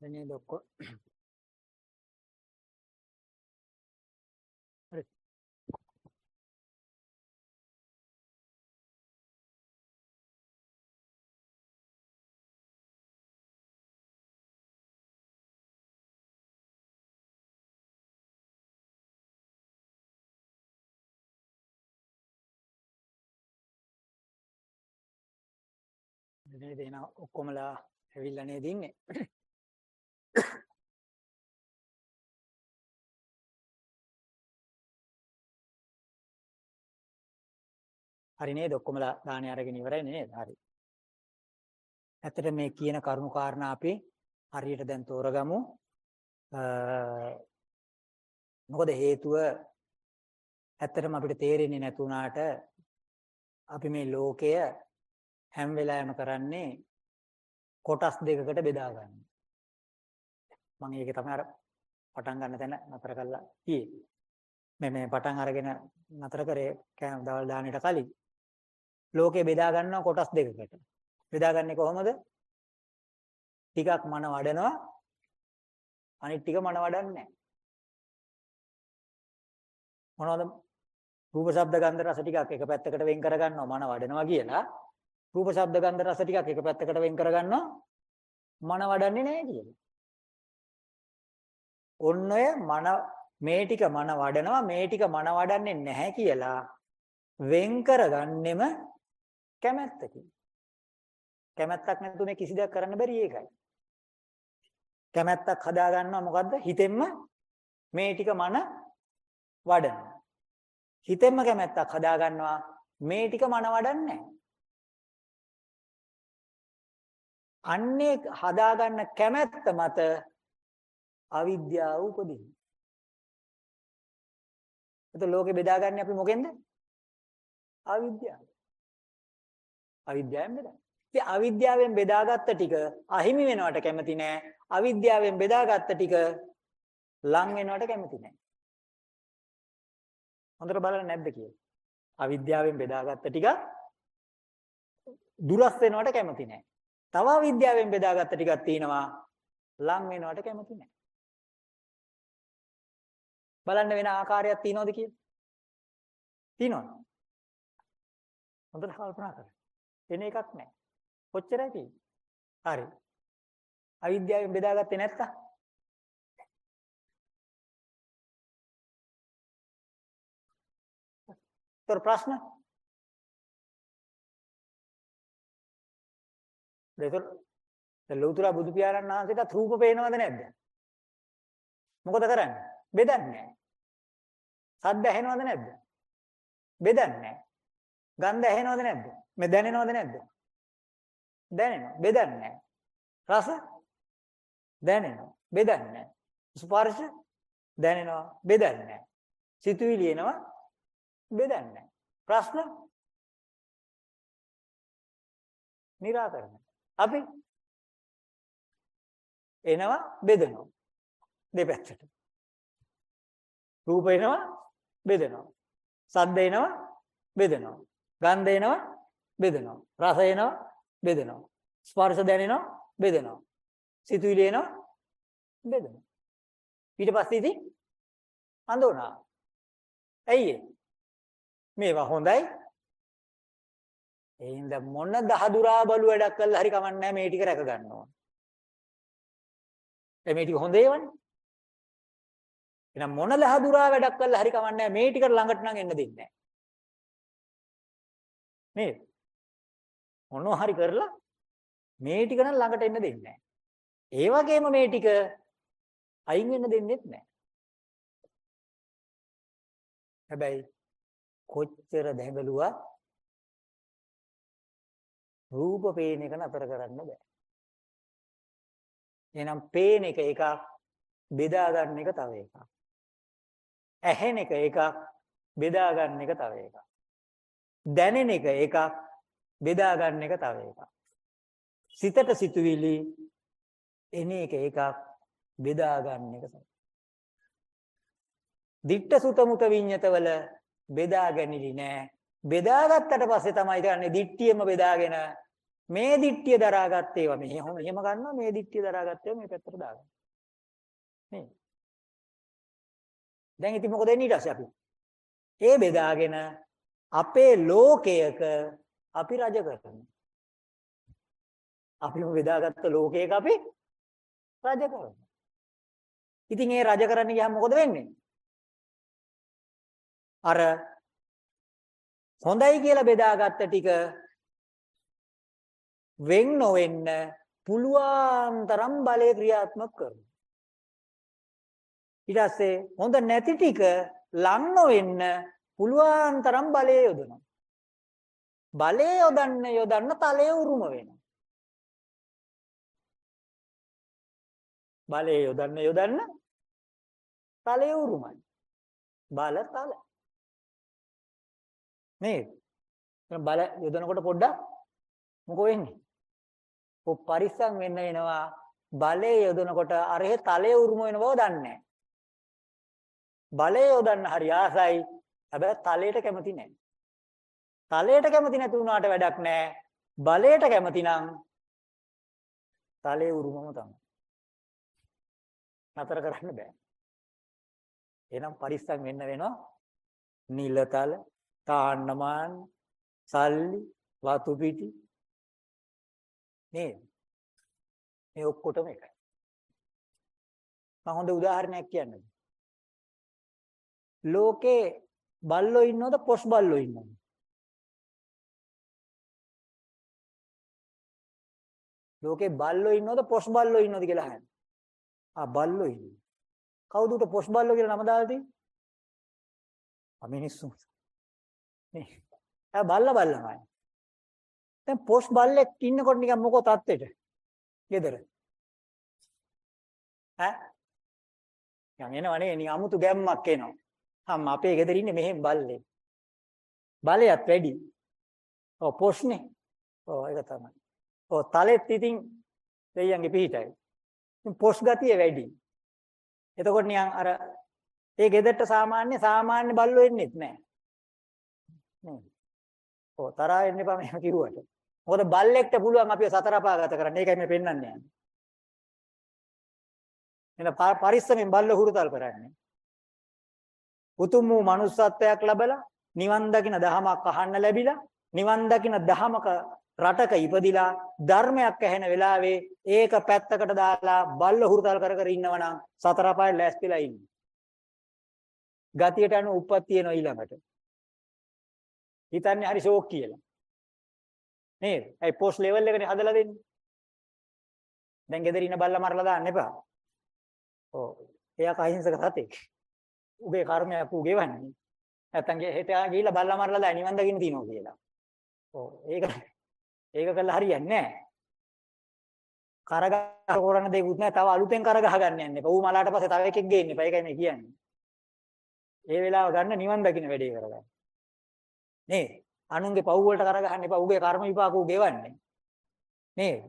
නේද ඔක්කොම හරි නේද එන ඔක්කොමලා ඇවිල්ලා නේද ඉන්නේ? හරි නේද? ඔක්කොමලා දානේ අරගෙන ඉවරයි නේද? හරි. ඇත්තට මේ කියන කරුණු කාරණා අපි හරියට දැන් තෝරගමු. මොකද හේතුව ඇත්තටම අපිට තේරෙන්නේ නැතුණාට අපි මේ ලෝකය හැම වෙලාවෙම කරන්නේ කොටස් දෙකකට බෙදා ගන්න. මම ඒක තමයි අර පටන් ගන්න තැන නතර කරලා තියෙන්නේ. මේ මේ පටන් අරගෙන නතර කරේ කෑම දවල් දාන්නට කලින්. ලෝකේ බෙදා ගන්නවා කොටස් දෙකකට. බෙදාගන්නේ කොහොමද? ටිකක් මන වඩනවා අනිත් ටික මන වඩන්නේ නැහැ. මොනවද? රූප ශබ්ද ගන්ධ රස ටිකක් එක පැත්තකට වෙන් කර ගන්නවා මන වඩනවා කියලා. රූප ශබ්ද ගන්ධ රස ටිකක් එක පැත්තකට වෙන් කර ගන්නවා මන වඩන්නේ නැහැ කියලා. ඔන්න ඔය මන මේ ටික මන වඩනවා මේ ටික මන වඩන්නේ නැහැ කියලා වෙන් කරගන්නෙම කැමැත්තකින්. කැමැත්තක් නැතුව මේ කිසි දෙයක් කරන්න බැරි ඒකයි. කැමැත්තක් හදා ගන්නවා මොකද්ද? හිතෙන්ම මේ ටික මන වඩනවා. හිතෙන්ම කැමැත්තක් හදා ගන්නවා මේ ටික මන වඩන්නේ අන්නේ හදාගන්න කැමැත්ත මත අවිද්‍යාව උපදිනවා. එතකොට ලෝකෙ බෙදාගන්නේ අපි මොකෙන්ද? අවිද්‍යාව. අවිද්‍යාවෙන් බෙදා. ඉතින් අවිද්‍යාවෙන් බෙදාගත්ත ටික අහිමි වෙනවට කැමති නෑ. අවිද්‍යාවෙන් බෙදාගත්ත ටික ලං වෙනවට කැමති නෑ. හොඳට බලන්න නැද්ද කියලා. අවිද්‍යාවෙන් බෙදාගත්ත ටික දුරස් වෙනවට කැමති නෑ. තව අවිද්‍යාවෙන් බෙදාගත්ත ටිකක් තියෙනවා ලං වෙනවට කැමති නෑ. බලන්න වෙන ආකාරයක් තියනවද කියලා? තියනවද? හොඳට කල්පනා කරන්න. වෙන එකක් නැහැ. කොච්චරයි තියෙන්නේ? හරි. අවිද්‍යාවෙන් බෙදාගත්තේ නැත්තම්? තොර ප්‍රශ්න? දෙතොර ලෞතර බුදු පියාණන් වහන්සේට රූප පේනවද නැද්ද? මොකද කරන්නේ? බෙදන්නේ නැහැ. සද්ද ඇහෙනවද නැද්ද? බෙදන්නේ නැහැ. ගන්ධ ඇහෙනවද නැද්ද? මේ දැනෙනවද නැද්ද? දැනෙනවා. බෙදන්නේ නැහැ. රස දැනෙනවා. බෙදන්නේ නැහැ. ස්පර්ශ දැනෙනවා. බෙදන්නේ නැහැ. සිතුවිලි එනවා. බෙදන්නේ නැහැ. ප්‍රශ්න निराකරණය. අපි එනවා බෙදනවා. දෙපැත්තට. රූප එනවා බෙදෙනවා. සද්ද එනවා බෙදෙනවා. ගන්ධ එනවා බෙදෙනවා. රස එනවා බෙදෙනවා. ස්පර්ශ දැනෙනවා බෙදෙනවා. සිතුවිලි එනවා බෙදෙනවා. ඊට පස්සේ ඉතින් අඳෝනා. ඇයි මේවා හොඳයි. එහෙනම් මොන දහදුරා බලු වැඩක් කළා හරි කමන්නේ මේ ටික රැක ගන්න ඕන. මේ ටික හොඳ ඒවානේ. එහෙනම් මොන ලහදුරා වැඩක් කළා හරි කමන්නේ මේ ටිකට ළඟට නම් එන්න දෙන්නේ නැහැ. නේද? මොනවා හරි කරලා මේ ටික නම් ළඟට එන්න දෙන්නේ නැහැ. ඒ වගේම මේ ටික අයින් වෙන්න දෙන්නෙත් නැහැ. හැබැයි කොච්චර දැඟලුවා රූප පේන එක නතර කරන්න බෑ. එහෙනම් පේන එක එකක් බෙදා ගන්න එක තව එකක්. ඇහෙන එක එකක් බෙදා ගන්න එක තව එකක්. දැනෙන එක එකක් බෙදා ගන්න එක තව එකක්. සිතට සිතුවිලි එන එක එකක් බෙදා ගන්න එක තමයි. දිට්ඨ සුත මුත විඤ්ඤතවල බෙදා ගැනීමලි නෑ. බෙදාගත්තට පස්සේ තමයි කරන්නේ දිට්ඨියම බෙදාගෙන මේ දිට්ඨිය දරාගත්ත ඒවා මෙහෙම මෙහෙම ගන්නවා මේ දිට්ඨිය දරාගත්ත ඒවා මේ පැත්තට දාගන්නවා. නේ. දැන් ඉතින් මොකද වෙන්නේ ඊට පස්සේ අපි? ඒ බෙදාගෙන අපේ ලෝකයක අපි රජ කරනවා. අපිම බෙදාගත්ත ලෝකයක අපි රජ කරනවා. ඉතින් ඒ රජ කරන්න ගියාම මොකද වෙන්නේ? අර හොඳයි කියලා බෙදාගත්ත ටික වෙන් නොවෙන්න පුළුවන් තරම් බලය ක්‍රියාත්මක කරනවා. ඊට පස්සේ හොඳ නැති ටික ලං නොවෙන්න පුළුවන් තරම් බලය යොදනවා. බලය යොදන්න යොදන්න තලයේ උරුම වෙනවා. බලය යොදන්න යොදන්න තලයේ උරුමයි. බල තල. නේද? බල යොදනකොට පොඩ්ඩක් මොකෝ වෙන්නේ? ඔ පරිස්සම් වෙන්න වෙනවා බලය යොදනකොට අරහෙ තලයේ උරුම වෙන බව දන්නේ නැහැ. බලය යොදන්න හරි ආසයි. හැබැයි තලයට කැමති නැහැ. තලයට කැමති නැති වුණාට වැඩක් නැහැ. බලයට කැමති නම් තලයේ උරුමම තමයි. නතර කරන්න බෑ. එහෙනම් පරිස්සම් වෙන්න වෙනවා. නිලතල, තාන්නමාන, සල්ලි, වතු පිටි නේද? මේ ඔක්කොටම එකයි. මම හොඳ උදාහරණයක් කියන්නම්. ලෝකේ බල්ලෝ ඉන්නවද පොස් බල්ලෝ ඉන්නවද? ලෝකේ බල්ලෝ ඉන්නවද පොස් බල්ලෝ ඉන්නවද කියලා අහන්න. ආ බල්ලෝ ඉන්නේ. කවුද උට පොස් බල්ලෝ කියලා නම දාලා තියෙන්නේ? ආ මිනිස්සු. නේ. ආ බල්ලා බල්ලාමයි. දැන් පොස් බල්ලෙක් ඉන්නකොට නිකන් මොකෝ තත්ත්වෙට? ගෙදර. ඈ? යන් එනවනේ නිකන් අමුතු ගැම්මක් එනවා. අම්මා අපේ ගෙදර ඉන්නේ මෙහෙම බල්ලේ. බලයත් වැඩි. ඔව් පොස්නේ. ඔව් ඒක තමයි. ඔව් තලෙත් ඉතින් දෙයියන්ගේ පිහිටයි. ඉතින් පොස් ගතිය වැඩි. එතකොට නිකන් අර ඒ ගෙදරට සාමාන්‍ය සාමාන්‍ය බල්ලෝ එන්නේත් නැහැ. නේ. ඔව් තරහා වෙන්න එපා මෙහෙම කිව්වට. මොකද බල්ලෙක්ට පුළුවන් අපිව සතර අපාගත කරන්න. ඒකයි මේ පෙන්වන්නේ යන්නේ. එන පරිස්සමෙන් බල්ල හුරුතල් කරන්නේ. උතුම් වූ manussත්වයක් ලැබලා නිවන් දකින දහමක් අහන්න ලැබිලා නිවන් දකින දහමක රටක ඉපදිලා ධර්මයක් ඇහෙන වෙලාවේ ඒක පැත්තකට දාලා බල්ල හුරුතල් කර කර ඉන්නවනම් සතර පාය ලෑස්තිලා ඉන්නේ. ගතියට අනු උප්පත්ති එනවා ඊළඟට. හිතන්නේ හරි ෂෝක් කියලා. නේද? ඒ පෝස්ට් ලෙවල් එකනේ හදලා දෙන්නේ. දැන් ගෙදර ඉන්න බල්ලා මරලා දාන්න එපා. ඔව්. එයා කහින්සක සතෙක්. උගේ කර්මයක් ඌ ගෙවන්නේ. නැත්තම් හෙට ගිහිල්ලා බල්ලා මරලා දාන්න නිවන් දකින්න තියනවා කියලා. ඔව්. ඒක ඒක කළා හරියන්නේ නැහැ. කරගහ කරන දෙයක්වත් නැහැ. තව අලුතෙන් කරගහ ගන්න යන්න එපා. ඌ මලාට පස්සේ තව එකෙක් ගේන්න එපා. ඒකයි මේ කියන්නේ. ඒ වෙලාව ගන්න නිවන් දකින්න වැඩේ කරගන්න. නේද? අනුන්ගේ පව් වලට කරගහන්න එපා. ඌගේ කර්ම විපාක ඌ ගෙවන්නේ. නේද?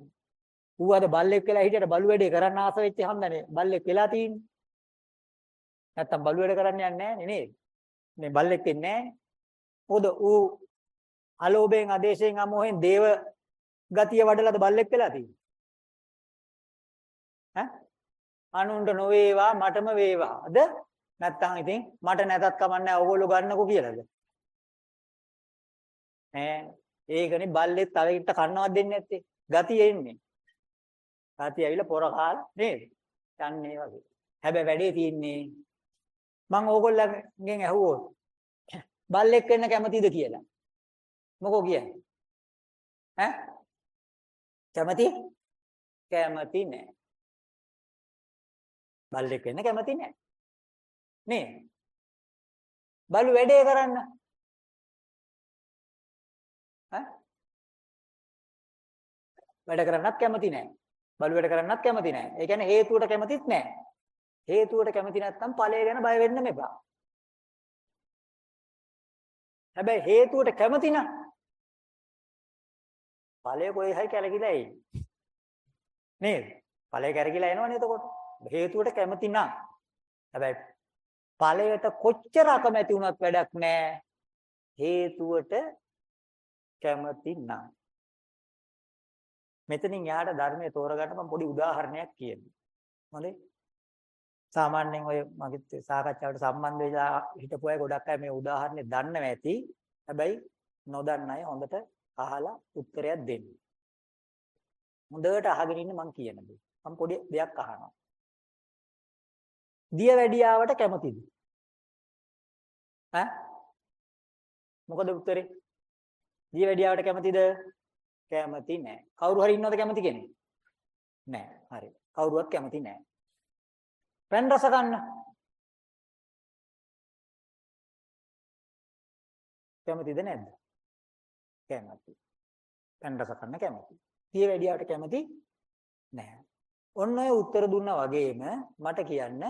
ඌ අද බල්ලෙක් වෙලා හිටියට බලු වැඩේ කරන්න ආස වෙච්ච හන්දනේ බල්ලෙක් වෙලා තියෙන්නේ. නැත්තම් බලු වැඩ කරන්න යන්නේ නැහැ නේද? මේ බල්ලෙක් වෙන්නේ නැහැ. මොකද ඌ අලෝභයෙන් ආදේශයෙන් අමෝහෙන් දේව ගතිය වඩලාද බල්ලෙක් වෙලා තියෙන්නේ. ඈ? අනුන්ට නොවේවා මටම වේවාද? නැත්තම් ඉතින් මට නැතත් කමන්නේ ඕගොල්ලෝ ගන්නකෝ කියලාද? ඈ ඒකනේ බල්ලෙක් තව එකට කන්නවත් දෙන්නේ නැත්තේ. ගතිය එන්නේ. ගතිය ඇවිල්ලා පොර කාලා නේද? යන්නේ වගේ. හැබැයි වැඩේ තියෙන්නේ මම ඕගොල්ලන්ගෙන් ඇහුවොත් බල්ලෙක් වෙන්න කැමතිද කියලා. මොකෝ කියන්නේ? ඈ? කැමති? කැමති නෑ. බල්ලෙක් වෙන්න කැමති නෑ. නේ? බලු වැඩේ කරන්න වැඩ කරන්නත් කැමති නැහැ. බලු වැඩ කරන්නත් කැමති නැහැ. ඒ කියන්නේ හේතුවට කැමතිත් නැහැ. හේතුවට කැමති නැත්නම් ඵලය ගැන බය වෙන්න මෙපා. හැබැයි හේතුවට කැමති නම් ඵලය කොයි හරි කැලකිලා එයි. නේද? ඵලය කැරකිලා එනවනේ එතකොට. හේතුවට කැමති නම්. හැබැයි ඵලයට කොච්චර අකමැති වුණත් වැඩක් නැහැ. හේතුවට කැමති නම් මෙතනින් යාට ධර්මයේ තෝරගන්න මම පොඩි උදාහරණයක් කියන්නම්. හොඳේ? සාමාන්‍යයෙන් ඔය මගේ සාකච්ඡාවට සම්බන්ධ වෙලා හිටපු අය ගොඩක් අය මේ උදාහරණේ දන්නව ඇති. හැබැයි නොදන්න අය හොඳට අහලා උත්තරයක් දෙන්න. හොඳට අහගෙන ඉන්න මම කියන දේ. මම පොඩි දෙයක් අහනවා. දිය වැඩියාවට කැමතිද? ඈ? මොකද උත්තරේ? දිය වැඩියාවට කැමතිද? කැමති නෑ. කවුරු හරි ඉන්නවද කැමති කෙනෙක්? නෑ. හරි. කවුරුවත් කැමති නෑ. පෙන් රස ගන්න. කැමතිද නැද්ද? කැමති. පෙන් රස ගන්න කැමති. දිය වැඩියාවට කැමති නෑ. ඔන්න ඔය උත්තර දුන්නා වගේම මට කියන්න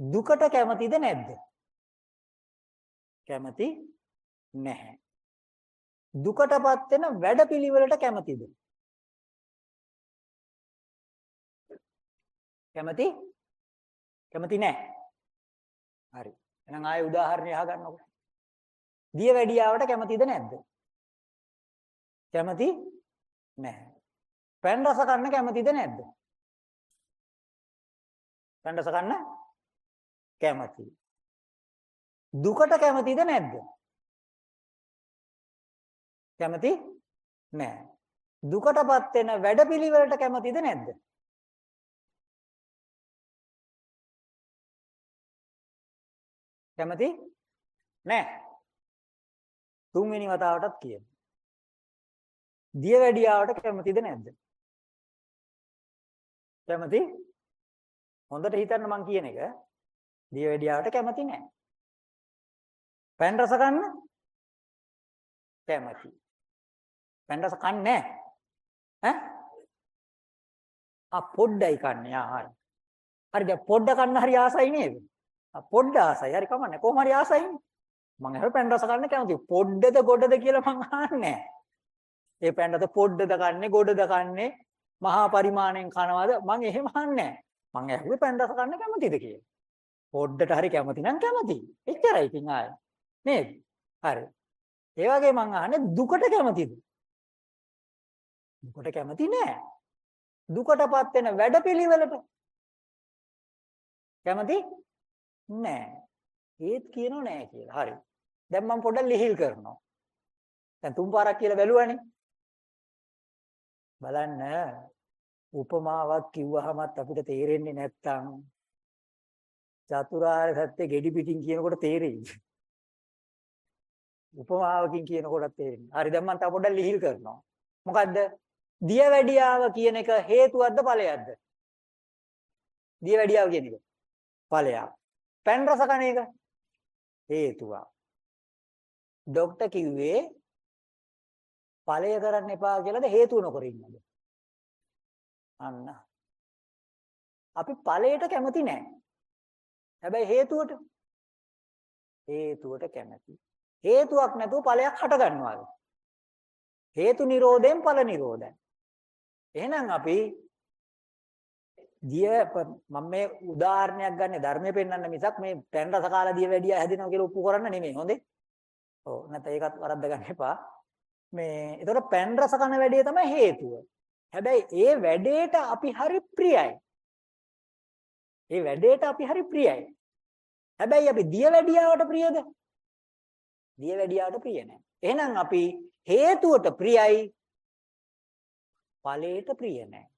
දුකට කැමතිද නැද්ද? කැමති නැහැ. දුකටපත් වෙන වැඩපිළිවෙලට කැමතිද? කැමති? කැමති නැහැ. හරි. එහෙනම් ආයේ උදාහරණය අහගන්නකො. දිය වැඩියාවට කැමතිද නැද්ද? කැමති නැහැ. පෑන් රස කන්න කැමතිද නැද්ද? පෑන් රස කන්න කැමති. දුකට කැමතිද නැද්ද? කැමති නෑ. දුකටපත් වෙන වැඩපිළිවෙලට කැමතිද නැද්ද? කැමති නෑ. තුන්වෙනි වතාවටත් කියන්න. දියවැඩියාවට කැමතිද නැද්ද? කැමති? හොඳට හිතන්න මං කියන එක. දියවැඩියාවට කැමති නෑ. පෑන් රස ගන්න කැමති. පෑන් රස කන්නේ ඈ? ආ පොඩ්ඩයි කන්නේ. ආ හරි. හරි දැන් පොඩ්ඩ කන්න හරි ආසයි නේද? ආ පොඩ්ඩ ආසයි. හරි කමන්නේ. කොහොම හරි ආසයිනේ. මම හැබැයි පෑන් රස කන්න කැමති. පොඩ්ඩද ගොඩද කියලා මං අහන්නේ ඒ පෑන් රස පොඩ්ඩද කන්නේ ගොඩද කන්නේ මහා පරිමාණයෙන් කනවද මං එහෙම අහන්නේ මං ඇහුවේ පෑන් රස කන්න කැමතිද කියලා. පොඩ්ඩට හරි කැමති නම් කැමති. එච්චරයි ඉතින් ආයේ. නේද? හරි. ඒ වගේ මං අහන්නේ දුකට කැමතිද? දුකට කැමති නෑ. දුකටපත් වෙන වැඩපිළිවෙලට කැමති නෑ. ඒත් කියනෝ නෑ කියලා. හරි. දැන් මම පොඩ්ඩක් ලිහිල් කරනවා. දැන් තුන් පාරක් කියලා බැලුවානේ. බලන්න උපමාවක් කිව්වහමත් අපිට තේරෙන්නේ නැත්තම් චතුරාර්ය සත්‍ය gedi පිටින් කියනකොට තේරෙයි. උපමාවකින් කියනකොටත් තේරෙන්නේ. හරි දැන් මම තව පොඩ්ඩක් ලිහිල් කරනවා. මොකද්ද? දියවැඩියාව කියන එක හේතුවක්ද ඵලයක්ද? දියවැඩියාව කියන එක ඵලයක්. පෑන් රස කන එක හේතුවක්. ડોක්ටර් කිව්වේ ඵලය කරන්න එපා කියලාද හේතුව නොකර ඉන්නද? අන්න. අපි ඵලයට කැමති නැහැ. හැබැයි හේතුවට හේතුවට කැමති. හේතුවක් නැතුව ඵලයක් හට ගන්නවාද? හේතු නිරෝධයෙන් ඵල නිරෝධය. එහෙනම් අපි දිය මම මේ උදාහරණයක් ගන්න ධර්මයේ පෙන්වන්න මිසක් මේ පැන් රස කාලා දිය වැඩිය හැදෙනවා කියලා ඔප්පු කරන්න නෙමෙයි හොඳේ. ඔව් නැත්නම් ඒකත් වරද්ද ගන්න එපා. මේ ඒතකොට පැන් රස කන වැඩේ තමයි හේතුව. හැබැයි ඒ වැඩේට අපි හරි ප්‍රියයි. ඒ වැඩේට අපි හරි ප්‍රියයි. හැබැයි අපි දිය වැඩියාවට ප්‍රියද? දිය වැඩියාවට ප්‍රිය නැහැ. එහෙනම් අපි හේතුවට ප්‍රියයි ඵලයට ප්‍රිය නැහැ.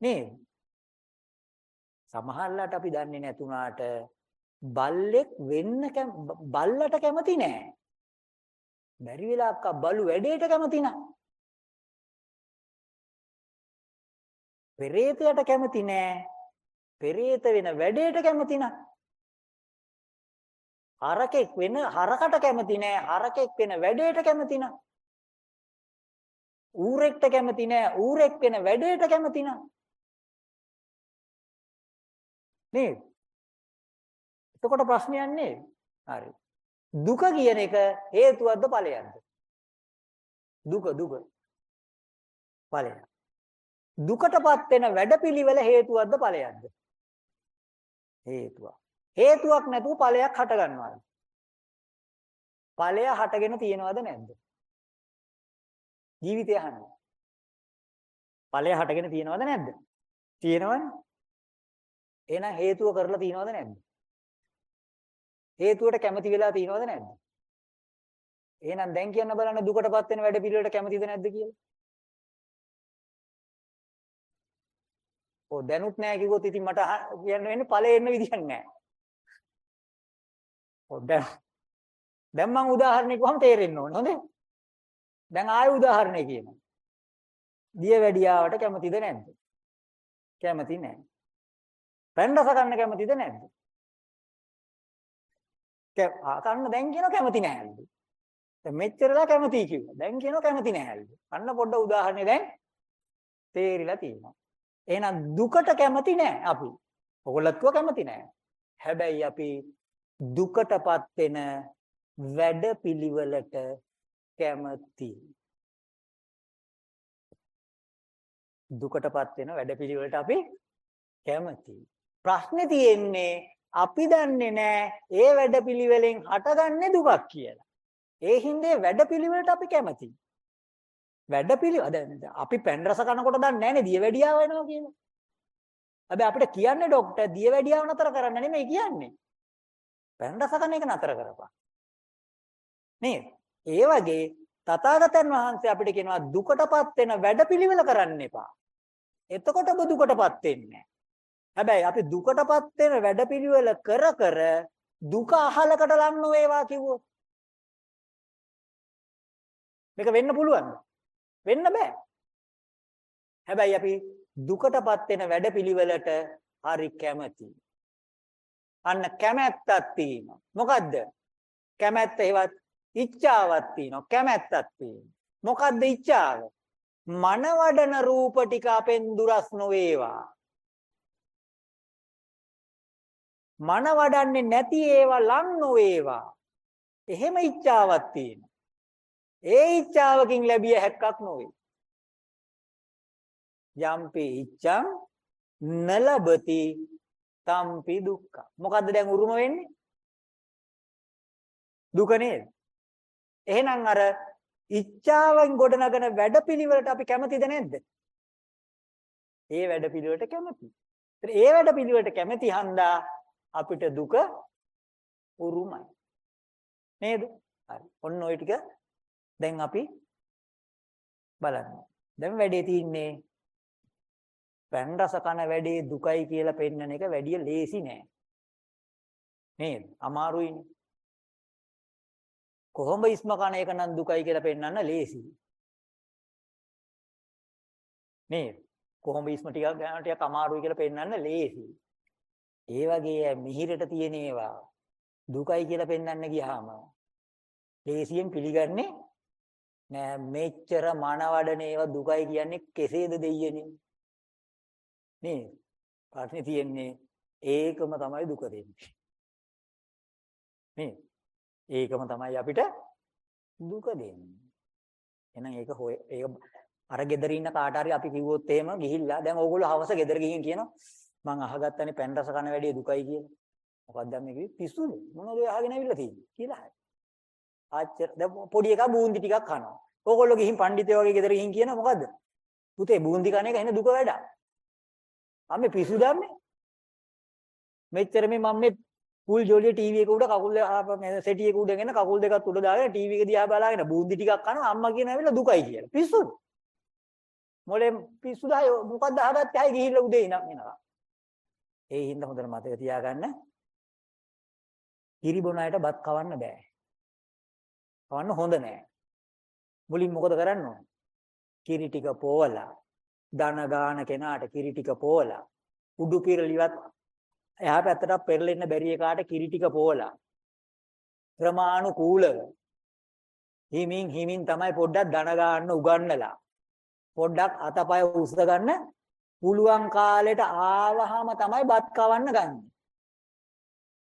නේද? සමහරලාට අපි දන්නේ නැතුණාට බල්ලෙක් වෙන්න බල්ලට කැමති නෑ. බැරි වෙලාවක බලු වැඩේට කැමති නෑ. පෙරේතයට කැමති නෑ. පෙරේත වෙන වැඩේට කැමති නෑ. හරකෙක් වෙන හරකට කැමති නෑ. හරකෙක් වෙන වැඩේට කැමති නෑ. ඌරෙක්ට කැමති නෑ. ඌරෙක් වෙන වැඩේට කැමති නෑ. නේද? එතකොට ප්‍රශ්නයක් නේද? හරි. දුක කියන එක හේතුවක්ද ඵලයක්ද? දුක දුක. ඵලයක්. දුකටපත් වෙන වැඩපිළිවෙල හේතුවක්ද ඵලයක්ද? හේතුවක්. හේතුවක් නැතුව ඵලයක් හට ගන්නවාද? ඵලය හටගෙන තියෙනවද නැද්ද? ජීවිතය අහන්නේ. ඵලය හටගෙන තියෙනවද නැද්ද? තියෙනවනේ. එහෙනම් හේතුව කරලා තියෙනවද නැද්ද? හේතුවට කැමති වෙලා තියෙනවද නැද්ද? එහෙනම් දැන් කියන්න බලන්න දුකටපත් වෙන වැඩ පිළිවෙලට කැමතිද නැද්ද කියලා? ඔව් දැනුත් නැහැ කිව්වොත් ඉතින් මට කියන්න වෙන්නේ ඵලෙ එන්න විදියක් නැහැ. ඔව් දැන් දැන් මම උදාහරණයක් වහම තේරෙන්න ඕනේ හොඳේ. දැන් ආයෙ උදාහරණයක් කියනවා. දිය වැඩියාවට කැමතිද නැද්ද? කැමති නැහැ. පැන් රස ගන්න කැමතිද නැද්ද? කන්න දැන් කියන කැමති නැහැලු. දැන් මෙච්චරලා කැමති කිව්වා. දැන් කියනවා කැමති නැහැලු. අන්න පොඩ්ඩ උදාහරණයක් දැන් තේරිලා තියෙනවා. එහෙනම් දුකට කැමති නෑ අපි. ඔයගොල්ලත්ව කැමති නෑ. හැබැයි අපි දුකටපත් වෙන වැඩ පිළිවෙලට කැමති. දුකටපත් වෙන වැඩ පිළිවෙලට අපි කැමති. ප්‍රශ්නේ තියෙන්නේ අපි දන්නේ නෑ ඒ වැඩ පිළිවෙලෙන් හටගන්නේ දුකක් කියලා. ඒ හින්දේ වැඩ පිළිවෙලට අපි කැමතියි. වැඩපිළිවෙල දැන් අපි පැන් රස කනකොට දන්නේ නැහනේ දියවැඩියාව වෙනවා කියලා. හැබැයි අපිට කියන්නේ ડોක්ටර් දියවැඩියාව නතර කරන්න නෙමෙයි කියන්නේ. පැන් රස කන එක නතර කරපන්. නේද? ඒ වගේ තථාගතයන් වහන්සේ අපිට කියනවා දුකටපත් වෙන වැඩපිළිවෙල කරන්න එපා. එතකොට ඔබ දුකටපත් වෙන්නේ හැබැයි අපි දුකටපත් වෙන වැඩපිළිවෙල කර කර දුක අහලකට ලං නොවේවා කිව්වොත් මේක වෙන්න පුළුවන්ද? වෙන්න බෑ. හැබැයි අපි දුකටපත් වෙන වැඩපිළිවෙලට හරි කැමතියි. අන්න කැමැත්තක් තියෙනවා. මොකද්ද? කැමැත්ත ඒවත් ඉච්ඡාවක් තියෙනවා. කැමැත්තක් තියෙනවා. මොකද්ද ඉච්ඡාව? මනවඩන රූප ටික අපෙන් දුරස් නොවේවා. මන වඩන්නේ නැති ඒවා ලං නොවේවා. එහෙම ඉච්ඡාවක් තියෙනවා. ඒ ඉච්ඡාවකින් ලැබිය හැක්කක් නොවේ. යම්පි ඉච්ඡං නලබති තම්පි දුක්ඛ. මොකද්ද දැන් උරුම වෙන්නේ? දුක නේද? එහෙනම් අර ඉච්ඡාවෙන් ගොඩනගන වැඩපිළිවෙලට අපි කැමතිද නැද්ද? ඒ වැඩපිළිවෙලට කැමති. ඒ වැඩපිළිවෙලට කැමති හන්දා අපිට දුක උරුමයි. නේද? හරි. ඔන්න ওই ටික දැන් අපි බලන්න. දැන් වැඩේ තියෙන්නේ පැන් රස කන වැඩේ දුකයි කියලා පෙන්නන එක වැඩිය ලේසි නෑ. නේද? අමාරුයිනේ. කොහොම ඉස්ම කන එක නම් දුකයි කියලා පෙන්නන්න ලේසි. නේද? කොහොම ඉස්ම ටිකක් ගන්න ටිකක් අමාරුයි කියලා පෙන්නන්න ලේසි. ඒ වගේ මිහිරට තියෙන ඒවා දුකයි කියලා පෙන්වන්න ගියාම ලේසියෙන් පිළිගන්නේ නෑ. මෙච්චර මනවඩන ඒවා දුකයි කියන්නේ කෙසේද දෙයියනේ? නේ ප්‍රශ්නේ තියෙන්නේ ඒකම තමයි දුක දෙන්නේ. නේ ඒකම තමයි අපිට දුක දෙන්නේ. එහෙනම් ඒක හොය ඒක අර ගෙදර ඉන්න කාට හරි අපි කිව්වොත් එහෙම ගිහිල්ලා දැන් ඕගොල්ලෝ හවස ගෙදර ගිහින් කියනවා මං අහගත්තනේ පැන් රස කන වැඩේ දුකයි කියලා මොකක්ද මේ කිව්වේ පිස්සුද මොනවද අහගෙන ඇවිල්ලා තියෙන්නේ කියලා ආච්චර දැන් පොඩි එකා බූන්දි ටිකක් කනවා. ඕගොල්ලෝ ගිහින් පඬිතේ වගේ ගෙදර ගිහින් කියන මොකද්ද? පුතේ බූන්දි කන එක එන දුක වැඩක්. අම්මේ පිසු දැම්මේ. මෙච්චර මේ මම මේ පුල් ජොලිය ටීවී එක උඩ කකුල් මේ සෙටි එක උඩගෙන කකුල් දෙකත් උඩ දාගෙන ටීවී එක දිහා බලාගෙන බූන්දි ටිකක් කනවා අම්මා කියන ඇවිල්ලා දුකයි කියලා. පිස්සුද? මොලේ පිස්සුද අය මොකද්ද අහගත්තේ අය ගිහිල්ලා උදේ ඉන්න එනවා. ඒ හින්දා හොඳට මතක තියාගන්න. කිරි බොන අයට බත් කවන්න බෑ. කවන්න හොඳ නෑ. මුලින් මොකද කරන්න ඕන? කිරි ටික පෝවලා දන ගාන කෙනාට කිරි ටික පෝවලා උඩු පිරලිවත් එහා පැත්තට පෙරලෙන්න බැරි එකාට කිරි ටික පෝවලා ක්‍රමානුකූලව හිමින් හිමින් තමයි පොඩ්ඩක් දන ගන්න උගන්නලා පොඩ්ඩක් අතපය උස්ස ගන්න පුළුවන් කාලෙට ආවහම තමයි බත් කවන්න ගන්න.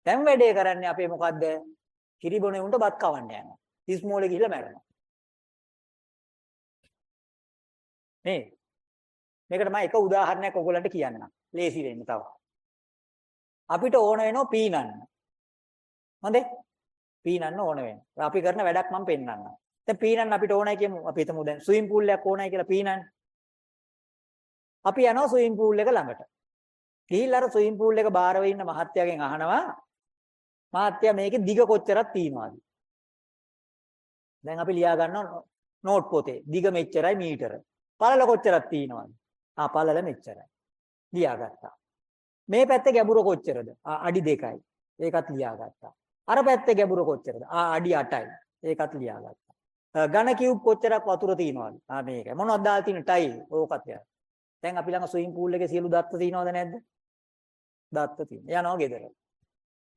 දැන් වැඩේ කරන්නේ අපේ මොකද්ද? කිරිබොනේ උන්ට බත් කවන්න යනවා. ඉස්මෝලේ ගිහිල්ලා මැරෙනවා. නේ මේකට මම එක උදාහරණයක් ඔයගොල්ලන්ට කියන්නම්. ලේසි වෙන්න තව. අපිට ඕන වෙනවා පීනන්න. හොඳේ? පීනන්න ඕන වෙනවා. අපි කරන වැඩක් මම පෙන්නන්නම්. දැන් පීනන්න අපිට ඕනයි කියමු. අපි හිතමු දැන් ස්විමින් pool එකක් ඕනයි කියලා පීනන්න. අපි යනවා ස්විමින් pool එක ළඟට. ගිහිල්ලා අර ස්විමින් pool එක බාරව ඉන්න මහත්තයාගෙන් අහනවා මහත්තයා මේකේ දිග කොච්චරක් තියෙනවද? දැන් අපි ලියා ගන්නවා නෝට් පොතේ. දිග මෙච්චරයි මීටර. පළල කොච්චරක් තියෙනවද? ආ පළල මෙච්චරයි. ලියාගත්තා. මේ පැත්තේ ගැඹුර කොච්චරද? ආ අඩි 2යි. ඒකත් ලියාගත්තා. අර පැත්තේ ගැඹුර කොච්චරද? ආ අඩි 8යි. ඒකත් ලියාගත්තා. ඝන කියුබ් කොච්චරක් වතුර තියෙනවද? ආ මේක. මොනවද දාලා තියෙන ටයිල්? ඕකත් යා. දැන් අපි ළඟ ස්විමින් pool එකේ සියලු දත්ත තියෙනවද නැද්ද? දත්ත තියෙනවා. යනවා ගෙදර.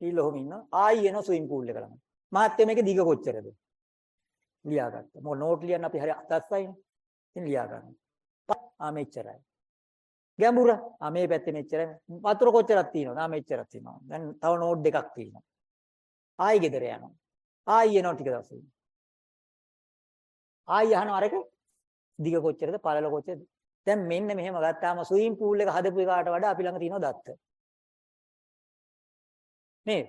ඊළ ඔහොම ඉන්නවා. ආයි එනවා ස්විමින් pool එක ළඟ. මහත්ය මේකේ දිග කොච්චරද? ලියාගත්තා. මොකද නෝට් ලියන්න අපි හරි අතස්සයිනේ. ඉතින් ලියා ගන්න. ආ මෙච්චරයි. ගැඹුර ආ මේ පැත්තේ මෙච්චරයි. වතුර කොච්චරක් තියෙනවද? ආ මෙච්චරක් තියෙනවා. දැන් තව නෝට් දෙකක් තියෙනවා. ආයි ගෙදර යනවා. ආයි එනවා ටික දවසකින්. ආයි අහනවා අරක දිග කොච්චරද? පළල කොච්චරද? දැන් මෙන්න මෙහෙම ගත්තාම ස්විමින් pool එක හදපු එකාට වඩා අපි ළඟ තියෙනවා දත්ත. නේද?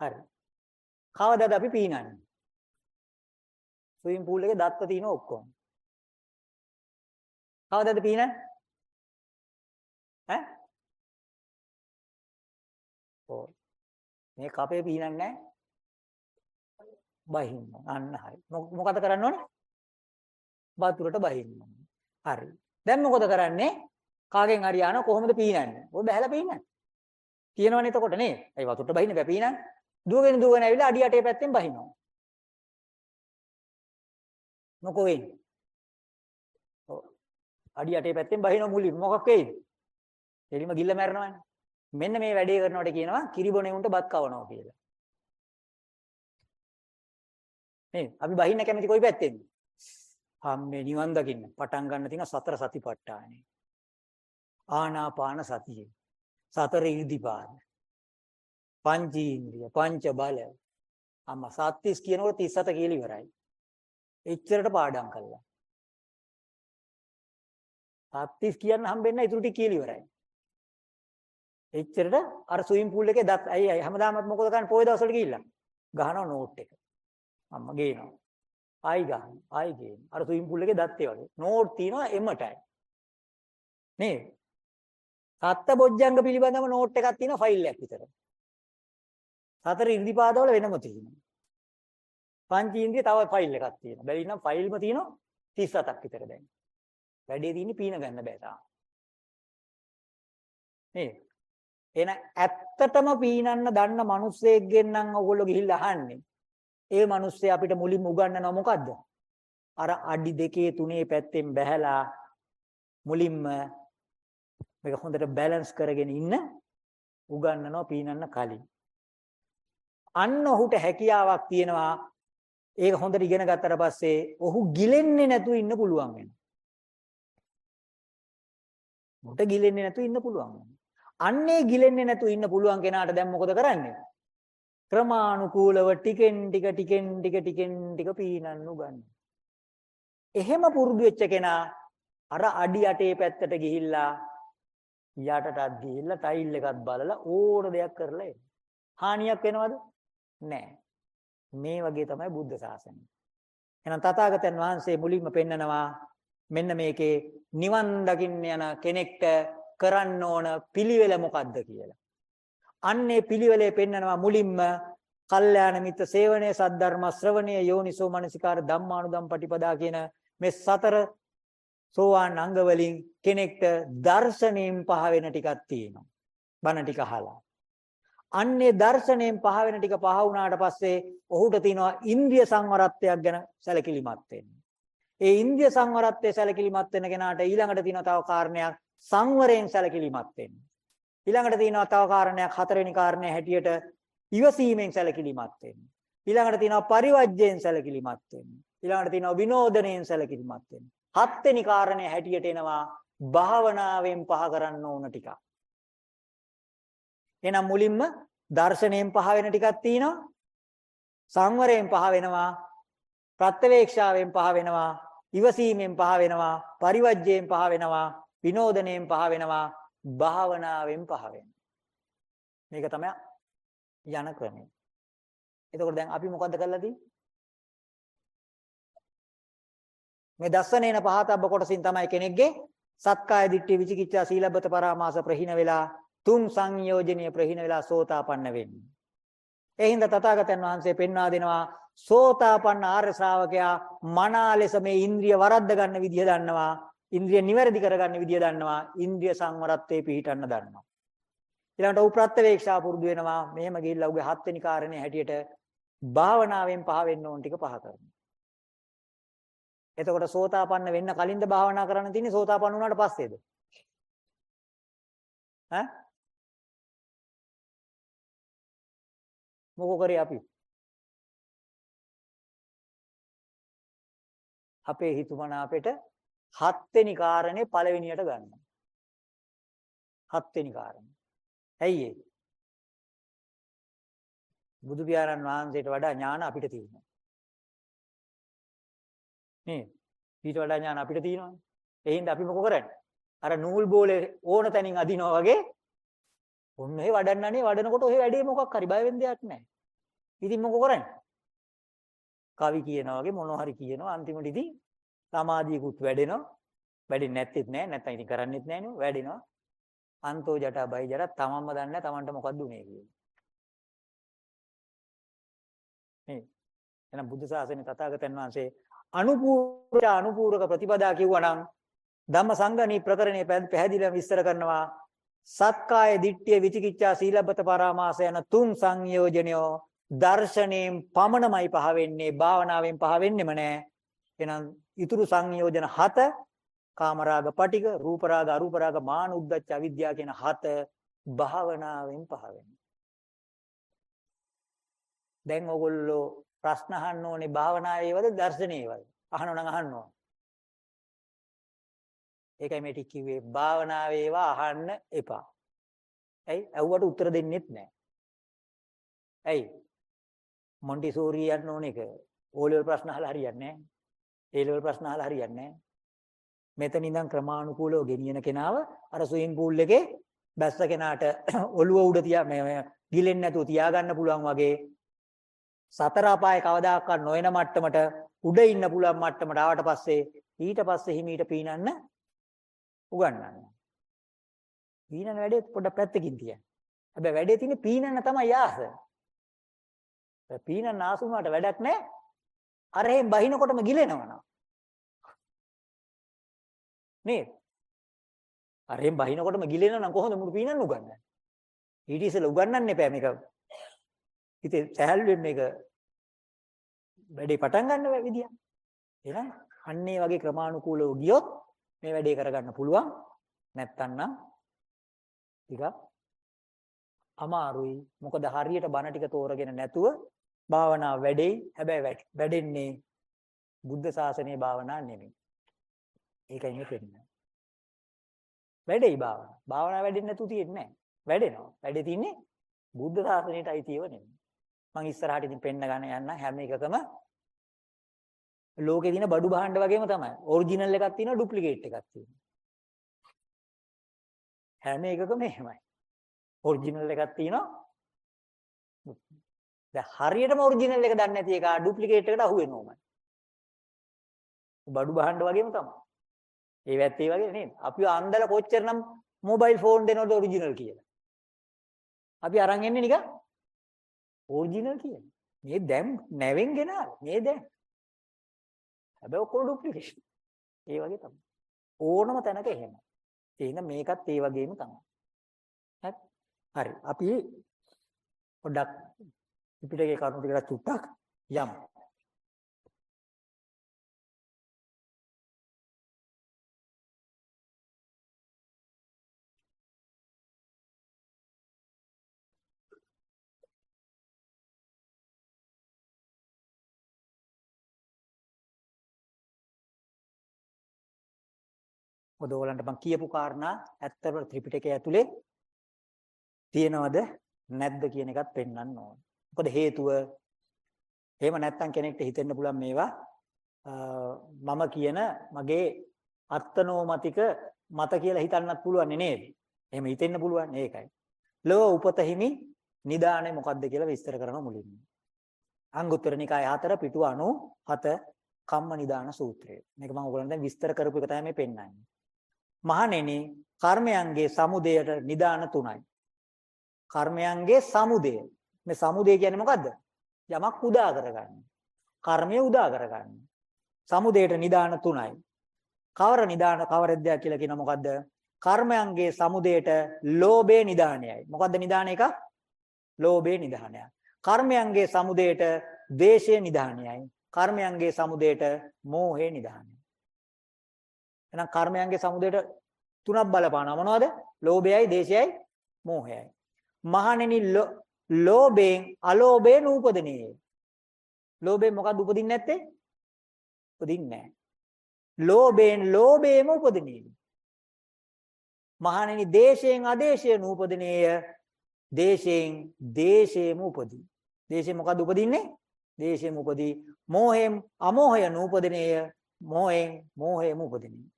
හරි. කවදාද අපි පීනන්නේ? ස්විමින් pool එකේ දත්ත තියෙනවා ඔක්කොම. කවදාද පීනන්නේ? ඈ? ඔව්. මේ කපේ පීනන්නේ නැහැ. බහින්න. අන්න හරි. මොකද කරන්න ඕනේ? වතුරට බහින්න. හරි. දැන් මොකද කරන්නේ? කාගෙන් හරි ආන කොහොමද පීනන්නේ? ඔය බහැලා පීනන්නේ. කියනවනේ එතකොට නේ. ඒ වතුරට බහින්න බෑ පීනන්නේ. දුවගෙන දුවගෙන ඇවිල්ලා අඩි යටේ පැත්තෙන් බහිනවා. මොකෝ වෙන්නේ? ඔව්. අඩි යටේ පැත්තෙන් බහින මුලින් මොකක් වෙයිද? එලිම ගිල්ල මැරෙනවනේ. මෙන්න මේ වැඩේ කරනකොට කියනවා කිරිබොනේ උන්ට බත් කවනවා කියලා. නේ අපි බහින්න කැමති කොයි පැත්තෙන්ද? හම්මේ නිවන් දකින්න පටන් ගන්න තියෙන සතර සතිපට්ඨානේ. ආනාපාන සතිය. සතර ඉර්ධිපාද. පංචීන්ද්‍රිය, පංච බල. අම්මා සත්‍තිස් කියනකොට 37 කියලා ඉවරයි. එච්චරට පාඩම් කළා. සත්‍තිස් කියන්න හම්බෙන්නේ නැහැ ඉතුරු ටික කියලා ඉවරයි. එච්චරට අර ස්විමින් pool එකේ දත් අයි හැමදාමත් මොකද කරන්නේ පොය දවස්වල ගිහිල්ලා ගහනවා නෝට් එක. අම්මා ගේනවා. ආයි ගන්න. ආයි ගේන. අර ස්විමින් pool එකේ දත් ඒ වගේ. නෝට් තියෙනවා එමටයි. නේද? සත්ත බොජ්ජංග පිළිබඳව නෝට් එකක් තියෙනවා ෆයිල් එකක් විතර. සතර ඉර්ධිපාදවල වෙනම තියෙනවා. පංචීන්ද්‍රිය තව ෆයිල් එකක් තියෙනවා. බැරි නම් ෆයිල්ම තියෙනවා 37ක් විතර දැන්. වැඩේ තියෙන්නේ පීන ගන්න බෑ තාම. නේද? එන ඇත්තටම පීනන්න දන්න මිනිස්සෙක්ගෙන් නම් ඔයගොල්ලෝ ගිහිල්ලා අහන්නේ. ඒ මිනිස්සේ අපිට මුලින්ම උගන්වනවා මොකද්ද? අර අඩි දෙකේ තුනේ පැත්තෙන් බැහැලා මුලින්ම මේක හොඳට බැලන්ස් කරගෙන ඉන්න උගන්වනවා පීනන්න කලින්. අන්න ඔහුට හැකියාවක් තියෙනවා ඒක හොඳට ඉගෙන ගත්තට පස්සේ ඔහු ගිලෙන්නේ නැතුව ඉන්න පුළුවන් වෙනවා. මොකට ගිලෙන්නේ නැතුව ඉන්න පුළුවන් වෙනවා. අන්නේ ගිලෙන්නේ නැතුව ඉන්න පුළුවන් කෙනාට දැන් මොකද කරන්නේ? ක්‍රමානුකූලව ටිකෙන් ටික ටිකෙන් ටික ටිකෙන් ටික පීනන්න උගන්න. එහෙම පුරුදු වෙච්ච කෙනා අර අඩි යටේ පැත්තට ගිහිල්ලා යටටත් ගිහිල්ලා ටයිල් එකත් බලලා ඕන දෙයක් කරලා එන්න. හානියක් වෙනවද? නැහැ. මේ වගේ තමයි බුද්ධ ශාසනය. එහෙනම් තථාගතයන් වහන්සේ මුලින්ම පෙන්නනවා මෙන්න මේකේ නිවන් දකින්න යන කෙනෙක්ට කරන්න ඕන පිළිවෙල මොකද්ද කියලා. අන්නේ පිළිවෙලේ පෙන්නනවා මුලින්ම කල්යාණ මිත්‍ර සේවනයේ සද්ධර්ම ශ්‍රවණයේ යෝනිසෝ මනසිකාර ධම්මානුදම් පටිපදා කියන මේ සතර සෝවාන් අංග වලින් කෙනෙක්ට දර්ශනයෙන් පහ වෙන ටිකක් තියෙනවා. බණ ටික අහලා. අන්නේ දර්ශනයෙන් පහ වෙන ටික පහ වුණාට පස්සේ ඔහුට තියෙනවා ඉන්ද්‍රිය සංවරත්වයක් ගැන සැලකිලිමත් වෙන්න. ඒ ඉන්ද්‍රිය සංවරත්වයේ සැලකිලිමත් වෙන කෙනාට ඊළඟට තියෙනවා තව කාරණයක් සංවරයෙන් සැලකිලිමත් වෙන්න. ඊළඟට තියෙනවා තව කාරණයක් හතරවෙනි කාරණය හැටියට ඉවසීමෙන් සැලකිලිමත් වෙන්න. ඊළඟට තියෙනවා පරිවර්ජයෙන් සැලකිලිමත් වෙන්න. ඊළඟට තියෙනවා විනෝදණයෙන් සැලකිලිමත් වෙන්න. හත්වෙනි කාරණය හැටියට එනවා භාවනාවෙන් පහ කරන්න ඕන ටිකක්. එහෙනම් මුලින්ම දර්ශනයෙන් පහ වෙන ටිකක් තියෙනවා. සංවරයෙන් පහ වෙනවා. ප්‍රත්‍යවේක්ෂාවෙන් පහ වෙනවා. ඉවසීමෙන් පහ වෙනවා. පරිවර්ජයෙන් පහ වෙනවා. විනෝදණයෙන් පහ වෙනවා. භාවනාවෙන් පහ වෙනවා. මේක තමයි යන ක්‍රමය. එතකොට දැන් අපි මොකද්ද කරලා තියෙන්නේ? මේ දස්සනේන පහතබ්බ කොටසින් තමයි කෙනෙක්ගේ සත්කාය දිට්ඨි විචිකිච්ඡා සීලබ්බත පරාමාස ප්‍රහිණ වෙලා තුන් සංයෝජනීය ප්‍රහිණ වෙලා සෝතාපන්න වෙන්නේ. ඒ හින්දා තථාගතයන් වහන්සේ පෙන්වා දෙනවා සෝතාපන්න ආර්ය ශ්‍රාවකයා මනා ලෙස මේ ඉන්ද්‍රිය වරද්ද ගන්න විදිය දන්නවා. ඉන්ද්‍රිය නිවැරදි කරගන්න විදිය දන්නවා. ඉන්ද්‍රිය සංවරත්වයේ පිහිටන්න දන්නවා. ඊළඟට උ ප්‍රත්‍යවේක්ෂා පුරුදු වෙනවා. මෙහෙම ගිහිල්ලා උගේ හත්වෙනි කාරණේ හැටියට භාවනාවෙන් පහ වෙන්න ඕන ටික පහ කරනවා. එතකොට සෝතාපන්න වෙන්න කලින්ද භාවනා කරන්න තියෙන්නේ සෝතාපන්න වුණාට පස්සේද? ඈ? මොකෝ කරේ අපි? අපේ හිතුමන අපිට හත්වෙනි කාරණේ පළවෙනියට ගන්නවා. හත්වෙනි කාරණේ. ඇයි ඒ? බුදු පියාණන් වහන්සේට වඩා ඥාන අපිට තියෙනවා. නේ? ඊට වඩා ඥාන අපිට තියෙනවානේ. ඒ හින්දා අපි මොකෝ කරන්නේ? අර නූල් බෝලේ ඕන තැනින් අදිනවා වගේ ඔන්න ඒ වඩන්නනේ වඩනකොට ඔය වැඩේ මොකක් හරි බය වෙන්න දෙයක් නැහැ. ඉතින් මොකෝ කරන්නේ? කවි කියනවා වගේ මොනවා හරි කියනවා අන්තිමට ඉතින් සමාධියකුත් වැඩෙනවා. වැඩෙන්නේ නැත්තේත් නෑ නැත්නම් ඉතින් කරන්නේත් නෑනේ වැඩෙනවා. අන්තෝ ජටා බයි ජර තමන්ම දන්නේ නැහැ තමන්ට මොකද්ද උනේ කියලා. මේ එහෙනම් බුද්ධ ශාසනයේ තථාගතයන් වහන්සේ අනුපූර්ව අනුපූරක ප්‍රතිපදා කිව්වනම් ධම්ම සංගණී ප්‍රකරණේ පැහැදිලිව විස්තර කරනවා සත්කාය දිට්ඨිය විචිකිච්ඡා සීලබ්බත පරාමාස යන තුන් සංයෝජනයෝ දර්ශනයෙන් පමණමයි පහ වෙන්නේ භාවනාවෙන් පහ වෙන්නෙම නෑ එහෙනම් ඊතුරු සංයෝජන හත කාමරාග පටික රූපරාග අරූපරාග මාන උද්දච්ච අවිද්‍යාව කියන හත භාවනාවෙන් පහ වෙනවා දැන් ඕගොල්ලෝ ප්‍රශ්න අහන්න ඕනේ භාවනාවේවද දර්ශනයේවද? අහනවා නම් අහන්න ඕන. ඒකයි මේ ටික කිව්වේ භාවනාවේවා අහන්න එපා. ඇයි? ඇව්වට උත්තර දෙන්නෙත් නැහැ. ඇයි? මොන්ටිසෝරි යන්න ඕන එක ඕ ලෙවල් ප්‍රශ්න අහලා හරියන්නේ නැහැ. ඒ ලෙවල් ප්‍රශ්න අහලා හරියන්නේ නැහැ. මෙතන ඉඳන් ක්‍රමානුකූලව ගෙනියන කෙනාව අර ස්විමින් pool එකේ බැස්ස කෙනාට ඔළුව උඩ තියා මේ ගිලෙන්නේ නැතුව තියාගන්න පුළුවන් වගේ සතර අපායේ කවදාකවත් නොයන මට්ටමට උඩ ඉන්න පුළුවන් මට්ටමට ආවට පස්සේ ඊට පස්සේ හිමීට පීනන්න උගන්වන්න. පීනන වැඩේ පොඩ්ඩක් පැත්තකින් තියන්න. හැබැයි වැඩේ තියෙන්නේ පීනන්න තමයි ආස. පීනන්න ආසුමාට වැඩක් නැහැ. අර එහෙන් බහිනකොටම ගිලෙනවා නේද? අර එහෙන් බහිනකොටම ගිලෙනවා නම් කොහොමද මුළු පීනන්න උගන්වන්නේ? ඊට ඉස්සෙල්ලා උගන්වන්න එපා මේක ඉතින් සහැල්ලුවෙන් මේක වැඩේ පටන් ගන්න විදිය. එහෙනම් අන්න ඒ වගේ ක්‍රමානුකූලව ගියොත් මේ වැඩේ කරගන්න පුළුවන්. නැත්තම් නම් ටිකක් අමාරුයි. මොකද හරියට බණ ටික තෝරගෙන නැතුව භාවනා වැඩෙයි. හැබැයි වැඩෙන්නේ බුද්ධ ශාසනයේ භාවනා නෙමෙයි. ඒකයි මේ පෙන්නේ. වැඩෙයි භාවනා. භාවනා වැඩෙන්නේ නැතු තියෙන්නේ නැහැ. වැඩෙනවා. වැඩේ තියෙන්නේ බුද්ධ ශාසනයට අයිතිව නෙමෙයි. මම ඉස්සරහට ඉතින් පෙන්න ගන්න යන්න හැම එකකම ලෝකේ තියෙන බඩු භාණ්ඩ වගේම තමයි. ඔරිජිනල් එකක් තියෙනවා ඩුප්ලිකේට් එකක් තියෙනවා. හැම එකකම එහෙමයි. ඔරිජිනල් එකක් තියෙනවා. දැන් හරියටම ඔරිජිනල් එක දන්නේ නැති එක ඩුප්ලිකේට් එකට අහු වෙනවමයි. බඩු භාණ්ඩ වගේම තමයි. ඒ වැත්තේ වගේ නේද? අපි අන්දල කොච්චරනම් මොබයිල් ෆෝන් දෙනවද ඔරිජිනල් කියලා. අපි අරන් එන්නේ නිකන් ඔරිජිනල් කියන්නේ. මේ දැන් නැවෙන් ගෙනාවා. මේ දැන්. හැබැයි ඔක්කොම ඩුප්ලිකේෂන්. ඒ වගේ තමයි. ඕනම තැනක එහෙම. එහෙනම් මේකත් ඒ වගේම තමයි. හරි. අපි පොඩ්ඩක් පිටකේ කරුණු ටිකට චුට්ටක් යමු. මොකද ඕගලන්ට මම කියපු කාරණා ඇත්තම ත්‍රිපිටකය ඇතුලේ තියෙනවද නැද්ද කියන එකත් පෙන්වන්න ඕන. මොකද හේතුව එහෙම නැත්තම් කෙනෙක්ට හිතෙන්න පුළුවන් මේවා මම කියන මගේ අත්නෝමතික මත කියලා හිතන්නත් පුළුවන් නේද? එහෙම හිතෙන්න පුළුවන් ඒකයි. ලෝ උපත හිමි නිදානේ මොකද්ද කියලා විස්තර කරන මුලින්ම. අංගුත්තර නිකාය 4 පිටු 97 කම්ම නිදාන සූත්‍රය. මේක මම ඔයගලන්ට විස්තර කරපු එක තමයි මේ පෙන්වන්නේ. මහණෙනි කර්මයන්ගේ සමුදයට නිදාන තුනයි. කර්මයන්ගේ සමුදය. මේ සමුදය කියන්නේ මොකද්ද? යමක් උදා කරගන්න. කර්මය උදා කරගන්න. සමුදයට නිදාන තුනයි. කවර නිදාන කවරෙද්ද කියලා කියන මොකද්ද? කර්මයන්ගේ සමුදයට ලෝභේ නිදානයයි. මොකද්ද නිදාන එක? ලෝභේ නිදානයයි. කර්මයන්ගේ සමුදයට ද්වේෂයේ නිදානයයි. කර්මයන්ගේ සමුදයට මෝහේ නිදානයයි. එහෙනම් කර්මයන්ගේ සමුදයට තුනක් බලපානවා මොනවද? ලෝභයයි, දේශයයි, මෝහයයි. මහණෙනි ලෝභයෙන් අලෝභයෙන් උපදිනේ. ලෝභයෙන් මොකද්ද උපදින්නේ නැත්තේ? උපදින්නේ නැහැ. ලෝභයෙන් ලෝභයෙන්ම උපදිනේ. මහණෙනි දේශයෙන් අදේශයෙන් උපදිනේය. දේශයෙන් දේශයෙන්ම උපදී. දේශයෙන් මොකද්ද උපදින්නේ? දේශයෙන් උපදී. මෝහයෙන් අමෝහය නූපදිනේය. මෝහයෙන් මෝහයෙන් උපදිනේ.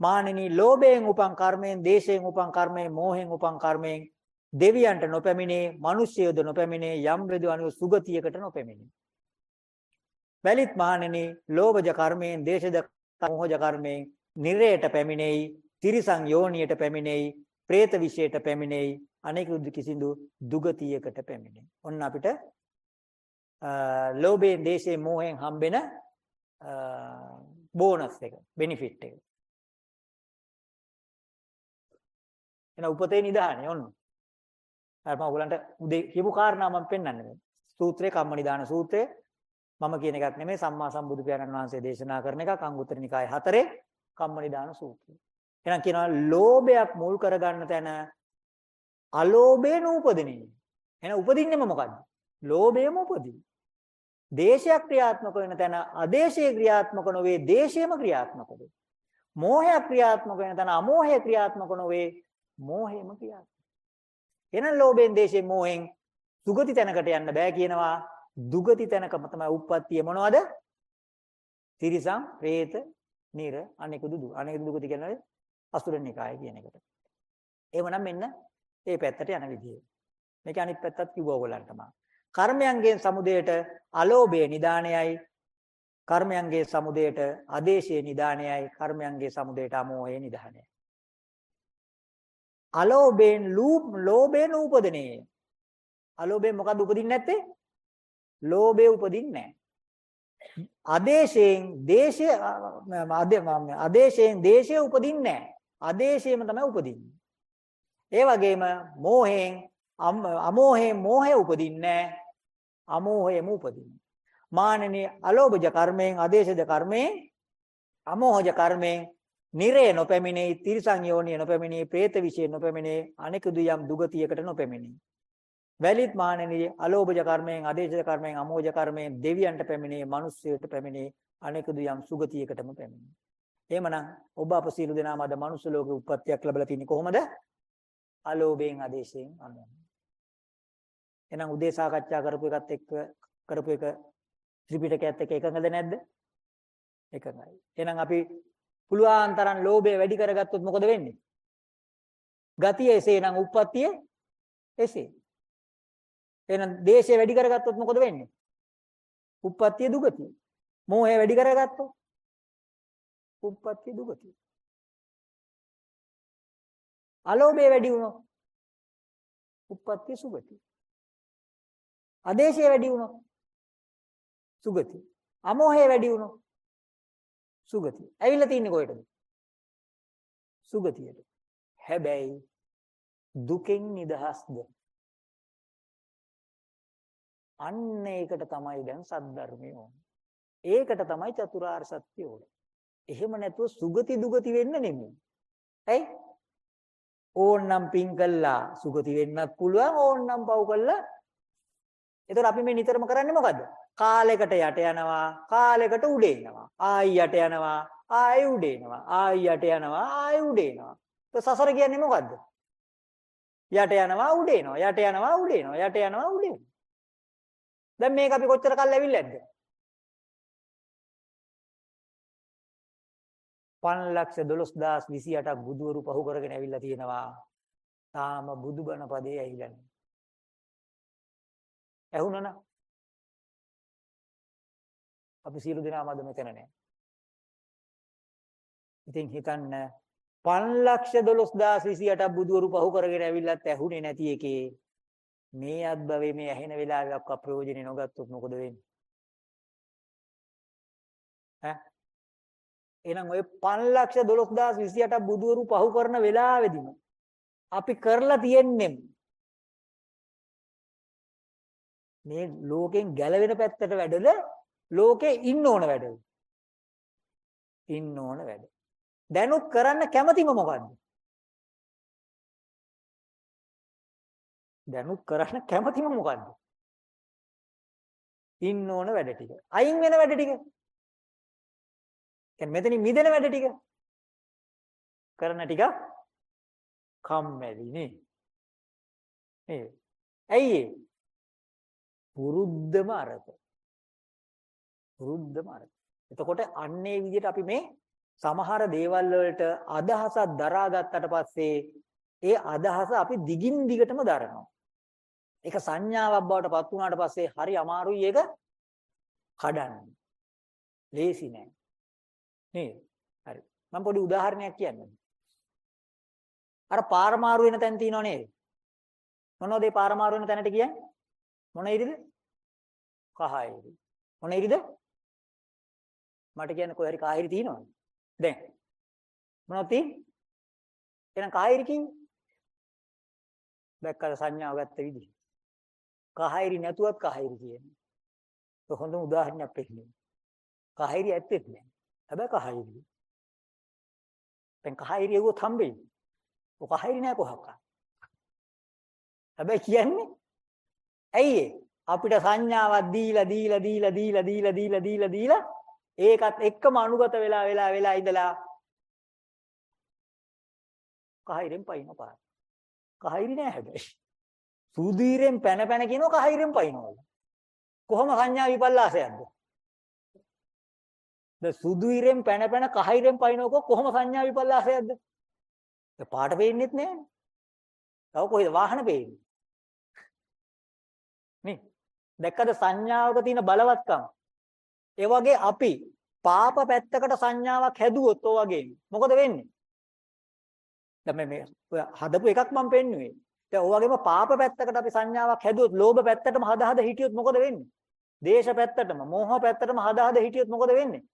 මානිනී ලෝභයෙන් උපන් කර්මයෙන්, දේශයෙන් උපන් කර්මයෙන්, මෝහයෙන් උපන් කර්මයෙන් දෙවියන්ට නොපැමිණේ, මිනිස්යෝද නොපැමිණේ, යම් රෙදු අනුව සුගතියකට නොපැමිණේ. බැලිත් මානිනී ලෝභජ කර්මයෙන්, දේශජ මොහජ කර්මයෙන් නිරයට පැමිණෙයි, තිරිසං යෝනියට පැමිණෙයි, പ്രേත විශේෂයට පැමිණෙයි, අනෙක් කිසිදු දුගතියකට පැමිණෙයි. ඔන්න අපිට ලෝභයෙන්, දේශයෙන්, මෝහයෙන් හම්බෙන බෝනස් එක, බෙනිෆිට් එක. එන උපතේ නිදානේ ඔන්න. හරි මම ඔයගලන්ට උදේ කියපු කාරණා මම පෙන්වන්නේ. සූත්‍රයේ කම්ම නිදාන සූත්‍රය මම කියන එකක් නෙමෙයි සම්මා සම්බුදු පියාණන් වහන්සේ දේශනා කරන එකක් අංගුත්තර නිකාය 4 කම්ම නිදාන සූත්‍රය. එහෙනම් කියනවා ලෝභයක් මුල් කරගන්න තැන අලෝභය නූපදිනේ. එහෙනම් උපදින්නේම මොකද්ද? ලෝභයම උපදී. දේශයක් ක්‍රියාත්මක වෙන තැන අදේශයේ ක්‍රියාත්මක නොවේ දේශයම ක්‍රියාත්මක වේ. මෝහය ක්‍රියාත්මක වෙන තැන අමෝහය ක්‍රියාත්මක නොවේ මෝහයම ක්‍රියාත්මක. එහෙනම් ලෝභයෙන් දේශයෙන් මෝහෙන් සුගති තැනකට යන්න බෑ කියනවා. දුගති තැනකම තමයි උප්පත්තිය මොනවද? තිරිසං, പ്രേත, නිර, අනෙකුදු දු. අනෙකුදු දුගති කියන්නේ අසුරන් නිකාය කියන එකට. එහෙමනම් මෙන්න මේ පැත්තට යන විදිය. මේක අනිත් පැත්තත් කිව්වා ඔයගලන්ටම. කර්මයන්ගෙන් සමුදයට අලෝභය නිදානයයි කර්මයන්ගේ සමුදයට ආදේශයේ නිදානයයි කර්මයන්ගේ සමුදයට අමෝහයේ නිදානයයි අලෝභයෙන් ලෝභයෙන් උපදිනේ. අලෝභයෙන් මොකද්ද උපදින්නේ නැත්තේ? ලෝභය උපදින්නේ නැහැ. ආදේශයෙන් දේශය ආදේශයෙන් දේශය උපදින්නේ නැහැ. ආදේශයෙන්ම තමයි උපදින්නේ. ඒ වගේම මෝහයෙන් අමෝහයෙන් මෝහය උපදින්නේ නැහැ. අමෝහයම උපදින්නේ. මානනී අලෝභජ කර්මයෙන් ආදේශජ කර්මයෙන් අමෝහජ කර්මයෙන් නිරේ නොපැමිණේ තිරිසං යෝනිය නොපැමිණේ പ്രേත විශේෂ නොපැමිණේ අනෙකුදු යම් දුගතියකට නොපැමිණේ. වැලිත් මානෙනී අලෝභජ කර්මයෙන් ආදේශජ කර්මයෙන් අමෝජ කර්මයෙන් දෙවියන්ට පැමිණේ මිනිස්සුන්ට පැමිණේ අනෙකුදු යම් සුගතියකටම පැමිණේ. එහෙමනම් ඔබ අප සියලු දෙනාම අද මනුස්ස ලෝකේ උප්පත්තියක් ලැබලා තින්නේ කොහොමද? අලෝභයෙන් ආදේශයෙන් අනුව. එහෙනම් උදේ සාකච්ඡා කරපු එකත් එක්ක කරපු එක ත්‍රිපිටකයත් එක්ක එකඟද නැද්ද? එකඟයි. එහෙනම් අපි පුළුවන් තරම් ලෝභය වැඩි කරගත්තොත් මොකද වෙන්නේ? ගතිය එසේනම් උප්පත්තිය එසේ. එහෙනම් දේශය වැඩි කරගත්තොත් මොකද වෙන්නේ? උප්පත්තිය දුගතිය. මෝහය වැඩි කරගත්තොත් උප්පත්තිය දුගතිය. අලෝභය වැඩි වුණොත් උප්පත්තිය සුගතිය. අදේශය වැඩි වුණොත් සුගතිය. අමෝහය වැඩි වුණොත් සුගතිය. ඇවිල්ලා තින්නේ කොහෙටද? සුගතියට. හැබැයි දුකෙන් නිදහස්ද? අන්න ඒකට තමයි දැන් සද්ධර්මය ඕනේ. ඒකට තමයි චතුරාර්ය සත්‍ය ඕනේ. එහෙම නැතුව සුගති දුගති වෙන්න නෙමෙයි. ඇයි? ඕන්නම් පින් කළා සුගති වෙන්නත් පුළුවන් ඕන්නම් පව් කළා. ඒතර අපි මේ නිතරම කරන්නේ මොකද්ද? කාලයකට යට යනවා කාලයකට උඩ එනවා ආයි යට යනවා ආයි උඩ එනවා ආයි යට යනවා ආයි උඩ එනවා તો සසර කියන්නේ මොකද්ද? යට යනවා උඩ එනවා යට යනවා උඩ එනවා යට යනවා උඩ එනවා දැන් මේක අපි කොච්චර කල් ඇවිල්ලාද? 512028ක් බුදුවරු පහු කරගෙන ඇවිල්ලා තියෙනවා. තාම බුදුබණ පදේ ඇහිලා නැහැ ඇහුණා අපි සියලු දෙනාම අද මෙතන නැහැ. ඉතින් හිතන්න 512028ක් බුදුවරු පහු කරගෙන ඇවිල්ලත් ඇහුනේ නැති එකේ මේ අත්භවයේ මේ ඇහෙන වෙලාවක ප්‍රයෝජනෙ නොගත්තොත් මොකද වෙන්නේ? ඈ එහෙනම් ඔය 512028ක් බුදුවරු පහු කරන වෙලාවෙදිම අපි කරලා තියෙන්නේ මේ ලෝකෙන් ගැලවෙන පැත්තට වැඩද ලෝකේ ඉන්න ඕන වැඩද ඉන්න ඕන වැඩ. දැනුත් කරන්න කැමතිම මොකද්ද? දැනුත් කරන්න කැමතිම මොකද්ද? ඉන්න ඕන වැඩ ටික. අයින් වෙන වැඩ ටික. කියන්නේ මෙතනින් මිදෙන වැඩ ටික. කරන ටික කම්මැලි නේ නේ ඇයි පුරුද්දම අරක. පුරුද්දම අරක එතකොට අන්නේ විදිහට අපි මේ සමහර දේවල් වලට අදහසක් දරාගත්තට පස්සේ ඒ අදහස අපි දිගින් දිගටම දරනවා ඒක සංඥාවක් බවට පත් වුණාට පස්සේ හරි අමාරුයි ඒක කඩන්න. ලේසි නෑ. නේද? හරි. මම පොඩි උදාහරණයක් කියන්නම්. අර පාරමාරු වෙන තැන තියෙනව නේද? මොනවද ඒ පාරමාරු වෙන තැනට කියන්නේ? මොන ඉරිද? කහයිරි. මොන ඉරිද? මට කියන්න කොහේ හරි කාහිරි තියෙනවද? දැන් මොනවද තියෙන්නේ? එහෙනම් කාහිරි කිව්වේ? දැක්කද සංඥාව ගත්ත විදිහ. කහයිරි නැතුවත් කහයිරි කියන්නේ. ඒක හොඳ උදාහරණයක් පෙන්නන්නේ. කහයිරි ඇත්තෙත් නෑ. හැබැයි කහයිරි. දැන් කහයිරි එවුවොත් හම්බෙන්නේ. ඔක කහයිරි නෑ කොහොක්ක. හැබැයි කියන්නේ ඇයි අපිට සංඥාවක් දීලා දීලා දීලා දීලා දීලා දීලා දීලා දීලා ඒකත් එක්කම අනුගත වෙලා වෙලා වෙලා ඉඳලා කහයිරෙන් පයින් පාර. කහයිරි නෑ හැබැයි. සුදීරෙන් පැන පැන කියනවා කහිරෙන් පයින්නවලු. කොහොම සංඥා විපල්ලාසයක්ද? ද සුදීරෙන් පැන පැන කහිරෙන් පයින්නවක කොහොම සංඥා විපල්ලාසයක්ද? ඒ පාට පේන්නෙත් නෑ. තව කොහෙද වාහන පේන්නේ? නේ. දැක්කද සංඥාවක තියෙන බලවත්කම? ඒ වගේ අපි පාප පැත්තකට සංඥාවක් හැදුවොත් ඔය වගේ මොකද වෙන්නේ? දැන් මේ හදපු එකක් මම පෙන්නුවේ. දැන් ඔය වගේම පාප පැත්තකට අපි සංඥාවක් හැදුවොත් ලෝභ පැත්තටම හද හද හිටියොත් මොකද වෙන්නේ? දේශ පැත්තටම, මෝහ පැත්තටම හද හද හිටියොත් මොකද වෙන්නේ?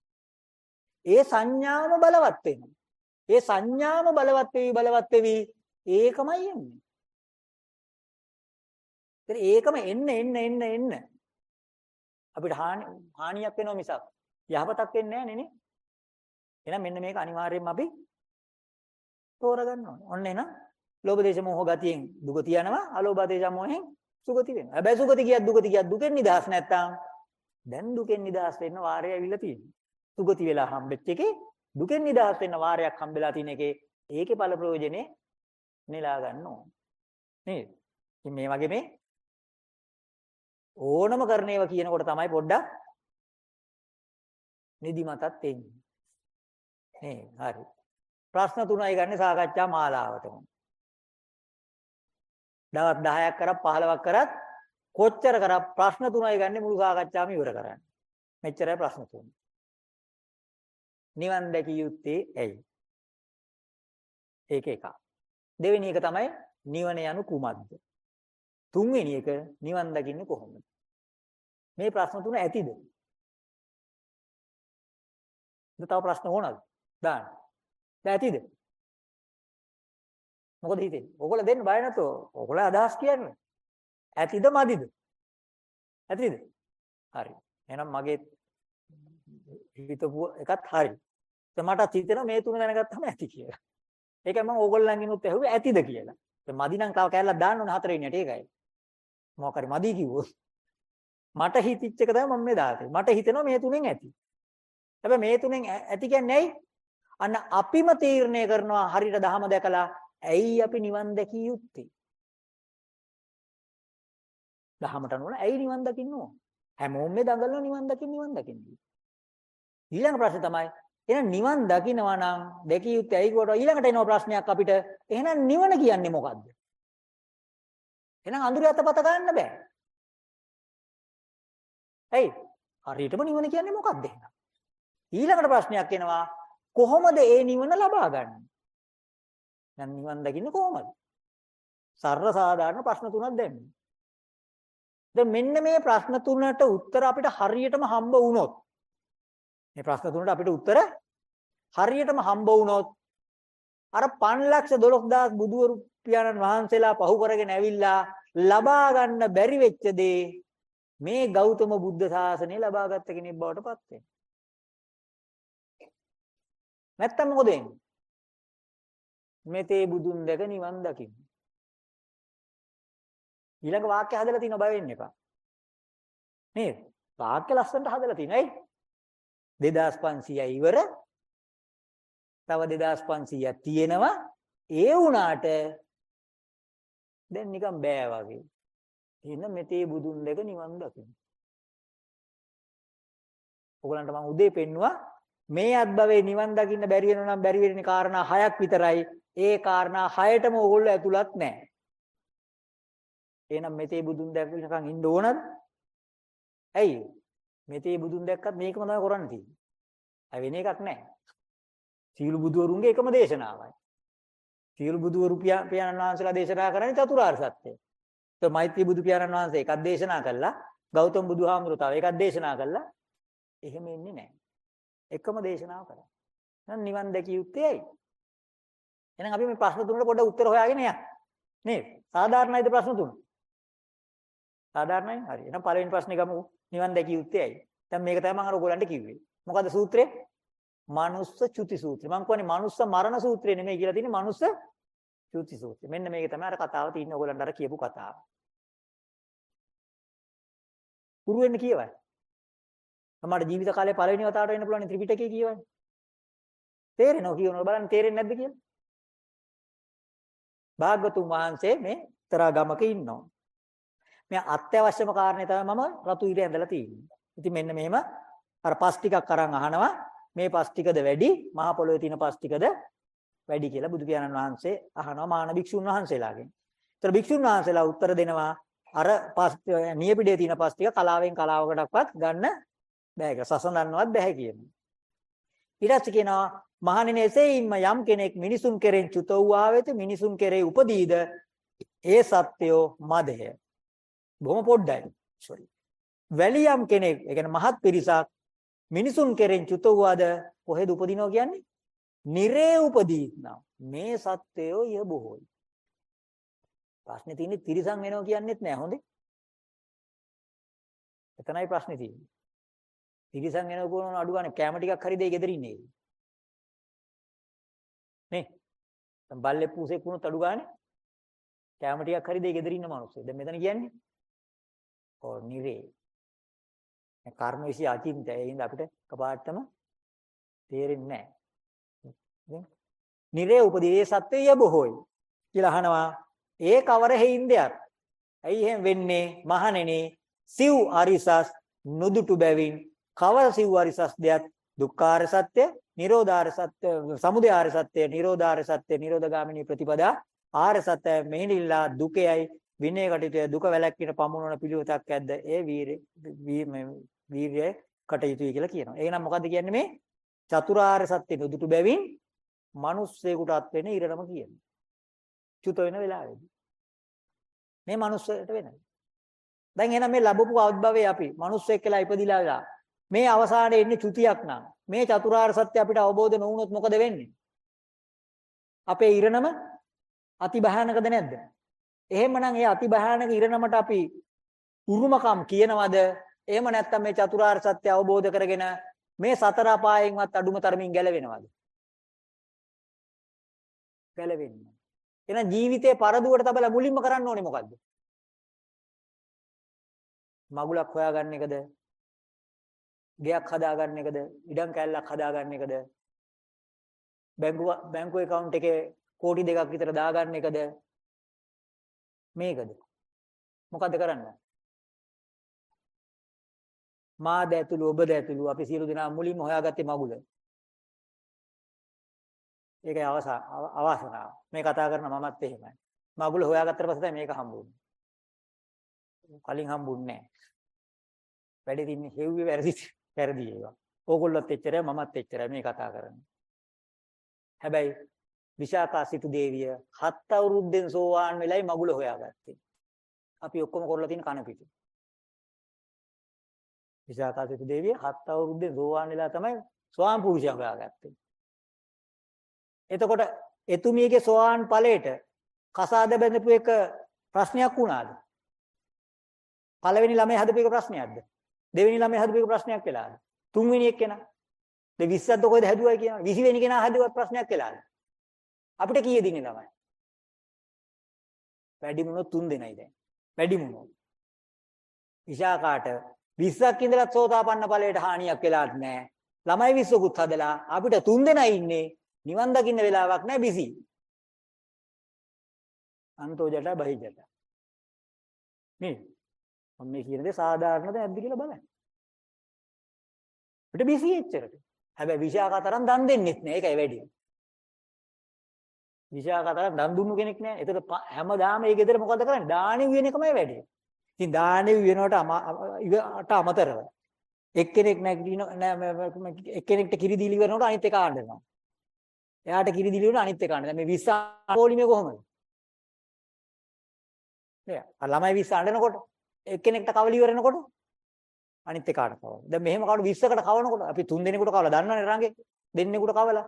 ඒ සංඥාම බලවත් වෙනවා. ඒ සංඥාම බලවත් වෙවි බලවත් වෙවි ඒකමයි එන්නේ. ඒකම එන්න එන්න එන්න එන්න අපිට හානි හානියක් වෙනව මිසක් යහපතක් වෙන්නේ නැහැ නේ. එහෙනම් මෙන්න මේක අනිවාර්යයෙන්ම අපි තෝරගන්න ඕනේ. ඔන්න එහෙනම් ලෝභ දේශ මොහ ගතියෙන් දුගති යනවා අලෝභ දේශ මොහෙන් සුගති වෙනවා. හැබැයි සුගති කියත් දුගති කියත් දුකෙන් නිදහස් නැත්තම් දැන් දුකෙන් නිදහස් වෙන්න වාරය ඇවිල්ලා තියෙනවා. සුගති වෙලා හම්බෙච්ච එකේ දුකෙන් නිදහස් වෙන්න වාරයක් හම්බෙලා තියෙන එකේ ඒකේ ඵල ප්‍රයෝජනේ නෙලා ගන්න ඕන. නේද? ඉතින් මේ වගේ මේ ඕනම කරන ඒවා කියනකොට තමයි පොඩ්ඩක් නිදිමතත් එන්නේ. නේ හරි. ප්‍රශ්න තුනයි ගන්න සාකච්ඡා මාලාවටම. දවස් 10ක් කරා 15ක් කරත් කොච්චර කරා ප්‍රශ්න තුනයි ගන්න මුළු සාකච්ඡාවම ඉවර කරන්න. මෙච්චරයි ප්‍රශ්න තුන. නිවන් දැකිය යුත්තේ ඇයි? ඒක එකක්. දෙවෙනි එක තමයි නිවන යනු කුමක්ද? තුන්වෙනි එක නිවන් දකින්නේ කොහොමද? මේ ප්‍රශ්න තුන ඇතිද? තව ප්‍රශ්න ඕනද? දාන්න. දැන් ඇතිද? මොකද හිතෙන්නේ? ඕගොල්ලෝ දෙන්න බය නැතෝ. ඕගොල්ලෝ අදහස් කියන්නේ. ඇතිද මදිද? ඇතිද? හරි. එහෙනම් මගේ හිතපු එකත් හරි. මටත් හිතෙනවා මේ තුන දැනගත්තම ඇති කියලා. ඒකයි මම ඕගොල්ලන්ගෙනුත් ඇහුවේ ඇතිද කියලා. දැන් මදි නම් තව කැලලක් දාන්න ඕන හතරවෙනියට ඒකයි. මොකක් හරි මදි කිව්වොත්. මට හිතිච්ච එක තමයි මම මේ දාතේ. මට හිතෙනවා මේ තුනෙන් ඇති. හැබැයි මේ තුනෙන් ඇති කියන්නේ ඇයි? අන්න අපිම තීරණය කරනවා හරියට දහම දැකලා ඇයි අපි නිවන් දැකිය යුත්තේ? දහමට අනුව ඇයි නිවන් දකින්න ඕන? හැමෝම මේ දඟලන නිවන් දකින්න නිවන් දකින්න. ඊළඟ ප්‍රශ්නේ තමයි එහෙනම් නිවන් දකින්නවා නම් දැකිය යුත්තේ ඇයි කොට ඊළඟට එන ප්‍රශ්නයක් අපිට එහෙනම් නිවන කියන්නේ මොකද්ද? එහෙනම් අඳුරේ අතපත ගන්න බෑ. ඇයි? හරියටම නිවන කියන්නේ මොකක්ද එහෙනම්? ඊළඟට ප්‍රශ්නයක් එනවා කොහොමද ඒ නිවන ලබා ගන්නේ? දැන් නිවන් දකින්න කොහොමද? සරල සාධාරණ ප්‍රශ්න තුනක් දැම්මේ. දැන් මෙන්න මේ ප්‍රශ්න තුනට උත්තර අපිට හරියටම හම්බ වුණොත් මේ ප්‍රශ්න තුනට අපිට උත්තර හරියටම හම්බ වුණොත් අර 512000 බුදුවරු පියාණන් වහන්සේලා පහු කරගෙන ඇවිල්ලා ලබා ගන්න බැරි වෙච්ච දේ මේ ගෞතම බුද්ධ ශාසනය ලබාගත් කෙනෙක් බවට පත් වෙනවා. නැත්තම් මොකද වෙන්නේ? මෙතේ බුදුන් දැක නිවන් දකින්න. ඊළඟ වාක්‍ය හදලා තින බය වෙන්න එපා. නේද? වාක්‍ය ලස්සනට හදලා තින. ඇයි? 2500 ඉවර. තව 2500ක් තියෙනවා. ඒ වුණාට දැන් නිකන් බෑ වගේ. එහෙනම් මෙතේ බුදුන් දැක නිවන් දකින්න. ඔයගලන්ට මම උදේ පෙන්නුවා මේ අත්භවයේ නිවන් දකින්න බැරි වෙනවා නම් බැරි වෙන්නේ කාරණා හයක් විතරයි. ඒ කාරණා හයටම ඕගොල්ලෝ ඇතුළත් නැහැ. එහෙනම් මෙතේ බුදුන් දැක්කම ඉන්න ඕනද? ඇයි? මෙතේ බුදුන් දැක්කත් මේකම තමයි කරන්න තියෙන්නේ. අය වෙන එකක් නැහැ. සීළු බුදුවරුන්ගේ එකම දේශනාවයි. සීළු බුදුවරු පියාණන් වහන්සේලා දේශනා කරන්නේ චතුරාර්ය සත්‍යය. તો මෛත්‍රී බුදු පියාණන් වහන්සේ එකක් දේශනා කළා. ගෞතම බුදුහාමුදුරුවෝ තව එකක් දේශනා කළා. එහෙම ඉන්නේ නැහැ. එකම දේශනාව කරා. එහෙනම් නිවන් දැකිය යුත්තේ ඇයි? එහෙනම් අපි මේ ප්‍රශ්න තුනට පොඩ්ඩක් උත්තර හොයාගෙන යන්න. නේද? සාධාරණයිද ප්‍රශ්න තුන? සාධාරණයි. හරි. එහෙනම් පළවෙනි ප්‍රශ්නේ ගමු. නිවන් දැකිය යුත්තේ ඇයි? දැන් මේක තමයි මම අර ඔයගොල්ලන්ට කිව්වේ. මොකද්ද සූත්‍රය? මනුස්ස චුති සූත්‍රය. මම කියන්නේ මනුස්ස මරණ සූත්‍රය නෙමෙයි කියලා තියෙන්නේ මනුස්ස චුති සූත්‍රය. මෙන්න මේක තමයි අර කතාව තියෙන්නේ ඔයගොල්ලන්ට අර කියපු කතාව. පුරු වෙන්න කියවයි. මට ජීවිත කාලේ පළවෙනි වතාවට වෙන්න පුළුවන් ත්‍රිපිටකය කියවන්නේ. තේරෙනව කියනවල බලන්න තේරෙන්නේ නැද්ද කියලා. භාග්‍යතුන් වහන්සේ මේ තරා ගමක ඉන්නවා. මේ අත්‍යවශ්‍යම කාරණේ තමයි මම රතු ඉර ඇඳලා තියෙන්නේ. ඉතින් මෙන්න මෙහෙම අර පස් ටිකක් අරන් අහනවා මේ පස් ටිකද වැඩි මහ පොළොවේ තියෙන පස් ටිකද වැඩි කියලා බුදු පියාණන් වහන්සේ අහනවා මාන භික්ෂුන් වහන්සේලාගෙන්. ඒතර භික්ෂුන් වහන්සේලා උත්තර දෙනවා අර පස් නියපිඩේ තියෙන පස් ටික කලාවෙන් කලාවකටවත් ගන්න බෑ ඒක සසඳන්නවත් බෑ කියනවා. ඊට පස්සේ කියනවා මහණෙනි එසේයින්ම යම් කෙනෙක් මිනිසුන් කෙරෙන් චුත වූවා වෙත මිනිසුන් කෙරේ උපදීද ඒ සත්‍යෝ මදය. බොහොම පොඩ්ඩයි. sorry. වැලියම් කෙනෙක්, ඒ කියන්නේ මහත් පිරිසක් මිනිසුන් කෙරෙන් චුත වූවාද කොහෙද උපදිනවා කියන්නේ? නිරේ උපදීනා. මේ සත්‍යෝ ය බොහෝයි. ප්‍රශ්නේ තියෙන්නේ තිරිසන් වෙනවා කියන්නේත් නෑ හොඳේ. එතනයි ප්‍රශ්නේ තියෙන්නේ. තිරිසන් එන කොන අඩු ගන්න කැම ටිකක් හරි දෙයි ගෙදර ඉන්නේ. නේ? දැන් බල්ලේ පූසෙක් වුණොත් අඩු ගන්න කැම ටිකක් හරි දෙයි ගෙදර ඉන්න මිනිස්සු. දැන් මෙතන කියන්නේ ඔව් නිරේ. මේ කර්ම විශ්ය අචින්තය. ඒ හින්දා අපිට කපාටම තේරෙන්නේ නැහැ. නිරේ උපදී සත්‍යය බොහෝයි කියලා අහනවා. ඒ කවර හේින්දයක්? ඇයි එහෙම වෙන්නේ? මහණෙනි සිව් අරිසස් නුදුටු බැවින් කවර සිව්වාරි සත්‍යයක් දුක්ඛාර සත්‍ය, නිරෝධාර සත්‍ය, සමුදයාර සත්‍ය, නිරෝධාර සත්‍ය, නිරෝධගාමිනී ප්‍රතිපදා ආර සත්‍ය මෙහිණිල්ලා දුකයයි විනය කටයුතු දුක වැළැක්වින පමුණුවන පිළිවෙතක් ඇද්ද? ඒ වීරය වීර්යය කටයුතුයි කියලා කියනවා. එහෙනම් මොකද්ද කියන්නේ මේ චතුරාර්ය සත්‍ය නුදුටු බැවින් මිනිස්සෙකුටත් වෙන ඉරණම කියනවා. චුත වෙන වෙලාවේදී. මේ මිනිස්සෙට වෙනවා. දැන් එහෙනම් මේ ලැබපු අවුත්භවයේ අපි මිනිස්සෙක් කියලා ඉපදිලා මේ අවසානයේ ඉන්නේ චුතියක් නම් මේ චතුරාර්ය සත්‍ය අපිට අවබෝධ නොවුනොත් මොකද වෙන්නේ? අපේ ඉරණම අති භයානකද නැද්ද? එහෙමනම් ඒ අති භයානක ඉරණමට අපි උරුමකම් කියනවද? එහෙම නැත්නම් මේ චතුරාර්ය සත්‍ය අවබෝධ කරගෙන මේ සතර අපායෙන්වත් අඩුම තරමින් ගැලවෙනවද? ගැලවෙන්නේ. එහෙනම් ජීවිතේ පරදුවට තබලා මුලින්ම කරන්න ඕනේ මොකද්ද? මගුලක් හොයාගන්න එකද ගෙයක් හදාගන්න එකද ඉඩම් කැල්ලක් හදාගන්න එකද බැංකුව බැංකු account එකේ කෝටි දෙකක් විතර දාගන්න එකද මේකද මොකද්ද කරන්නේ මා දැතුළු ඔබ දැතුළු අපි සියලු දෙනා මුලින්ම හොයාගත්තේ මගුල ඒකයි අවසා අවසනාව මේ කතා කරන මමත් එහෙමයි මගුල හොයාගත්තට පස්සේ තමයි මේක හම්බුනේ කලින් හම්බුන්නේ නැහැ වැඩි දින්නේ හෙව්වේ වැරදිද වැරදි ඒවා. ඕගොල්ලොත් එච්චරයි මමත් එච්චරයි මේ කතා කරන්නේ. හැබැයි විශාකා සිටු දේවිය හත් අවුරුද්දෙන් සෝවාන් වෙලයි මගුල හොයාගත්තේ. අපි ඔක්කොම කරලා තියෙන කන පිටු. විශාකා සිටු දේවිය හත් අවුරුද්දෙන් සෝවාන් වෙලා තමයි ස්වාම පුරුෂයා හොයාගත්තේ. එතකොට එතුමියගේ සෝවාන් ඵලයට කසාද බැඳපු එක ප්‍රශ්නයක් වුණාද? පළවෙනි ළමයි හදපු එක ප්‍රශ්නයක්ද? දෙවෙනි ළමයි හදපු එක ප්‍රශ්නයක් වෙලාද? තුන්වෙනි එක්කෙනා? දෙ 20ක්ද කොහෙද හැදුවයි කියනවා. 20 වෙනි කෙනා හදුවත් ප්‍රශ්නයක් වෙලාද? අපිට කීයද ඉන්නේ ළමයි? වැඩි මොනොත් තුන් දෙනයි දැන්. වැඩි මොනොත්. විශාකාට 20ක් ඉඳලා සෝතාපන්න ඵලයට හානියක් වෙලාත් නැහැ. ළමයි 20කුත් හදලා අපිට තුන් දෙනයි ඉන්නේ. නිවන් දකින්න වෙලාවක් නැහැ බිසි. අන්තෝ ජට බහි ජට. මේ මම මේ කියන දේ සාධාරණද නැද්ද කියලා බලන්න. අපිට බිසි එච්චරට. හැබැයි විශාකාතරම් දන් දෙන්නෙත් නෑ. ඒකයි වැඩි. විශාකාතරම් දන් දුන්නු කෙනෙක් නෑ. ඒතර හැමදාම මේ ගෙදර මොකද කරන්නේ? දානෙ උයන එකමයි වැඩි. ඉතින් දානෙ උයනවට අමතරව එක්කෙනෙක් නැගිටින නෑ එක්කෙනෙක්ට කිරි දීලි කරනකොට අනිත් එක ආඬනවා. එයාට කිරි දීලි වුණා අනිත් එක ආඬනවා. මේ 20 පොලිමේ කොහොමද? නෑ. ළමයි 20 ආඬනකොට එක්කෙනෙක්ට කවලි ඉවරනකොට අනිත් එකාට කවන. දැන් මෙහෙම කවන 20කට කවනකොට අපි තුන් දෙනෙකුට කවලා දන්නවනේ රංගේ. දෙන්නෙකුට කවලා.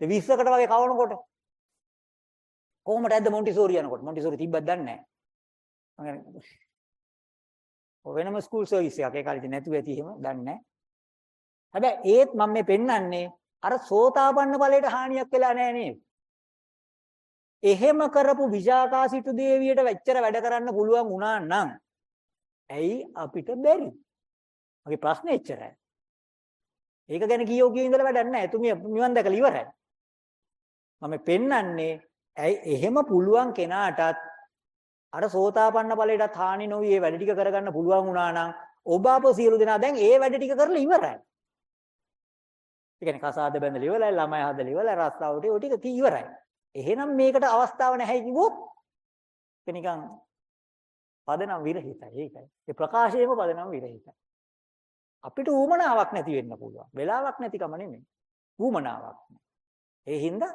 ඒ 20කට වගේ කවනකොට කොහොමද ඇද්ද මොන්ටිසෝරි යනකොට? මොන්ටිසෝරි තිබ්බත් දන්නේ නැහැ. මම ඔය වෙනම ස්කූල් සර්විස් එකක් ඒ කාලේ නැතුව ඇති එහෙම දන්නේ නැහැ. හැබැයි ඒත් මම මේ පෙන්වන්නේ අර සෝතාපන්න ඵලයට හානියක් වෙලා නැහැ නේද? එහෙම කරපු විජාකා සිටු දේවියට වෙච්චර වැඩ කරන්න පුළුවන් වුණා නම් ඇයි අපිට බැරි? මගේ ප්‍රශ්නේ එච්චරයි. ඒක ගැන කීයෝ කිය ඉඳලා වැඩක් නැහැ. එතුමිය නිවන් දැකලා ඉවරයි. මම පෙන්වන්නේ ඇයි එහෙම පුළුවන් කෙනාටත් අර සෝතාපන්න ඵලයටත් හානි නොවි මේ වැඩ ටික කරගන්න පුළුවන් වුණා නම් ඔබ අප සියලු දෙනා දැන් ඒ වැඩ ටික කරලා ඉවරයි. ඒ කියන්නේ කසාද බැඳලා ඉවරයි, ළමයි හදලා ඉවරයි, රස්සාවට ඔය ටික කී ඉවරයි. එහෙනම් මේකට අවස්ථාව නැහැ කිව්වොත් ඒක නිකන් පදනම් විරහිතයි. ඒකයි. ඒ ප්‍රකාශයේම පදනම් විරහිතයි. අපිට ඌමනාවක් නැති වෙන්න පුළුවන්. වෙලාවක් නැතිකම නෙමෙයි. ඌමනාවක්. ඒ හින්දා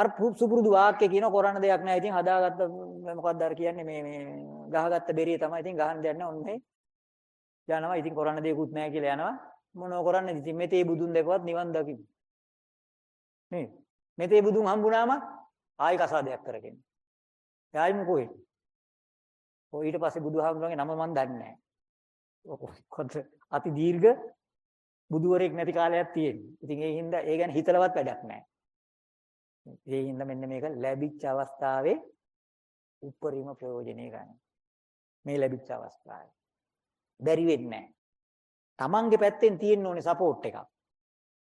අර සුපුරුදු වාක්‍ය කියන කරන්න දෙයක් නැහැ. ඉතින් හදාගත්ත මොකක්ද අර කියන්නේ මේ මේ ගහගත්ත බෙරිය තමයි. ඉතින් ගහන්න දෙයක් නැහැ. ඔන්නේ යනවා. ඉතින් කරන්න දෙයක්වත් නැහැ කියලා යනවා. මොනව කරන්නේ? ඉතින් මෙතේ බුදුන් දැකවත් නිවන් දකිමු. නේ. මෙතේ බුදුන් හම්බුනාම ආයි කසාදයක් කරගෙන. එයායි මොකෝ ඔය ඊට පස්සේ බුදුහාමුදුරන්ගේ නම මන් දන්නේ නැහැ. කොහොමද අති දීර්ඝ බුදුවරයෙක් නැති කාලයක් තියෙන්නේ. ඉතින් ඒ හින්දා ඒ ගැන හිතලවත් වැඩක් නැහැ. ඒ හින්දා මෙන්න මේක ලැබිච්ච අවස්ථාවේ උපරිම ප්‍රයෝජනෙ ගන්න. මේ ලැබිච්ච අවස්ථාවේ. බැරි වෙන්නේ නැහැ. Tamange පැත්තෙන් තියෙන්න ඕනේ සපෝට් එකක්.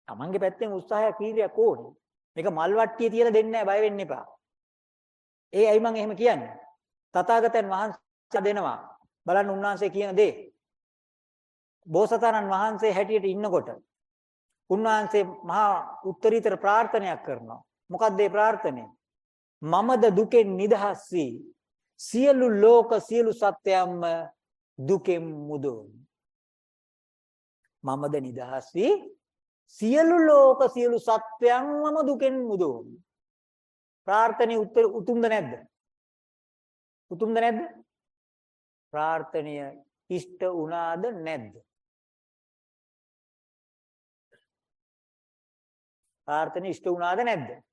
Tamange පැත්තෙන් උත්සාහයක් වීර්යයක් ඕනේ. මේක මල් වට්ටිය තියලා දෙන්නේ නැහැ බය වෙන්න එපා. ඒ ඇයි මම එහෙම කියන්නේ? තථාගතයන් වහන්සේ දෙනවා. බලන්න උන්වහන්සේ කියන දේ. බෝසතාණන් වහන්සේ හැටියට ඉන්නකොට උන්වහන්සේ මහා උත්තරීතර ප්‍රාර්ථනයක් කරනවා. මොකක්ද ඒ ප්‍රාර්ථනය? මමද දුකෙන් නිදහස් වී සියලු ලෝක සියලු සත්‍යයන්ම දුකෙන් මුදවමි. මමද නිදහස් වී සියලු ලෝක සියලු සත්‍යයන්ම දුකෙන් මුදවමි. ප්‍රාර්ථනේ උත්තර උතුම්ද නැද්ද? උතුම්ද නැද්ද? ප්‍රාර්ථනීය ඉෂ්ට වුණාද නැද්ද? ප්‍රාර්ථනීය ඉෂ්ට වුණාද නැද්ද?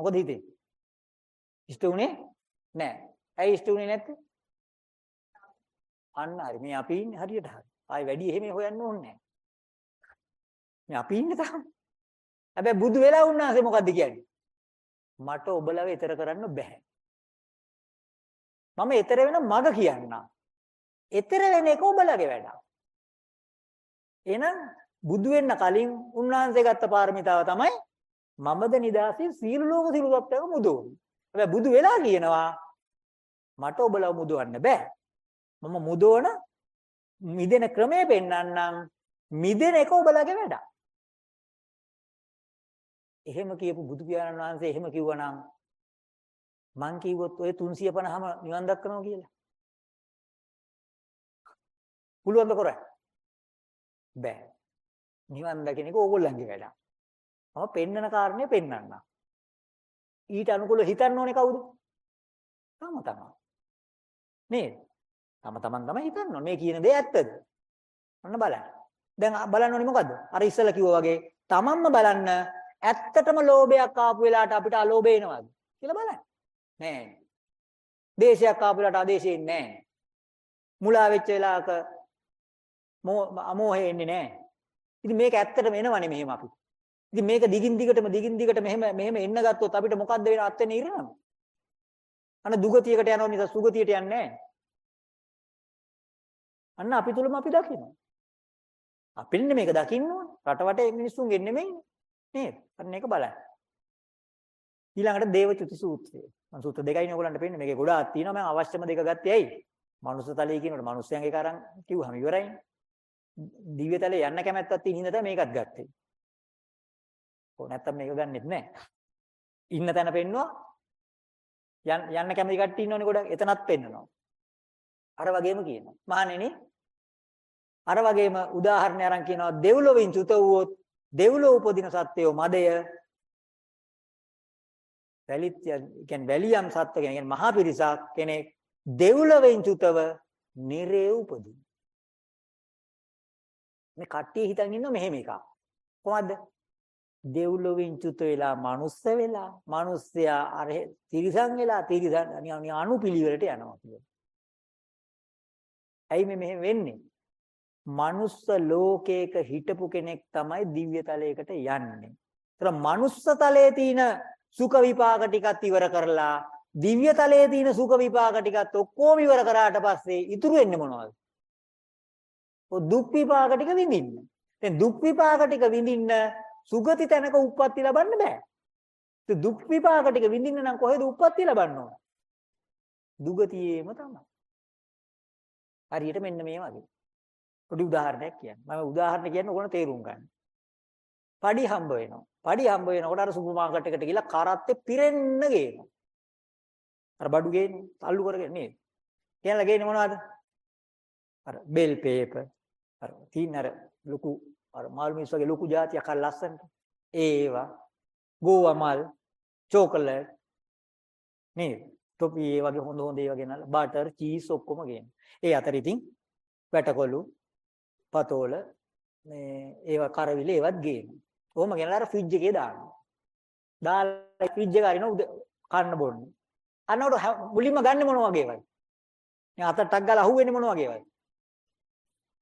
මොකද හිතේ? ඉෂ්ට උනේ නැහැ. ඇයි ඉෂ්ට උනේ නැත්තේ? අන්න හරි. මේ අපි ඉන්නේ හරියට හරි. ආයි වැඩි එහෙම හොයන්න ඕනේ නැහැ. මේ අපි ඉන්නේ තාම. හැබැයි බුදු වෙලා උන්නාසේ මොකද්ද කියන්නේ? මට ඔබලව ඊතර කරන්න බෑ. මම ඊතර වෙන මග කියන්නම්. ඊතර වෙන එක ඔබලගේ වැඩක්. එහෙනම් බුදු වෙන්න කලින් උන්වහන්සේ ගත්ත පාරමිතාව තමයි මමද නිදාසේ සීල ලෝක සිළු සත්‍යව මුදවමි. හැබැයි බුදු වෙලා කියනවා මට ඔබලව මුදවන්න බෑ. මම මුදවන මිදෙන ක්‍රමය පෙන්වන්නම් මිදෙන එක ඔබලගේ වැඩක්. එහෙම කියපු බුදු පියාණන් වහන්සේ එහෙම කිව්වනම් මං කිව්වොත් ඔය 350ම නිවන් දක්කනවා කියලා. පුළුවන්ද කරන්නේ? බෑ. නිවන් දකින්න එක ඕගොල්ලන්ගේ වැඩක්. මම පෙන්නන කාරණේ පෙන්නන්න. ඊට අනුකූලව හිතන්න ඕනේ කවුද? තම තමන්. නේද? තම තමන් තමයි හිතන්න ඕනේ. මේ කියන දේ ඇත්තද? ඔන්න බලන්න. දැන් බලන්න ඕනේ මොකද්ද? අර ඉස්සෙල්ලා කිව්වා වගේ තමන්ම බලන්න ඇත්තටම ලෝභයක් ආපු වෙලාවට අපිට අලෝභය එනවද කියලා බලන්න. නෑ. දේශයක් ආපු වෙලාවට ආදේශය එන්නේ නෑ. මුලා වෙච්ච වෙලාවක අමෝහය එන්නේ නෑ. ඉතින් මේක ඇත්තටම එනවනේ මෙහෙම අපිට. ඉතින් මේක දිගින් දිගටම දිගින් දිගට මෙහෙම මෙහෙම එන්න ගත්තොත් අපිට මොකද්ද වෙන අත් වෙන ඉරණම? අන්න දුගතියකට යනවා නිසා සුගතියට යන්නේ නැහැ. අන්න අපි තුලම අපි දකිනවා. අපින්නේ මේක දකින්න ඕනේ. රටවටේ මිනිස්සුන්ගේ නෙමෙයි. නේද? අන්න ඒක බලන්න. ඊළඟට දේවචුති සූත්‍රය. මම සූත්‍ර දෙකයිනේ ඔයගලන්ට පෙන්නේ. මේකේ ගොඩාක් තියෙනවා. මම අවශ්‍යම දෙක ගත්තේ ඇයි? මනුස්සතලයේ කියනකොට මනුස්සයන්ගේ කරන් කිව්වම ඉවරයිනේ. දිව්‍යතලේ යන්න කැමැත්තක් තියෙන හින්දා තමයි මේකත් ගත්තේ. ඕ නැත්තම් මේක ගන්නෙත් නැහැ. ඉන්න තැන පෙන්නවා යන්න යන්න කැමති කට්ටිය ඉන්නෝනේ ගොඩක් එතනත් පෙන්නනවා. අර වගේම කියනවා. මහණෙනි අර වගේම උදාහරණ අරන් කියනවා දෙව්ලොවින් චුත වූවොත් දෙව්ලොව උපදින සත්වයෝ මදය වැලිත් කියන්නේ වැලියම් සත්ව කියන්නේ මහා පිරිසක් කෙනෙක් දෙව්ලොවෙන් චුතව නිරේ උපදින. මේ කට්ටිය හිතන් ඉන්න මෙහෙම එකක්. කොහොමද? දෙව්ලොවින් චුත වෙලා මනුස්ස වෙලා මිනිස්සයා අර තිරිසන් වෙලා තිරිසන් අනුපිළිවෙලට යනවා කියන්නේ. ඇයි මේ මෙහෙම වෙන්නේ? මනුස්ස ලෝකයක හිටපු කෙනෙක් තමයි දිව්‍ය තලයකට යන්නේ. ඒතර මනුස්ස තලයේ තියෙන සුඛ විපාක ටිකත් ඉවර කරලා දිව්‍ය තලයේ තියෙන සුඛ විපාක ටිකත් ඔක්කොම ඉවර කරාට පස්සේ ඉතුරු වෙන්නේ මොනවද? ඔය දුක් විපාක ටික විඳින්න. දැන් දුක් විපාක ටික විඳින්න සුගති තැනක උප්පත්ති ලබන්න බෑ. ඒ දුක් විපාක ටික විඳින්න නම් කොහෙද උප්පත්ති ලබන්න ඕන? දුගතියේම තමයි. හරියට මෙන්න මේ වගේ. පොඩි උදාහරණයක් කියන්න. මම උදාහරණ කියන්නේ ඕන තේරුම් ගන්න. පඩි හම්බ වෙනවා. පඩි හම්බ වෙනකොට අර සුපර් මාකට් එකට ගිහලා කරත්තේ පිරෙන්න ගේනවා. අර බඩු ගේන්නේ තල්ලු කරගෙන නේද? කියලා ගේන්නේ මොනවද? අර බෙල් පේපර් අර තීන අර ලොකු අර මාළු මිස් වගේ ලොකු જાතියක් අර ලස්සනට ඒවා ගෝවා මල් චෝකලට් නේද ටොපි ඒ වගේ හොඳ හොඳ ඒවා ගෙනල්ලා බටර් චීස් ඔක්කොම ගේන. ඒ අතර ඉතින් වැටකොළු පතෝල මේ ඒවා කරවිල ඒවත් ගේන. කොහොම ගෙනලා අර ෆ්‍රිජ් එකේ දානවා. දාලා ෆ්‍රිජ් එක අරින කන්න බොන්න. අන්නකොට මුලින්ම ගන්න මොන වගේ වයි? දැන් අත ටක් ගාලා අහුවෙන්නේ මොන වගේ වයි?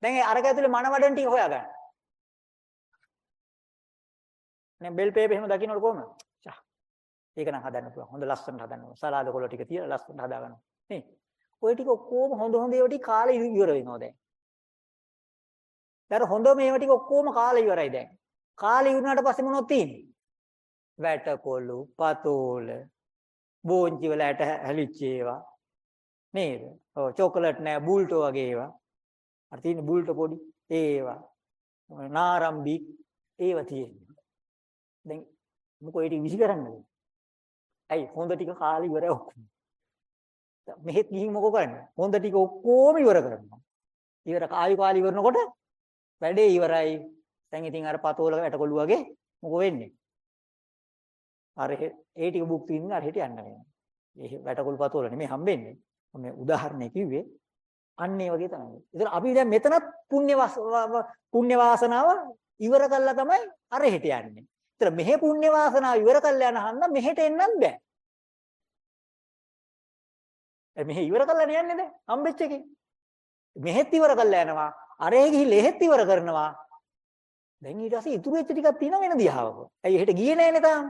දැන් ඒ අරක ඇතුලේ මනවඩන් ටික හොයාගන්න. නේ බෙල් පේපර් එහෙම දකින්නකොට කොහොමද? චා. ඒක නම් හදන්න පුළුවන්. හොඳ ලස්සනට හදන්න ඕන. සලාද කොළ ටික තියලා ලස්සනට හදා ගන්න. නේ. ওই ටික ඔක්කොම හොඳ හොඳ ඒවා ටික කාලේ ඉවර වෙනවා දැන්. දැන් හොඳ මේවා ටික ඔක්කොම කාලේ ඉවරයි දැන්. කාලේ ඉවරනාට පස්සේ මොනවද තියෙන්නේ? වැටකොළු, පතෝල, බෝංචි වල ඇට හැලිච්ච ඒවා. නේද? ඔව් චොකලට් නෑ බුල්ටෝ වගේ ඒවා. අර තියෙන බුල්ටෝ පොඩි ඒවා. නාරම්බි ඒවා තියෙන්නේ. දැන් මොකෝ ඒ ටික විසි කරන්නද? ඇයි හොඳ ටික කාලේ ඉවරයි ඔක්කොම. මෙහෙත් ගිහින් මොකෝ කරන්නේ? හොඳ ටික ඔක්කොම ඉවර කරනවා. ඉවර ආයු කාලේ ඉවරනකොට වැඩේ ඉවරයි. දැන් ඉතින් අර පතෝල වැටකොළු වගේ මොකෝ වෙන්නේ? අර ඒ ටික බුක් තින්න අර හිට යන්න වෙනවා. ඒ වැටකොළු පතෝල නෙමෙයි හම්බෙන්නේ. මේ උදාහරණයක් කිව්වේ අන්න ඒ වගේ තමයි. ඒතර අපි දැන් මෙතනත් පුණ්‍ය පුණ්‍ය වාසනාව ඉවර කළා තමයි අර හිට යන්නේ. ඒතර මෙහෙ පුණ්‍ය වාසනාව ඉවර කරලා යන හන්ද මෙහෙට එන්නත් බෑ. ඒ මෙහෙ ඉවර කරලා යන්නේ දැන් හම්බෙච්ච එකේ. මෙහෙත් ඉවර කරලා යනවා. අරේ ගිහිල්ලා එහෙත් ඉවර කරනවා. දැන් ඊට පස්සේ ඉතුරු වෙච්ච ටිකක් තියෙනවා වෙන දිහාවක. ඇයි එහෙට ගියේ නෑනේ තාම.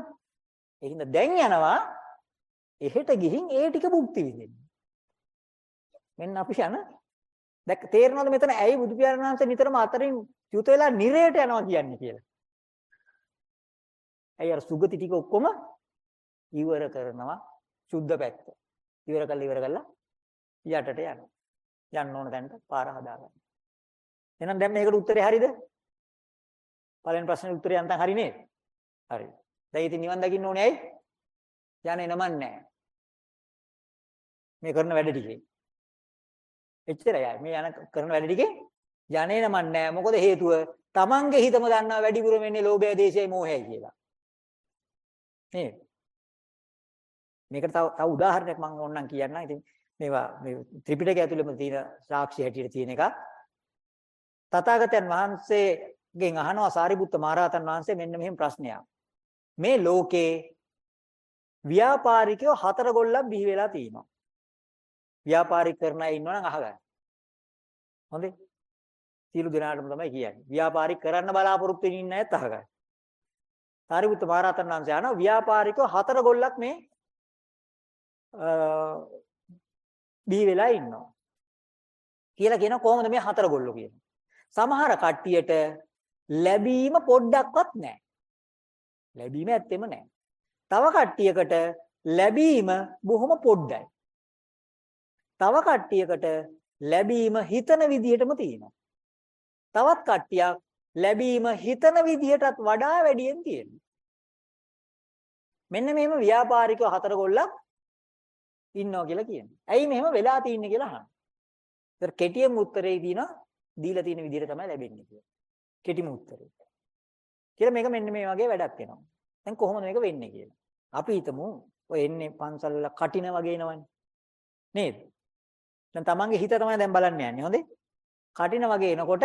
ඒ හින්දා දැන් යනවා එහෙට ගිහින් ඒ ටික භුක්ති විඳින්න. මෙන්න අපි යන දැක් තේරෙනවද මෙතන ඇයි බුදු පියාණන් වහන්සේ නිතරම අතරින් චුත වෙලා නිරයට යනවා කියන්නේ කියලා. ඇයි අර සුගති ටික ඔක්කොම ඉවර කරනවා සුද්ධ පැත්ත. ඉවර කළා ඉවර කළා යටට යනවා. යන්න ඕන තැනට පාර හදාගන්න. එහෙනම් දැන් මේකට උත්තරේ හරිද? පළවෙනි ප්‍රශ්නේ උත්තරේ යන්තම් හරි නේද? හරි. දැන් ඉතින් නිවන් දකින්න ඕනේ ඇයි? යන්නේ නමන්නේ නැහැ. මේ කරන වැඩ ටිකේ. එච්චරයි. මේ යන කරන වැඩ ටිකේ යන්නේ නමන්නේ නැහැ. මොකද හේතුව? Tamange හිතම දන්නවා වැඩිපුර වෙන්නේ ලෝභය, දේශයයි, මෝහයයි කියලා. නේද? මේකට තව තව උදාහරණයක් මම ඕනනම් කියන්නම්. ඉතින් මේවා මේ ත්‍රිපිටකය ඇතුළේම තියෙන සාක්ෂි හැටියට තියෙන එක. තථාගතයන් වහන්සේගෙන් අහනවා සාරිපුත්ත මහරහතන් වහන්සේ මෙන්න මෙහෙම ප්‍රශ්නයක්. මේ ලෝකේ ව්‍යාපාරිකයෝ හතර ගොල්ලක් බිහි වෙලා තියෙනවා. ව්‍යාපාරික කරන අය ඉන්නවනම් අහගන්න. හොඳේ. සියලු දෙනාටම තමයි කියන්නේ. ව්‍යාපාරික කරන්න බලාපොරොත්තු වෙන ඉන්න අයත් අහගන්න. සාරිපුත්ත මහරහතන් වහන්සේ අහනවා ව්‍යාපාරිකයෝ හතර ගොල්ලක් මේ බිහි වෙලා ඉන්නවා. කියලා කියන කොහොමද මේ හතර ගොල්ලෝ කියන්නේ. සමහර කට්ටියට ලැබීම පොඩ්ඩක්වත් නැහැ. ලැබීම ඇත්තෙම නැහැ. තව කට්ටියකට ලැබීම බොහොම පොඩ්ඩයි. තව කට්ටියකට ලැබීම හිතන විදිහටම තියෙනවා. තවත් කට්ටියක් ලැබීම හිතන විදිහටත් වඩා වැඩියෙන් තියෙනවා. මෙන්න මෙහෙම ව්‍යාපාරිකව හතර ගොල්ලක් ඉන්නවා කියලා කියනවා. ඇයි මෙහෙම වෙලා තින්නේ කියලා අහනවා. ඒතර කෙටියම උත්තරේ දිනවා දීලා තියෙන විදිහට තමයි ලැබෙන්නේ කියලා. කෙටිම උත්තරේ. කියලා මේක මෙන්න මේ වගේ වැඩක් වෙනවා. දැන් කොහොමද මේක වෙන්නේ කියලා. අපි හිතමු ඔය එන්නේ පන්සල් වල කටින වගේ නවනේ. නේද? දැන් තමන්ගේ හිත තමයි දැන් බලන්න යන්නේ. හොඳේ? කටින වගේ එනකොට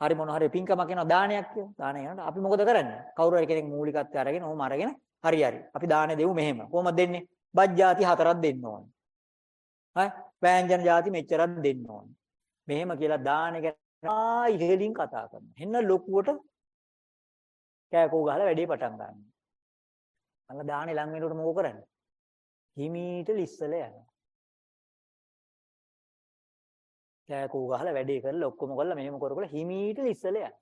හරි මොන හරි පින්කමක් එනවා දානයක් කියලා. දානය යනකොට අපි මොකද කරන්නේ? කවුරු හරි කෙනෙක් මූලිකත්වය අරගෙන ඔහොම අරගෙන හරි හරි. අපි දානය දෙමු මෙහෙම. කොහොමද දෙන්නේ? බජ්ජාති හතරක් දෙන්න ඕනේ. හරි? වෑංජන ಜಾති මෙච්චරක් දෙන්න ඕනේ. මෙහෙම කියලා දාන ගැන ආ ඉහෙලින් කතා කරනවා. එන්න ලොකුවට කෑකෝ ගහලා වැඩේ පටන් ගන්නවා. අන්න දාහනේ ලඟ වෙනකොට මොකෝ කරන්නේ? හිමීට ලිස්සල යනවා. කෑකෝ ගහලා වැඩේ කරලා ඔක්කොම කරලා මෙහෙම කර කර හිමීට ලිස්සල යනවා.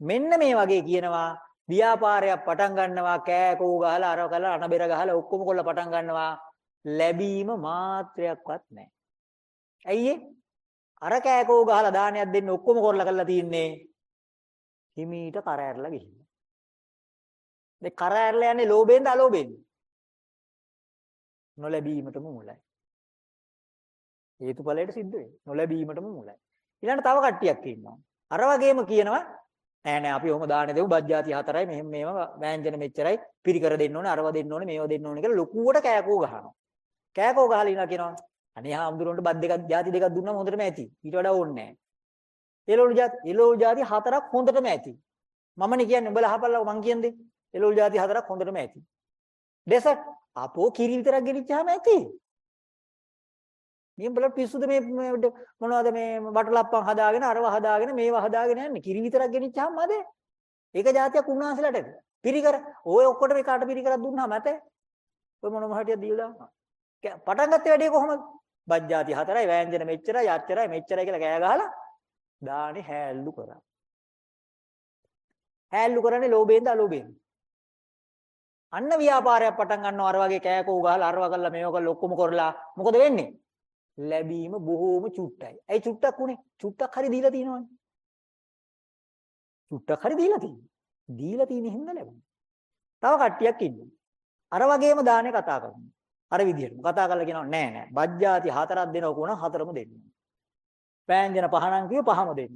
මෙන්න මේ වගේ කියනවා ව්‍යාපාරයක් පටන් ගන්නවා කෑකෝ ගහලා අර කරලා අනබෙර ගහලා ඔක්කොම කොල්ල පටන් ගන්නවා ලැබීම මාත්‍රයක්වත් නැහැ. ඇයි අර කෑකෝ ගහලා දානයක් දෙන්න ඔක්කොම කරලා කරලා තින්නේ හිමීට කර ඇරලා ගිහින්. මේ කර ඇරලා යන්නේ ලෝභයෙන්ද අලෝභයෙන්ද? නොලැබීමටම මුලයි. හේතුඵලයට සිද්ධ වෙන්නේ. නොලැබීමටම මුලයි. ඊළඟට තව කට්ටියක් ඉන්නවා. අර වගේම කියනවා නෑ නෑ අපි ඔහොම දාන්නේ දෙමු බජ්ජාති හතරයි මෙහෙම මේව වෑංජන මෙච්චරයි පිරිකර දෙන්න ඕනේ අරව දෙන්න ඕනේ මේව දෙන්න ඕනේ කියලා ලොකුවට කෑකෝ ගහනවා. කෑකෝ ගහලා ඉනවා කියනවා අනේ හාමුදුරන්ට බත් දෙකක් ಜಾති දෙකක් දුන්නම හොඳටම ඇති. ඊට වඩා ඕනේ නෑ. එළවලු ಜಾති එළවලු ಜಾති හතරක් හොඳටම ඇති. මමනේ කියන්නේ උඹලා අහපල්ලා මං කියන්නේ. එළවලු ಜಾති හතරක් හොඳටම ඇති. ඩෙසර්ට් අපෝ කිරි විතරක් ගෙනිච්චාම ඇති. මේ බල පිස්සුද මේ මොනවද මේ බටලප්පන් හදාගෙන අරව හදාගෙන මේව හදාගෙන යන්නේ? කිරි විතරක් ගෙනිච්චාම මද. ඒක જાතියක් උන්වහන්සේලාට ඇති පිරිකර. ඔය ඔක්කොට මේ කාට පිරිකරක් දුන්නාම ඇත ඔය මොන මොහටියක් දීලා දානවා. පටන් ගත්තේ වැඩේ කොහොමද? බජ්ජාති හතරයි වෑංජන මෙච්චරයි අච්චරයි මෙච්චරයි කියලා කෑ ගහලා දානේ හැල්ලු කරා. හැල්ලු කරන්නේ ලෝභයෙන්ද අලෝභයෙන්ද? අන්න ව්‍යාපාරයක් පටන් ගන්නවා අර වගේ කෑකෝ ගහලා අරව කරලා මේව කරලා ඔක්කොම කරලා මොකද වෙන්නේ? ලැබීම බොහෝම චුට්ටයි. ඇයි චුට්ටක් උනේ? චුට්ටක් හරි දීලා තියෙනවනේ. චුට්ටක් හරි දීලා තියෙනවා. දීලා තියෙන හින්දා ලැබුණා. තව කට්ටියක් ඉන්නවා. අර වගේම දානේ කතා කරනවා. අර විදිහටම කතා කරලා කියනවා නෑ නෑ. බජ්ජාති හතරක් දෙනව කොන හතරම දෙන්න. පෑන්ජන පහනම් කිව්ව පහම දෙන්න.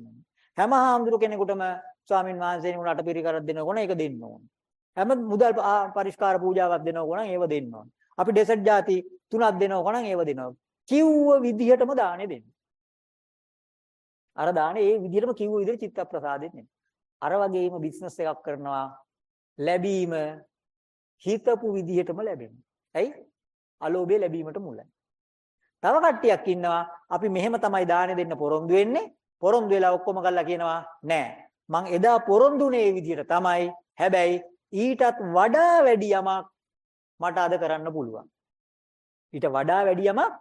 හැම හාමුදුරු කෙනෙකුටම ස්වාමින් වහන්සේනි උනට පිරිකරක් දෙනව කොන ඒක දෙන්න ඕන. හැම මුදල් පරිස්කාර පූජාවක් දෙනව කොන ඒව දෙන්න ඕන. අපි ඩෙසර්ට් ಜಾති තුනක් දෙනව කොන ඒව දෙනවා. කිව්ව විදිහටම දානේ දෙන්න. අර දානේ ඒ විදිහටම කිව්ව විදිහට චිත්ත ප්‍රසාදෙත් නෙමෙයි. අර වගේම බිස්නස් එකක් කරනවා ලැබීම හිතපු විදිහටම ලැබෙනවා. ඇයි? අලෝභය ලැබීමට මුලයි. තව කට්ටියක් ඉන්නවා අපි මෙහෙම තමයි දානේ දෙන්න පොරොන්දු වෙන්නේ. පොරොන්දු වෙලා ඔක්කොම ගල්ලා කියනවා නෑ. මං එදා පොරොන්දුනේ විදිහට තමයි. හැබැයි ඊටත් වඩා වැඩි යමක් මට අද කරන්න පුළුවන්. ඊට වඩා වැඩි යමක්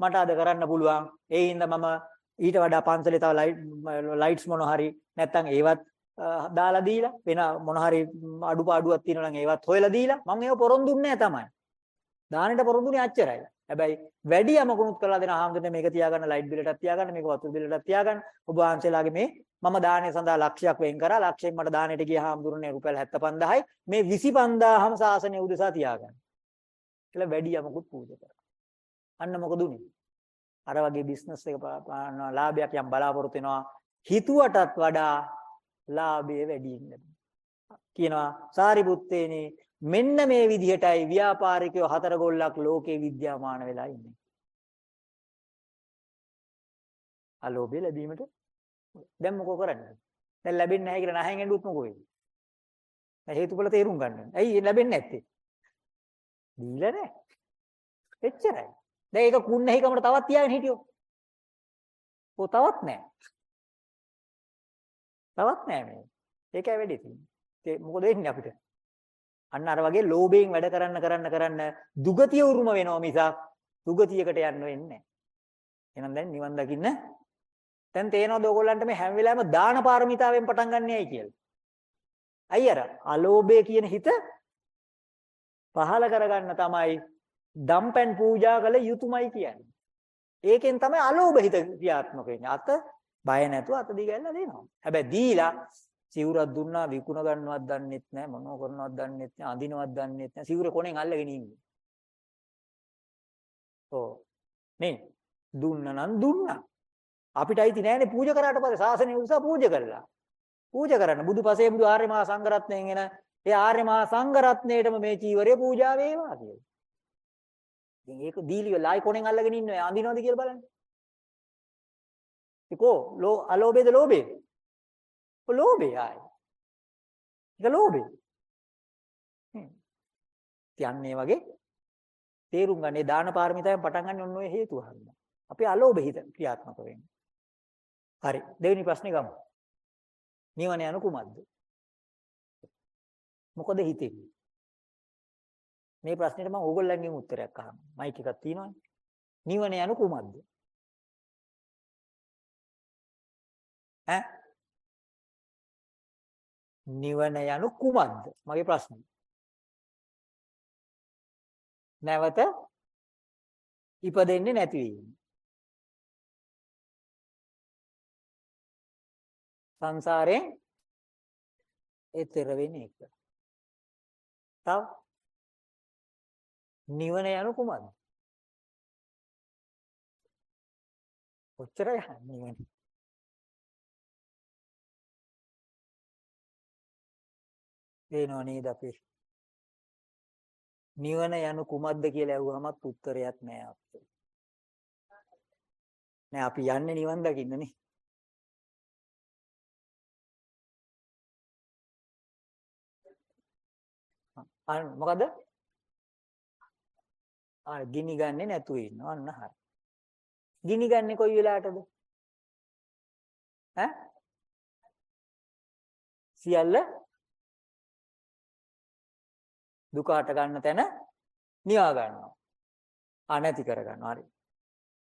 මට අද කරන්න පුළුවන්. ඒ හින්දා මම ඊට වඩා පන්සලේ තව ලයිට්ස් මොන හරි නැත්තම් ඒවත් දාලා දීලා වෙන මොන හරි අඩුපාඩුවක් තියෙනවා නම් ඒවත් හොයලා දීලා මම ඒව පොරොන්දුන්නේ නැහැ තමයි. දානෙට පොරොන්දුනේ අච්චරයි. හැබැයි වැඩි යමකුණුත් කරලා දෙන ආහම්දනේ මේක තියාගන්න ලයිට් බිලටත් තියාගන්න මේක වතුර බිලටත් තියාගන්න ඔබ වහන්සේලාගේ මේ මම දානේ සඳහා ලක්ෂයක් වෙන් කරා ලක්ෂයෙන් මට දානෙට ගිය ආහම්දුරනේ රුපියල් 75000යි මේ 25000ම සාසනය උදෙසා තියාගන්න. කියලා වැඩි යමකුත් පූජා කරා. අන්න මොකද උනේ? අර වගේ බිස්නස් එක පානවා ලාභයක් යම් බලාපොරොත්තු වෙනවා හිතුවටත් වඩා ලාභය වැඩි වෙනවා. කියනවා සාරිපුත්තේනේ මෙන්න මේ විදිහටයි ව්‍යාපාරිකයෝ හතර ගොල්ලක් ලෝකේ විද්‍යාමාන වෙලා ඉන්නේ. අලෝභය ලැබීමට දැන් මොකෝ කරන්නේ? දැන් ලැබෙන්නේ නැහැ කියලා නැහෙන් එඬුවොත් මොකෝ වෙන්නේ? හේතුඵල තේරුම් ගන්න. ඇයි ලැබෙන්නේ නැත්තේ? දීලා නැහැ. එච්චරයි. දැන් ඒක කුන්නහිකමට තවත් තියාගෙන හිටියෝ. ඔය තවත් නැහැ. තවත් නැහැ මේ. ඒකයි වැඩි තියෙන්නේ. මොකද වෙන්නේ අපිට? අන්න අර වගේ ලෝභයෙන් වැඩ කරන්න කරන්න කරන්න දුගතිය උරුම වෙනවා මිසක් දුගතියකට යන්න වෙන්නේ නැහැ. එහෙනම් දැන් නිවන් දකින්න දැන් තේනවද ඕගොල්ලන්ට මේ හැම වෙලාවෙම දාන පාරමිතාවෙන් පටන් ගන්නෑයි කියලා? අයි අර අලෝභය කියන හිත පහල කරගන්න තමයි දම්පැන් පූජා කළ යුතුයමයි කියන්නේ. ඒකෙන් තමයි අලෝභ හිත ක්‍රියාත්මක වෙන්නේ. අත බය නැතුව අත දිගැල්ලා දෙනවා. හැබැයි දීලා සිවුරක් දුන්නා විකුණ ගන්නවත් දන්නෙත් නැහැ මොනව කරනවත් දන්නෙත් නැහැ අඳිනවත් දන්නෙත් නැහැ සිවුර කොනෙන් අල්ලගෙන ඉන්නේ. ඔව්. නේ දුන්න නම් දුන්නා. අපිට අයිති නෑනේ පූජා කරාට පස්සේ සාසනය උසා පූජා කරලා. පූජා කරන්න බුදුපසේ බුදු ආර්ය මහා සංඝරත්නයෙන් එන ඒ ආර්ය මහා සංඝරත්නයේටම මේ චීවරය පූජා වේවා කියලා. ඉතින් ඒක දීලි වෙලායි කොණෙන් අල්ලගෙන ඉන්නේ අඳිනවද කියලා බලන්න. ඒකෝ ලෝ අලෝභේද ලෝභේ? ඔය ලෝභේ ආයි. ඒක ලෝභේ. තියන්නේ වගේ තේරුම් ගන්න. ඒ දාන පාරමිතාවෙන් පටන් ගන්න ඔන්න ඔය හේතුව හරියට. අපි අලෝභ හිත ක්‍රියාත්මක වෙන්නේ. හරි. දෙවෙනි ප්‍රශ්නේ ගමු. නිවන යන කුමක්ද? මොකද හිතෙන්නේ? මේ ප්‍රශ්නෙට මම ඕගොල්ලන්ගෙන් උත්තරයක් අහනවා. මයික් එකක් තියෙනවනේ. නිවන යන කුමක්ද? ඈ? නිවන යනු කුමක්ද? මගේ ප්‍රශ්නේ. නැවත ඉපදෙන්නේ නැති වීම. සංසාරයෙන් එතර වෙන එක. තව නිවන යනු කුමක්ද? කොච්චර නිවන? දේනෝ නේද අපි නිවන යනු කුමක්ද කියලා ඇහුවමත් උත්තරයක් නෑ අපිට. නෑ අපි යන්නේ නිවන් දකින්නනේ. අන්න මොකද? ආ ගිනි ගන්නේ නැතුව ඉන්නවා අන්න හරි. ගිනි ගන්නේ කොයි වෙලාවටද? ඈ? සියල්ල දුක හට ගන්න තැන නිවා ගන්නවා. ආ නැති කර ගන්නවා. හරි.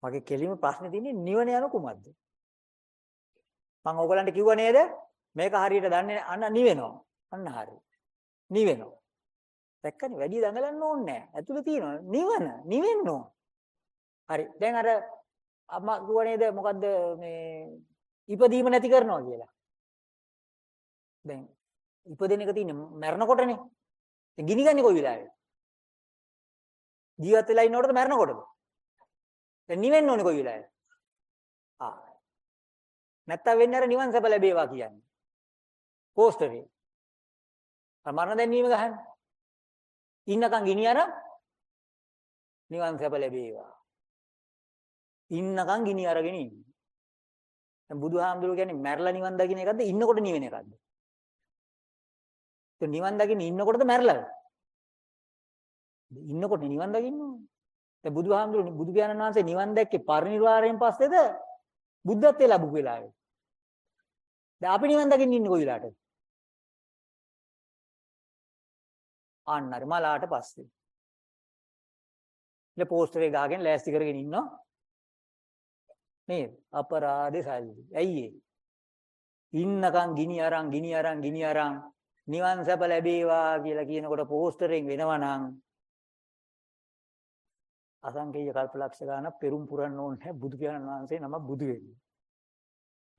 මගේ කෙලිම ප්‍රශ්නේ තියෙන්නේ නිවන යන කුමක්ද? මම ඕගලන්ට කිව්ව නේද? මේක හරියට දන්නේ අන්න නිවෙනවා. අන්න හරි. නිවෙනවා. දැක්කනේ වැඩි දඟලන්න ඕනේ නැහැ. ඇතුළේ තියෙනවා නිවන, නිවෙන්න ඕන. හරි. දැන් අර අම්මා කිව්ව නේද මොකද්ද මේ ඉපදීම නැති කරනවා කියලා. දැන් ඉපදෙන එක තියෙන්නේ මරණකොටනේ. දැන් ගිනි ගන්නේ කොයි වෙලාවෙද? ජීවත් වෙලා ඉන්නකොටද මරණකොටද? දැන් නිවෙන්න ඕනේ කොයි වෙලාවෙද? ආ. නැත්තම් වෙන්නේ අර නිවන් සැප ලැබේවා කියන්නේ. පෝස්ටරේ. මරණ දැන්වීම ගහන්නේ. ඉන්නකම් ගිනි අරන් නිවන් සැප ලැබේවා. ඉන්නකම් ගිනි අරගෙන ඉන්න. දැන් බුදුහාමුදුරුවෝ කියන්නේ මැරලා නිවන් දකින්න එකක්ද ඉන්නකොට නිවෙන එකක්ද? ඒ නිවන් දකින්න ඉන්නකොටද මැරලාද? ඉන්නකොට නිවන් දකින්න ඕනේ. දැන් බුදුහාමුදුරුවෝ බුදු පියාණන් වහන්සේ නිවන් දැක්කේ පරිනිර්වාණයෙන් පස්සේද බුද්ධත්වයේ ලැබු වෙලාවේ. දැන් අපි නිවන් දකින්න ඉන්නේ කොයි වෙලාවටද? අන්න හරි මලාට පස්සේ. ඉතින් පෝස්ටරේ ගාගෙන ලෑස්ති කරගෙන ඉන්නවා. නේද? අපරාධේ සල්ලි. ඇයි ඒ? ඉන්නකම් ගිනි අරන් ගිනි අරන් ගිනි අරන් නිවන් සැප ලැබේවා කියලා කියනකොට පෝස්ටරෙන් වෙනවනම් අසංකේය කල්පලක්ෂ ගානක් පෙරම් පුරන්න ඕනේ නැහැ බුදු පියාණන් වහන්සේ නම බුදු වෙන්නේ.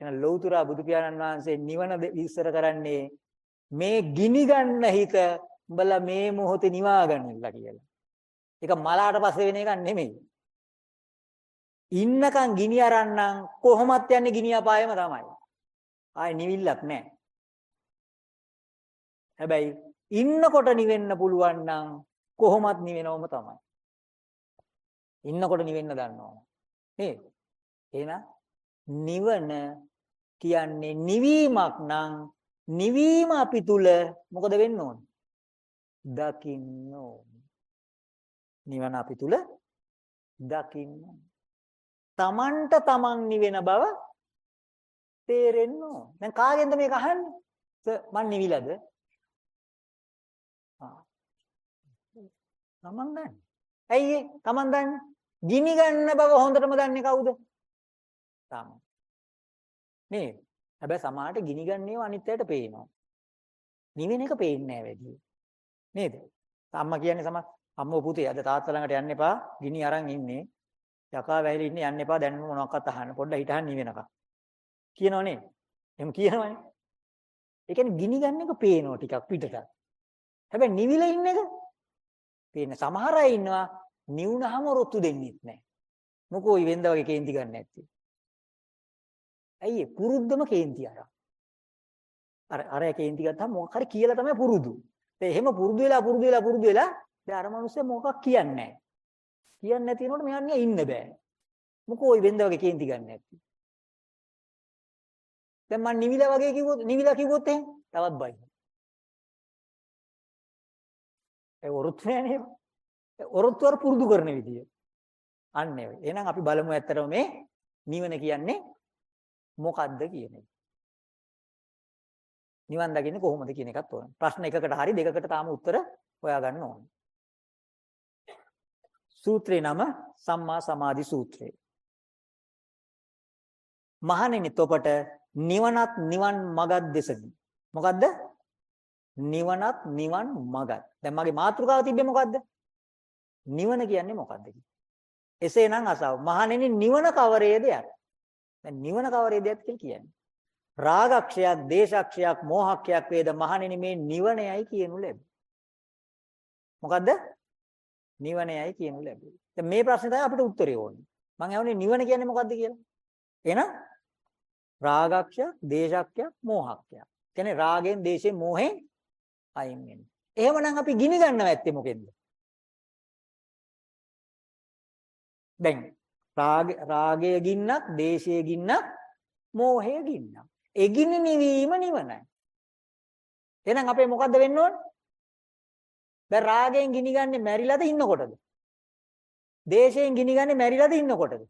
එහෙනම් ලෞතර බුදු පියාණන් වහන්සේ නිවන විස්තර කරන්නේ මේ ගිනි ගන්න හිත උඹලා මේ මොහොතේ නිවා ගන්නilla කියලා. ඒක මලාට පස්සේ වෙන එකක් නෙමෙයි. ඉන්නකම් ගිනි අරන්නම් කොහොමත් යන්නේ ගිනි අපායෙම තමයි. ආයේ නිවිල්ලක් නැහැ. හැබැයි ඉන්නකොට නිවෙන්න පුළුවන් නම් කොහොමත් නිවෙනවම තමයි. ඉන්නකොට නිවෙන්න දන්නවා. නේද? එහෙනම් නිවන කියන්නේ නිවීමක් නම් නිවීම අපි තුල මොකද වෙන්න ඕන? දකින්න ඕන. නිවන අපි තුල දකින්න. තමන්ට තමන් නිවෙන බව තේරෙන්න ඕන. දැන් කාගෙන්ද මේක අහන්නේ? මං නිවිලද? ආ. තමන් දන්නේ. ඇයි ඒ? තමන් දන්නේ. ගිනි ගන්න බව හොඳටම දන්නේ කවුද? තමන්. නේද? හැබැයි සමාහට ගිනි ගන්නේව අනිත්‍යයට පේනවා. නිවෙන එක පේන්නේ නැහැ වැඩි. නේද? අම්මා කියන්නේ සම අම්මෝ පුතේ අද තාත්තා ළඟට යන්න එපා. ගිනි අරන් ඉන්නේ. යකා වැහිලා ඉන්නේ යන්න එපා. දැන් මොනවක්වත් අහන්න. පොඩ්ඩක් හිටහන් නිවෙනකම්. කියනවනේ. එහෙම කියනවනේ. ඒ කියන්නේ ගිනි ගන්න එක පේනවා ටිකක් පිටට. හැබැයි නිවිලා ඉන්න එක පේන්නේ. සමහර අය ඉන්නවා නිවුනහම රොත්තු දෙන්නෙත් නැහැ. මොකෝ ඊ වෙන්ද වගේ කේන්ති ගන්න නැත්තේ. ඇයි පුරුද්දම කේන්ති අරන්. අර අර කේන්ති ගත්තාම මොකක් හරි කියලා තමයි පුරුදු. ඒ එහෙම පුරුදු වෙලා පුරුදු වෙලා පුරුදු වෙලා දැන් අර මිනිස්සු මොකක් කියන්නේ නැහැ. කියන්නේ නැති වෙනකොට මෙයන් ඉන්න බෑ. මොකෝ ඊ වෙන්ද වගේ කේන්ති ගන්න නැත්තේ. දැන් මම නිවිලා වගේ කිව්වොත් නිවිලා කිව්වොත් එහෙම තවත් බයි. ඒ වරුත් නෑනේ. ඔරොත්තුවර පුරුදු කරන විදිය. අන්න ඒ. එහෙනම් අපි බලමු ඇත්තටම මේ නිවන කියන්නේ මොකද්ද කියන එක. නිවන් දකින්නේ කොහොමද කියන එකත් ඕන. ප්‍රශ්න එකකට හරි දෙකකට තාම උත්තර හොයාගන්න ඕන. සූත්‍රේ නම සම්මා සමාධි සූත්‍රය. මහණෙනි තොපට නිවනත් නිවන් මගක් දෙසකි. මොකද්ද? නිවනත් නිවන් මගක්. දැන් මගේ මාතෘකාව තිබ්බේ මොකද්ද? නිවන කියන්නේ මොකද්ද එසේනම් අසව මහණෙනි නිවන කවරේද යත් දැන් නිවන කවරේද යත් කියලා කියන්නේ රාගක්ෂයක් දේශක්ෂයක් මෝහක්ෂයක් වේද මහණෙනි මේ නිවනයයි කියනු ලැබේ මොකද්ද? නිවනයයි කියනු ලැබේ දැන් මේ ප්‍රශ්නේ තමයි අපිට උත්තරේ ඕනේ. මම අහන්නේ නිවන කියන්නේ මොකද්ද කියලා? එහෙනම් රාගක්ෂයක් දේශක්ෂයක් මෝහක්ෂයක්. කියන්නේ රාගෙන් දේශයෙන් මෝහෙන් අයින් වෙන්නේ. එහෙමනම් අපි ගිනි ගන්නව ඇත්තේ මොකෙන්ද? දැන් රාග රාගය ගින්නක්, දේශය ගින්නක්, මෝහය ගින්නක්. එගිනි නිවීම නිවනයි. එහෙනම් අපේ මොකද්ද වෙන්න ඕන? දැන් රාගයෙන් ගිනි ගන්නේ මැරිලාද ඉන්නකොටද? දේශයෙන් ගිනි ගන්නේ මැරිලාද ඉන්නකොටද?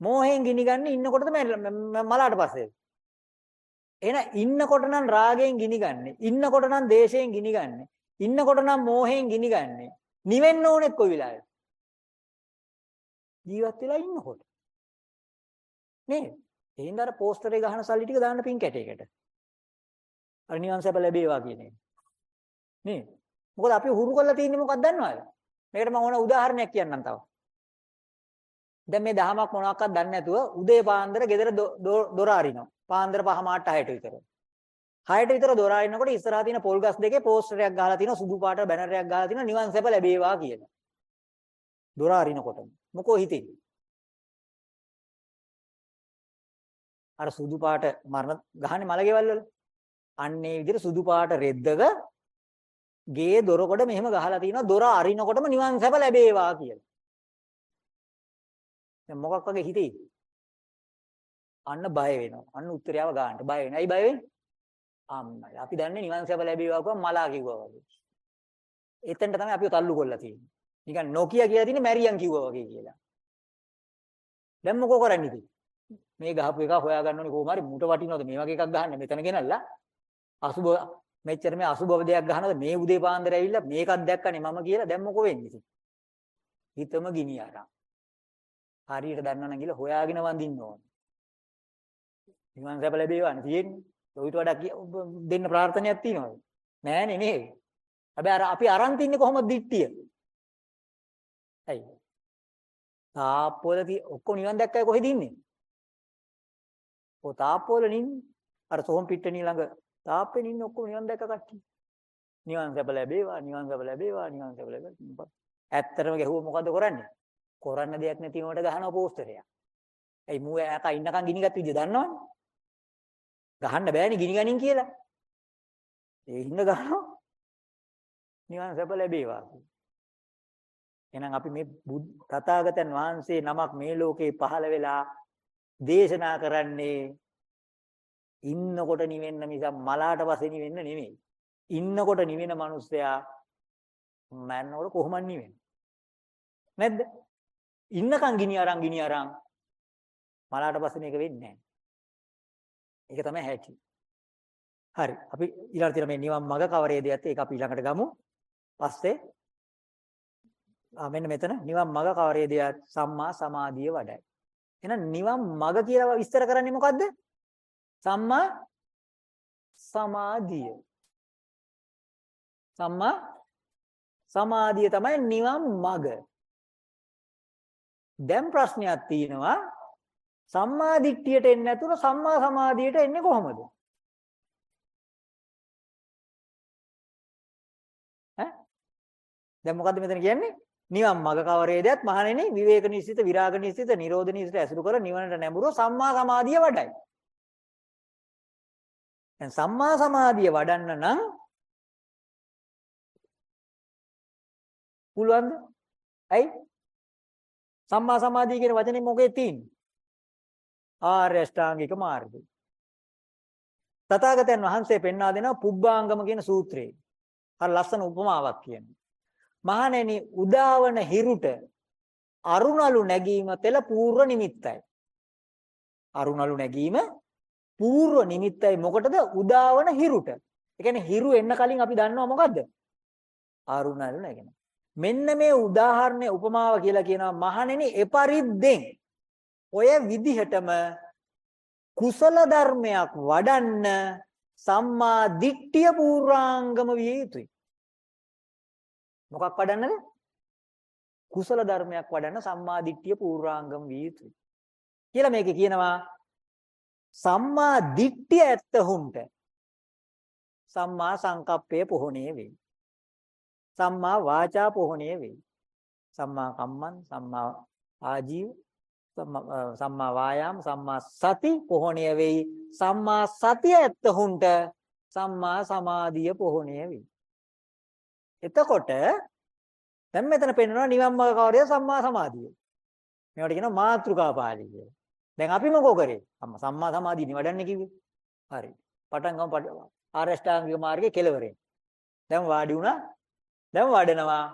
මෝහයෙන් ගිනි ගන්නේ ඉන්නකොටද මලාට පස්සේද? එහෙනම් ඉන්නකොට නම් රාගයෙන් ගිනි ගන්නේ. ඉන්නකොට නම් දේශයෙන් ගිනි ගන්නේ. ඉන්නකොට නම් මෝහයෙන් ගිනි ගන්නේ. නිවෙන්න ඕනෙත් කොයි වෙලාවෙද? ජීවත් වෙලා ඉන්නකොට. නේද? එහෙනම් අර පෝස්ටරේ ගහන සල්ලි ටික දාන්න පින් කැටයකට. අර නිවන් සැප ලැබේවා කියන එක. නේද? මොකද අපි හුරු කරලා තියෙන්නේ මොකක්ද දන්නවද? මේකට මම ඕන උදාහරණයක් කියන්නම් තව. දැන් මේ දහමක් මොනවාක්වත් දන්නේ නැතුව උදේ පාන්දර ගෙදර දොර අරිනවා. පාන්දර පහ මාට 6ට විතර. 6ට විතර දොර අරිනකොට ඉස්සරහා තියෙන පොල් ගස් දෙකේ පෝස්ටරයක් ගහලා තියෙනවා සුදු පාට බැනරයක් ගහලා තියෙනවා නිවන් සැප ලැබේවා කියලා. දොර අරිනකොටම. මොකෝ හිතෙන්නේ? අර සුදු පාට මරණ ගහන්නේ මලගෙවල් වල. අන්නේ විදිහට සුදු පාට රෙද්දක ගේ දොරකොට මෙහෙම ගහලා තිනවා දොර අරිනකොටම නිවන් සැප ලැබේවා කියලා. දැන් මොකක් වගේ හිතෙයිද? අන්න බය වෙනවා. අන්න උත්තරයව ගන්නට බය වෙනවා. ඇයි බය වෙන්නේ? අම්මයි. අපි දන්නේ නිවන් සැප ලැබේවා කියව මලා කිව්වා වගේ. එතෙන්ට තමයි අපිව තල්ලු කරලා තියෙන්නේ. නිකන් නොකිය කියලා තියෙන්නේ මැරියන් කිව්වා වගේ කියලා. දැන් මොකෝ කරන්නේ ඉතින්? මේ ගහපු එක හොයාගන්න ඕනේ කොහොම හරි මුට වටිනවද මේ වගේ එකක් ගහන්න මෙතන ගෙනල්ලා අසුබ මෙච්චර මේ අසුබව දෙයක් ගහනවද මේ උදේ පාන්දර ඇවිල්ලා මේකක් දැක්කනේ මම කියලා දැන් මොකෝ වෙන්නේ ඉතින්? හිතම ගිනි අරන්. හරියට දන්නවනම් ගිහලා හොයාගෙන වඳින්න ඕනේ. නිවන් සැප ලැබේවානේ තියෙන්නේ. ඔයිට වඩා දෙන්න ප්‍රාර්ථනාවක් තියෙනවද? නෑනේ නේද? හැබැයි අර අපි අරන් තින්නේ කොහොමද දිට්ටිය? ඇයි? තාප්පවල ඔක්කොම නිවන් දැක්කයි කොහෙද ඉන්නේ? ඔය තාප්පවල නින්නේ. අර සෝම් පිට්ටනිය ළඟ තාප්පෙන් ඉන්නේ ඔක්කොම නිවන් දැක්ක කට්ටිය. නිවන් සැප ලැබේවා, නිවන් සැප ලැබේවා, නිවන් සැප ලැබේවා. ඇත්තටම ගැහුව මොකද කරන්නේ? කරන්න දෙයක් නැති වුණාට ගහනවා පෝස්ටරයක්. ඇයි මූ ඈක ඉන්නකන් ගිනිගත් විදිය දන්නවනේ? ගහන්න බෑනේ ගිනි ගනින් කියලා. ඒ හිඳ ගන්නවා නිවන් සැප ලැබේවා එහෙනම් අපි මේ තථාගතයන් වහන්සේ නමක් මේ ලෝකේ පහළ වෙලා දේශනා කරන්නේ ඉන්නකොට නිවෙන්න මිස මලාට පස්සේ නිවෙන්න නෙමෙයි. ඉන්නකොට නිවෙන මිනිස්සයා මැරෙනකොට කොහොමද නිවෙන්නේ? නැද්ද? ඉන්නකන් ගිනි අරන් ගිනි අරන් මලාට පස්සේ මේක වෙන්නේ නැහැ. ඒක තමයි හැටි. හරි. අපි ඊළඟට තියෙන මේ නිවන් මඟ කවරේද යත්තේ ඒක අපි ඊළඟට ගමු. පස්සේ ආ මෙන්න මෙතන නිවන් මඟ කවරේද සම්මා සමාධිය වඩයි. එහෙනම් නිවන් මඟ කියලා විස්තර කරන්නේ මොකද්ද? සම්මා සමාධිය. සම්මා සමාධිය තමයි නිවන් මඟ. දැන් ප්‍රශ්නයක් තියෙනවා සම්මා දිට්ඨියට එන්නේ නැතුව සම්මා සමාධියට එන්නේ කොහොමද? ඈ? දැන් මොකද්ද මෙතන කියන්නේ? නිවන් මඟ කවරේදයත් මහණෙනි විවේක නිසිත විරාග නිසිත නිරෝධ නිසිත ඇසුරු කර නිවනට නැඹුරෝ සම්මා සමාධිය වඩයි. දැන් සම්මා සමාධිය වඩන්න නම් පුළුවන්ද? ඇයි? සම්මා සමාධිය කියන වචනේ මොකේ තියෙන්නේ? ආර්ය අෂ්ටාංගික මාර්ගය. තථාගතයන් වහන්සේ පෙන්වා දෙනවා පුබ්බාංගම කියන සූත්‍රයේ. අර ලස්සන උපමාවක් කියන්නේ. මහණෙනි උදාවන හිරුට අරුණලු නැගීම තෙල පූර්ව නිමිත්තයි. අරුණලු නැගීම පූර්ව නිමිත්තයි මොකටද උදාවන හිරුට. ඒ කියන්නේ හිරු එන්න කලින් අපි දන්නවා මොකද්ද? අරුණලු නැගෙන. මෙන්න මේ උදාහරණය උපමාව කියලා කියනවා මහණෙනි එපරිද්දෙන් ඔය විදිහටම කුසල ධර්මයක් වඩන්න සම්මා දිට්ඨිය පූර්වාංගම විය යුතුයි. මොකක් වඩන්නද? කුසල ධර්මයක් වඩන්න සම්මා දිට්ඨිය පූර්වාංගම විය යුතුයි. කියලා මේකේ කියනවා සම්මා දිට්ඨිය ඇත්තහුන්ට සම්මා සංකප්පය පොහොනේ වෙයි. සම්මා වාචා පොහොනේ වෙයි. සම්මා කම්මන් සම්මා ආජීව සම්මා වායාම සම්මා සති පොහොණය වෙයි සම්මා සතිය ඇත්තහුන්ට සම්මා සමාධිය පොහොණය වෙයි එතකොට දැන් මෙතන පෙන්වනවා නිවන් මාර්ග කවරේ සම්මා සමාධිය. මේවට කියනවා මාත්‍රිකා පාළි කියලා. දැන් අපි මොකෝ කරේ? සම්මා සමාධිය නිවඩන්නේ කිව්වේ. හරි. පටන් ගමු ආරෂ්ඨාංගික මාර්ගයේ කෙලවරේ දැන් වාඩි වුණා. දැන් වඩනවා.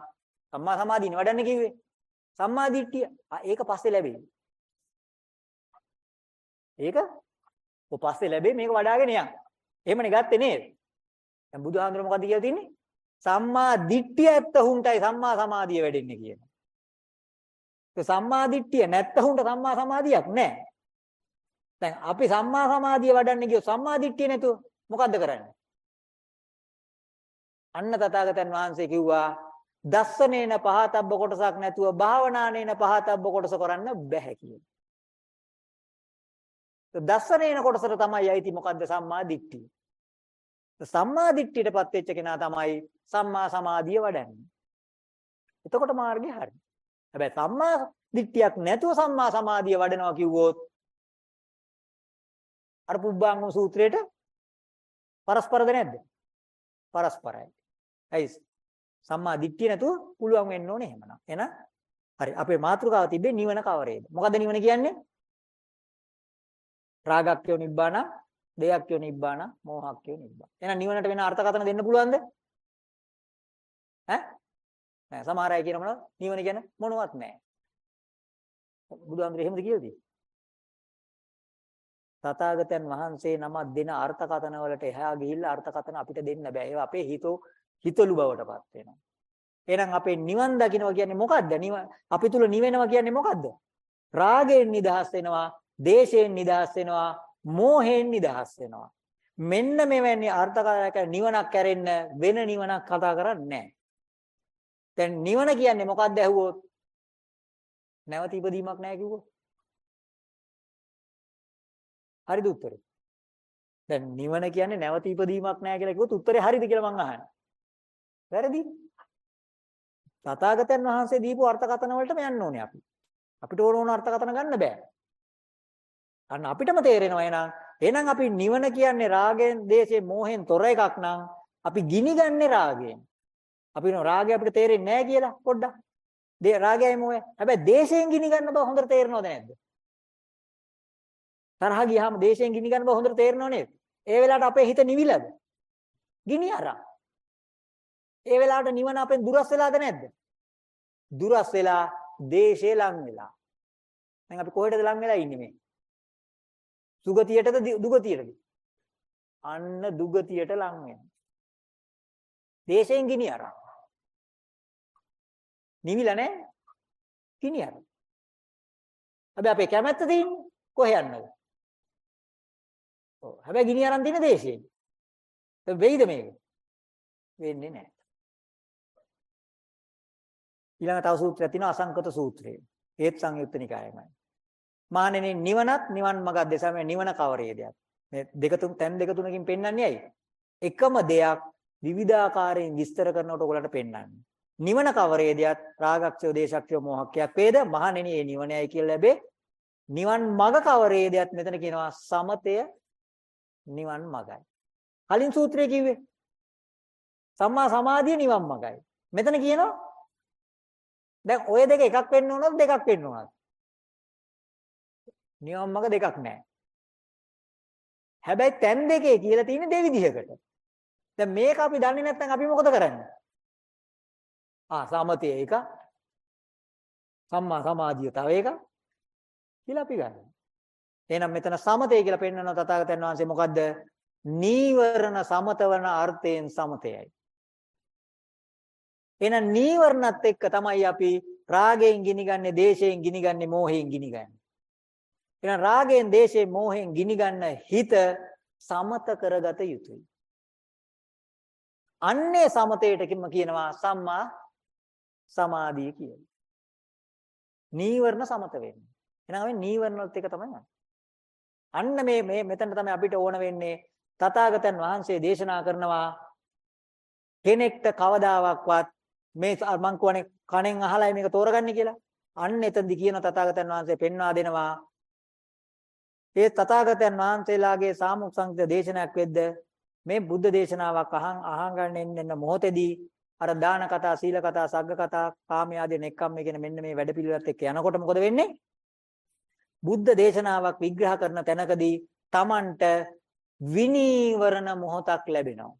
සම්මා සමාධිය නිවඩන්නේ කිව්වේ. සම්මා දිට්ඨිය. ඒක පස්සේ ලැබෙයි. ඒක ඔය පස්සේ ලැබෙයි මේක වඩාගෙන යන්න. එහෙමනේ ගත්තේ නේද? දැන් බුදුහාඳුර මොකද කියලා තින්නේ? සම්මා දිට්ඨිය ඇත්තහුන්ටයි සම්මා සමාධිය වැඩෙන්නේ කියනවා. ඒ සම්මා දිට්ඨිය නැත්තහුන්ට සම්මා සමාධියක් නැහැ. දැන් අපි සම්මා සමාධිය වඩන්න ගියොත් සම්මා දිට්ඨිය නැතුව මොකද්ද කරන්නේ? අන්න තථාගතයන් වහන්සේ කිව්වා දස්සනේන පහතබ්බ කොටසක් නැතුව භාවනානේන පහතබ්බ කොටස කරන්න බැහැ කියලා. දස්සනේන කොටසට තමයි යයිති මොකද්ද සම්මා දිට්ඨිය. සම්මා දිට්ඨියටපත් වෙච්ච කෙනා තමයි සම්මා සමාධිය වඩන්නේ. එතකොට මාර්ගය හරි. හැබැයි සම්මා දිට්ඨියක් නැතුව සම්මා සමාධිය වඩනවා කිව්වොත් අර පුබ්බාංගම සූත්‍රයට පරස්පරද නැද්ද? පරස්පරයි. ඇයි? සම්මා දිට්ඨිය නැතුව පුළුවන් වෙන්න ඕනේ එහෙමනම්. එහෙනම් හරි අපේ මාතෘකාව තිබ්බේ නිවන කවරේද? මොකද නිවන කියන්නේ? රාගක්ඛයෝ නිබ්බාන, දෙයක්ඛයෝ නිබ්බාන, මෝහක්ඛයෝ නිබ්බාන. එහෙනම් නිවනට වෙන අර්ථකථන දෙන්න පුළුවන්ද? ඈ? නෑ සමහර අය කියන මොනවද? නිවන කියන්නේ මොනවත් නෑ. බුදුහාමුදුරේ එහෙමද කියලා තියෙන්නේ? තථාගතයන් වහන්සේ නමක් දෙන අර්ථකථන වලට එහා ගිහිල්ලා අර්ථකථන අපිට දෙන්න බෑ. ඒවා අපේ හිතෝ හිතලු බවටපත් වෙනවා. එහෙනම් අපේ නිවන් දකින්නවා කියන්නේ මොකද්ද? නිවන අපි තුල නිවෙනවා කියන්නේ මොකද්ද? රාගයෙන් නිදහස් වෙනවා, දේශයෙන් නිදහස් වෙනවා, මෝහයෙන් නිදහස් වෙනවා. මෙන්න මෙවැනි අර්ථකාරයක නිවනක් කැරෙන්න වෙන නිවනක් කතා කරන්නේ නැහැ. දැන් නිවන කියන්නේ මොකක්ද ඇහුවොත්? නැවත ඉපදීමක් නැහැ කිව්වොත්. හරිද උත්තරේ? දැන් නිවන කියන්නේ නැවත ඉපදීමක් නැහැ කියලා කිව්වොත් උත්තරේ හරිද කියලා මං අහන්නේ. වැරදි. තථාගතයන් වහන්සේ දීපු අර්ථකථන වලටම යන්න ඕනේ අපි. අපිට ඕන ඕන අර්ථකථන ගන්න බෑ. අන්න අපිටම තේරෙනවා එහෙනම් එහෙනම් අපි නිවන කියන්නේ රාගයෙන්, දේශයෙන්, මෝහෙන් තොර එකක් නම් අපි ගිනිගන්නේ රාගයෙන්. අපි නෝ රාගය අපිට තේරෙන්නේ නැහැ කියලා පොඩ්ඩක්. දේ රාගයයි මොහේ. හැබැයි දේශයෙන් ගිනිගන්න බව හොඳට තේරෙනවද නැද්ද? තරහ ගියාම දේශයෙන් ගිනිගන්න බව හොඳට තේරෙනව නේද? ඒ වෙලාවට අපේ හිත නිවිලද? ගිනි අරන්. ඒ වෙලාවට නිවන අපෙන් දුරස් වෙලාද නැද්ද? දුරස් වෙලා දේශේ ලං වෙලා. දැන් අපි කොහෙටද ලං වෙලා ඉන්නේ මේ? සුගතියටද දුගතියටද? අන්න දුගතියට ලං වෙනවා. දේශයෙන් ගිනි අරන්. නිවිලා නැහැ. ගිනි අරන්. හැබැයි අපේ කැමැත්ත තියෙන්නේ කොහෙ යන්නද? ඔව්. හැබැයි ගිනි අරන් තියෙන දේශයෙන්. වෙයිද මේක? වෙන්නේ නැහැ. ඊළඟ තව සූත්‍රයක් තියෙනවා අසංකත සූත්‍රය. ඒත් සංයුත්ත නිකායමයි. මානෙනේ නිවනත් නිවන් මගක් දෙසම නිවන කවරේදයක්. මේ දෙක තුන් තැන් දෙක තුනකින් පෙන්වන්නේ ඇයි? එකම දෙයක් විවිධාකාරයෙන් විස්තර කරනකොට ඔයගලන්ට පෙන්වන්නේ. නිවන කවරේදයක් රාගක්ෂය දේශක්ෂය මොහක්කයක් වේද? මහණෙනි මේ නිවනයි කියලා ලැබේ. නිවන් මග කවරේදයක් මෙතන කියනවා සමතය නිවන් මගයි. කලින් සූත්‍රයේ කිව්වේ සම්මා සමාධිය නිවන් මගයි. මෙතන කියනවා දැන් ওই දෙක එකක් වෙන්න ඕනද දෙකක් වෙන්න ඕනද? නිවන් මග දෙකක් නැහැ. හැබැයි තැන් දෙකේ කියලා තියෙන දෙවිදිහකට. දැන් මේක අපි දන්නේ නැත්නම් අපි මොකද කරන්නේ? ආ සමතය එක සම්මා සමාධිය තව එක කියලා අපි ගන්නවා. එහෙනම් මෙතන සමතය කියලා පෙන්වන තථාගතයන් වහන්සේ මොකද්ද? නීවරණ සමතවන අර්ථයෙන් සමතයයි. එහෙනම් නීවරණත් එක්ක තමයි අපි රාගයෙන් ගිනිගන්නේ, දේශයෙන් ගිනිගන්නේ, මෝහයෙන් ගිනිගන්නේ. එහෙනම් රාගයෙන්, දේශයෙන්, මෝහයෙන් ගිනිගන්න හිත සමත කරගත යුතුයි. අන්නේ සමතේට කියනවා සම්මා සමාධිය කියලා. නීවරණ සමත වෙන්නේ. එහෙනම් අපි නීවරණ වලත් එක තමයි අන්න මේ මේ මෙතන තමයි අපිට ඕන වෙන්නේ තථාගතයන් වහන්සේ දේශනා කරනවා කෙනෙක්ට කවදාවත් මේ මං කියවනේ කණෙන් අහලායි මේක තෝරගන්නේ කියලා. අන්න එතනදි කියන තථාගතයන් වහන්සේ පෙන්වා දෙනවා. ඒ තථාගතයන් වහන්සේලාගේ සාමුක් සංකේත දේශනාවක් වෙද්ද මේ බුද්ධ දේශනාවක් අහන් අහන් ගන්න මොහොතේදී අර දාන කතා, සීල කතා, සග්ග කතා, කාමයේ ආදී නෙක්ඛම් කියන මෙන්න මේ වැඩපිළිවෙලත් එක්ක යනකොට මොකද වෙන්නේ? බුද්ධ දේශනාවක් විග්‍රහ කරන තැනකදී Tamanට විනීවරණ මොහොතක් ලැබෙනවා.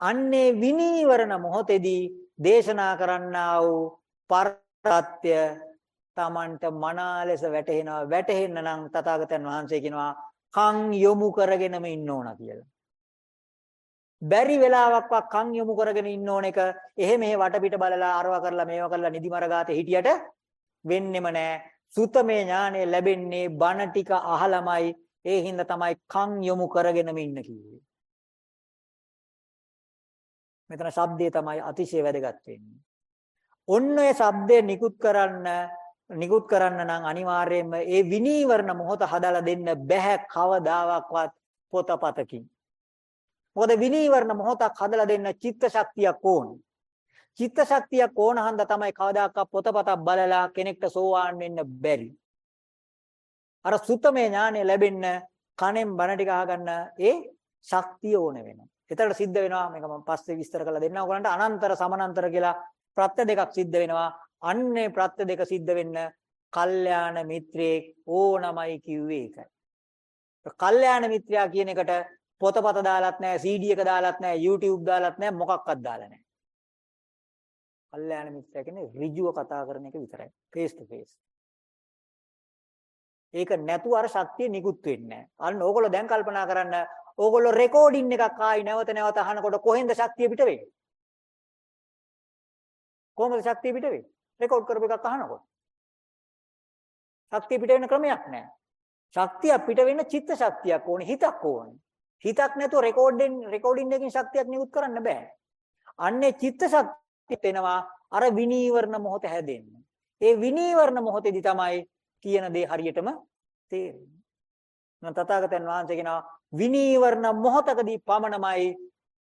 අන්නේ විනීවරණ මොහොතේදී දේශනා කරන්නා වූ පරත්‍ය Tamanට මනා ලෙස වැටහෙනවා. වැටහෙන්න නම් තථාගතයන් වහන්සේ කියනවා කන් යොමු කරගෙනම ඉන්න ඕන කියලා. බැරි වෙලාවක්වත් කන් යොමු කරගෙන ඉන්න ඕන එක එහෙම මෙහෙ වටපිට බලලා අරවා කරලා මේවා කරලා නිදිමර ගාතේ හිටියට වෙන්නෙම නෑ සුතමේ ඥානය ලැබෙන්නේ බණ ටික අහලමයි ඒ හින්දා තමයි කන් යොමු කරගෙනම ඉන්න කිව්වේ මෙතන ශබ්දය තමයි අතිශය වැදගත් වෙන්නේ ඔන්න ඔය ශබ්දය නිකුත් කරන්න නිකුත් කරන්න නම් අනිවාර්යයෙන්ම ඒ විනීවරණ මොහොත හදලා දෙන්න බෑ කවදාවත් පොතපතකින් මොකද විනීවරණ මොහොතක් හදලා දෙන්න චිත්ත ශක්තියක් ඕන. චිත්ත ශක්තියක් ඕන හන්ද තමයි කවදාකවත් පොතපතක් බලලා කෙනෙක්ට සෝවාන් වෙන්න බැරි. අර සුත්තමේ ඥානය ලැබෙන්න කණෙන් බණ ටික අහගන්න ඒ ශක්තිය ඕන වෙනවා. එතකොට සිද්ධ වෙනවා මේක මම පස්සේ විස්තර කරලා දෙන්නම් ඔයගලන්ට අනන්තර සමානන්තර කියලා ප්‍රත්‍ය දෙකක් සිද්ධ වෙනවා. අන්නේ ප්‍රත්‍ය දෙක සිද්ධ වෙන්න කල්යාණ මිත්‍රයෙක් ඕනමයි කිව්වේ ඒකයි. කල්යාණ මිත්‍රයා කියන එකට පොතපත දාලත් නැහැ, CD එක දාලත් නැහැ, YouTube දාලත් නැහැ, මොකක්වත් දාලා නැහැ. කල්යාණ මිත්‍රයා කියන්නේ ඍජුව කතා කරන එක විතරයි. face to face. ඒක නැතුව අර ශක්තිය නිකුත් වෙන්නේ නැහැ. අන්න ඕගොල්ලෝ දැන් කල්පනා කරන්න ඕගොල්ලෝ රෙකෝඩින් එකක් ආයි නැවත නැවත අහනකොට කොහෙන්ද ශක්තිය පිට වෙන්නේ? කොහොමද ශක්තිය පිට වෙන්නේ? රෙකෝඩ් කරපු එකක් අහනකොට. ශක්තිය පිට වෙන ක්‍රමයක් නැහැ. ශක්තිය පිට වෙන්න චිත්ත ශක්තියක් ඕනේ, හිතක් ඕනේ. හිතක් නැතුව රෙකෝඩින් රෙකෝඩින් එකකින් ශක්තියක් නිකුත් කරන්න බෑ. අන්නේ චිත්ත ශක්තිය වෙනවා අර විනීවරණ මොහොත හැදෙන්නේ. ඒ විනීවරණ මොහොතේදී තමයි කියන දේ හරියටම තේරෙන්නේ. නම් තථාගතයන් වහන්සේ කියනවා විනීවරණ මොහොතකදී පමණමයි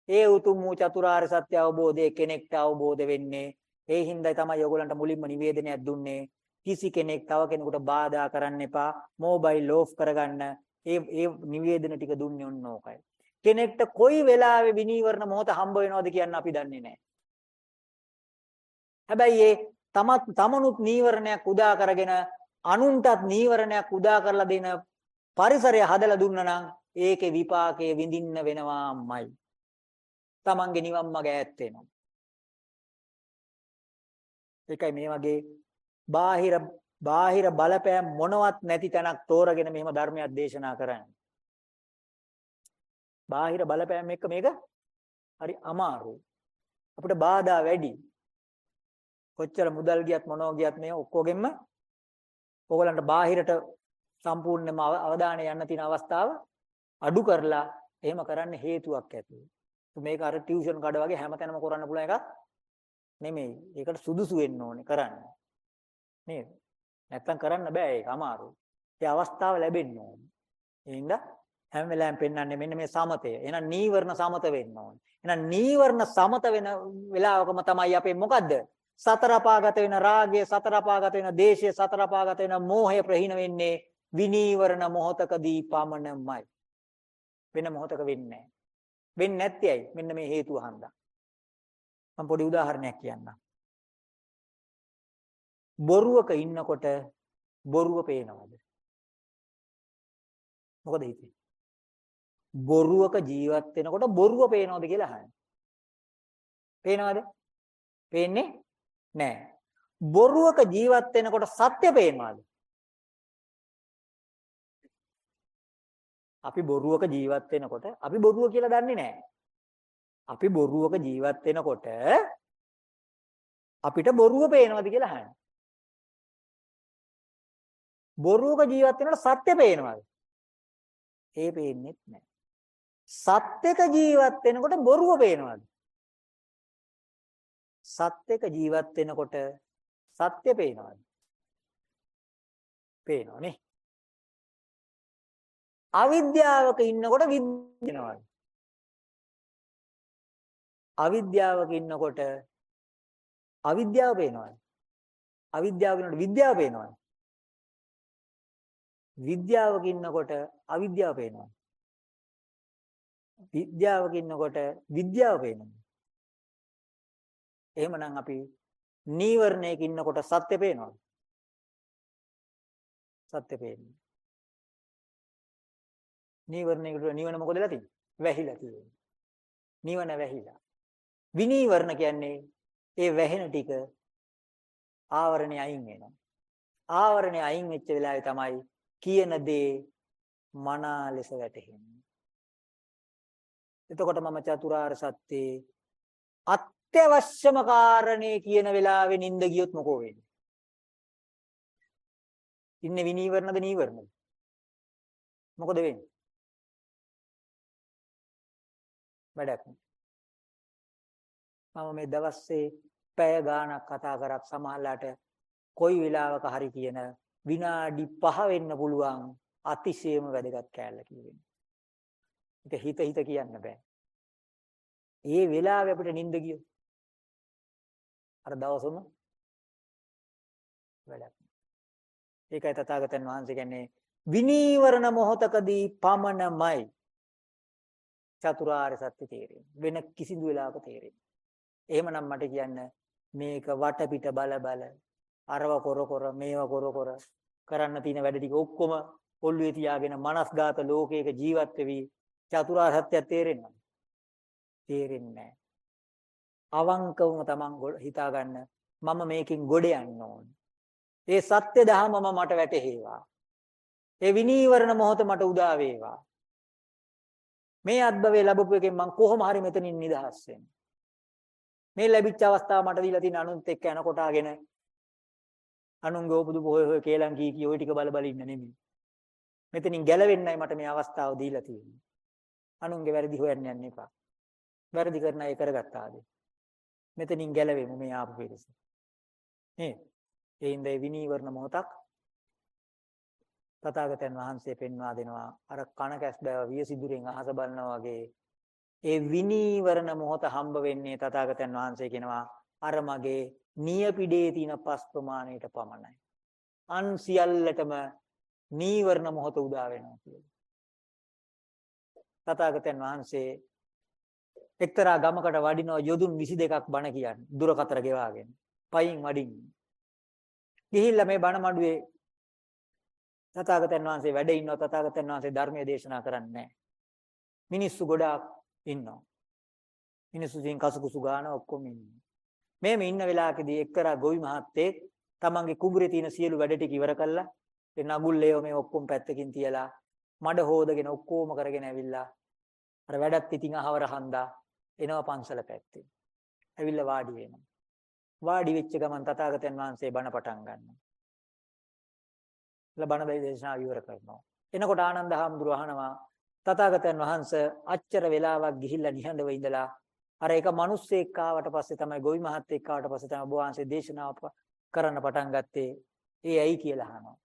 ඒ උතුම් වූ චතුරාර්ය සත්‍ය අවබෝධය කෙනෙක්ට අවබෝධ වෙන්නේ. ඒ හින්දායි තමයි ඔයගොල්ලන්ට මුලින්ම නිවේදනයක් දුන්නේ. කිසි කෙනෙක් තව කෙනෙකුට බාධා කරන්න එපා. මොබයිල් ඕෆ් කරගන්න. ඒ ඒ නිවේදන ටික දුන්නේ ඔන්න ඕකයි. කෙනෙක්ට කොයි වෙලාවෙ විනීවරණ මොහොත හම්බ වෙනවද කියන්න අපි දන්නේ නැහැ. හැබැයි ඒ තමත් තමනුත් නීවරණයක් උදා කරගෙන අනුන්ටත් නීවරණයක් උදා කරලා දෙන පරිසරය හදලා දුන්නා නම් ඒකේ විපාකයේ විඳින්න වෙනවාමයි. තමන්ගේ නිවන් මඟ ඈත් වෙනවා. ඒකයි මේ වගේ බාහිර බාහිර බලපෑම් මොනවත් නැති තැනක් තෝරගෙන මෙහෙම ධර්මයක් දේශනා කරන්නේ. බාහිර බලපෑම් එක්ක මේක හරි අමාරුයි. අපිට බාධා වැඩි. කොච්චර මුදල් ගියත් මොනෝ ගියත් මේ ඔක්කොගෙම ඕගලන්ට බාහිරට සම්පූර්ණයෙන්ම අවධානය යන්න තියෙන අවස්ථාව අඩු කරලා එහෙම කරන්න හේතුවක් ඇති. මේක අර ටියුෂන් කඩ වගේ හැමතැනම කරන්න පුළුවන් එකක් නෙමෙයි. ඒකට සුදුසු වෙන්න ඕනේ කරන්න. නේද? නැත්තම් කරන්න බෑ ඒක අමාරුයි. ඒ අවස්ථාව ලැබෙන්න ඕනේ. ඒ හින්දා හැම වෙලාවෙම පෙන්වන්නේ මෙන්න මේ සමතය. එහෙනම් නීවරණ සමත වෙන්න ඕනේ. එහෙනම් නීවරණ සමත වෙන වෙලාවකම තමයි අපේ මොකද්ද? සතර අපාගත වෙන රාගය, සතර අපාගත වෙන දේශය, සතර අපාගත වෙන මෝහය ප්‍රහීන වෙන්නේ විනීවරණ මොහතකදී පමණමයි. වෙන මොහතක වෙන්නේ නැහැ. වෙන්නේ නැත්තේ ඇයි? මෙන්න මේ හේතුව හන්දා. මම පොඩි උදාහරණයක් කියන්නම්. බොරුවක ඉන්නකොට බොරුව පේනවද? මොකද හිතේ? බොරුවක ජීවත් වෙනකොට බොරුව පේනවද කියලා අහන්නේ. පේනවද? පේන්නේ නැහැ. බොරුවක ජීවත් වෙනකොට සත්‍ය පේනවද? අපි බොරුවක ජීවත් වෙනකොට අපි බොරුව කියලා දන්නේ නැහැ. අපි බොරුවක ජීවත් වෙනකොට අපිට බොරුව පේනවද කියලා අහන්නේ. බොරුවක ජීවත් වෙනකොට සත්‍ය පේනවද? ඒ පේන්නේ නැහැ. සත්‍යක ජීවත් වෙනකොට බොරුව පේනවද? සත්‍යක ජීවත් වෙනකොට සත්‍ය පේනවද? පේනවනේ. අවිද්‍යාවක ඉන්නකොට විද්දිනවද? අවිද්‍යාවක ඉන්නකොට අවිද්‍යාව පේනවද? අවිද්‍යාව වෙනකොට විද්‍යාව පේනවද? විද්‍යාවක ඉන්නකොට අවිද්‍යාව පේනවා. විද්‍යාවක ඉන්නකොට විද්‍යාව පේනවා. එහෙමනම් අපි නීවරණයක ඉන්නකොට සත්‍ය පේනවද? සත්‍ය පේන්නේ. නීවරණයකට නිවන මොකද වෙලා තියෙන්නේ? වැහිලා තියෙන්නේ. නිවන වැහිලා. විනීවරණ කියන්නේ ඒ වැහෙන ටික ආවරණය අයින් වෙනවා. ආවරණය අයින් වෙච්ච වෙලාවේ තමයි කියන දේ මනා ලෙස වැටහෙන්නේ. එතකොට මම චතුරාර්ය සත්‍යේ අත්‍යවශ්‍යම කාරණේ කියන වෙලාවේ නිින්ද ගියොත් මොකෝ වෙන්නේ? ඉන්නේ විනීවරණද නීවරණද? මොකද වෙන්නේ? වැඩක් මම මේ දවස්සේ පැය ගාණක් කතා කරත් සමහරලාට කොයි වෙලාවක හරි කියන විනාඩි 5 වෙන්න පුළුවන් අතිශයම වැදගත් කෑල්ල කියවෙන්නේ. ඒක හිත හිත කියන්න බෑ. ඒ වෙලාවේ අපිට නිින්ද ගියොත් අර දවසම වැඩක්. ඒකයි තථාගතයන් වහන්සේ කියන්නේ විනීවරණ මොහතකදී පමණමයි චතුරාර්ය සත්‍ය තේරෙන්නේ. වෙන කිසිදු වෙලාවක තේරෙන්නේ. එහෙමනම් මට කියන්න මේක වටපිට බල බල අරව කර කර මේව කර කර කරන්න තියෙන වැඩ ටික ඔක්කොම ඔල්ලුවේ තියාගෙන මනස්ගත ලෝකයක ජීවත් වෙවි චතුරාර්ය සත්‍ය තේරෙන්නේ තේරෙන්නේ අවංකවම තමන් හිතා ගන්න මම මේකෙන් ගොඩ යන්න ඕන. ඒ සත්‍ය දහමම මට වැටහෙවා. ඒ විනීවරණ මොහොත මට උදා වේවා. මේ අත්බවේ ලැබපු එකෙන් මං කොහොම හරි මෙතනින් නිදහස් වෙන්න. මේ ලැබිච්ච අවස්ථාව මට දීලා තියෙන අනුන්ත් එක්ක යනකොටගෙන අනුන්ගේ ඕපුදු බොහෝ හොය කේලම් කී කී ওই ටික බල බල ඉන්න නෙමෙයි. මෙතනින් ගැලවෙන්නයි මට මේ අවස්ථාව දීලා තියෙන්නේ. අනුන්ගේ වැරදි හොයන්න යන්න එපා. වැරදි කරන අය කරගත්තාද? මෙතනින් ගැලවෙමු මේ ආපු පිරිස. නේද? ඒ ඉඳේ විනීවරණ මොහොතක් තථාගතයන් වහන්සේ පෙන්වා දෙනවා අර කන කැස් බෑව වියසිදුරෙන් අහස බලනවා වගේ ඒ විනීවරණ මොහොත හම්බ වෙන්නේ තථාගතයන් වහන්සේ කියනවා අර මගේ නියපිඩේ තියෙන පස් ප්‍රමාණයට පමණයි. අන් සියල්ලටම නීවරණ මොහොත උදා වෙනවා කියලා. තථාගතයන් වහන්සේ එක්තරා ගමකට වඩිනවා යොදුන් 22ක් බණ කියන්නේ දුරකතර ගෙවාගෙන. පයින් වඩින්නේ. ගිහිල්ලා මේ බණ මඩුවේ තථාගතයන් වහන්සේ වැඩ ඉන්නවා තථාගතයන් වහන්සේ ධර්මයේ දේශනා කරන්නේ මිනිස්සු ගොඩාක් ඉන්නවා. මිනිස්සු දින් කසුකුසු ගාන ඔක්කොම ඉන්නවා. මේම ඉන්න වෙලාවකදී එක්තරා ගොවි මහත්තයෙක් තමන්ගේ කුඹුරේ තියෙන සියලු වැඩ ටික ඉවර කළා. ඒ නගුල්ලේව මේ ඔක්කොම පැත්තකින් තියලා මඩ හොදගෙන ඔක්කොම කරගෙන ඇවිල්ලා අර වැඩත් ඉතින් අහවර හන්දා එනවා පන්සල පැත්තේ. ඇවිල්ලා වාඩි වෙනවා. වාඩි වෙච්ච ගමන් තථාගතයන් වහන්සේ බණ පටන් ගන්නවා. එලා බණ දේශනාව ඉවර කරනවා. එනකොට ආනන්ද හාමුදුරුවෝ අහනවා තථාගතයන් වහන්සේ අච්චර වෙලාවක් ගිහිල්ලා නිහඬව ඉඳලා අර එක මිනිස්සෙක් ආවට පස්සේ තමයි ගොවි මහත්තයෙක් ආවට පස්සේ තමයි ඔබ වහන්සේ දේශනාව කරන්න පටන් ගත්තේ. ඒ ඇයි කියලා අහනවා.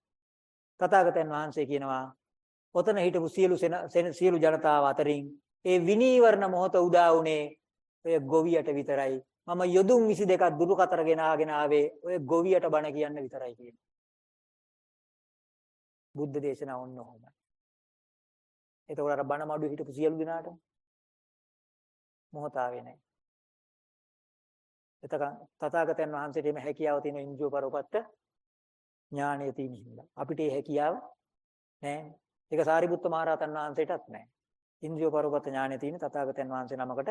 තථාගතයන් වහන්සේ කියනවා ඔතන හිටපු සියලු සියලු ජනතාව අතරින් ඒ විනීවරණ මොහොත උදා වුණේ ඔය ගොවියට විතරයි. මම යොදුන් 22ක් දුරු කතර ගෙනාගෙන ආවේ ඔය ගොවියට බණ කියන්න විතරයි කියන්නේ. බුද්ධ දේශනාව ඔන්න ඔහොමයි. එතකොට අර බණ මඩුවේ හිටපු සියලු දෙනාට මොහොතාවේ නැහැ. එතකන් තථාගතයන් වහන්සේට මේ හැකියාව තියෙන ඉන්ද්‍රිය පරෝපත්ත ඥානය තියෙන හින්දා අපිට ඒ හැකියාව නැහැ. ඒක සාරිපුත්ත මහරහතන් වහන්සේටත් නැහැ. ඉන්ද්‍රිය පරෝපත්ත ඥානය තියෙන තථාගතයන් වහන්සේ නමකට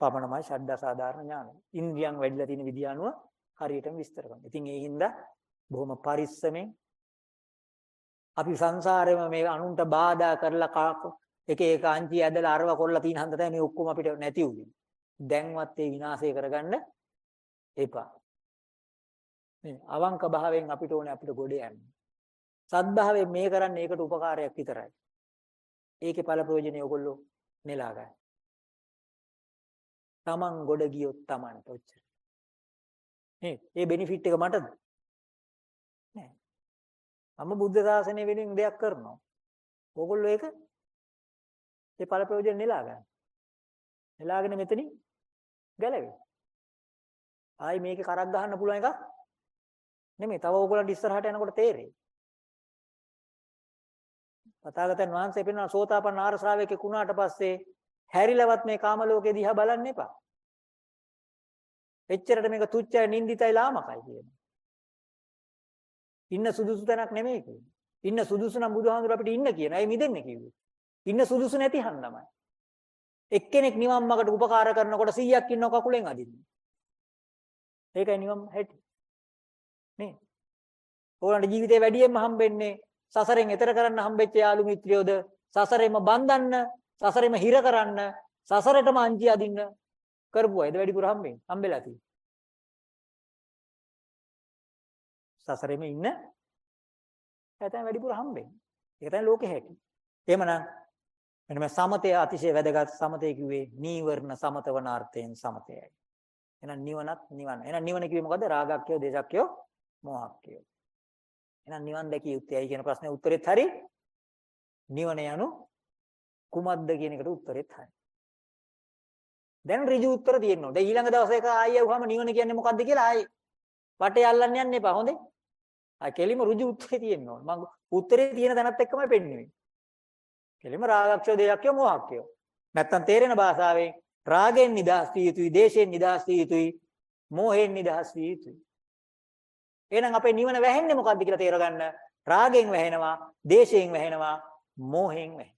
පමණමයි ශද්ධා සාධාරණ ඥානය. ඉන්ද්‍රියන් වැඩිලා තියෙන විදිය අනුව හරියටම විස්තර කරනවා. ඉතින් ඒ හින්දා බොහොම පරිස්සමෙන් අපි සංසාරෙම මේ අනුන්ට බාධා කරලා එක එක අංචි ඇදලා අරව කොල්ල තින හන්ද තමයි මේ ඔක්කොම අපිට නැති වුනේ. දැන්වත් ඒ විනාශය කරගන්න එපා. මේ අවංක භාවයෙන් අපිට ඕනේ අපිට ගොඩ යන්න. සත්භාවයෙන් මේ කරන්නේ ඒකට උපකාරයක් විතරයි. ඒකේ ඵල ප්‍රයෝජනේ ඔයගොල්ලෝ නෙලා ගන්න. Taman ගොඩ ගියොත් Tamanට ඔච්චර. නේ ඒ බෙනිෆිට් එක මටද? නෑ. මම බුද්ධ ශාසනය වෙනුවෙන් දෙයක් කරනවා. ඕගොල්ලෝ ඒක ඒ ඵල ප්‍රයෝජන නෙලා ගන්න. නෙලාගෙන මෙතනින් ගැලවෙයි. ආයි මේකේ කරක් ගහන්න පුළුවන් එකක් නෙමෙයි. තව ඕගොල්ලන්ට ඉස්සරහට යනකොට තේරෙයි. තථාගතයන් වහන්සේ පෙන්වන සෝතාපන්න ආර ශ්‍රාවකෙක් වුණාට පස්සේ හැරිලවත් මේ කාම ලෝකේ දිහා බලන්න එපා. එච්චරට මේක තුච්චයි නින්දිතයි ලාමකයි කියනවා. ඉන්න සුදුසු තැනක් නෙමෙයි කියන්නේ. ඉන්න සුදුසු නම් බුදුහාමුදුර අපිට ඉන්න කියන. ඇයි මිදෙන්නේ කිව්වේ? ඉන්න සුදුසු නැති හන්දමයි. එක්කෙනෙක් නිවන් මාර්ගට උපකාර කරනකොට 100ක් ඉන්නව කකුලෙන් අදින්නේ. ඒකයි නිවන් හැටි. නේ. ඕනට ජීවිතේ වැඩියෙන්ම හම්බෙන්නේ සසරෙන් එතර කරන්න හම්බෙච්ච යාළු මිත්‍රයෝද සසරෙම බන්ධන්න සසරෙම හිර කරන්න සසරටම අංචි අදින්න කරපුවා. එද වැඩිපුර හම්බෙන්නේ. හම්බෙලා තියෙන්නේ. සසරෙම ඉන්න ඇතැම් වැඩිපුර හම්බෙන්නේ. ඒක තමයි ලෝකෙ හැටි. එහෙමනම් මෙන්න මේ සමතය අතිශය වැදගත් සමතය කිව්වේ නීවරණ සමතවනාර්ථයෙන් සමතයයි. එහෙනම් නිවනත් නිවන. එහෙනම් නිවන කිව්වේ මොකද්ද? රාගක්කයෝ, දේශක්කයෝ, මෝහක්කයෝ. එහෙනම් නිවන් දැකිය යුත්තේයි කියන ප්‍රශ්නේ උත්තරෙත් හරි. නිවන යනු කුමක්ද කියන එකට උත්තරෙත් හරි. දැන් ඍජු උත්තර තියෙනවා. දැන් ඊළඟ දවසේ ආයෙ වහම නිවන කියන්නේ මොකද්ද කියලා ආයෙ වටේ අල්ලන්න යන්න එපා. හොඳේ? ආ කෙලිම ඍජු උත්තරේ තියෙනවා. මම උත්තරේ තියෙන තැනත් එක්කමයි පෙන්වන්නේ. කෙලිම රාගක්ෂය දෙයක්ය මොහක්ය. නැත්තම් තේරෙන භාෂාවෙන් රාගෙන් නිදහස් විය යුතුයි, දේශයෙන් නිදහස් විය යුතුයි, මෝහයෙන් නිදහස් විය යුතුයි. එහෙනම් අපේ නිවන වැහෙන්නේ මොකද්ද කියලා තේරගන්න. රාගෙන් වැහෙනවා, දේශයෙන් වැහෙනවා, මෝහයෙන් වැහෙනවා.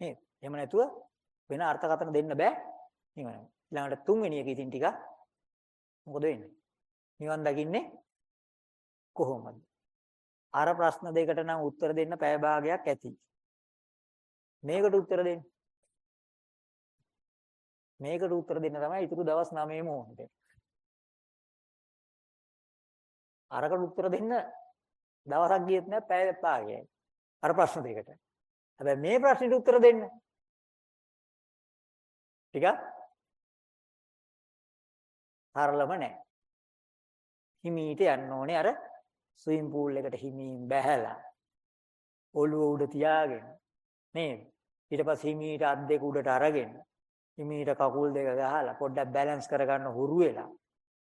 නේද? එහෙම නැතුව වෙන අර්ථකථන දෙන්න බෑ නිවන. ඊළඟට තුන්වෙනි එක ඉතින් ටික මොකද වෙන්නේ? නිවන් දකින්නේ කොහොමද? අර ප්‍රශ්න දෙකට නම් උත්තර දෙන්න පැය භාගයක් ඇති. මේකට උත්තර දෙන්න. මේකට උත්තර දෙන්න තමයි ඊටු දවස් 9 මොහොතේ. අරකට උත්තර දෙන්න දවසක් ගියෙත් නෑ පැය භාගයයි. අර ප්‍රශ්න දෙකට. හැබැයි මේ ප්‍රශ්නෙට උත්තර දෙන්න ටිකක් සරලම නෑ. හිමීට යන්න ඕනේ අර ස්විම් pool එකට හිමීන් බැහැලා ඔළුව උඩ තියාගෙන නේද ඊට පස්සේ හිමීට අත් දෙක උඩට අරගෙන හිමීට කකුල් දෙක ගහලා පොඩ්ඩක් බැලන්ස් කරගන්න හුරු වෙලා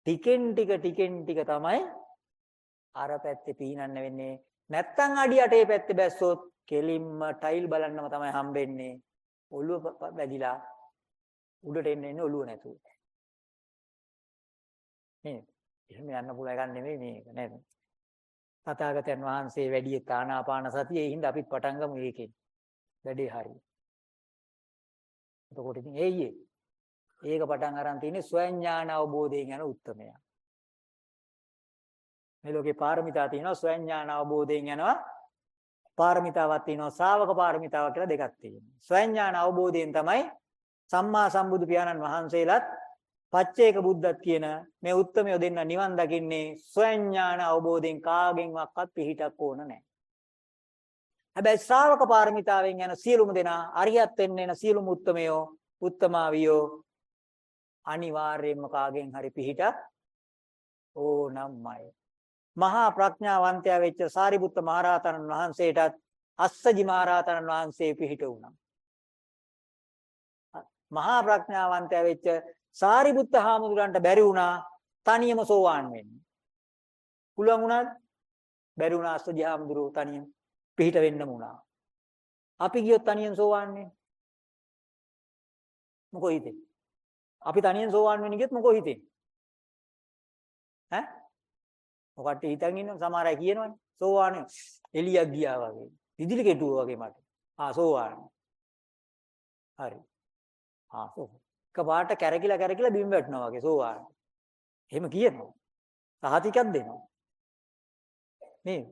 ටිකෙන් ටික ටිකෙන් ටික තමයි අර පැත්තේ පීනන්න වෙන්නේ නැත්තම් අඩි අටේ පැත්තේ බැස්සොත් කෙලින්ම ටයිල් බලන්නම තමයි හම්බෙන්නේ. ඔළුව වැදිලා උඩට එන්න එන්නේ ඔළුව නැතුව. නේද? එහෙම යන්න පුළුවන් එකක් නෙමෙයි මේක නේද? තථාගතයන් වහන්සේ වැඩි තානාපාන සතිය ඒ හින්දා අපිත් පටන් ගමු ඒකෙන්. වැඩේ හරියි. එතකොට ඉතින් ඒයියේ ඒක පටන් අරන් තියෙන්නේ ස්වයං ඥාන අවබෝධයෙන් යන උත්තරමයා. මේ ලෝකේ පාරමිතා තියෙනවා ස්වයං ඥාන අවබෝධයෙන් යනවා පාරමිතාවක් තියෙනවා ශ්‍රාවක පාරමිතාවක් කියලා දෙකක් තියෙනවා. ස්වයං ඥාන අවබෝධයෙන් තමයි සම්මා සම්බුදු පියාණන් වහන්සේලාත් පච්චේක බුද්ධත් කියන මේ උත්තරමය දෙන්න නිවන් දකින්නේ ස්වයං ඥාන අවබෝධයෙන් කාගෙන්වත් පිහිටක් ඕන නැහැ. හැබැයි ශ්‍රාවක පාරමිතාවෙන් යන සියලුම දෙනා අරියත් වෙන්න එන සියලුම උත්තරමයෝ උත්තමාවියෝ අනිවාර්යයෙන්ම කාගෙන් හරි පිහිටක් ඕනම්මයි. මහා ප්‍රඥාවන්තයා වෙච්ච සාරිපුත්ත මහරහතන් වහන්සේටත් අස්සජි මහරහතන් වහන්සේ පිහිට වුණා. මහා ප්‍රඥාවන්තයා වෙච්ච සාරිපුත්ත හාමුදුරන්ට බැරි වුණා තනියම සෝවාන් වෙන්න. පුළුවන් වුණාද? බැරි වුණා අස්සජි හාමුදුරුව තනියම පිහිට වෙන්නම වුණා. අපි ගියොත් තනියෙන් සෝවාන් වෙන්නේ. මොකෝ හිතේ? අපි තනියෙන් සෝවාන් වෙන්න ගියොත් මොකෝ හිතේ? ඈ? මොකට හිතන් ඉන්න සමහර අය කියනවනේ සෝවාන් එළියක් ගියා වගේ. විදුලි කෙටුවා වගේ මට. ආ සෝවාන්. හරි. ආ සෝවාන්. කපාට කැරකිලා කැරකිලා බිම් වැටෙනවා වගේ සෝවාන්. එහෙම කියනවා. සහතිකයක් දෙනවා. නේද?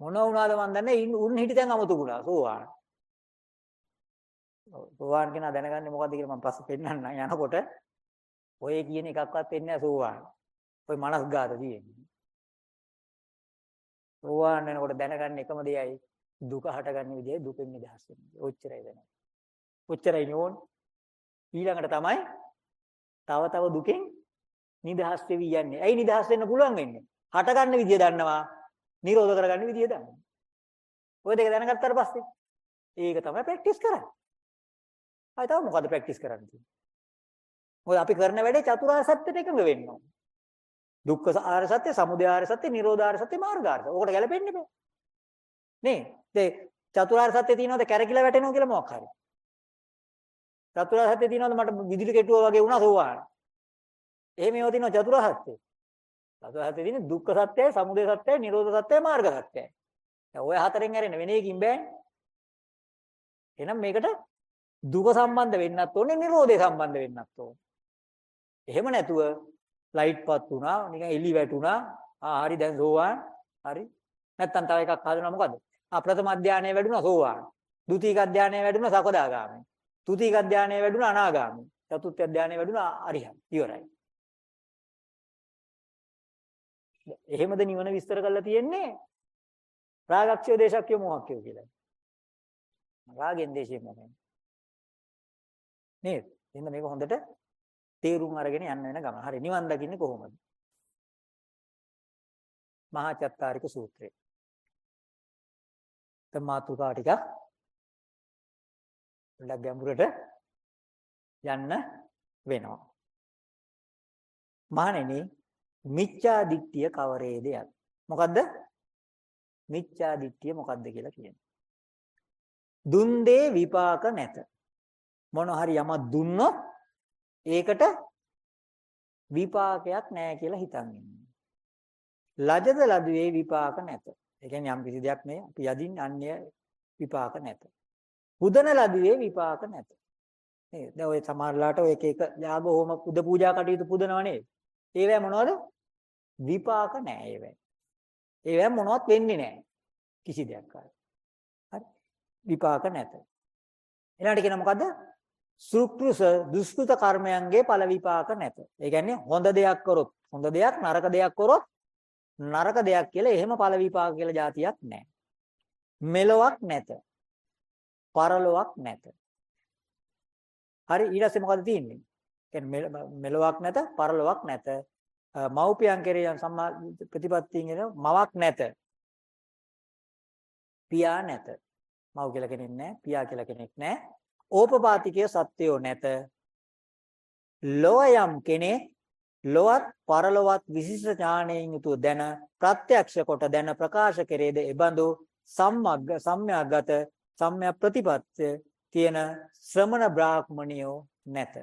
මොන වුණාද මන් දන්නේ උන් හිටියන් අමතු වුණා සෝවාන්. සෝවාන් කෙනා දැනගන්නේ මොකද්ද කියලා මම පස්සේ පෙන්නන්නම් යනකොට ඔය කියන එකක්වත් වෙන්නේ නැහැ සෝවාන්. ඔය මනස්ගත තියෙන්නේ. සෝවාන් වෙනකොට දැනගන්න එකම දෙයයි දුක හටගන්න විදිහයි දුකෙන් නිදහස් වෙන්නේ. ඔච්චරයි දැනගන්න. ඔච්චරයි නෝන්. ඊළඟට තමයි තව තව දුකෙන් නිදහස් වෙවි යන්නේ. ඇයි නිදහස් වෙන්න පුළුවන් වෙන්නේ? හටගන්න විදිය දන්නවා. නිරෝධ කරගන්න විදිය දන්නවා. ඔය දෙක දැනගත්තාට පස්සේ ඒක තමයි ප්‍රැක්ටිස් කරන්නේ. ආයි තව මොකද ප්‍රැක්ටිස් කරන්න තියෙන්නේ? මොකද අපි කරන වැඩේ චතුරාර්ය සත්‍යයට එකඟ වෙන්න ඕන. දුක්ඛ ආර්ය සත්‍ය, සමුදය ආර්ය සත්‍ය, නිරෝධ ආර්ය සත්‍ය, මාර්ග ආර්ය සත්‍ය. ඕකට ගැලපෙන්නේ බෑ. නේ? ඒ චතුරාර්ය සත්‍ය තියෙනවද කැරකිලා වැටෙනවා කියලා මොකක් හරි. චතුරාර්ය සත්‍ය තියෙනවද මට විදුලි කෙටුවා වගේ වුණා සෝවාන්. එහෙම ඒවා තියෙනවා චතුරාර්ය සත්‍ය. චතුරාර්ය සත්‍ය තියෙන්නේ දුක්ඛ සත්‍යයි, සමුදය සත්‍යයි, නිරෝධ සත්‍යයි, මාර්ග සත්‍යයි. දැන් ඔය හතරෙන් ඇරෙන්න වෙන එකකින් බෑනේ. එහෙනම් මේකට දුක සම්බන්ධ වෙන්නත් ඕනේ, නිරෝධය සම්බන්ධ වෙන්නත් ඕනේ. එහෙම නැතුව ලයිට්පත් වුණා නිකන් එලි වැටුණා ආ හරි දැන් සෝවාන් හරි නැත්තම් තව එකක් හදනවා මොකද ආ ප්‍රථම අධ්‍යානය වැඩුණා සෝවාන් ဒုတိ ය අධ්‍යානය වැඩුණා සකදාගාමී තුතික අධ්‍යානය වැඩුණා අනාගාමී. චතුර්ථ අධ්‍යානය වැඩුණා අරිහත්. ඉවරයි. එහෙමද නිවන විස්තර කරලා තියෙන්නේ? රාගක්ෂය දේශක්ෂය මොහක්ෂය කියලා. රාගෙන් දේශේ මොකක්ද නේද? එහෙනම් මේක හොඳට තේරුම් අරගෙන යන්න වෙන ගමන. හරි. නිවන් දකින්නේ කොහොමද? මහා චත්තාරික සූත්‍රය. දැන් මාතුකා ටික පොඩ්ඩක් ගැඹුරට යන්න වෙනවා. මහණෙනි මිච්ඡා දිට්ඨිය කවරේද යත්? මොකද්ද? මිච්ඡා දිට්ඨිය මොකද්ද කියලා කියන්නේ. දුන් දේ විපාක නැත. මොන හරි යමක් දුන්නොත් ඒකට විපාකයක් නැහැ කියලා හිතන් ඉන්නේ. ලජද ලදුවේ විපාක නැත. ඒ කියන්නේ යම් කිසි දෙයක් මේ අපි යදින් අන්‍ය විපාක නැත. පුදන ලදුවේ විපාක නැත. නේද? දැන් ඔය සමහරලාට ඔය එක එක යාග හෝම පුද පූජා කටයුතු පුදනව නේද? ඒවැ මොනවද? විපාක නැහැ ඒවැ. ඒවැ මොනවත් වෙන්නේ නැහැ. කිසි දෙයක් හරි. විපාක නැත. ඊළඟට කියන මොකද්ද? සුක්‍රුස දුෂ්කృత කර්මයන්ගේ ඵල විපාක නැත. ඒ කියන්නේ හොඳ දෙයක් කරොත් හොඳ දෙයක් නරක දෙයක් කරොත් නරක දෙයක් කියලා එහෙම ඵල විපාක කියලා જાතියක් නැහැ. මෙලොවක් නැත. පරලොවක් නැත. හරි ඊට පස්සේ මොකද තියෙන්නේ? කියන්නේ මෙලොවක් නැත, පරලොවක් නැත. මව්පියන් කෙරෙහි සම්මා ප්‍රතිපත්තියෙන් එන මවක් නැත. පියා නැත. මව් කියලා කෙනෙක් නැහැ, පියා කියලා කෙනෙක් නැහැ. ඕපපාතිකය සත්‍යෝ නැත. ලොව යම් කෙනෙක් ලොවත් පරලොවත් විශිෂ්ට ඥාණයෙන් යුතුව දැන ප්‍රත්‍යක්ෂ කොට දැන ප්‍රකාශ කෙරේද එබඳු සම්මග්ග සම්්‍යාගත සම්්‍යා ප්‍රතිපත්‍ය තියෙන ශ්‍රමණ බ්‍රාහ්මණියෝ නැත.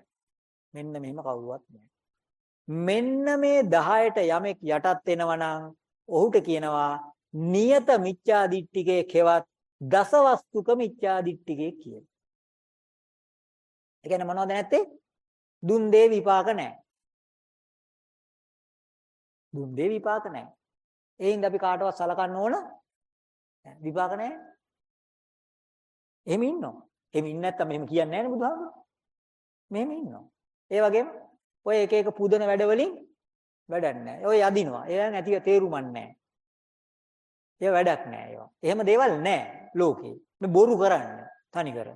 මෙන්න මෙහෙම කවුරුවත් නැහැ. මෙන්න මේ 10ට යමෙක් යටත් වෙනවා නම් ඔහුට කියනවා නියත මිච්ඡා දිට්ඨිකේ කෙවත් දසවස්තුක මිච්ඡා දිට්ඨිකේ කියලා. ඒ කියන්නේ මොනවද නැත්තේ? දුන් දේ විපාක නැහැ. දුන් දේ විපාක නැහැ. ඒ හින්දා අපි කාටවත් සලකන්න ඕන විපාක නැහැ. එහෙම ඉන්නවා. එහෙම ඉන්නේ නැත්තම් මෙහෙම කියන්නේ නැහැ නේ බුදුහාමුදුරුවෝ. මෙහෙම ඉන්නවා. ඒ වගේම ඔය එක එක පුදන වැඩ වලින් වැඩක් නැහැ. ඔය යදිනවා. ඒ නැතිව තේරුමක් නැහැ. ඒ වැඩක් නැහැ ඒවා. එහෙම දේවල් නැහැ ලෝකේ. මේ බොරු කරන්නේ තනි කර.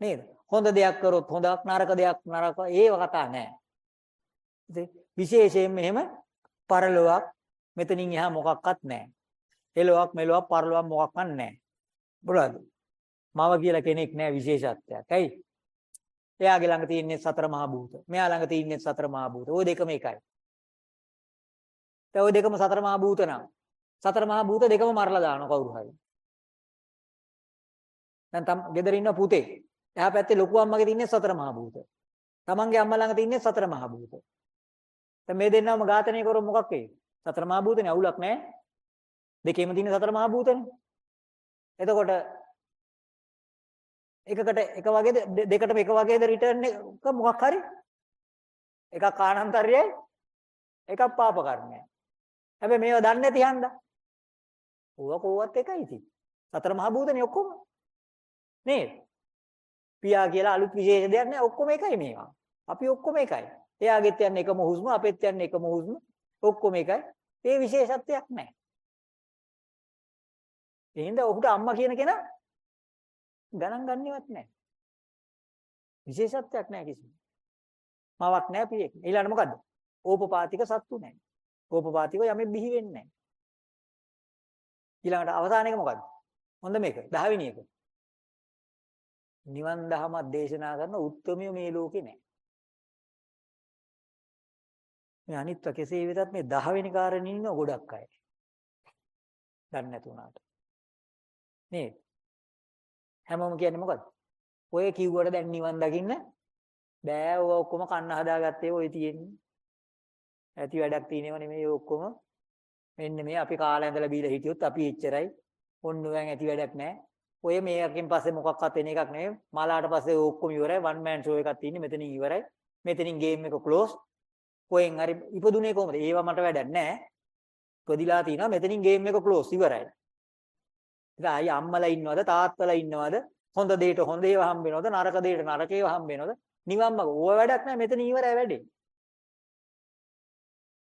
නේද? හොඳ දෙයක් කරොත් හොඳක් නරක දෙයක් නරක ඒව කතා නැහැ. ඉතින් විශේෂයෙන් මෙහෙම පරලොවක් මෙතනින් එහා මොකක්වත් නැහැ. එලොවක් මෙලොවක් පරලොවක් මොකක්වත් නැහැ. බලන්න. මව කියලා කෙනෙක් නැහැ විශේෂත්වයක්. ඇයි? එයාගේ ළඟ තියෙන්නේ සතර මහා භූත. මෙයා ළඟ තියෙන්නේ සතර මහා භූත. ওই දෙකම එකයි. දැන් ওই දෙකම සතර මහා භූත නම් සතර මහා භූත දෙකම මරලා දානවා කවුරු හරි. දැන් තම ගෙදර ඉන්න පුතේ. එහා පැත්තේ ලොකු අම්මගේ තියෙන්නේ සතර මහා භූත. තමන්ගේ අම්මා ළඟ තියෙන්නේ සතර මහා භූත. දැන් මේ දෙන්නම ඝාතනය කරොත් මොකක් වෙයි? සතර මහා භූතනේ අවුලක් නැහැ. දෙකේම තියෙන සතර මහා භූතනේ. එතකොට එකකට එක වගේද දෙකටම එක වගේද රිටර්න් එක? මොකක් හරි. එකක් ආනන්තර්යයි එකක් පාප කර්මයයි හැබැයි මේවා දන්නේ නැති හන්දා? ඕවා කොහොවත් එකයි ඉතින්. සතර මහා භූතනේ ඔක්කොම. නේද? පියා කියලා අලුත් විශේෂ දෙයක් නැහැ ඔක්කොම එකයි මේවා. අපි ඔක්කොම එකයි. එයාගෙත් යන්නේ එකම හුස්ම අපෙත් යන්නේ එකම හුස්ම. ඔක්කොම එකයි. ඒ විශේෂත්වයක් නැහැ එහෙනම් ඔහුට අම්මා කියන කෙනා ගණන් ගන්නවත් නැහැ. විශේෂත්වයක් නැහැ කිසිම. මාවක් නැහැ පියෙක්. ඊළඟ මොකද්ද? ඕපපාතික සත්තු නැහැ. ඕපපාතික යමෙක් බිහි වෙන්නේ නැහැ. ඊළඟට අවසාන එක මොකද්ද? හොඳ මේක. 10 වෙනි එක. නිවන් දහමක් දේශනා කරන උත්තරමිය මේ ලෝකේ නැහැ. මේ අනිත්ව කෙසේ වෙතත් මේ 10 වෙනි කාරණේ ඉන්න ගොඩක් අය. දන්නේ නැතුණාට. නේද? හැමෝම කියන්නේ මොකද්ද? ඔය කිව්වට දැන් නිවන් දකින්න බෑ ඔය ඔක්කොම කන්න හදාගත්තේ ඔය තියෙන්නේ. ඇති වැඩක් තියෙනව නෙමෙයි ඔක්කොම. මෙන්න මේ අපි කාලය ඇඳලා බීලා හිටියොත් අපි එච්චරයි. ඔන්න ඔයන් ඇති වැඩක් නැහැ. ඔය මේකෙන් පස්සේ මොකක්වත් වෙන එකක් නෙමෙයි. මාලාට පස්සේ ඔක්කොම ඉවරයි. වන් මෑන් ෂෝ එකක් තියෙන්නේ මෙතනින් ඉවරයි. මෙතනින් ගේම් එක ක්ලෝස්. කොහෙන් හරි ඉපදුනේ කොහමද? ඒවා මට වැඩක් නැහැ. ඉපදිලා තිනවා මෙතනින් ගේම් එක ක්ලෝස් ඉවරයි. ඉතින් ආයි අම්මලා ඉන්නවද තාත්තලා ඉන්නවද? හොඳ දෙයට හොඳ ඒවා හම්බ වෙනවද නරක දෙයට නරක ඒවා හම්බ වෙනවද නිවන් මඟ. ඕව වැඩක් නැහැ මෙතන ඉවරයි වැඩේ.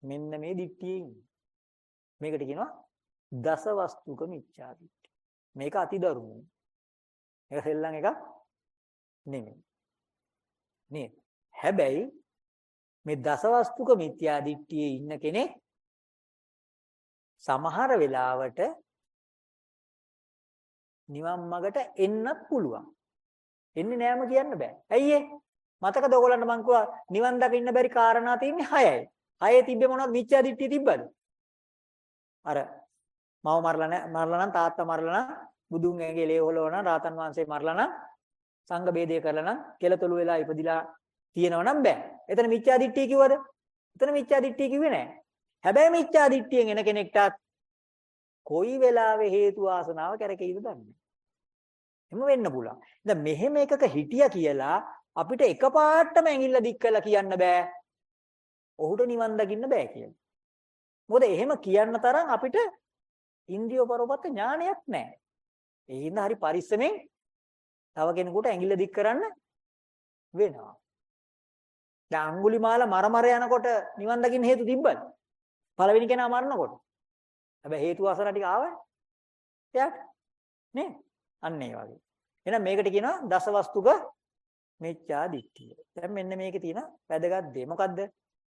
මෙන්න මේ දිට්ඨියෙන්. මේකට කියනවා දස වස්තුක මිච්ඡා දිට්ඨි මේක අතිදරුණු. මේක සෙල්ලම් එකක් නෙමෙයි. නේද හැබැයි මේ දසවස්තුක මිත්‍යා දිට්ඨියේ ඉන්න කෙනෙක් සමහර වෙලාවට නිවන් මගට එන්නත් පුළුවන්. එන්නේ නෑම කියන්න බෑ. ඇයි ඒ? මතකද ඔයගොල්ලන්ට මං කිව්වා නිවන් දකින්න බැරි කාරණා තියෙන්නේ 6යි. 6 තිබ්බේ මොනවද? මිච්ඡා දිට්ඨිය තිබ්බද? අර මව මරලා නෑ මරලා නම් තාත්තා මරලා නම් බුදුන් ඇඟේ ලේ හොලවන රාතන් වහන්සේ මරලා නම් සංඝ බේදය කරලා නම් කෙලතුළු වෙලා ඉපදිලා තියෙනව නම් බෑ. එතන මිච්ඡා දිට්ඨිය කිව්වද? එතන මිච්ඡා දිට්ඨිය කිව්වේ නෑ. හැබැයි මිච්ඡා දිට්ඨියෙන් එන කෙනෙක්ටත් කොයි වෙලාවෙ හේතු ආසනාව කැරකෙයිද දන්නේ එහෙම වෙන්න පුළුවන්. දැන් මෙහෙම එකක හිටියා කියලා අපිට එකපාරටම ඇඟිල්ල දික් කළා කියන්න බෑ. ඔහුට නිවන් දකින්න බෑ කියලා. මොකද එහෙම කියන්න තරම් අපිට ඉන්ද්‍රිය පරපත ඥානයක් නැහැ. ඒ හින්දා හරි පරිස්සමෙන් තව කෙනෙකුට ඇඟිල්ල දික් කරන්න වෙනවා. දැන් අඟුලිමාල මර මර යනකොට නිවන් දකින්න හේතු තිබ්බද? පළවෙනි කෙනා මරනකොට. හැබැයි හේතු අසන ටික ආවනේ. එයාට නේ? අන්න ඒ වගේ. එහෙනම් මේකට කියනවා දසවස්තුක මිච්ඡා දිට්ඨිය. දැන් මෙන්න මේකේ තියෙන වැදගත් දේ මොකද්ද?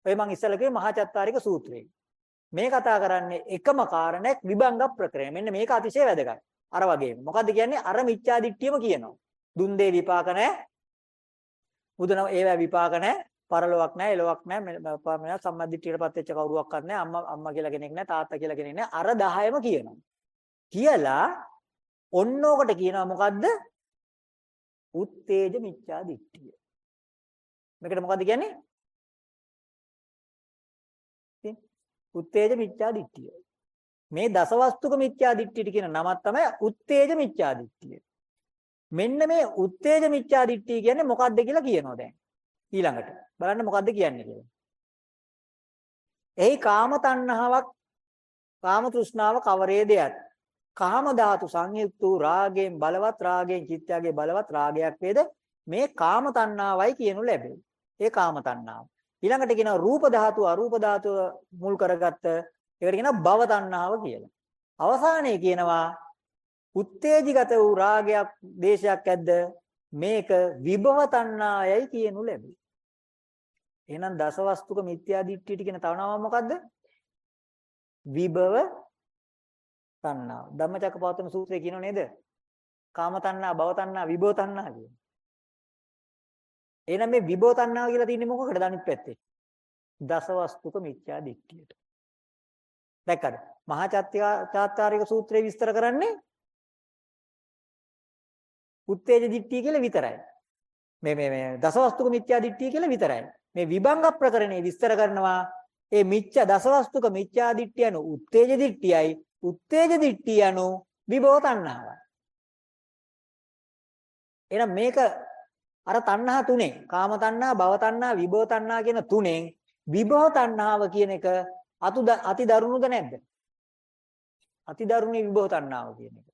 ඔය මං ඉස්සෙල්ලා කිව්වේ මහා චත්තාරික සූත්‍රය. මේ කතා කරන්නේ එකම කාරණයක් විභංග ප්‍රකරණය. මෙන්න මේක අතිශය වැදගත්. අර වගේම. මොකද්ද කියන්නේ? අර මිච්ඡා දිට්ඨියම කියනවා. දුන් දේ විපාක නැහැ. බුදුනම ඒවා විපාක නැහැ. පරලොවක් නැහැ, එලොවක් නැහැ, සම්මාදිට්ඨියටපත් වෙච්ච කවුරුවක්වත් නැහැ, අම්මා අම්මා කියලා කෙනෙක් නැහැ, තාත්තා කියලා කෙනෙක් නැහැ. අර 10ම කියනවා. කියලා ඔන්නෝකට කියනවා මොකද්ද? උත්තේජ මිච්ඡා දිට්ඨිය. මේකට මොකද්ද කියන්නේ? උත්තේජ මිච්ඡා දිට්ඨිය. මේ දසවස්තුක මිච්ඡා දිට්ඨියට කියන නමක් තමයි උත්තේජ මිච්ඡා දිට්ඨිය. මෙන්න මේ උත්තේජ මිච්ඡා දිට්ඨිය කියන්නේ මොකද්ද කියලා කියනවා දැන්. ඊළඟට බලන්න මොකද්ද කියන්නේ කියලා. එහි කාම තණ්හාවක් කාම තෘෂ්ණාව කවරේදයත් කාම ධාතු සංයුක්ත වූ රාගයෙන් බලවත් රාගයෙන් චිත්තයගේ බලවත් රාගයක් වේද මේ කාම තණ්හාවයි කියනු ලැබේ. ඒ කාම තණ්හාව. ඊළඟට කියනවා රූප ධාතු අරූප ධාතුව මුල් කරගත්ත ඒකට කියනවා භව තණ්හාව කියලා. අවසානයේ කියනවා උත්තේජිගත වූ රාගයක් දේශයක් ඇද්ද මේක විභව තණ්හායයි කියනු ලැබේ. එහෙනම් දසවස්තුක මිත්‍යා දිට්ඨියට කියන තව නම මොකද්ද? විභව තණ්හාව. ධම්මචක්කපවත්තන සූත්‍රය කියනෝ නේද? කාම තණ්හා, භව තණ්හා, විභව තණ්හා කියන. එහෙනම් මේ විභව තණ්හාව කියලා තින්නේ මොකකටද අනිත් පැත්තේ? දසවස්තුක මිත්‍යා දිට්ඨියට. දැක්කද? මහා චාත්‍යාරික සූත්‍රයේ විස්තර කරන්නේ උත්තේජ දිට්ඨිය කියලා විතරයි. මේ මේ මේ දසවස්තුක මිත්‍යා දිට්ඨිය කියලා විතරයි. මේ විභංග ප්‍රකරණේ විස්තර කරනවා ඒ මිච්ඡා දසවස්තුක මිච්ඡා දිට්ඨිය anu උත්තේජ දිට්ඨියයි උත්තේජ දිට්ඨිය anu විභව තණ්හාවයි. එහෙනම් මේක අර තණ්හා තුනේ කාම තණ්හා භව තණ්හා විභව තණ්හා කියන තුනෙන් විභව තණ්හාව කියන එක අතු අති දරුණුද නැද්ද? අති දරුණේ විභව තණ්හාව කියන එක.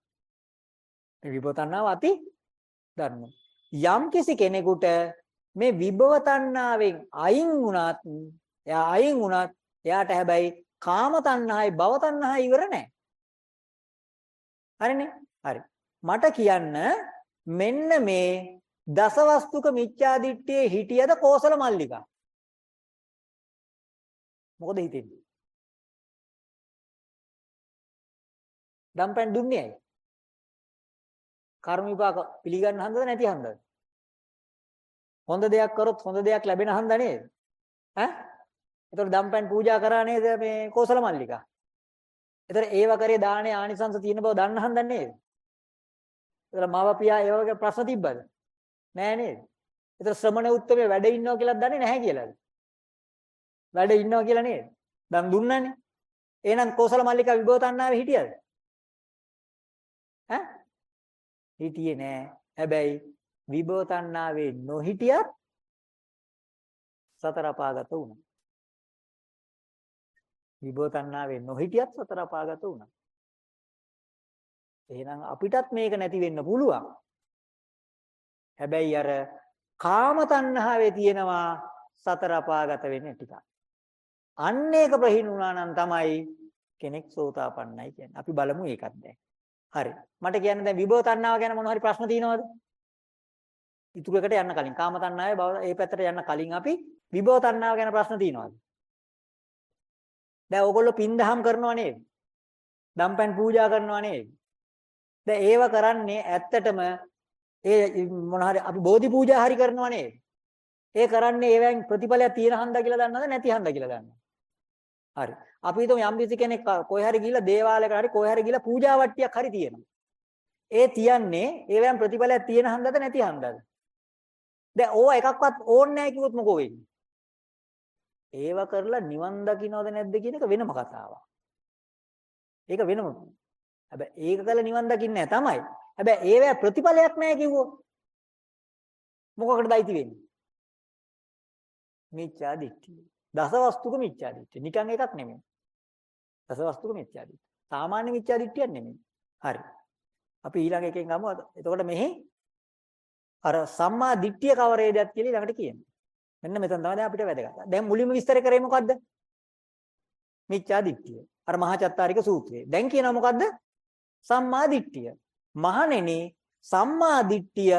මේ විභව තණ්හාව අති දරුණු. යම් කිසි කෙනෙකුට මේ විභව තණ්හාවෙන් අයින් වුණත් එයා අයින් වුණත් එයාට හැබැයි කාම තණ්හායි භව තණ්හායි ඉවර නැහැ. හරිනේ? හරි. මට කියන්න මෙන්න මේ දසවස්තුක මිච්ඡාදිට්ඨියේ හිටියද කෝසල මල්ලිකා? මොකද හිතෙන්නේ? දම්පැන් දුන්නේ ඇයි? කර්ම විපාක පිළිගන්න හන්දද නැති හන්දද? හොඳ දෙයක් කරොත් හොඳ දෙයක් ලැබෙන හන්ද නේද? ඈ? ඒතකොට දම්පැන් පූජා කරා නේද මේ කෝසල මල්ලිකා? ඒතකොට ඒව කරේ දානේ ආනිසංස තියෙන බව දන්න හන්ද නේද? ඒතකොට මව පියා ඒ වගේ ප්‍රශ්න තිබ්බද? නෑ නේද? ඒතකොට ශ්‍රමණ උත්තමේ වැඩ ඉන්නවා කියලාත් දන්නේ නැහැ කියලාද? වැඩ ඉන්නවා කියලා නේද? දැන් දුන්නානේ. එහෙනම් කෝසල මල්ලිකා විභව තණ්හාවේ හිටියද? ඈ? හිටියේ නෑ. හැබැයි විභව තණ්හාවේ නොහිටියත් සතර අපාගත වුණා. විභව තණ්හාවේ නොහිටියත් සතර අපාගත වුණා. එහෙනම් අපිටත් මේක නැති වෙන්න පුළුවන්. හැබැයි අර කාම තණ්හාවේ තියෙනවා සතර අපාගත වෙන්නේ ටිකක්. අන්න ඒක ප්‍රහීන වුණා නම් තමයි කෙනෙක් සෝතාපන්නයි කියන්නේ. අපි බලමු ඒකත් දැන්. හරි. මට කියන්න දැන් විභව තණ්හාව ගැන මොන හරි ප්‍රශ්න තියෙනවද? ඉතුරු එකට යන්න කලින් කාම තණ්හාවේ බව ඒ පැත්තට යන්න කලින් අපි විභව තණ්හාව ගැන ප්‍රශ්න තියෙනවද? දැන් ඕගොල්ලෝ පින්දහම් කරනවා නේද? දම්පැන් පූජා කරනවා නේද? දැන් ඒව කරන්නේ ඇත්තටම ඒ මොන හරි අපි බෝධි පූජා හරි කරනවා නේද? ඒ කරන්නේ ඒවෙන් ප්‍රතිඵලයක් තියෙන හන්දා කියලා දන්නවද නැති හන්දා කියලා දන්නවද? හරි. අපි හිතමු යම් කිසි කෙනෙක් කොහේ හරි ගිහිල්ලා දේවාලයකට හරි කොහේ හරි ගිහිල්ලා පූජා වට්ටියක් හරි තියෙනවා. ඒ තියන්නේ ඒවෙන් ප්‍රතිඵලයක් තියෙන හන්දද නැති හන්දද? දැන් ඕවා එකක්වත් ඕනේ නැහැ කිව්වොත් මොකෝ වෙන්නේ? ඒව කරලා නිවන් දකින්නවද නැද්ද කියන එක වෙනම කතාවක්. ඒක වෙනම. හැබැයි ඒක කළා නිවන් දකින්නේ නැහැ තමයි. හැබැයි ඒවැ ප්‍රතිඵලයක් නැහැ කිව්වොත් මොකකටද අයිති වෙන්නේ? මිච්ඡා දිට්ඨිය. දසවස්තුක මිච්ඡා දිට්ඨිය. නිකන් එකක් නෙමෙයි. දසවස්තුක මිච්ඡා දිට්ඨිය. සාමාන්‍ය මිච්ඡා දිට්ඨියක් නෙමෙයි. හරි. අපි ඊළඟ එකෙන් ගමු. එතකොට මෙහි අර සම්මා දිට්ඨිය කවරේදයක් කියලා ඊළඟට කියනවා. මෙන්න මෙතන තමයි අපිට වැදගත්. දැන් මුලින්ම විස්තර කරේ මොකද්ද? මිච්ඡා දිට්ඨිය. අර මහා චත්තාරික සූත්‍රයේ. දැන් කියනවා මොකද්ද? සම්මා දිට්ඨිය. මහණෙනි සම්මා දිට්ඨිය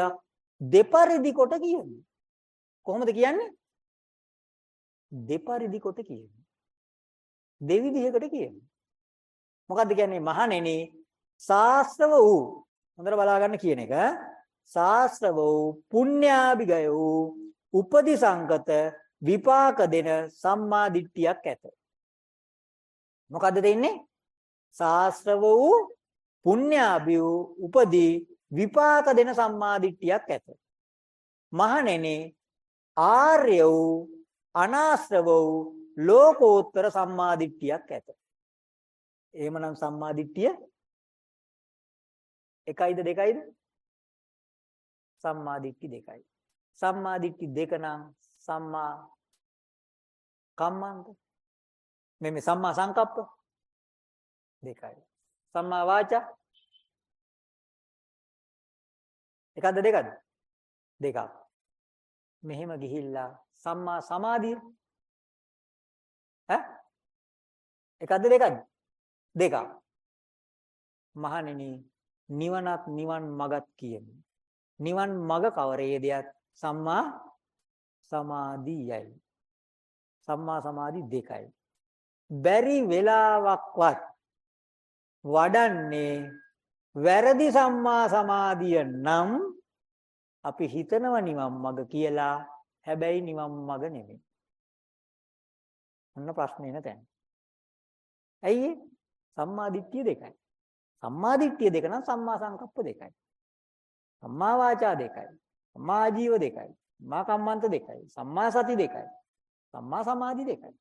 දෙපරිදි කොට කියන්නේ. කොහොමද කියන්නේ? දෙපරිදි කොට කියන්නේ. දෙවිදිහකට කියන්නේ. මොකද්ද කියන්නේ මහණෙනි ශාස්ත්‍රව වූ හොඳට බලා ගන්න කියන එක ශාස්ත්‍රව වූ පුණ්‍යාභිගය වූ උපදි සංගත විපාක දෙන සම්මා දිට්ඨියක් ඇත. මොකද්ද දෙන්නේ? ශාස්ත්‍රව වූ පුණ්‍යාභි වූ උපදී විපාක දෙන සම්මා දිට්ඨියක් ඇත. මහණෙනි ආර්ය වූ අනාශ්‍රව වූ ලෝකෝත්තර සම්මා දිට්ඨියක් ඇත. එහෙමනම් සම්මා දිට්ඨිය එකයිද දෙකයිද? සම්මා දිට්ඨි දෙකයි. සම්මා දිට්ඨි දෙක නම් සම්මා කම්මන්ත. මේ මේ සම්මා සංකප්ප දෙකයි. සම්මා වාචා එකක්ද දෙකද? දෙකක්. මෙහෙම ගිහිල්ලා සම්මා සමාධිය ඈ එකක්ද දෙකක්ද? දෙකක්. මහණෙනි නිවනත් නිවන් මගත් කියමු. නිවන් මග කවරේදයක් සම්මා සමාධියයි. සම්මා සමාධි දෙකයි. බැරි වෙලාවක්වත් වඩන්නේ වැරදි සම්මා සමාධිය නම් අපි හිතනව නිවන් මඟ කියලා හැබැයි නිවන් මඟ නෙමෙයි. ඔන්න ප්‍රශ්නේ නැතෙන්. ඇයි සම්මා දිට්ඨිය දෙකයි. සම්මා දිට්ඨිය දෙක නම් සම්මා සංකප්ප දෙකයි. සම්මා වාචා දෙකයි. සම්මා ජීව දෙකයි. සම්මා කම්මන්ත දෙකයි. සම්මා සති දෙකයි. සම්මා සමාධි දෙකයි.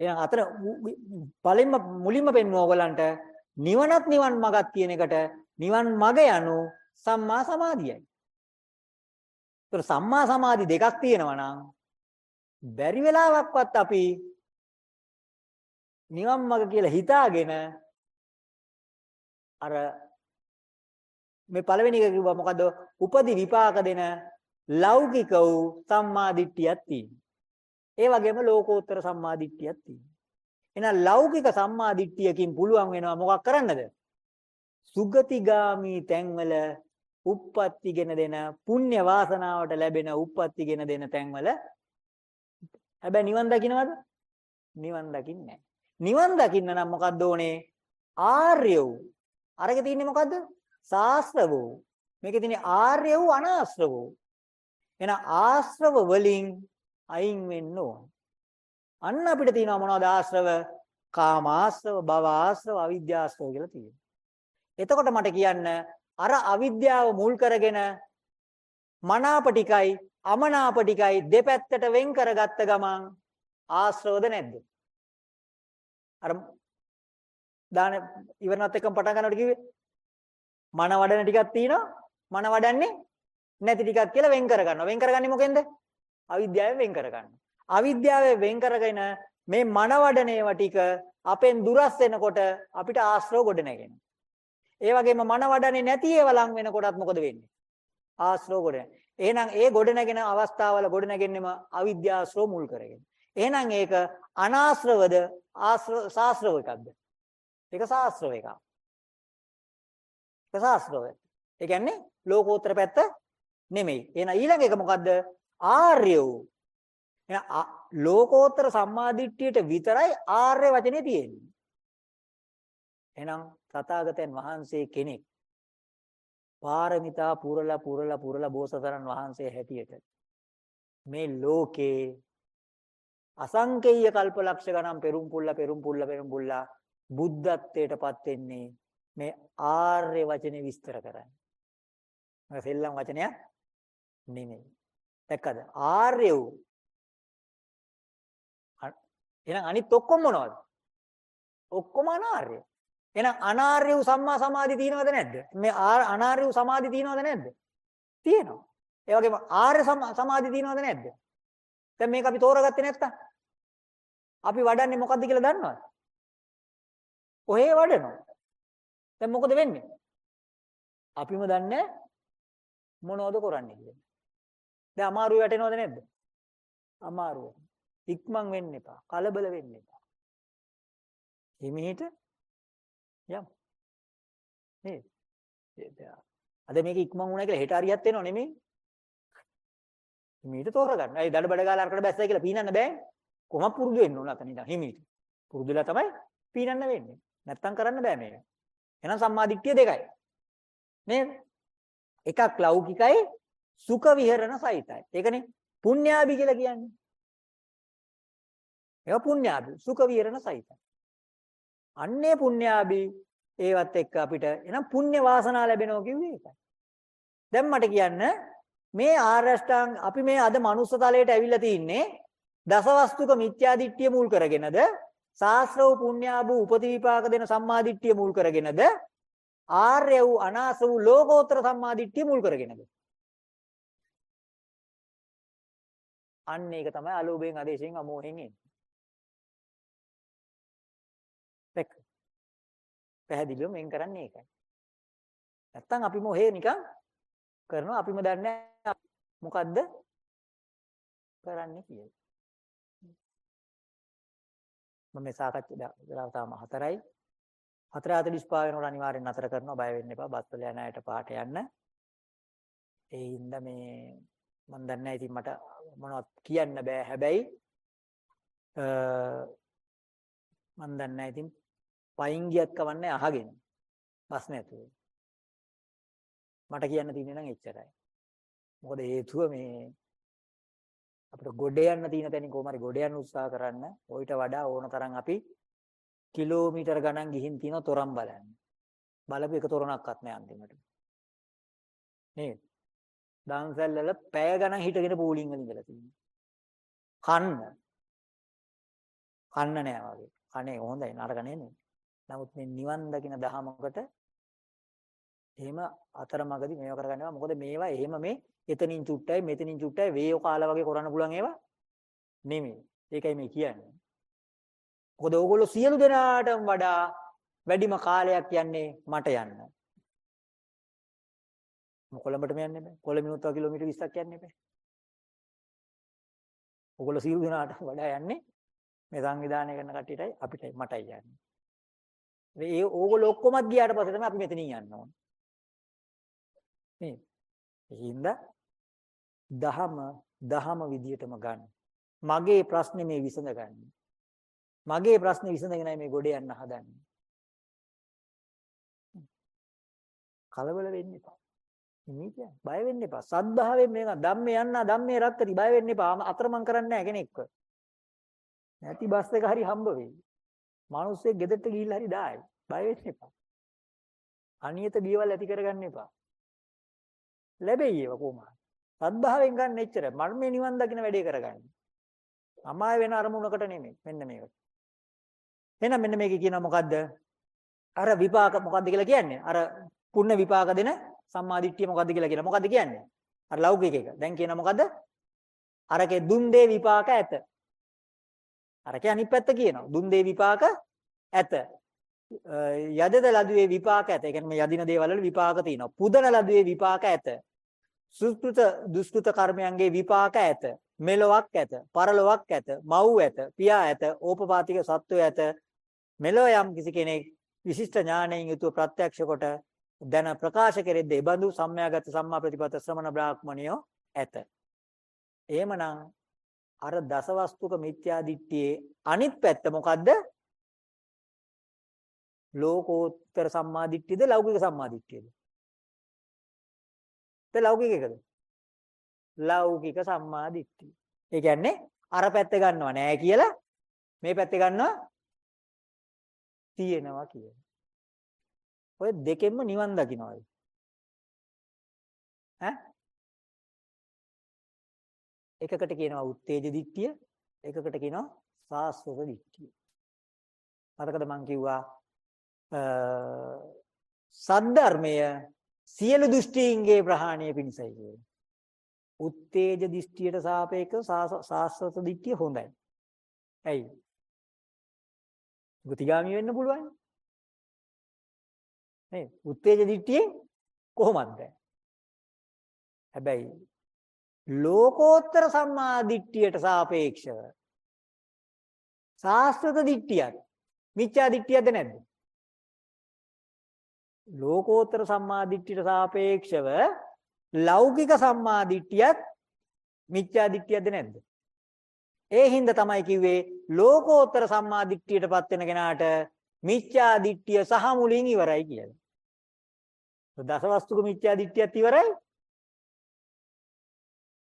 එහෙනම් අතර පළෙන්ම මුලින්ම පෙන්වුව ඕගලන්ට නිවනත් නිවන් මගක් කියන එකට නිවන් මග යනු සම්මා සමාධියයි. ඒතර සම්මා සමාධි දෙකක් තියෙනවා නම් බැරි වෙලාවක්වත් අපි නිවන් මඟ කියලා හිතාගෙන අර මේ පළවෙනි එක කිව්වා මොකද්ද? උපදි විපාක දෙන ලෞකික වූ සම්මා දිට්ඨියක් තියෙනවා. ඒ වගේම ලෝකෝත්තර සම්මා දිට්ඨියක් තියෙනවා. එහෙනම් ලෞකික සම්මා දිට්ඨියකින් පුළුවන් වෙනවා මොකක් කරන්නද? සුගතිගාමි තැන්වල උප්පත්තිගෙන දෙන පුණ්‍ය වාසනාවට ලැබෙන උප්පත්තිගෙන දෙන තැන්වල හැබැයි නිවන් දකින්නවද? නිවන් දකින්නේ නැහැ. නිවන් දකින්න නම් මොකද්ද ඕනේ? ආර්ය වූ. අරගෙන තින්නේ මොකද්ද? ශාස්ත්‍ර වූ. මේකේ තියෙන්නේ ආර්ය වූ අනාශ්‍රව වූ. එහෙනම් ආශ්‍රව වලින් අයින් වෙන්න ඕන. අන්න අපිට තියෙනවා මොනවද ආශ්‍රව? කාමාශ්‍රව, භවආශ්‍රව, අවිද්‍යාශ්‍රව කියලා තියෙනවා. එතකොට මට කියන්න අර අවිද්‍යාව මුල් කරගෙන මනාප ටිකයි අමනාප ටිකයි දෙපැත්තට වෙන් කරගත්ත ගමන් ආශ්‍රවද නැද්ද? අර දාන ඉවරනත් එක්කම පටන් ගන්නකොට කිව්වේ මන වඩන ටිකක් තියෙනවා මන වඩන්නේ නැති ටිකක් කියලා වෙන් කර ගන්නවා. වෙන් කරගන්නේ මොකෙන්ද? අවිද්‍යාවෙන් වෙන් කර ගන්නවා. අවිද්‍යාවෙන් වෙන් කරගෙන මේ මන වඩන ඒවා ටික අපෙන් දුරස් වෙනකොට අපිට ආශ්‍රව ගොඩ නැගෙනවා. ඒ වගේම මන වඩන්නේ නැති ඒවා ලං වෙනකොටත් මොකද වෙන්නේ? ආශ්‍රව ගොඩ නැගෙනවා. එහෙනම් ඒ ගොඩ නැගෙන අවස්ථාවල ගොඩ නැගෙන්නෙම අවිද්‍යාශ්‍රව මුල් කරගෙන. එහෙනම් ඒක අනාශ්‍රවද ආශ්‍රව සාශ්‍රව එකක්ද? ඒක සාශ්‍රව එකක්. ඒක සාශ්‍රව. ඒ කියන්නේ ලෝකෝත්තර පැත්ත නෙමෙයි. එහෙනම් ඊළඟ එක මොකද්ද? ආර්ය වූ. එහෙනම් ලෝකෝත්තර සම්මාදිට්ඨියට විතරයි ආර්ය වචනේ තියෙන්නේ. එහෙනම් තථාගතයන් වහන්සේ කෙනෙක් පාරමිතා පුරලා පුරලා පුරලා බෝසතරන් වහන්සේ හැටියට මේ ලෝකේ අසංකේය කල්පලක්ෂ ගණන් පෙරම් පුල්ල පෙරම් පුල්ල පෙරම් පුල්ලා බුද්ධත්වයටපත් වෙන්නේ මේ ආර්ය වචනේ විස්තර කරන්නේ. මම සෙල්ලම් වචනයක් නෙමෙයි. දැක්කද? ආර්ය වූ. එහෙනම් අනිත් ඔක්කොම මොනවද? ඔක්කොම අනාර්ය. එහෙනම් අනාර්ය වූ සම්මා සමාධි තියෙනවද නැද්ද? මේ අනාර්ය වූ සමාධි තියෙනවද නැද්ද? තියෙනවා. ඒ වගේම ආර්ය සමාධි තියෙනවද නැද්ද? දැන් මේක අපි තෝරගත්තේ නැත්තම් අපි වඩන්නේ මොකද්ද කියලා දන්නවද? ඔහේ වඩනවා. දැන් මොකද වෙන්නේ? අපිම දන්නේ මොනවද කරන්නේ කියලා. දැන් අමාරුව වැටෙනවද නැද්ද? අමාරුව. ඉක්මන් වෙන්න එපා. කලබල වෙන්න එපා. හිමීට යම්. නේද? අද මේක ඉක්මන් වුණා කියලා හෙට හරියක් වෙනව නෙමෙයි. හිමීට තෝරගන්න. ඒ දඩ බඩ ගාලා අරකට බැස්සයි කියලා පීනන්න බෑ. කොහොම පුරුදු වෙන්න ඕන අතන ඉඳන් හිමීට. පුරුදුලා තමයි පීනන්න වෙන්නේ. නැත්තම් කරන්න බෑ මේක. එහෙනම් සම්මාදිට්ඨිය දෙකයි. නේද? එකක් ලෞකිකයි සුඛ විහරණ සහිතයි. ඒකනේ පුණ්‍යාභි කියලා කියන්නේ. ඒක පුණ්‍යාභි සුඛ විහරණ සහිතයි. අන්නේ පුණ්‍යාභි ඒවත් එක්ක අපිට එනම් පුණ්‍ය වාසනා ලැබෙනවා කිව්වේ ඒකයි. දැන් මට කියන්න මේ ආරෂ්ඨාංග අපි මේ අද මනුස්ස තලයට ඇවිල්ලා තින්නේ දසවස්තුක මිත්‍යාදිට්ඨිය මුල් කරගෙනද ශාස්ත්‍ර වූ පුණ්‍යාභ උපති විපාක දෙන සම්මාදිට්ඨිය මුල් කරගෙනද ආර්ය වූ අනාස වූ ලෝකෝත්තර සම්මාදිට්ඨිය මුල් කරගෙනද? අන්න ඒක තමයි අලෝභයෙන් ආදේශයෙන් අමෝහෙන් එන්නේ. පෙක්. පැහැදිලිව මෙන් කරන්නේ ඒකයි. නැත්තම් අපි මොහේ නිකන් කරනවා. අපිම දන්නේ මොකද්ද? කරන්නේ කියලා. මම මේ සාකච්ඡා වෙලාව තාම 4යි 4:45 වෙනකොට අනිවාර්යෙන් නතර කරනවා බය වෙන්න එපා බස් වල යන අයට පාට යන්න. ඒ හින්දා මේ මම දන්නේ නැහැ ඉතින් මට මොනවද කියන්න බෑ හැබැයි මම දන්නේ නැහැ ඉතින් පයින් ගියත් කවන්නේ අහගෙන බස් නැතුව. මට කියන්න තියෙන්නේ නම් එච්චරයි. මොකද හේතුව මේ අපිට ගොඩ යන්න තියෙන තැනින් කොහොම හරි ගොඩ යන්න උත්සාහ කරන්න. ඔయిత වඩා ඕන තරම් අපි කිලෝමීටර් ගණන් ගිහින් තියෙන තොරන් බලන්න. බලපු එක තොරණක්වත් නැහැ අන්තිමට. නේද? දන්සැල් වල පැය ගණන් හිටගෙන පූලිං වල ඉඳලා තියෙනවා. කන්න. කන්න නෑ වගේ. කන්නේ හොඳයි නරක නෙමෙයි. නමුත් මේ නිවන් දකින දහමකට එහෙම අතරමඟදී මේව කරගන්නවා. මොකද මේවා එහෙම මේ එතනින් චුට්ටයි මෙතනින් චුට්ටයි වේයෝ කාලා වගේ කරන්න පුළුවන් ඒවා නෙමෙයි. ඒකයි මේ කියන්නේ. මොකද ඕගොල්ලෝ සියලු දෙනාටම වඩා වැඩිම කාලයක් යන්නේ මට යන්න. කොළඹටම යන්න බෑ. කොළඹිනුත් තව කිලෝමීටර් 20ක් යන්න බෑ. ඕගොල්ලෝ සියලු දෙනාට වඩා යන්නේ මේ සංවිධානය කරන කට්ටියටයි අපිටයි මටයි යන්නේ. මේ ඕගොල්ලෝ ඔක්කොමත් ගියාට පස්සේ තමයි අපි මෙතනින් යන්න ඕනේ. නේද? ඒකින්ද දහම දහම විදියටම ගන්න. මගේ ප්‍රශ්නේ මේ විසඳ ගන්න. මගේ ප්‍රශ්නේ විසඳගෙනයි මේ ගොඩ යන්න හදන්නේ. කලබල වෙන්න එපා. ඉන්නේ කියන්නේ බය වෙන්න එපා. සද්ධාවෙන් මේක ධම්මේ යන්න ධම්මේ රත්තටි බය වෙන්න එපා. අතරමං කරන්නේ නැහැ කෙනෙක්ව. නැති බස් එක හරි හම්බ වෙයි. මිනිස්සෙක් ගෙදරට ගිහිල්ලා හරි දායි. බය වෙන්න එපා. අනියත බියවල් ඇති කරගන්න එපා. ලැබෙයි ඒව කොහොමද? සද්භාවයෙන් ගන්න එච්චර. මම මේ නිවන් දකින්න වැඩේ කරගන්නේ. අමාය වෙන අරමුණකට නෙමෙයි. මෙන්න මේක. එහෙනම් මෙන්න මේකේ කියනවා මොකද්ද? අර විපාක මොකද්ද කියලා කියන්නේ? අර පුණ්‍ය විපාක දෙන සම්මාදිට්ඨිය මොකද්ද කියලා කියනවා. මොකද්ද කියන්නේ? අර ලෞකික එක. දැන් කියනවා මොකද්ද? අරකේ දුන් දේ විපාක ඇත. අරකේ අනිත් පැත්ත කියනවා. දුන් දේ විපාක ඇත. යදද ලදුවේ විපාක ඇත. ඒ කියන්නේ යදින දේවල් වල විපාක තියෙනවා. පුදන ලදුවේ විපාක ඇත. සුස්කෘත දුෂ්කෘත කර්මයන්ගේ විපාක ඇත. මෙලොවක් ඇත. පරලොවක් ඇත. මව් ඇත. පියා ඇත. ඕපපාතික සත්වය ඇත. මෙලොව යම් කිසි කෙනෙක් විශිෂ්ට ඥාණයෙන් යුතුව ප්‍රත්‍යක්ෂ කොට දැන ප්‍රකාශ කෙරෙද්ද ඒ බඳු සම්මාගත සම්මා ප්‍රතිපත ශ්‍රමණ බ්‍රාහ්මණියෝ ඇත. එහෙමනම් අර දසවස්තුක මිත්‍යා දිට්ඨියේ අනිත් පැත්ත මොකද්ද? ලෝකෝත්තර සම්මාදිට්ඨියද ලෞකික සම්මාදිට්ඨියද? ඒ ලෞකික එකද? ලෞකික සම්මාදිට්ඨිය. ඒ කියන්නේ අර පැත්ත ගන්නව නෑ කියලා මේ පැත්ත ගන්නවා තියෙනවා කියන. ඔය දෙකෙන්ම නිවන් දකින්නයි. ඈ? එකකට කියනවා උත්තේජ දිට්ඨිය, එකකට කියනවා සාස්වත දිට්ඨිය. අරකද මං කිව්වා සද්ධර්මය සියලු දෘෂ්ටීන්ගේ ප්‍රහාණය පිණිසයි කියන්නේ. උත්තේජ දිෂ්ටියට සාපේක්ෂව සාස්වත දිට්ඨිය හොඳයි. ඇයි? ගතිගාමි වෙන්න පුළුවන්. නේ උත්තේජ දිට්ඨියෙන් කොහොමද? හැබැයි ලෝකෝත්තර සම්මා දිට්ඨියට සාපේක්ෂව සාස්වත දිට්ඨියත් මිච්ඡා දිට්ඨියද නැද්ද? ලෝකෝත්තර සම්මාදිට්ඨියට සාපේක්ෂව ලෞකික සම්මාදිට්ඨියත් මිත්‍යා දිට්ඨියක්ද නැද්ද? ඒ හින්දා තමයි කිව්වේ ලෝකෝත්තර සම්මාදිට්ඨියටපත් වෙන කෙනාට මිත්‍යා දිට්ඨිය සහ මුලින් ඉවරයි කියලා. දසවස්තුක මිත්‍යා දිට්ඨියත් ඉවරයි.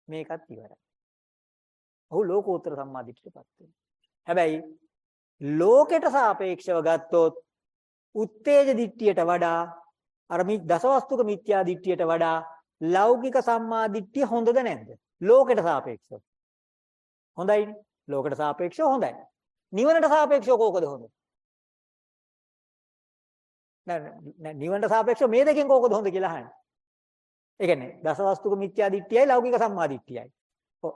මේකත් ඉවරයි. ඔහු ලෝකෝත්තර සම්මාදිට්ඨියටපත් වෙනවා. හැබැයි ලෝකයට සාපේක්ෂව ගත්තොත් උත්තේජ දිට්ඨියට වඩා අර මේ දසවස්තුක මිත්‍යා දිට්ඨියට වඩා ලෞකික සම්මා දිට්ඨිය හොඳද නැද්ද? ලෝකයට සාපේක්ෂව. හොඳයිනේ. ලෝකයට සාපේක්ෂව හොඳයි. නිවනට සාපේක්ෂව කෝකද හොඳ? නෑ නිවනට සාපේක්ෂව මේ දෙකෙන් කෝකද හොඳ කියලා අහන්නේ. ඒ කියන්නේ දසවස්තුක මිත්‍යා දිට්ඨියයි ලෞකික සම්මා දිට්ඨියයි. ඔව්.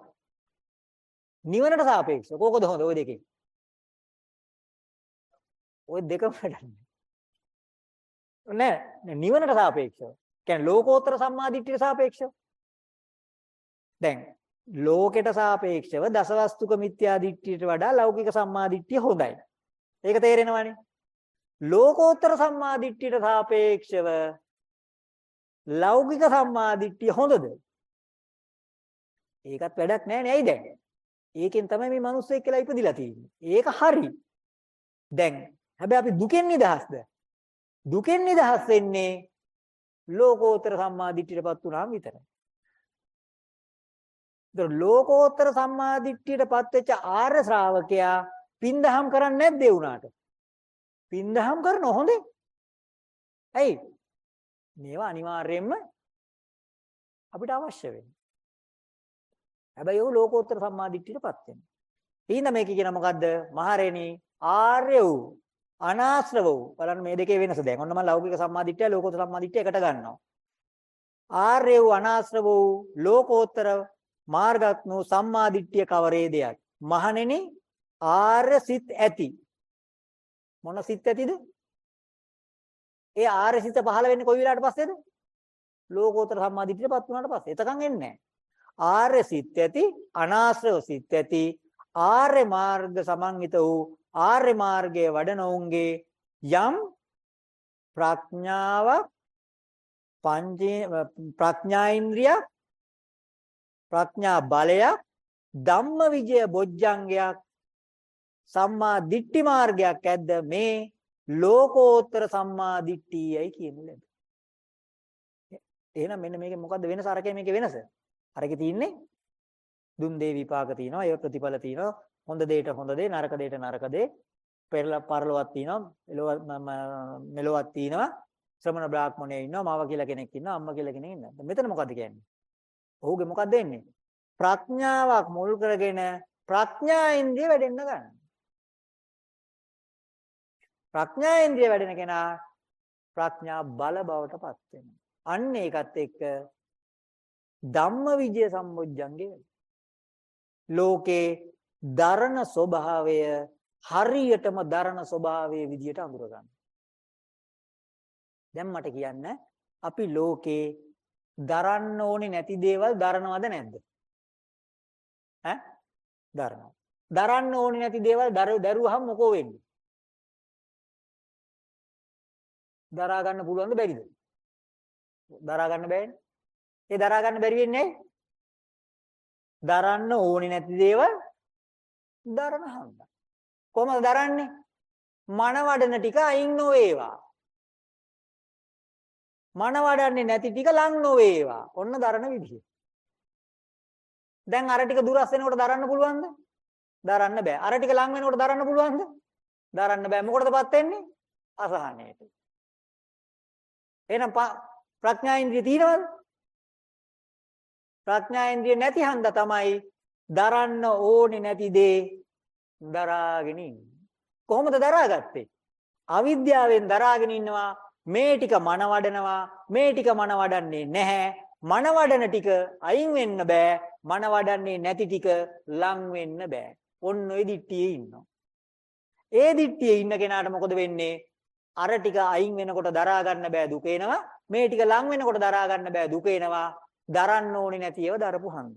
නිවනට සාපේක්ෂව කෝකද හොඳ ওই දෙකෙන්? ওই දෙකම වැඩන්නේ. නෑ නිවනට සාපේක්ෂව. කියන්නේ ලෝකෝත්තර සම්මා දිට්ඨියට සාපේක්ෂව. දැන් ලෝකෙට සාපේක්ෂව දසවස්තුක මිත්‍යා දිට්ඨියට වඩා ලෞකික සම්මා දිට්ඨිය හොඳයි. ඒක තේරෙනවනේ. ලෝකෝත්තර සම්මා දිට්ඨියට සාපේක්ෂව ලෞකික සම්මා දිට්ඨිය හොඳද? ඒකත් වැඩක් නැහැ නේ ඇයි දැන්? ඒකෙන් තමයි මේ මිනිස්සෙක් කියලා ඉපදිලා තියෙන්නේ. ඒක හරි. දැන් හැබැයි අපි දුකෙන් නිදහස්ද? දුකෙන් නිදහස් වෙන්නේ ලෝකෝත්තර සම්මා දිට්ඨියටපත් වුණාම විතරයි. ඒතර ලෝකෝත්තර සම්මා දිට්ඨියටපත් වෙච්ච ආර්ය ශ්‍රාවකයා පින්දහම් කරන්නේ නැද්ද ඒ උනාට? පින්දහම් කරන හොඳේ. ඇයි? මේවා අනිවාර්යයෙන්ම අපිට අවශ්‍ය වෙන්නේ. හැබැයි ਉਹ ලෝකෝත්තර සම්මා දිට්ඨියටපත් වෙනවා. ඊඳ මේක කියන මොකද්ද? මහරෙනි ආර්ය වූ අනාශ්‍රව වූ. බලන්න මේ දෙකේ වෙනස. දැන් ඔන්න මම ලෞකික සම්මාදිට්ඨිය ලෝකෝත්තර සම්මාදිට්ඨිය එකට ගන්නවා. ආර්ය වූ අනාශ්‍රව වූ ලෝකෝත්තර මාර්ගඥ සම්මාදිට්ඨිය කවරේදයක් මහණෙනි ආර්ය සිත් ඇති. මොන සිත් ඇතිද? ඒ ආර්ය සිත පහළ වෙන්නේ කොයි වෙලාවට පස්සේද? ලෝකෝත්තර සම්මාදිට්ඨියටපත් වුණාට පස්සේ. එතකන් එන්නේ ආර්ය සිත් ඇති අනාශ්‍රව සිත් ඇති ආර්ය මාර්ග සමන්විත වූ ආර්ය මාර්ගයේ වඩන උන්ගේ යම් ප්‍රඥාවක් පංචේ ප්‍රඥා ඉන්ද්‍රිය ප්‍රඥා බලයක් ධම්ම විජය බොජ්ජංගයක් සම්මා දිට්ඨි මාර්ගයක් ඇද්ද මේ ලෝකෝත්තර සම්මා දිට්ඨියයි කියමු ලැබ. එහෙනම් මෙන්න මේකේ මොකද්ද වෙනස අරකේ මේකේ වෙනස? අරකේ තියෙන්නේ දුන් දේ විපාක තියෙනවා, ඒ ප්‍රතිඵල තියෙනවා, හොඳ දෙයට හොඳ දේ නරක දෙයට නරක දේ. පෙරලා පරලොවක් තියෙනවා මෙලොව මෙලොවක් තියෙනවා. ශ්‍රමණ බ්‍රාහ්මණයෙක් ඉන්නවා මාව කියලා කෙනෙක් ඉන්නවා අම්මා කියලා කෙනෙක් ඉන්නවා. මෙතන මොකද්ද කියන්නේ? ඔහුගේ මොකක්ද වෙන්නේ ප්‍රඥාවක් මුල් කරගෙන ප්‍රඥා ඉන්ද්‍රිය වැඩෙන්න ගන්න. ප්‍රඥා ඉන්ද්‍රිය වැඩෙන කෙනා ප්‍රඥා බල බවට පත් වෙනවා. අන්න ඒකත් එක්ක ධම්ම විජය සම්මුජ්ජංගේ ලෝකේ දරණ ස්වභාවය හරියටම දරණ ස්වභාවයේ විදියට අඳුර ගන්න. දැන් මට කියන්න අපි ලෝකේ දරන්න ඕනේ නැති දේවල් දරනවද නැද්ද? ඈ? දරනවා. දරන්න ඕනේ නැති දේවල් දරුවහම මොකෝ වෙන්නේ? දරා ගන්න පුළුවන්ද බැරිද? දරා ගන්න බෑනේ. ඒ දරා ගන්න බැරි වෙන්නේ දරන්න ඕනේ නැති දේවල් දරන හන්දා. කොහමද දරන්නේ? මනවඩන ටික අයින් නොවේවා. මනවඩන්නේ නැති ටික ලං නොවේවා. ඔන්න දරන විදිය. දැන් අර ටික දුරස් වෙනකොට දරන්න පුළුවන්ද? දරන්න බෑ. අර ටික ලං වෙනකොට දරන්න පුළුවන්ද? දරන්න බෑ. මොකටදපත් වෙන්නේ? අසහනයට. එහෙනම් ප්‍රඥා ඉන්ද්‍රිය තියෙනවද? ප්‍රඥා ඉන්ද්‍රිය නැති හන්ද තමයි දරන්න ඕනේ නැති දේ දරාගෙන ඉන්නේ. කොහොමද දරාගත්තේ? අවිද්‍යාවෙන් දරාගෙන ඉන්නවා. මේ ටික මන වඩනවා මේ ටික මන වඩන්නේ නැහැ. මන වඩන ටික අයින් වෙන්න බෑ. මන වඩන්නේ නැති ටික ලං වෙන්න බෑ. ඔන්න ඔය දිට්ඨියේ ඉන්නවා. ඒ දිට්ඨියේ ඉන්න කෙනාට මොකද වෙන්නේ? අර ටික අයින් වෙනකොට දරා ගන්න බෑ දුක එනවා. මේ ටික ලං වෙනකොට දරා ගන්න බෑ දුක එනවා. දරන්න ඕනේ නැති ඒවා දරපු හන්ද.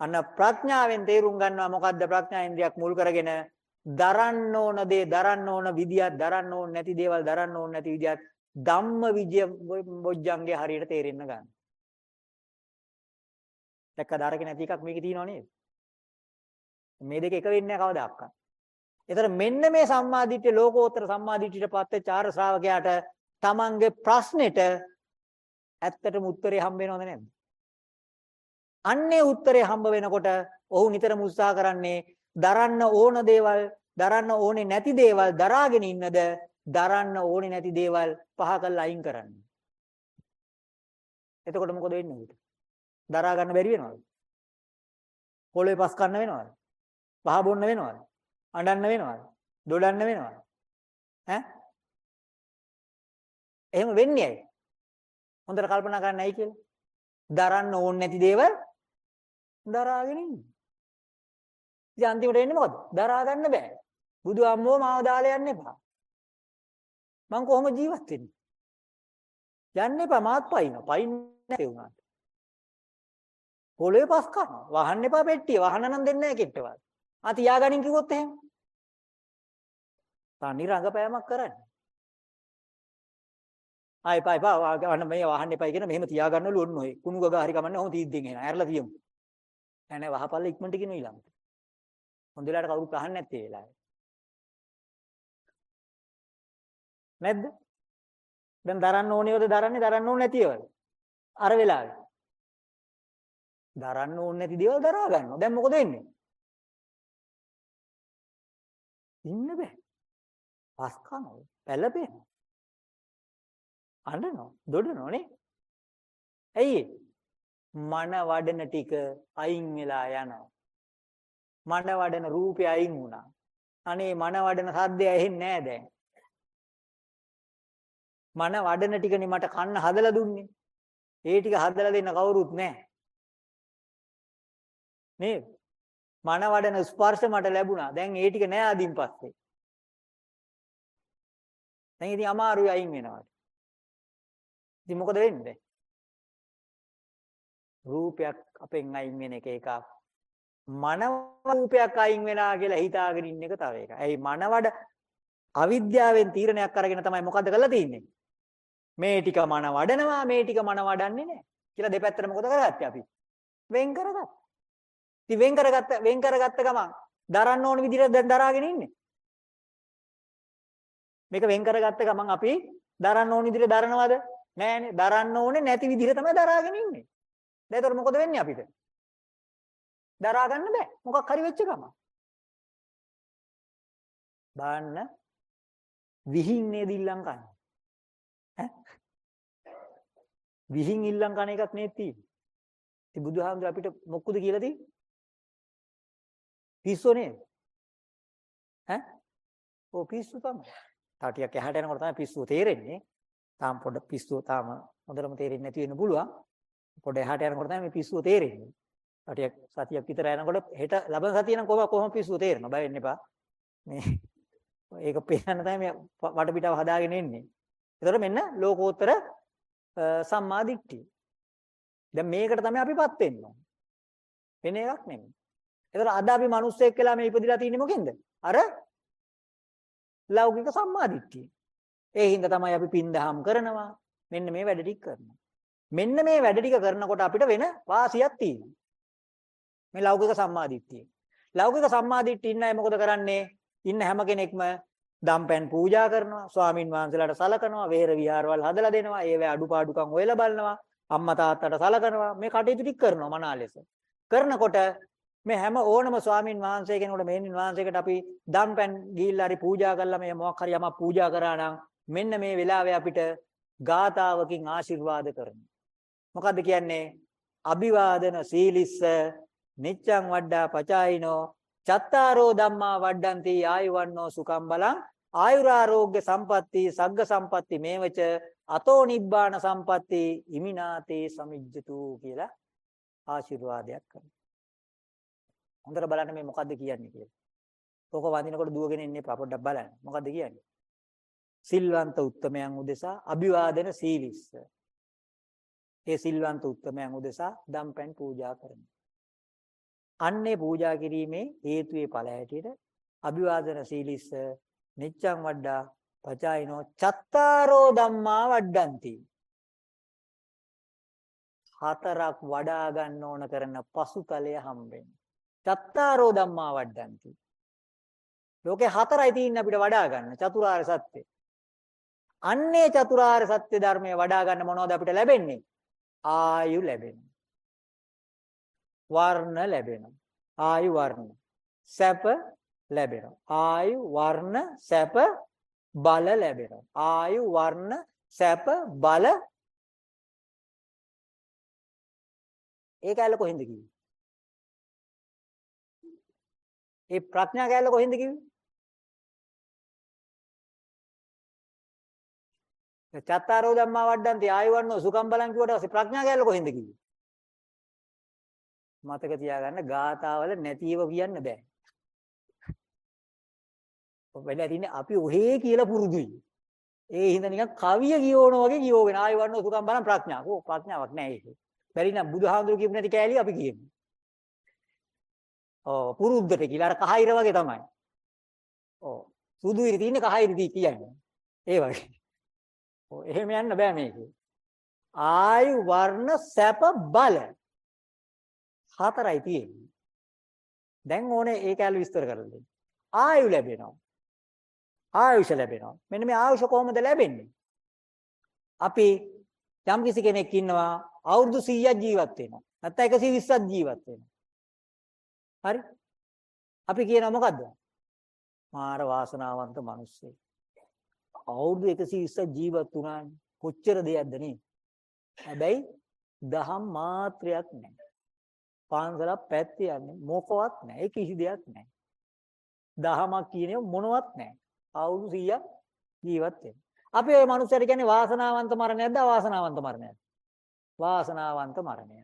අන්න ප්‍රඥාවෙන් තේරුම් ගන්නවා මොකද්ද ප්‍රඥා ඉන්ද්‍රියක් මුල් කරගෙන දරන්න ඕන දේ දරන්න ඕන විදියක් දරන්න ඕන නැති දේවල් දරන්න ඕන නැති විදියක් ධම්ම විජය බොජ්ජංගේ හරියට තේරෙන්න ගන්න. දැක්ක දරක නැති එකක් මේකේ තියෙනව නේද? මේ දෙක එක වෙන්නේ නැහැ කවදාවත්. ඒතර මෙන්න මේ සම්මාදිට්ඨිය ලෝකෝත්තර සම්මාදිට්ඨියට පත්වෙච්ච ආර්ය ශ්‍රාවකයාට තමන්ගේ ප්‍රශ්නෙට ඇත්තටම උත්තරේ හම්බ වෙනවද නැද්ද? අන්නේ උත්තරේ හම්බ වෙනකොට ඔහු නිතරම උත්සාහ කරන්නේ දරන්න ඕන දේවල් දරන්න ඕනේ නැති දේවල් දරාගෙන ඉන්නද දරන්න ඕනේ නැති දේවල් පහ කරලා අයින් කරන්න. එතකොට මොකද වෙන්නේ උට? දරා ගන්න බැරි වෙනවද? පොළවේ පස් කන්න වෙනවද? පහ බොන්න වෙනවද? අඬන්න වෙනවද? දොඩන්න වෙනවද? ඈ? එහෙම වෙන්නේ ඇයි? හොඳට කල්පනා කරන්න ඇයි කියලා. දරන්න ඕනේ නැති දේවල් දරාගෙන ඉන්නේ. ඉතින් අන්තිමට එන්නේ මොකද? දරා ගන්න බෑ. බුදු අම්මෝ මාව දාලා යන්න එපා. මං කොහොම ජීවත් වෙන්නේ? යන්න එපා මාත් පයින්න. පයින්න නැති වුණාට. පොළවේ පස් කරනවා. වහන්න එපා පෙට්ටිය. වහන්න නම් දෙන්නේ නැහැ කෙට්ටවත්. ආ තියාගනින් කිව්වොත් එහෙම. තනි රඟපෑමක් කරන්නේ. ආයි පයි පා වහන්න මේ වහන්න එපයි කියන මෙහෙම තියාගන්නලු ඔන්න ඔය. කුණු ගග හරි කමන්නේ ඔහොම තීද්දෙන් එන. ඇරලා තියමු. නෑ නෑ වහපල්ල ඉක්මනට කියනවා ඊළඟට. හොඳ වෙලාවට කවුරුත් අහන්නේ නැත්තේ වෙලාවේ. නැද්ද? දැන් දරන්න ඕනේවද දරන්නේ දරන්න ඕනේ නැතිවද? අර වෙලාවේ. දරන්න ඕනේ නැති දේවල් දරා ගන්නවා. දැන් මොකද වෙන්නේ? ඉන්න බෑ. පස් කනවා. පැලපෙනවා. අඬනවා. දොඩනවා නේ? ඇයි මන වඩන ටික අයින් වෙලා යනවා. මන වඩන රූපය අයින් වුණා. අනේ මන වඩන සද්දය ඇහෙන්නේ නැහැ දැන්. මන වඩන ටිකනේ මට කන්න හදලා දුන්නේ. ඒ ටික හදලා දෙන්න කවුරුත් නැහැ. නේද? මන වඩන ස්පර්ශ මට ලැබුණා. දැන් ඒ ටික නෑ අදින් පස්සේ. දැන් ඉතින් අමාරුයි අයින් වෙනවට. ඉතින් මොකද වෙන්නේ? රූපයක් අපෙන් අයින් වෙන එක එකක්. මන රූපයක් අයින් වෙනා කියලා හිතාගෙන ඉන්න එක තව එකක්. ඇයි මනවඩ අවිද්‍යාවෙන් තීරණයක් අරගෙන තමයි මොකද්ද කරලා තින්නේ? මේ ටික මන වඩනවා මේ ටික මන වඩන්නේ නැහැ කියලා දෙපැත්තට මොකද කරගත්තේ අපි? වෙන් කරගත්තා. ඉතින් වෙන් කරගත්ත වෙන් කරගත්ත ගමන් දරන්න ඕන විදිහට දැන් දරාගෙන ඉන්නේ. මේක වෙන් කරගත්ත ගමන් අපි දරන්න ඕන විදිහට දරනවද? නෑනේ. දරන්න ඕනේ නැති විදිහට තමයි දරාගෙන ඉන්නේ. දැන් ඒතර මොකද වෙන්නේ අපිට? දරා ගන්න බෑ. මොකක් හරි වෙච්ච ගමන්. දාන්න විහිං නේද ඉල්ලම් කන්නේ. ඈ? විහිං ඉල්ලම් කන එකක් නේද තියෙන්නේ. ඉතින් බුදුහාමුදුර අපිට මොක්කුද කියලා තියෙන්නේ? පිස්සෝ නේද? ඈ? ඔව් පිස්සු තමයි. තා ටිකක් එහාට යනකොට තමයි පිස්සුව තේරෙන්නේ. තාම පොඩ පිස්සුව තාම හොඳටම තේරෙන්නේ නැති වෙන්න පුළුවන්. පොඩ එහාට යනකොට තමයි මේ පිස්සුව තේරෙන්නේ. තා ටිකක් සතියක් විතර යනකොට හෙට ලබන සතිය නම් කොහොම කොහොම පිස්සුව තේරෙනවා. බය වෙන්න එපා. මේ ඒක පේන්න තමයි මේ වටපිටාව හදාගෙන ඉන්නේ. ඒතකොට මෙන්න ලෝකෝත්තර සම්මා දිට්ඨිය. දැන් මේකට තමයි අපිපත් වෙන්න ඕන. වෙන එකක් නෙමෙයි. ඒතර අද අපි මිනිස්සෙක් කියලා මේ ඉපදිලා තින්නේ මොකෙන්ද? අර ලෞකික සම්මාදිට්ඨිය. ඒ හින්දා තමයි අපි පින්දහම් කරනවා. මෙන්න මේ වැඩ ටික කරනවා. මෙන්න මේ වැඩ ටික කරනකොට අපිට වෙන වාසියක් තියෙනවා. මේ ලෞකික සම්මාදිට්ඨිය. ලෞකික සම්මාදිට්ඨිය ඉන්න අය මොකද කරන්නේ? ඉන්න හැම කෙනෙක්ම දම්පැන් පූජා කරනවා, ස්වාමින් වහන්සේලාට සලකනවා, වේර විහාරවල් හදලා දෙනවා, ඒවැ අඩුපාඩුකම් හොයලා බලනවා, අම්මා තාත්තට සලකනවා, මේ කටයුතු ටික කරනවා මනාලෙස. කරනකොට මේ හැම ඕනම ස්වාමින් වහන්සේ කෙනෙකුට මේනින් වහන්සේකට අපි දම්පැන් ගිහිල්ලා හරි පූජා කළා මේ මොකක් හරි යමක් පූජා කරා නම් මෙන්න මේ වෙලාවේ අපිට ගාතාවකින් ආශිර්වාද කරනවා. මොකද්ද කියන්නේ? අභිවාදන සීලිස්ස නිච්ඡං වඩ්ඩා පචායිනෝ චත්තාරෝ ධම්මා වඩ්ඩಂತಿ ආයුවන්නෝ සුකම් බලං ආයුරාෝග්‍ය සම්පatti සග්ග සම්පatti මේවච අතෝ නිබ්බාන සම්පatti ඉමිනාතේ සමිජ්ජතු කියලා ආශිර්වාදයක් කරනවා. හොඳට බලන්න මේ මොකද්ද කියන්නේ කියලා. ඕක වඳිනකොට දුවගෙන ඉන්නේ පොඩ්ඩක් බලන්න. මොකද්ද කියන්නේ? සිල්වන්ත උත්තමයන් උදෙසා අභිවාදන සීලිස්ස. ඒ සිල්වන්ත උත්තමයන් උදෙසා දම්පැන් පූජා කරනවා. අන්නේ පූජා කිරීමේ හේතුයේ ඵල හැටියට අභිවාදන සීලිස්ස නිච්ඡං වඩ්ඩා පචායිනෝ චත්තාරෝ ධම්මා වඩ්ඩಂತಿ හතරක් වඩා ගන්න ඕන කරන පසුතලය හම්බෙන්නේ චත්තාරෝ ධම්මා වඩ්ඩಂತಿ. ලෝකේ හතරයි තියෙන්නේ අපිට වඩා ගන්න චතුරාර්ය සත්‍ය. අන්නේ චතුරාර්ය සත්‍ය ධර්මය වඩා ගන්න මොනවද අපිට ලැබෙන්නේ? ආයු ලැබෙනවා. වර්ණ ලැබෙනවා. ආයු වර්ණ. සැප ලැබෙනවා. ආයු වර්ණ සැප බල ලැබෙනවා. ආයු වර්ණ සැප බල ඒ කැලේ කොහෙන්ද කිව්වේ? ඒ ප්‍රඥා කැලේ කොහෙන්ද කිව්වේ? චත්තාරෝ ධම්මා වඩ්ඩන්ති ආයුවන්නෝ සුඛම් බලන් කිව්වට පස්සේ ප්‍රඥා කැලේ කොහෙන්ද කිව්වේ? මතක තියාගන්න ගාතාවල නැතිව කියන්න බෑ. වෙලා තින්නේ අපි ඔහේ කියලා පුරුදුයි. ඒ හින්දා නිකන් කවිය කියවන වගේ කියවගෙන ආයුවන්නෝ සුඛම් බලන් ප්‍රඥා. ඕ ප්‍රඥාවක් නෑ ඒක. බැරි නම් බුදුහාමුදුරු කියපු නැති කෑලි අපි කියමු. ඔව් පුරුද්දට කියලා අර කහිර වගේ තමයි. ඔව් සුදු ඉරි තියෙන්නේ කහිර දී කියන්නේ. ඒ වගේ. ඔව් එහෙම යන්න බෑ මේකේ. ආයු වර්ණ සැප බල හතරයි තියෙන්නේ. දැන් ඕනේ ඒ කැලේ විස්තර කරලා දෙන්න. ආයු ලැබෙනවා. ආයුෂ ලැබෙනවා. මෙන්න මේ ආයුෂ කොහොමද ලැබෙන්නේ? අපි යම් කිසි කෙනෙක් ඉන්නවා අවුරුදු 100ක් ජීවත් වෙනවා. නැත්නම් 120ක් ජීවත් වෙනවා. හරි? අපි කියනවා මොකද්ද? මාර වාසනාවන්ත මිනිස්සෙක්. අවුරුදු 120ක් ජීවත් වුණානේ. කොච්චර දෙයක්ද නේ? හැබැයි දහම් මාත්‍රයක් නැහැ. පාන්සලක් පැත්තේ යන්නේ මොකවත් නැහැ. ඒ කිසි දෙයක් නැහැ. දහමක් කියන්නේ මොනවත් නැහැ. අවුරුදු 100ක් ජීවත් වෙනවා. අපි ওই මනුස්සයට කියන්නේ වාසනාවන්ත මරණයක්ද අවාසනාවන්ත මරණයක්ද? වාසනාවන්ත මරණය.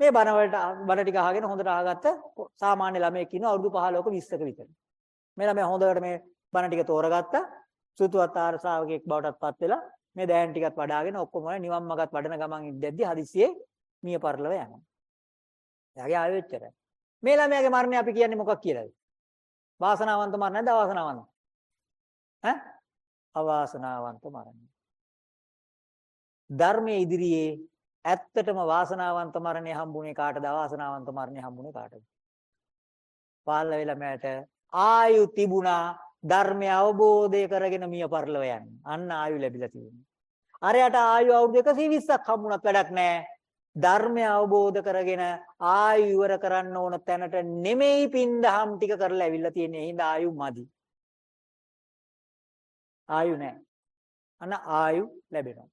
මේ බණ වලට බණ ටික අහගෙන හොඳට අහගත්ත සාමාන්‍ය ළමයෙක් ඉන්නවා අවුරුදු 15ක 20ක විතර. මේ ළමයා හොඳට මේ බණ ටික තෝරගත්තා. සුතුවත් ආර ශ්‍රාවකෙක් බවටත් පත් වෙලා මේ දෑන් ටිකත් වඩාගෙන ඔක්කොම නිවන් මාගත් වඩන ගමන් ඉද්දැද්දි හදිස්සියේ මිය පරලව යනවා. එයාගේ ආයෙ වෙච්චරයි. මේ ළමයාගේ මරණය අපි කියන්නේ මොකක් කියලාද? වාසනාවන්ත මරණයද අවාසනාවන්ත? ඈ? අවාසනාවන්ත මරණය. ධර්මයේ ඉදිරියේ ඇත්තටම වාසනාවන්ත මරණය හම්බුනේ කාටද අවාසනාවන්ත මරණය හම්බුනේ කාටද? පාල වෙලා මෑට ආයු තිබුණා ධර්මය අවබෝධය කරගෙන මිය පරලව යන්න. අන්න ආයු ලැබිලා තියෙනවා. අරයට ආයු අවුරුදු 120ක් හම්බුණත් වැඩක් නැහැ. ධර්මය අවබෝධ කරගෙන ආයු ඉවර කරන්න ඕන තැනට නෙමෙයි පින්දහම් ටික කරලා ඇවිල්ලා තියෙන්නේ. එහෙනම් ආයු මදි. ආයු නැහැ. අන්න ආයු ලැබෙනවා.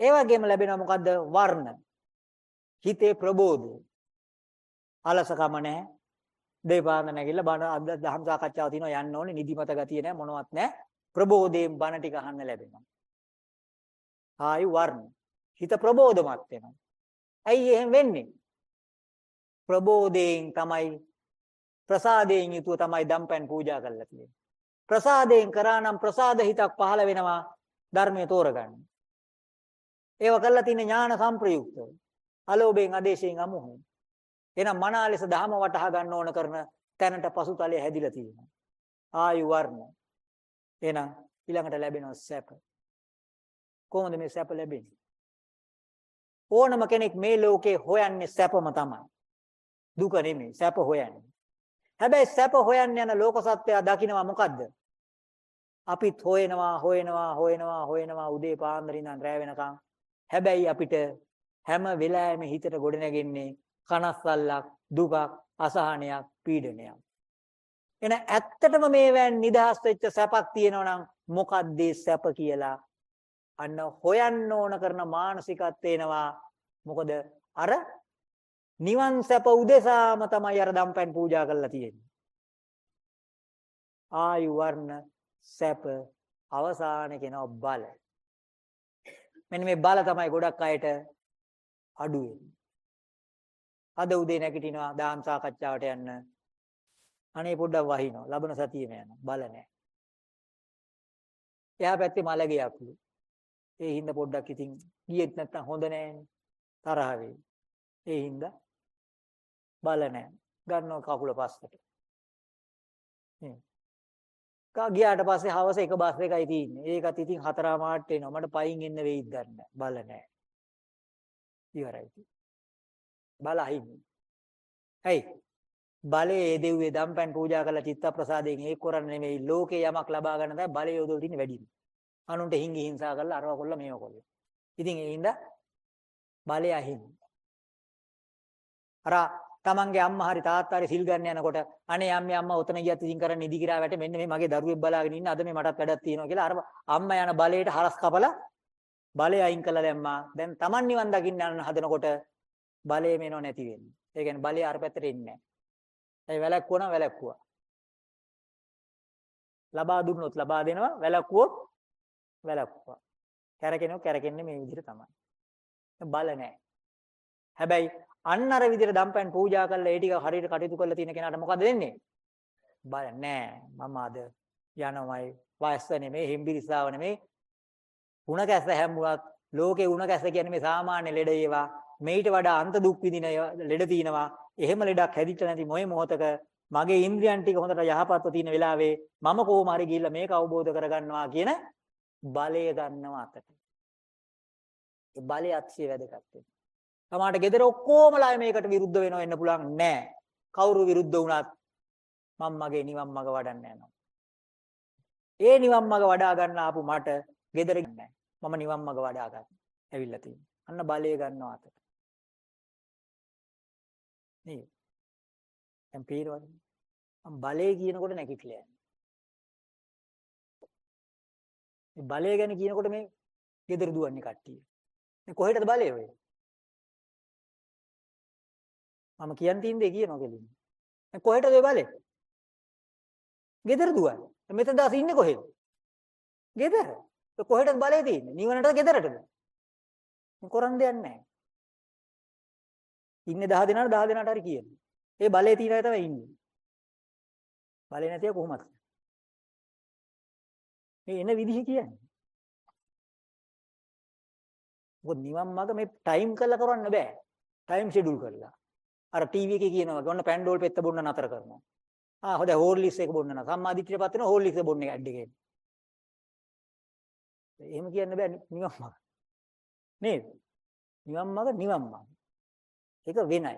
ඒ වගේම ලැබෙනවා මොකද්ද? වර්ණ. හිතේ ප්‍රබෝධය. අලසකම නැහැ. දෙපාඳ නැගිලා බණ අද දහම් සාකච්ඡාව තියෙනවා යන්න ඕනේ නිදිමත ගතිය නැහැ මොනවත් නැහැ. ප්‍රබෝධයෙන් බණ ටික අහන්න ලැබෙනවා. ආයු වර්ණ. හිත ප්‍රබෝධමත් වෙනවා. ඇයි එහෙම වෙන්නේ? ප්‍රබෝධයෙන් තමයි ප්‍රසාදයෙන් යුතුව තමයි දම්පැන් පූජා කරලා තියෙන්නේ. ප්‍රසාදයෙන් කරා නම් ප්‍රසාද හිතක් පහළ වෙනවා ධර්මයේ තෝරගන්න. ඒව කරලා තියෙන ඥාන සංප්‍රයුක්තව. අලෝභයෙන් ආදේශයෙන් අමුහෙන්. එහෙනම් මනා ලෙස ධහම වටහා ගන්න ඕන කරන තැනට පසුතලය හැදිලා තියෙනවා. ආයු වර්ණ. එහෙනම් ඊළඟට ලැබෙනවා සැප. කොහොමද මේ සැප ලැබෙන්නේ? ඕනම කෙනෙක් මේ ලෝකේ හොයන්නේ සැපම තමයි. දුක නෙමෙයි සැප හොයන්නේ. හැබැයි සැප හොයන්න යන ලෝක සත්‍යය දකින්නවා මොකද්ද? අපිත් හොයනවා හොයනවා හොයනවා හොයනවා උදේ පාන්දර ඉඳන් රැ වෙනකන් හැබැයි අපිට හැම වෙලාවෙම හිතට ගොඩනැගෙන්නේ කනස්සල්ලක්, දුකක්, අසහනයක්, පීඩනයක්. එන ඇත්තටම මේවෙන් නිදහස් වෙච්ච සැපක් තියෙනවා නම් මොකක්ද සැප කියලා අන්න හොයන්න ඕන කරන මානසිකත්ව එනවා. මොකද අර නිවන් සැප උදෙසාම තමයි අර දම්පැන් පූජා කරලා තියෙන්නේ. ආයු වර්ණ සැප අවසාන කෙනා බල මෙන්න මේ බල තමයි ගොඩක් අයට අඩු අද උදේ නැගිටිනවා දාම් සාකච්ඡාවට යන්න. අනේ පොඩ්ඩක් වහිනවා. ලබන සතියේම යනවා. බල නැහැ. එහා පැත්තේ මලගියක්ලු. ඒ හින්දා පොඩ්ඩක් ඉතින් ගියෙත් නැත්තම් හොඳ නැහැනේ. තරහ වෙයි. ඒ හින්දා බල නැහැ. ගන්නවා කකුල පස්සට. කා ගියාට පස්සේ හවස එක බස් එකයි තියෙන්නේ. ඒකත් ඉතින් හතරමාට එනවා. මට පයින් එන්න වෙයිද ගන්න. බල නැහැ. ඉවරයි. බල අහිමි. ඇයි? බලේ දෙව්වේ දම්පැන් පූජා කරලා චිත්ත ප්‍රසාදයෙන් ඒක කරන්නේ නෙමෙයි. ලෝකේ යමක් ලබා ගන්න තමයි බලේ යොදවල තියෙන වැඩිම. අනුන්ට හිංගි හිංසා කරලා අරව කොල්ල මේව කොල්ල. ඉතින් ඒ හින්දා බලය අහිමි. අර තමන්ගේ අම්මා හරි තාත්තා හරි සිල් ගන්න යනකොට අනේ අම්මේ අම්මා ඔතන ගියත් ඉතින් කරන්නේ නිදි කිරා වැට මෙන්න මේ මගේ දරුවෙක් බලාගෙන ඉන්න අද මේ මටත් වැඩක් තියෙනවා කියලා අර අම්මා යන බලයට හරස් කපලා බලය අයින් කළා දැම්මා. දැන් Taman නිවන් දකින්න යන හදනකොට බලය මේනව නැති වෙන්නේ. ඒ කියන්නේ බලය අර පැත්තට එන්නේ නැහැ. ඒ වැලක්කුවා නම් වැලක්කුවා. ලබා දුන්නොත් ලබා දෙනවා වැලක්කුවොත් වැලක්කුවා. කැරකෙනව කැරකෙන්නේ මේ විදිහට තමයි. බල නැහැ. හැබැයි අන්න අර විදිහට දම්පැන් පූජා කරලා ඒ ටික හරියට කටයුතු කරලා තියෙන කෙනාට මොකද දෙන්නේ? බල නෑ මම අද යනවයි වයස්ස නෙමෙයි හිම්බිරිස්සාව නෙමෙයි උණ කැස හැම්මුවත් ලෝකේ උණ කැස කියන්නේ මේ සාමාන්‍ය ලෙඩ ඒවා මේිට වඩා අන්ත දුක් විඳින ලෙඩ තියෙනවා එහෙම ලෙඩක් හැදිච්ච නැති මොයේ මොහතක මගේ ඉන්ද්‍රියන් ටික හොඳට යහපත්ව තියෙන වෙලාවේ මම කොහොම හරි ගිහිල්ලා මේක අවබෝධ කරගන්නවා කියන බලය ගන්නවා අතට ඒ බලය අතිශය වැදගත් වෙනවා තමාට gedara ඔක්කොමලා මේකට විරුද්ධ වෙනව වෙන්න පුළුවන් නෑ. කවුරු විරුද්ධ වුණත් මම මගේ නිවන් මඟ වඩන්න යනවා. ඒ නිවන් මඟ වඩා ගන්න ආපු මට gedara නෑ. මම නිවන් මඟ වඩා ගන්න. ඇවිල්ලා තියෙනවා. අන්න බලය ගන්නවා අතට. නේද? දැන් පේනවද? මම බලය කියනකොට නැගිටලා යනවා. මේ බලය ගැන කියනකොට මේ gedara දුවන්නේ කට්ටිය. මේ කොහෙටද බලය ඔය? මම කියන් තින් දෙය කියනවා කෙලින්. මේ කොහෙටද ඔය බලේ? ගෙදර දුවන්නේ. මෙතන දාස ඉන්නේ කොහෙද? ගෙදර. ඒ කොහෙටද බලේ තියෙන්නේ? නිවනටද ගෙදරටද? මේ කරන් දෙයක් නැහැ. ඉන්නේ 10 දෙනාට 10 දෙනාට හරි කියන්නේ. ඒ බලේ තියෙන අය තමයි ඉන්නේ. බලේ නැතිව කොහොමද? මේ එන විදිහ කියන්නේ. මොකද නිවන් මාර්ග මේ ටයිම් කරලා කරන්න බෑ. ටයිම් ෂෙඩියුල් කරලා. අර ටීවී එකේ කියනවා ඔන්න පැන්ඩෝල් පෙත්ත බොන්න නතර කරනවා. ආ හොඳයි හෝර්ලික්ස් එක බොන්න නා. සම්මාදිට්ඨියට පත් වෙන හෝර්ලික්ස් එක බොන්න එක ඇඩ් එකේ. එහෙම කියන්න බෑ නිවන් මාර්ග. නේද? නිවන් මාර්ග නිවන් මාර්ග. ඒක වෙනයි.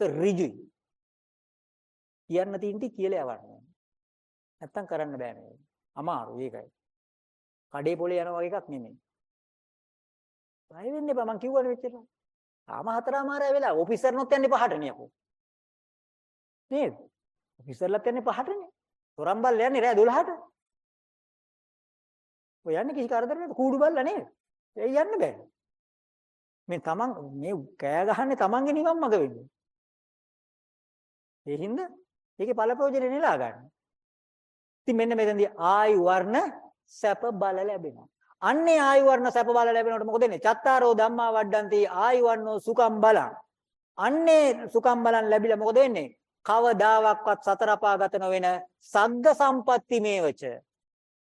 ඒක ඍජුයි. කියන්න තියෙන ටි කියලා යවන්න. නැත්තම් කරන්න බෑ මේක. අමාරු ඒකයි. කඩේ පොලේ යනවා වගේ එකක් නෙමෙයි. බය වෙන්න එපා මං කිව්වනේ මෙච්චර. තාම හතරමාරය වෙලා ඔෆිසර්නොත් යන්නේ පහටනේ අපෝ. නේද? ඔෆිසර්ලත් යන්නේ පහටනේ. තොරන් බල්ල යන්නේ රෑ 12ට. ඔය යන්නේ කිසි කරදරයක් නැත කූඩු බල්ලා නේද? ඒ යන්න බෑ. මේ තමන් මේ කෑ ගහන්නේ තමන්ගේ නිවන් මඟ වෙන්නේ. ඒ හින්දා ඒකේ ඵල ප්‍රයෝජනෙ නෙලා ගන්න. ඉතින් මෙන්න මෙතනදී ආයු වර්ණ සැප බල ලැබෙනවා. අන්නේ ආයු වර්ණ සැප බල ලැබෙනකොට මොකද වෙන්නේ? චත්තාරෝ ධම්මා වඩ්ඩಂತಿ ආයු වර්ණෝ සුඛම් බලං. අන්නේ සුඛම් බලං ලැබිලා මොකද වෙන්නේ? කවදාවක්වත් සතර අපාගත නොවන සග්ග සම්පatti මේවච.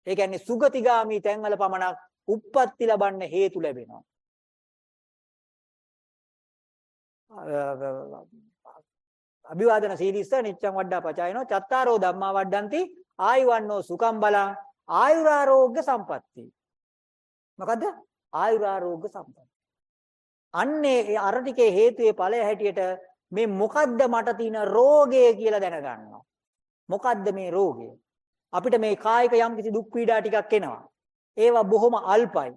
ඒ කියන්නේ සුගතිගාමි තැන්වල පමණක් උප්පත්ති ලබන්න හේතු ලැබෙනවා. අභිවාදන සීලිස්ස නිච්ඡං වඩ්ඩා පචායනෝ චත්තාරෝ ධම්මා වඩ්ඩಂತಿ ආයුවන්නෝ සුඛම් බලං ආයුරාරෝග්‍ය සම්පatti මොකද්ද? ආයුරාරෝග්‍ය සම්පන්න. අන්නේ අර ටිකේ හේතුයේ ඵලය හැටියට මේ මොකද්ද මට තියෙන රෝගය කියලා දැනගන්නවා. මොකද්ද මේ රෝගය? අපිට මේ කායික යම්කිසි දුක් පීඩා ටිකක් එනවා. ඒවා බොහොම අල්පයි.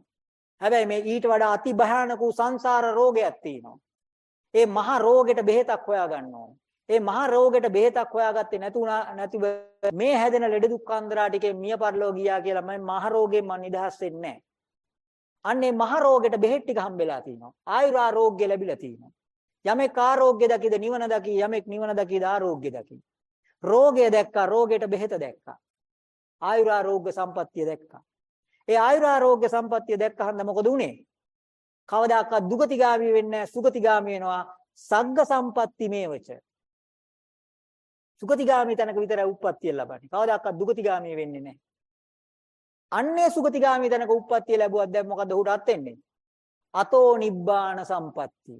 හැබැයි මේ ඊට වඩා අති භයානක වූ සංසාර රෝගයක් තියෙනවා. ඒ මහා රෝගෙට බෙහෙතක් හොයාගන්න ඕනේ. ඒ මහා රෝගෙට බෙහෙතක් හොයාගත්තේ නැතුණා නැතිව මේ හැදෙන ලෙඩ දුක් අන්දරා ටිකේ මිය පරලෝ ගියා කියලා මම මහා රෝගයෙන් මම නිදහස් වෙන්නේ නැහැ. අන්නේ මහ රෝගෙට බෙහෙත් ටික හම්බෙලා තිනවා. ආයුරාරෝග්‍ය ලැබිලා තිනවා. යමෙක් ආරෝග්‍ය දකිද නිවන දකි යමෙක් නිවන දකිද ආරෝග්‍ය දකි. රෝගය දැක්කා රෝගයට බෙහෙත දැක්කා. ආයුරාරෝග්‍ය සම්පත්තිය දැක්කා. ඒ ආයුරාරෝග්‍ය සම්පත්තිය දැක්කහම මොකද උනේ? කවදාකවත් දුගතිගාමී වෙන්නේ නැහැ සුගතිගාමී වෙනවා. සග්ග සම්පatti මේවච. සුගතිගාමී තැනක විතරයි උප්පත්තිය ලබන්නේ. කවදාකවත් දුගතිගාමී වෙන්නේ නැහැ. අන්නේ සුගතිගාමී තැනක උප්පත්තිය ලැබුවත් දැන් මොකද උහුට අත් වෙන්නේ? අතෝ නිබ්බාන සම්පatti.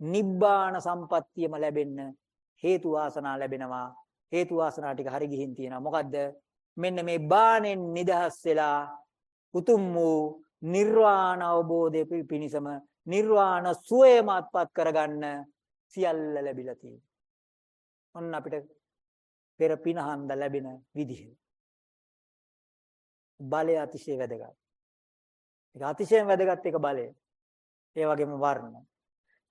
නිබ්බාන සම්පත්තියම ලැබෙන්න හේතු වාසනා ලැබෙනවා. හේතු වාසනා ටික හරි ගිහින් තියෙනවා. මොකද්ද? මෙන්න මේ බාණෙන් නිදහස් වෙලා උතුම් වූ නිර්වාණ අවබෝධය පිණිසම නිර්වාණ සුවයමත්පත් කරගන්න සියල්ල ලැබිලා තියෙනවා. ඔන්න අපිට පෙර පිනහන්ද ලැබෙන විදිහ. බලය අතිශය වැදගත්. ඒක අතිශයම වැදගත් එක බලය. ඒ වගේම වර්ණ.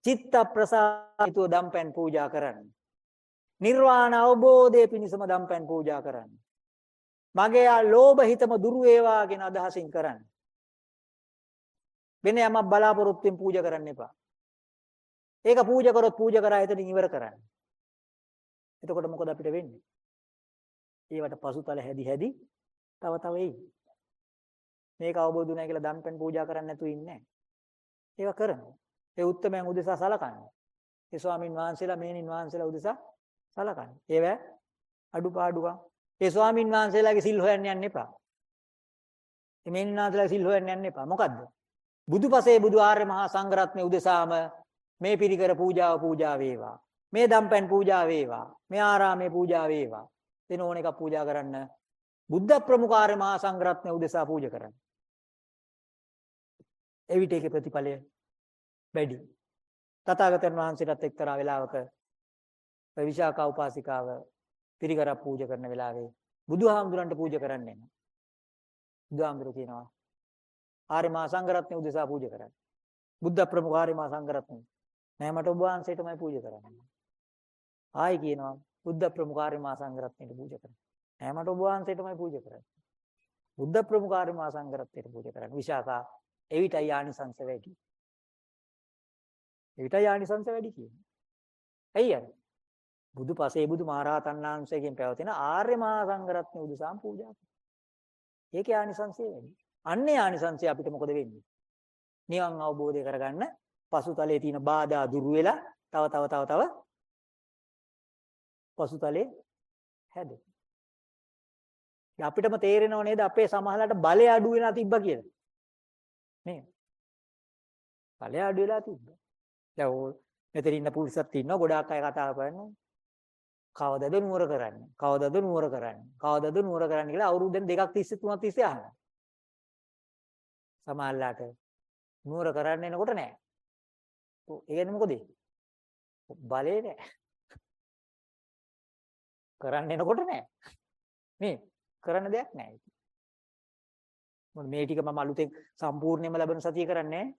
චිත්ත ප්‍රසාදිතව දම්පැන් පූජා කරන්න. නිර්වාණ අවබෝධය පිණිසම දම්පැන් පූජා කරන්න. මගේ ආ ලෝභ හිතම දුරු වේවා කියන අදහසින් කරන්න. වෙන යමක් බලාපොරොත්තුෙන් පූජා කරන්න එපා. ඒක පූජා කරොත් පූජා කරා එතනින් ඉවර කරන්න. එතකොට මොකද අපිට වෙන්නේ? ඒවට පසුතල හැදි හැදි තව තව එයි. මේක අවබෝධ වුණා කියලා දම්පෙන් පූජා කරන්න නැතුව ඉන්නේ ඒව කරනවා. ඒ උත්තමයන් උදෙසා සලකන්නේ. ඒ ස්වාමින් වහන්සේලා මේනින් වහන්සේලා උදෙසා සලකන්නේ. ඒව අඩුපාඩුකම්. ඒ ස්වාමින් වහන්සේලාගේ සිල් හොයන්න යන්න එපා. මේ මේනින් වහන්සේලාගේ සිල් හොයන්න යන්න එපා. මොකද්ද? බුදුපසේ බුදු ආර්ය මහා සංඝරත්නයේ උදෙසාම මේ පිරිකර පූජාව පූජා වේවා. මේ දම්පැන් පූජා වේවා. මේ ආරාමේ පූජා වේවා. දෙන ඕන එකක් පූජා කරන්න. බුද්ධ ප්‍රමුඛාර්ය මහා සංඝරත්නය උදෙසා පූජා කරන්න. එවිට ඒකේ ප්‍රතිඵලය වැඩි. තථාගතයන් වහන්සේටත් එක්තරා වෙලාවක විශාකා උපාසිකාව පිරිකර පූජා කරන වෙලාවේ බුදුහාමුදුරන්ට පූජා කරන්නේ නැහැ. බුදුහාමුදුර කියනවා ආර්ය මහා සංඝරත්නය උදෙසා පූජා කරන්න. බුද්ධ ප්‍රමුඛ ආර්ය මහා සංඝරත්නය. නෑ මට ඔබ වහන්සේටමයි පූජා කරන්න. ආයි කියනවා බුද්ධ ප්‍රමුඛ ආර්ය මහා සංඝරත්නයට පූජා කරන්න. නෑ මට ඔබ වහන්සේටමයි පූජා කරන්න. බුද්ධ ප්‍රමුඛ ආර්ය මහා සංඝරත්නයට පූජා කරන්න. විශාකා එවිටයි ආනිසංස වැඩි. එවිටයි ආනිසංස වැඩි කියන්නේ. ඇයි අර? බුදු පසේ බුදු මහරහතන් වහන්සේගෙන් පැවතෙන ආර්ය මහා සංඝරත්නය උදෙසාම පූජා කරනවා. ඒකේ ආනිසංසය වැඩි. අන්නේ ආනිසංසය අපිට මොකද වෙන්නේ? නිවන් අවබෝධය කරගන්න පසුතලයේ තියෙන බාධා දුරු වෙලා තව තව තව තව පසුතලේ හැදෙන. අපිටම තේරෙනව නේද අපේ සමහරලාට බලය අඩු වෙලා තිබ්බා කියලා. නේ. බලය අඩු වෙලා තිබ්බා. දැන් ඕ මෙතන ඉන්න පුරුෂත් ඉන්නවා ගොඩාක් අය කතා කරනවා. කවදද නුවර කරන්නේ? කවදද නුවර කරන්නේ? කවදද නුවර කරන්නේ කියලා අවුරුද්දෙන් දෙකක් තිස්සේ තුනක් තිස්සේ අහනවා. සමහරලාට නුවර කරන්න එනකොට නෑ. ඒ කියන්නේ මොකද? බලේ නෑ. කරන්න එනකොට නෑ. මේ කරන්න දෙයක් නෑ. මොකද මේ ටික මම අලුතෙන් සම්පූර්ණයෙන්ම ලැබෙන සතිය කරන්නේ නෑ.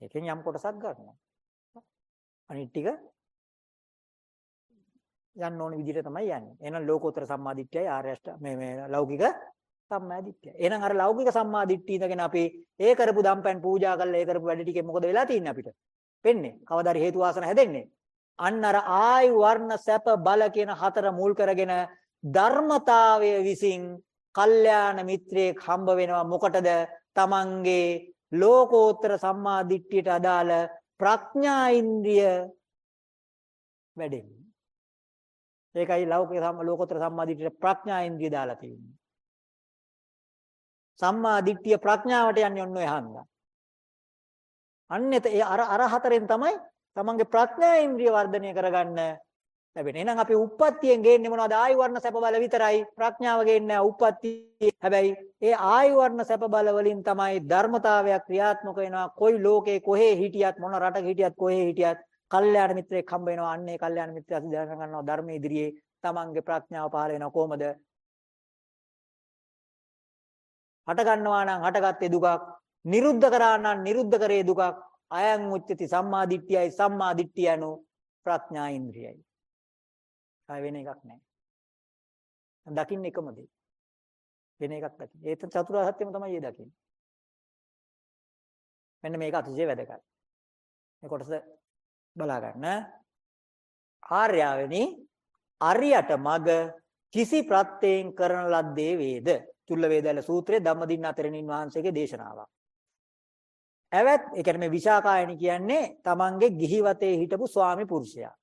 එකෙන් යම් කොටසක් ගන්නවා. අනිත් ටික යන්න ඕන විදිහට තමයි යන්නේ. එහෙනම් ලෝකෝත්තර සම්මාදිට්ඨියයි ආර්ය අෂ්ට මේ මේ ලෞකික සම්මාදිට්ඨිය. එහෙනම් අර ලෞකික සම්මාදිට්ඨිය ඉඳගෙන අපි ඒ කරපු දම්පැන් පූජා කරලා ඒ කරපු වැඩ ටිකේ මොකද වෙලා තින්නේ අපිට? වෙන්නේ. කවදාද හේතු වාසන හැදෙන්නේ? අන්න අර ආයු වර්ණ සැප බල කියන හතර මුල් කරගෙන ධර්මතාවය විසින් කල්යාණ මිත්‍රයෙක් හම්බ වෙනවා මොකටද? තමන්ගේ ලෝකෝත්තර සම්මාදිට්ඨියට අදාළ ප්‍රඥා ඉන්ද්‍රිය වැඩෙන්නේ. ඒකයි ලෞකික ලෝකෝත්තර සම්මාදිට්ඨියට ප්‍රඥා ඉන්ද්‍රිය දාලා තියෙන්නේ. සම්මා දිට්ඨිය ප්‍රඥාවට යන්නේ ඔන්න ඔය හන්දා. අන්නේත ඒ අර අර හතරෙන් තමයි තමන්ගේ ප්‍රඥා ඉන්ද්‍රිය වර්ධනය කරගන්න ලැබෙන්නේ. එහෙනම් අපි උප්පත්තියෙන් ගේන්නේ මොනවද? ආයු වර්ණ සැප බල විතරයි. ප්‍රඥාව ගේන්නේ නැහැ උප්පත්තිය. හැබැයි ඒ ආයු වර්ණ සැප බල වලින් තමයි ධර්මතාවයක් ක්‍රියාත්මක වෙනවා. කොයි ලෝකේ කොහේ හිටියත් මොන රටක හිටියත් කොහේ හිටියත් කල්යාණ මිත්‍රයෙක් හම්බ වෙනවා. අන්නේ කල්යාණ මිත්‍රය අපි දැන ගන්නවා ධර්ම ඉදිරියේ තමන්ගේ ප්‍රඥාව පහළ වෙනවා. කොහොමද? හට ගන්නවා නම් හටගත්තේ දුකක්. නිරුද්ධ කරා නම් නිරුද්ධ කරේ දුකක්. අයං උච්චති සම්මා දිට්ඨියයි සම්මා දිට්ඨිය anu ප්‍රඥා ඉන්ද්‍රියයි. ආය වෙන එකක් නැහැ දකින්න එකම දේ. වෙන එකක් දකින්න. ඒත් චතුරාර්ය සත්‍යම තමයි ඒ දකින්නේ. මෙන්න මේක අතිශය වැදගත්. මේ කොටස බලා ගන්න ආර්යාවෙනි අරියට මග කිසි ප්‍රත්‍යයෙන් කරන ලද්දේ වේද? චුල්ල වේදල සූත්‍රයේ ධම්මදින්න අතරණින් වහන්සේගේ දේශනාවක්. ඇවැත් ඒ කියන්නේ මේ විශාකායනි කියන්නේ තමන්ගේ ගිහි වතේ හිටපු ස්වාමි පුරුෂයා.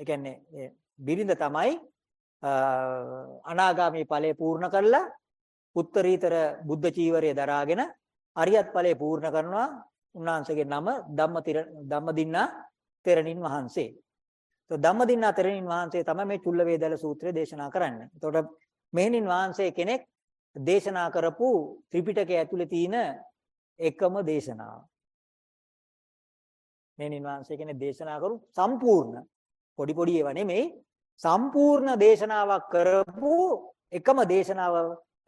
ඒ කියන්නේ බිරිඳ තමයි අනාගාමී ඵලය පූර්ණ කරලා උත්තරීතර බුද්ධ චීවරය දරාගෙන අරියත් ඵලය පූර්ණ කරනවා උන්වහන්සේගේ නම ධම්මතිර ධම්මදින්නා තෙරණින් වහන්සේ. તો ධම්මදින්නා තෙරණින් වහන්සේ තමයි මේ චුල්ල වේදල සූත්‍රය දේශනා කරන්නේ. එතකොට මෙහෙණින් වහන්සේ කෙනෙක් දේශනා කරපු ත්‍රිපිටකය ඇතුලේ තියෙන එකම දේශනාව. මෙහෙණින් වහන්සේ කෙනෙක් දේශනා කරු සම්පූර්ණ පොඩි පොඩි ඒවා නෙමෙයි සම්පූර්ණ දේශනාවක් කරපු එකම දේශනාව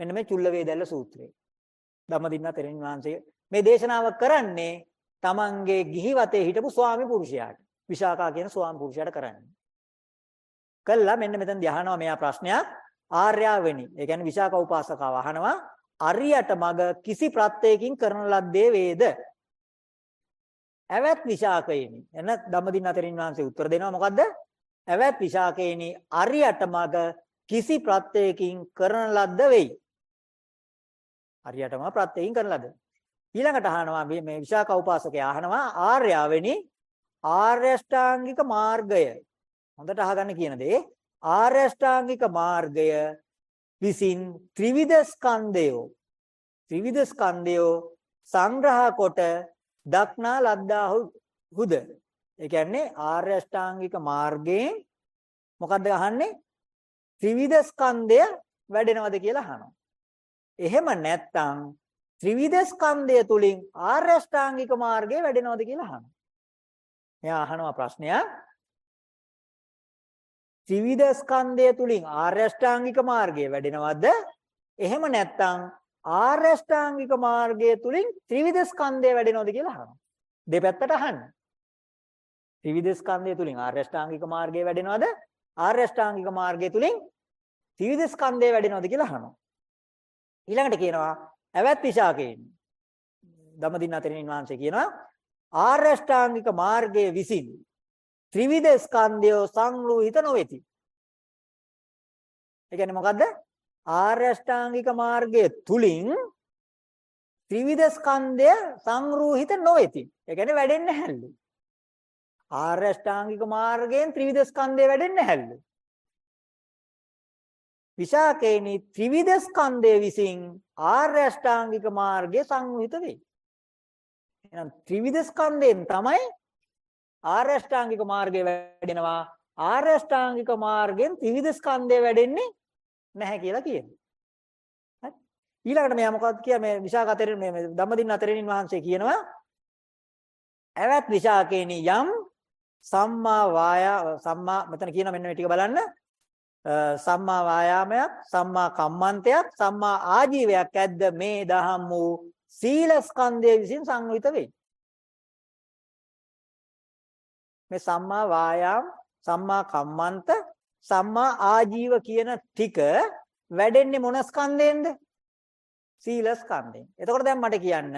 මෙන්න මේ චුල්ල වේදල්ල සූත්‍රය. ධම්මදින්න තෙරින් වහන්සේ මේ දේශනාව කරන්නේ තමන්ගේ ගිහි වතේ හිටපු ස්වාමි පුරුෂයාට. විශාකා කියන ස්වාමි පුරුෂයාට කරන්නේ. කළා මෙන්න මෙතනදී අහනවා මෙයා ප්‍රශ්නයක් ආර්යාවෙනි. ඒ කියන්නේ විශාක උපාසකාව අහනවා අරියට මග කිසි ප්‍රත්‍යයකින් කරන ලද්දේ වේද? ඇවැත් විශාකේනි. එන ධම්මදින අතරින් වහන්සේ උත්තර දෙනවා මොකද්ද? ඇවැත් විශාකේනි අරියට මග කිසි ප්‍රත්‍යයකින් කරන ලද්ද වෙයි. හරියටම ප්‍රත්‍යයෙන් කරන ලද. ඊළඟට අහනවා මේ විශාක උපාසකයා අහනවා ආර්යාවෙනි ආර්ය ශ්‍රාංගික මාර්ගය. හොඳට අහගන්න කියන දේ ආර්ය ශ්‍රාංගික මාර්ගය විසින් ත්‍රිවිධ ස්කන්ධයෝ ත්‍රිවිධ ස්කන්ධයෝ සංග්‍රහ කොට දක්නා ලද්දාහු හුද. ඒ කියන්නේ ආර්ය ශ්‍රාංගික මාර්ගයෙන් මොකද්ද අහන්නේ? ත්‍රිවිධ ස්කන්ධය වැඩෙනවද කියලා අහනවා. එහෙම නැත්නම් ත්‍රිවිධ ස්කන්ධය තුලින් ආර්ය ශ්‍රාංගික මාර්ගය වැඩෙනවද කියලා අහනවා. එයා අහනවා ප්‍රශ්නයක්. ත්‍රිවිධ ස්කන්ධය තුලින් ආර්ය ශ්‍රාංගික මාර්ගය වැඩෙනවද? එහෙම නැත්නම් ආර්ය ශ්‍රාංගික මාර්ගය තුලින් ත්‍රිවිධ ස්කන්ධය වැඩෙනවද කියලා අහනවා. දෙපැත්තට අහන්න. ත්‍රිවිධ ස්කන්ධය තුලින් ආර්ය ශ්‍රාංගික මාර්ගය වැඩෙනවද? ආර්ය ශ්‍රාංගික මාර්ගය තුලින් ත්‍රිවිධ ස්කන්ධය වැඩෙනවද කියලා අහනවා. ඊළඟට කියනවා ඇවැත් විශාකයෙන් ධම්මදින අතරින් වහන්සේ කියනවා ආර්ය ශ්‍රාංගික මාර්ගයේ විසින් ත්‍රිවිධ ස්කන්ධය සංරූහිත නොවේති. ඒ කියන්නේ මොකද්ද? ආර්ය ශ්‍රාංගික මාර්ගයේ තුලින් ත්‍රිවිධ ස්කන්ධය සංරූහිත නොවේති. ඒ කියන්නේ වැඩෙන්නේ නැහැලු. ආර්ය ශ්‍රාංගික මාර්ගයෙන් ත්‍රිවිධ ස්කන්ධය වැඩෙන්නේ නැහැලු. විශාකේනි ත්‍රිවිධ ස්කන්ධය විසින් ආර්ය අෂ්ටාංගික මාර්ගය සංවිත වේ. එහෙනම් ත්‍රිවිධ ස්කන්ධයෙන් තමයි ආර්ය අෂ්ටාංගික මාර්ගය වැඩෙනවා. ආර්ය අෂ්ටාංගික මාර්ගයෙන් ත්‍රිවිධ ස්කන්ධය වැඩෙන්නේ නැහැ කියලා කියනවා. හරි. ඊළඟට මෙයා මොකක්ද කිය මේ විශාක අතරින් මේ ධම්මදින්න අතරින් වහන්සේ කියනවා ඇවැත් විශාකේනි යම් සම්මා වායා සම්මා මෙතන කියන මෙන්න මේ ටික බලන්න සම්මා වායාමයක් සම්මා කම්මන්තයක් සම්මා ආජීවයක් ඇද්ද මේ දහම් වූ සීල ස්කන්ධය විසින් සංවිත වෙයි මේ සම්මා වායාම සම්මා කම්මන්ත සම්මා ආජීව කියන ටික වැඩෙන්නේ මොන ස්කන්ධයෙන්ද සීල ස්කන්ධයෙන් එතකොට දැන් මට කියන්න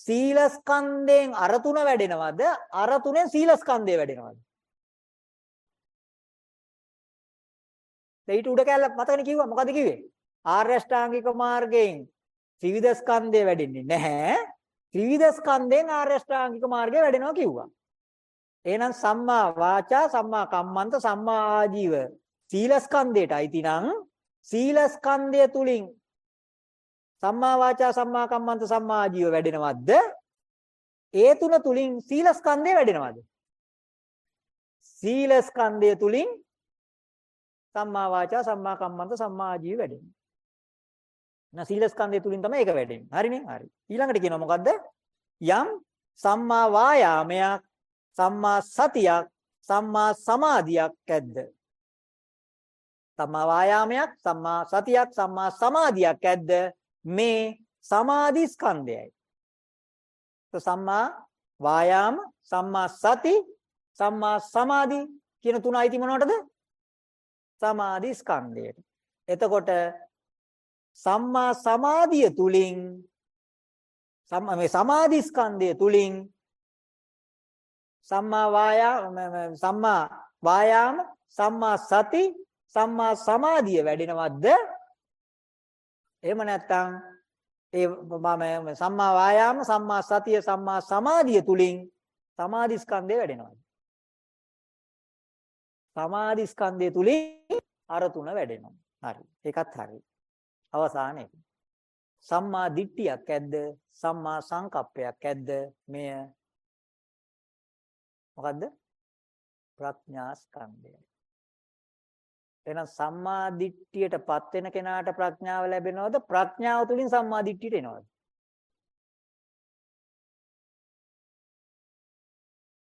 සීල ස්කන්ධයෙන් අර තුන වැඩෙනවද අර තුනෙන් සීල ස්කන්ධය වැඩෙනවද ඊට උඩ කැල්ල මතකනේ කිව්වා මොකද කිව්වේ? ආර්ය අෂ්ටාංගික මාර්ගයෙන් ත්‍රිවිධ ස්කන්ධය වැඩෙන්නේ නැහැ. ත්‍රිවිධ ස්කන්ධයෙන් ආර්ය අෂ්ටාංගික මාර්ගය වැඩෙනවා කිව්වා. එහෙනම් සම්මා වාචා සම්මා කම්මන්ත සම්මා ආජීව සීල ස්කන්ධයට අයිති නම් සීල ස්කන්ධය තුලින් සම්මා වාචා සම්මා කම්මන්ත සම්මා ආජීව වැඩෙනවද? ඒ තුන තුලින් සීල ස්කන්ධය වැඩෙනවද? සීල ස්කන්ධය තුලින් සම්මා වාචා සම්මා කම්මන්ත සම්මා ආජීව වැඩෙන්නේ. නා සීල ස්කන්ධය තුලින් තමයි ඒක වැඩෙන්නේ. හරිනේ? හරි. ඊළඟට කියනවා මොකද්ද? යම් සම්මා වායාමයක් සම්මා සතියක් සම්මා සමාධියක් ඇද්ද? සම්මා වායාමයක් සම්මා සතියක් සම්මා සමාධියක් ඇද්ද? මේ සමාධි ස්කන්ධයයි. සම්මා වායාම සම්මා සති සම්මා සමාධි කියන තුන අයිති මොනවටද? සමාධි ස්කන්ධයට. එතකොට සම්මා සමාධිය තුලින් මේ සමාධි ස්කන්ධය තුලින් සම්මා වායාම සම්මා වායාම සම්මා සති සම්මා සමාධිය වැඩෙනවද? එහෙම නැත්නම් ඒ මම සම්මා වායාම සම්මා සතිය සම්මා සමාධිය තුලින් සමාධි ස්කන්ධය වැඩෙනවද? සමාධි ස්කන්ධය තුලින් අර තුන වැඩෙනවා. හරි. ඒකත් හරි. අවසානයේ සම්මා දිට්ඨියක් ඇද්ද? සම්මා සංකප්පයක් ඇද්ද? මෙය මොකද්ද? ප්‍රඥා ස්කන්ධය. එහෙනම් සම්මා දිට්ඨියටපත් වෙන කෙනාට ප්‍රඥාව ලැබෙනවද? ප්‍රඥාව තුලින් සම්මා දිට්ඨියට එනවද?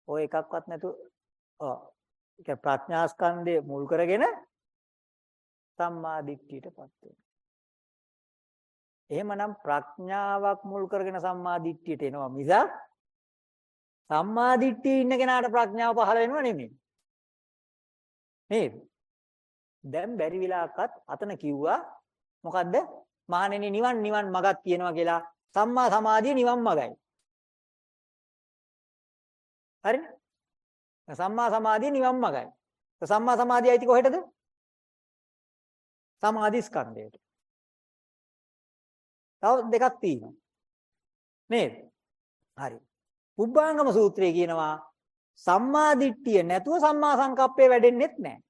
ඔය එකක්වත් නැතුව ඔව් ඒක ප්‍රඥා ස්කන්ධය මුල් කරගෙන සම්මා දිට්ඨියටපත් වෙනවා. එහෙමනම් ප්‍රඥාවක් මුල් කරගෙන සම්මා දිට්ඨියට එනවා මිසක් සම්මා දිට්ඨිය ඉන්න කෙනාට ප්‍රඥාව පහළ වෙනව නෙමෙයි. නේද? දැන් බැරි වෙලාවකත් අතන කිව්වා මොකද්ද? මහණෙනි නිවන් නිවන් මගක් තියෙනවා කියලා සම්මා සමාධිය නිවන් මගයි. හරිද? සම්මා සමාධිය නිවන් මගයි. සම්මා සමාධිය අයිති කොහෙටද? සමාධි ස්කන්ධයට. තව දෙකක් තියෙනවා. නේද? හරි. උබ්බාංගම සූත්‍රයේ කියනවා සම්මා දිට්ඨිය නැතුව සම්මා සංකප්පේ වැඩෙන්නෙත් නැහැ.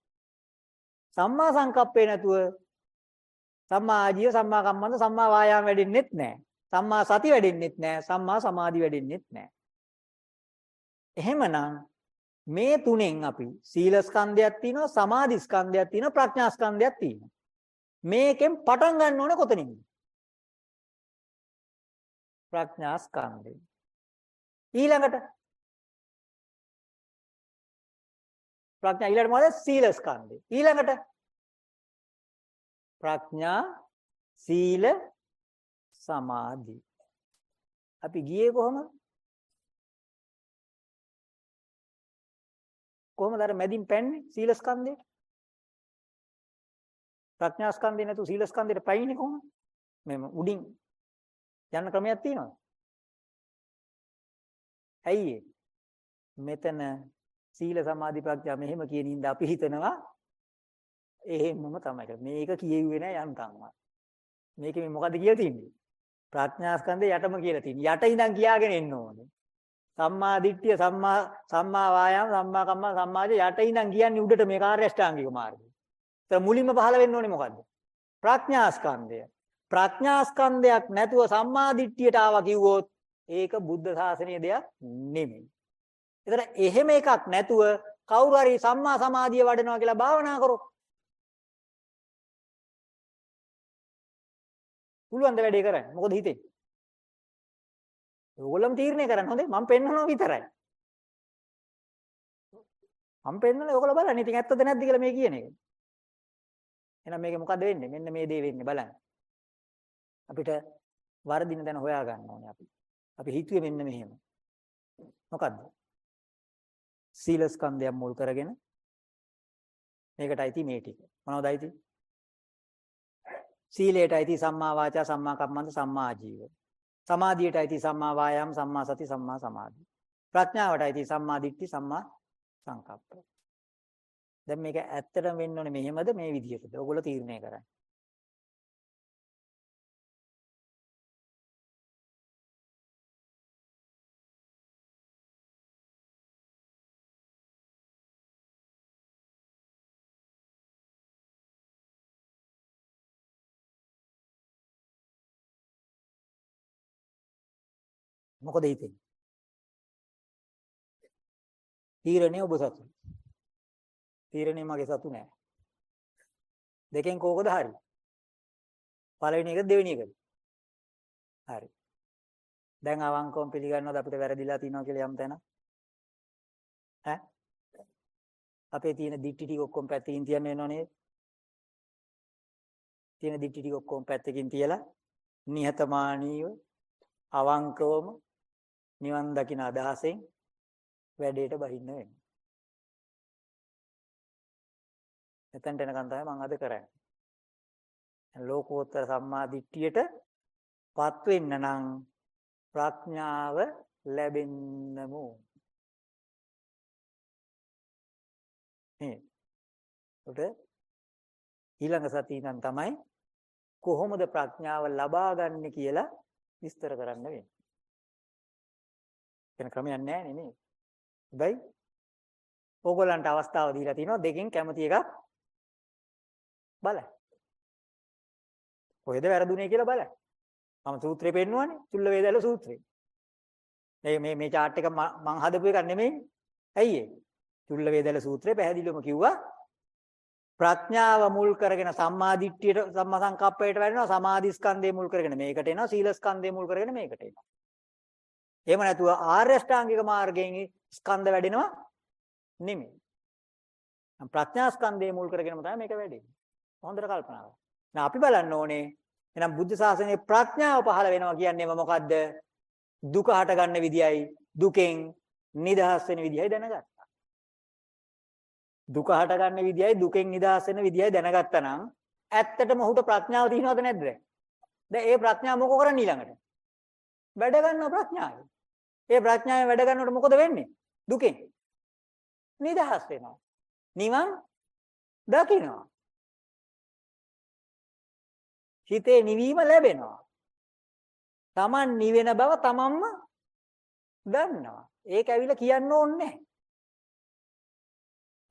සම්මා සංකප්පේ නැතුව සම්මා ආජීව සම්මා කම්මන්ත සම්මා වායාම වැඩෙන්නෙත් නැහැ. සම්මා සති වැඩෙන්නෙත් නැහැ. සම්මා සමාධි වැඩෙන්නෙත් නැහැ. එහෙමනම් මේ තුනෙන් අපි සීල ස්කන්ධයක් තියෙනවා සමාධි ස්කන්ධයක් තියෙනවා ප්‍රඥා ස්කන්ධයක් තියෙනවා. මේකෙන් පටන් ගන්න ඕනේ කොතනින්ද? ප්‍රඥා ස්කන්ධය. ඊළඟට ප්‍රඥා ඊළඟට මොකද? සීල ස්කන්ධය. ඊළඟට ප්‍රඥා සීල සමාධි. අපි ගියේ කොහොමද? කොහොමද අර මැදින් පැන්නේ සීල ස්කන්ධයට? ප්‍රඥා ස්කන්ධේ නැතු සීල ස්කන්ධයට පයින්නේ කොහොමද? මේ උඩින් යන්න ක්‍රමයක් තියෙනවද? ඇයි මෙතන සීල සමාධි ප්‍රඥා මෙහෙම කියන ඉඳ අපි හිතනවා එහෙමම තමයි. මේක කියෙව්වේ නෑ යන්තම්වත්. මේකේ මේ මොකද්ද කියලා තින්නේ? ප්‍රඥා ස්කන්ධේ යටම කියලා තින්නේ. යට ඉඳන් කියාගෙන එන්න ඕනේ. සම්මා දිට්ඨිය සම්මා සම්මා වායාම සම්මා කම්ම සම්මාද යට ඉඳන් කියන්නේ උඩට මේ කාර්ය අෂ්ටාංගික මාර්ගය. ඒතර මුලින්ම පහළ වෙන්න ඕනේ මොකද්ද? ප්‍රඥා ස්කන්ධය. ප්‍රඥා ස්කන්ධයක් නැතුව සම්මා දිට්ඨියට ආවා කිව්වොත් ඒක බුද්ධ ශාසනීය දෙයක් නෙමෙයි. ඒතර එහෙම එකක් නැතුව කවුරු හරි සම්මා සමාධිය වඩනවා කියලා භාවනා කරොත් පුළුවන් ද වැඩේ කරන්න. මොකද හිතෙන්නේ? ඕගොල්ලෝම තීරණය කරන්න හොඳේ මම පෙන්නනවා විතරයි. මම පෙන්නලා ඕගොල්ලෝ බලන්න. ඉතින් ඇත්තද නැද්ද කියලා මේ කියන එක. එහෙනම් මේක මොකද වෙන්නේ? මෙන්න මේ දේ වෙන්නේ බලන්න. අපිට වර්ධින දැන හොයා ගන්න ඕනේ අපි. අපි හිතුවේ මෙන්න මෙහෙම. මොකද්ද? සීල ස්කන්ධයක් මුල් කරගෙන මේකට අයිති මේ ටික. මොනවද අයිති? සීලයට අයිති සම්මා වාචා සම්මා කම්මන්ත සම්මා ආජීව. සමාධියට අයිති සම්මා වායාම සම්මා සති සම්මා සමාධි. ප්‍රඥාවට අයිති සම්මා දිට්ඨි සම්මා සංකප්ප. දැන් මේක ඇත්තටම වෙන්න ඕනේ මෙහෙමද මේ විදිහටද? ඔයගොල්ලෝ තීරණය කරන්න. මොකද හිතෙන්නේ? තීරණය ඔබ සතු. තීරණය මගේ සතු නෑ. දෙකෙන් කෝකද හරි? පළවෙනි එක දෙවෙනි එකද? හරි. දැන් අවංකවම පිළිගන්නවද අපිට වැරදිලා තියෙනවා කියලා යම් තැන? ඈ? අපේ තියෙන දික්ටි ටික ඔක්කොම පැත්තකින් තියන්න වෙනව නේද? තියෙන දික්ටි ටික ඔක්කොම පැත්තකින් තියලා නිහතමානීව අවංකවම නිවන් දකින අදහසෙන් වැඩේට බහින්න වෙනවා. එතනට එනකන් තමයි මම අද කරන්නේ. ලෝකෝත්තර සම්මා දිට්ඨියට පත් වෙන්න නම් ප්‍රඥාව ලැබෙන්නම නේ. උට ඊළඟ සතියෙන් තමයි කොහොමද ප්‍රඥාව ලබා ගන්න කියලා විස්තර කරන්න වෙන්නේ. වෙන ක්‍රමයක් නැහැ නේ. හැබැයි ඕගොල්ලන්ට අවස්ථාව දීලා තිනවා දෙකෙන් කැමති එකක් බලන්න. කොහෙද වැරදුනේ කියලා බලන්න. මම සූත්‍රේ පෙන්නුවානේ චුල්ල වේදල සූත්‍රේ. මේ මේ මේ chart එක මම හදපු එකක් නෙමෙයි. ඇයි ඒ? චුල්ල වේදල සූත්‍රේ පැහැදිලිවම කිව්වා ප්‍රඥාව මුල් කරගෙන සම්මා දිට්ඨියට සම්මා සංකප්පයට වැඩෙනවා සමාධි ස්කන්ධය මුල් කරගෙන මේකට එනවා සීල ස්කන්ධය මුල් කරගෙන මේකට එනවා එහෙම නැතුව ආර්ය අෂ්ටාංගික මාර්ගයෙන් ස්කන්ධ වැඩෙනවා නෙමෙයි. ප්‍රඥා ස්කන්ධය මුල් කරගෙනම තමයි මේක වැඩෙන්නේ. හොඳට කල්පනා කරන්න. දැන් අපි බලන්න ඕනේ එහෙනම් බුද්ධ ශාසනයේ ප්‍රඥාව පහළ වෙනවා කියන්නේම මොකද්ද? දුක හට ගන්න විදියයි දුකෙන් නිදහස් වෙන විදියයි දැනගත්තා. දුක හට ගන්න විදියයි දුකෙන් නිදහස් වෙන විදියයි දැනගත්තා නම් ඇත්තටම ඔහුට ප්‍රඥාව තියෙනවද නැද්ද? දැන් ඒ ප්‍රඥාව මොක කරන්නේ ඊළඟට? වැඩ ගන්නවා ප්‍රඥාව. ඒ ප්‍රඥාවෙන් වැඩ ගන්නකොට මොකද වෙන්නේ? දුකෙන් නිදහස් වෙනවා. නිවන් දකිනවා. හිතේ නිවීම ලැබෙනවා. Taman නිවෙන බව තමන්ම දන්නවා. ඒක ඇවිල්ලා කියන්න ඕනේ නැහැ.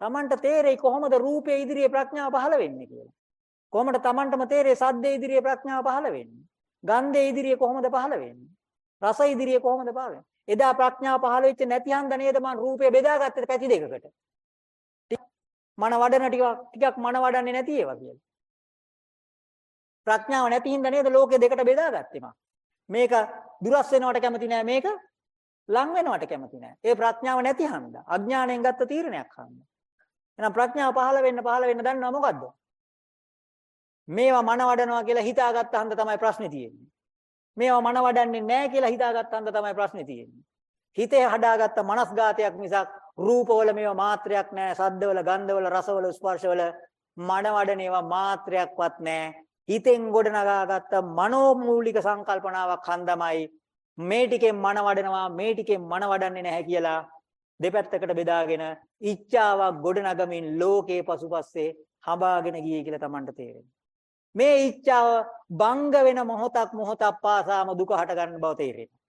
Tamanට තේරෙයි කොහොමද රූපයේ ඉදිරියේ ප්‍රඥාව පහළ වෙන්නේ කියලා. කොහොමද Tamanටම තේරෙයි සද්දේ ඉදිරියේ ප්‍රඥාව පහළ වෙන්නේ? ගන්ධයේ ඉදිරියේ කොහොමද පහළ වෙන්නේ? රස ඉදිරියේ කොහොමද පහළ වෙන්නේ? එදා ප්‍රඥාව පහළ වෙච්ච නැති හන්ද නේද මං රූපය බෙදාගත්තේ පැති දෙකකට. මන වඩන ටික ටිකක් මන වඩන්නේ නැති ඒවා කියලා. ප්‍රඥාව නැති හින්දා නේද ලෝකෙ දෙකට බෙදාගත්තේ මං. මේක දුරස් වෙනවට කැමති නෑ මේක ලං වෙනවට කැමති නෑ. ඒ ප්‍රඥාව නැති හන්දා අඥාණයෙන් ගත්ත තීරණයක් හන්දා. එහෙනම් ප්‍රඥාව පහළ වෙන්න පහළ වෙන්න දන්නව මොකද්ද? මේවා මන වඩනවා කියලා හිතාගත්ත හන්ද තමයි ප්‍රශ්නේ තියෙන්නේ. මේවා මන වඩන්නේ නැහැ කියලා හිතාගත්ත හන්ද තමයි ප්‍රශ්නේ තියෙන්නේ. හිතේ හදාගත්ත මනස්ගාතයක් මිසක් රූපවල මේවා මාත්‍රයක් නැහැ. සද්දවල, ගන්ධවල, රසවල, ස්පර්ශවල මන වඩන ඒවා මාත්‍රයක්වත් නැහැ. හිතෙන් ගොඩනගාගත්ත මනෝමූලික සංකල්පනාවක් හන්දමයි මේ ටිකෙන් මන වඩනවා මේ ටිකෙන් මන වඩන්නේ නැහැ කියලා දෙපැත්තකට බෙදාගෙන ඉච්ඡාවක් ගොඩනගමින් ලෝකේ පසුපස්සේ හඹාගෙන ගියේ කියලා Tamanට තේරෙනවා. මේ ඉච්ඡාව බංග වෙන මොහොතක් මොහොතක් පාසාම දුක හට ගන්න බව තේරෙනවා.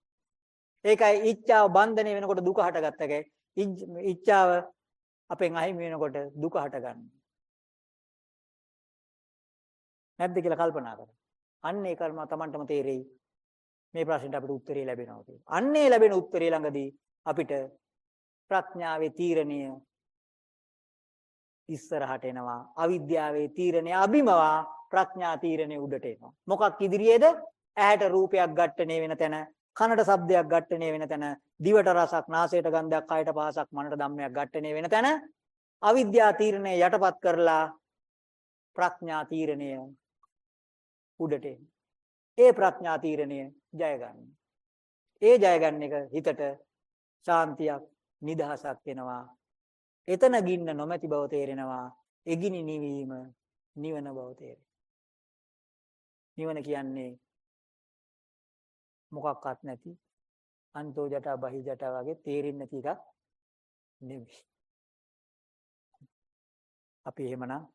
ඒකයි ඉච්ඡාව බන්ධනය වෙනකොට දුක හටගත්තකේ ඉච්ඡාව අපෙන් අහිමි වෙනකොට දුක හට ගන්නවා. නැද්ද කියලා කල්පනා කරන්න. අන්න ඒ කර්ම Tamanටම තේරෙයි. මේ ප්‍රශ්නෙට අපිට උත්තරේ ලැබෙනවා කියලා. අන්නේ ලැබෙන උත්තරේ ළඟදී අපිට ප්‍රඥාවේ තීරණය ඉස්සරහට එනවා. අවිද්‍යාවේ තීරණය අභිමවා ප්‍රඥා තීරණය උඩට එනවා. මොකක් ඉදිරියේද? ඇහැට රූපයක් ඝට්ටණය වෙන තැන, කනට ශබ්දයක් ඝට්ටණය වෙන තැන, දිවට රසක්, නාසයට ගන්ධයක්, කයට පහසක්, මනට ධම්මයක් ඝට්ටණය වෙන තැන අවිද්‍යා තීරණය යටපත් කරලා ප්‍රඥා තීරණය උඩට ඒ ප්‍රඥා තීරණය ජය ගන්න. ඒ ජය ගන්න එක හිතට ශාන්තියක් නිදහසක් වෙනවා. එතන ගින්න නොමැති බව තේරෙනවා. එගිනි නිවීම නිවන බව තේරෙනවා. නිවන කියන්නේ මොකක්වත් නැති අන්තෝ ජටා බහි ජටා වගේ තේරෙන්නේ නැති එකක් නෙවෙයි. අපි එහෙමනම්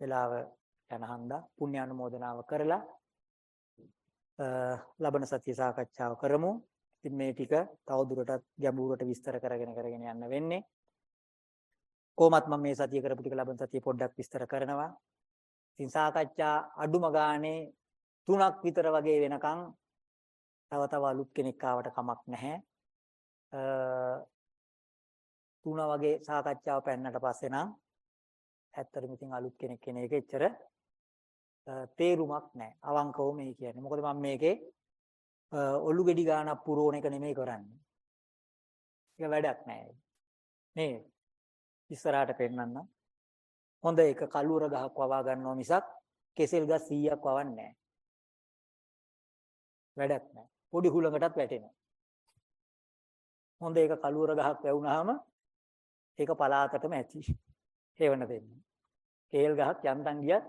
වෙලාව යන හන්දා පුණ්‍යානුමෝදනාව කරලා ලබන සතිය සාකච්ඡාව කරමු. ඉතින් මේ ටික තවදුරටත් ගැඹුරට විස්තර කරගෙන කරගෙන යන්න වෙන්නේ. කොහොමත් මම මේ සතිය කරපු ටික ලබන සතිය පොඩ්ඩක් විස්තර කරනවා. ඉතින් සාකච්ඡා අඩුම ගානේ තුනක් විතර වගේ වෙනකන් තව තව අලුත් කෙනෙක් ආවට කමක් නැහැ. තුන වගේ සාකච්ඡාව පැන්නට පස්සේ නම් ඇත්තටම ඉතින් අලුත් කෙනෙක් කෙන එක එච්චර තේරුමක් නැහැ. අවංකව මේ කියන්නේ. මොකද මම මේකේ ඔලු ගෙඩි ගානක් පුරෝණ එක නෙමෙයි කරන්නේ. ඒක වැඩක් නැහැ. නේ ඉස්සරහට පෙන්නන්න. හොඳ එක කලුවර ගහක් වවා ගන්නවා මිසක් කෙසෙල් ගස් 100ක් වවන්නේ නැහැ. වැඩක් නැහැ. පොඩි හුලඟටත් වැටෙනවා. හොඳ එක කලුවර ගහක් වැවුනහම ඒක පලාතටම ඇති. හේවන දෙන්නේ. කේල් ගහක් යන්තම් ගියත්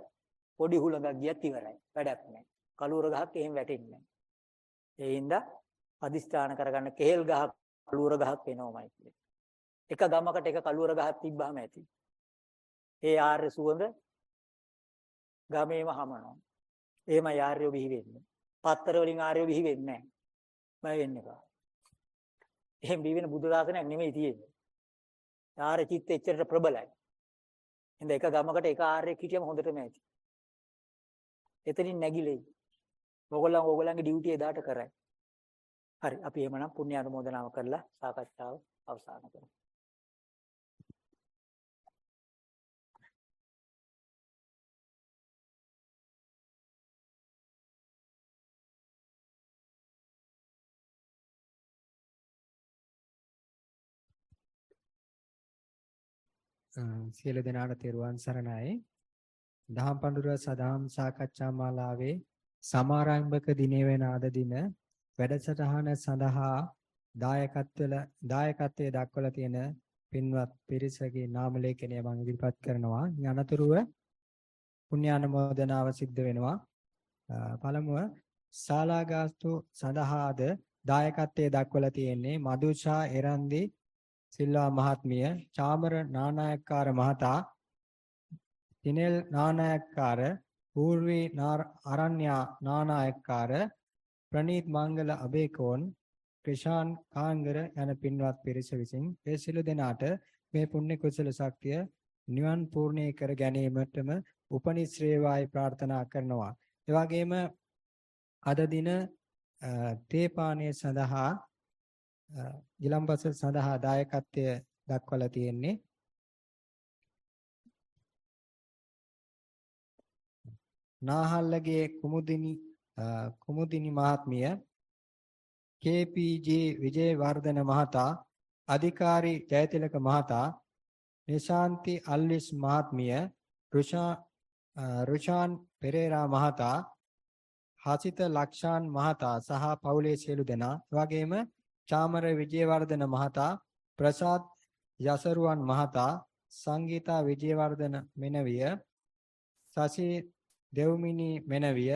පොඩි හුලඟක් ගියත් ඉවරයි. වැඩක් නැහැ. කලුවර ගහක් එහෙම වැටෙන්නේ නැහැ. ඒ හින්දා අදිස්ථාන කරගන්න කේල් ගහක් කලුවර ගහක් වෙනවමයි කියන්නේ. එක ගමකට එක කලුවර ගහක් තිබ්බහම ඇති. ඒ ආර්ය සුවඳ ගමේම හමනවා. එහෙම ආර්යෝ බිහි වෙන්නේ. පත්තර වලින් ආර්යෝ බිහි වෙන්නේ නැහැ. බය වෙන්න එපා. එහෙම බිහි වෙන බුදු දාසනයක් නෙමෙයි තියෙන්නේ. ආර්ය චිත්ත එච්චරට ප්‍රබලයි. හින්ද එක ගමකට එක ආර්යෙක් හිටියම හොඳටම ඇති. එතනින් නැගිලෙයි. ඕගොල්ලන් ඕගොල්ලන්ගේ ඩියුටි එදාට කරයි. හරි අපි එහෙමනම් පුණ්‍ය අනුමෝදනාව කරලා සාකච්ඡාව අවසන් කරමු. සියලු දෙනාට තෙරුවන් සරණයි. දහම් පඬුර සදාම් සාකච්ඡා මාලාවේ සමාරම්භක දිනේ වෙන අද දින වැඩසටහන සඳහා දායකත්වල දායකත්වයේ දක්වලා තියෙන පින්වත් පිරිසගේ නාම ලේඛනය මම ඉදිරිපත් කරනවා. යනතුරුව පුණ්‍යානුමෝදනාව සිද්ධ වෙනවා. පළමුව ශාලාගාස්තු සඳහාද දායකත්වයේ දක්වලා තියෙන්නේ මදුෂා එරන්දි සිල්වා මහත්මිය, චාමර නානායක්කාර මහතා, තිනෙල් නානායක්කාර, පූර්වී අරණ්‍යා නානායක්කාර, ප්‍රනීත් මංගල අබේකෝන්, ක්‍රිෂාන් කාංගර යන පින්වත් පිරිස විසින් ඒ සිළු දෙනාට මේ පුණ්‍ය කුසල ශක්තිය නිවන් පූර්ණේ කර ගැනීමටම උපනිශ්‍රේවායි ප්‍රාර්ථනා කරනවා. ඒ වගේම අද දින තේපානය සඳහා ගිලම්පස සඳහා දායකත්වය දක්වලා තියෙන්නේ. නාහල්ලගේ කුමුදිනි කුමුදිනි මහත්මිය KPJ විජේවර්ධන මහතා අධිකාරී ජයතිලක මහතා නිශාන්ති අල්විස් මහත්මිය රුෂාන් පෙරේරා මහතා හසිත ලක්ෂාන් මහතා සහ පවුලේ සියලු දෙනා. එවැගේම චාමර විජේවර්ධන මහතා ප්‍රසාද් යසරුවන් මහතා සංගීතා විජේවර්ධන මෙනවිය සසි දෙව්මිනි මෙනවිය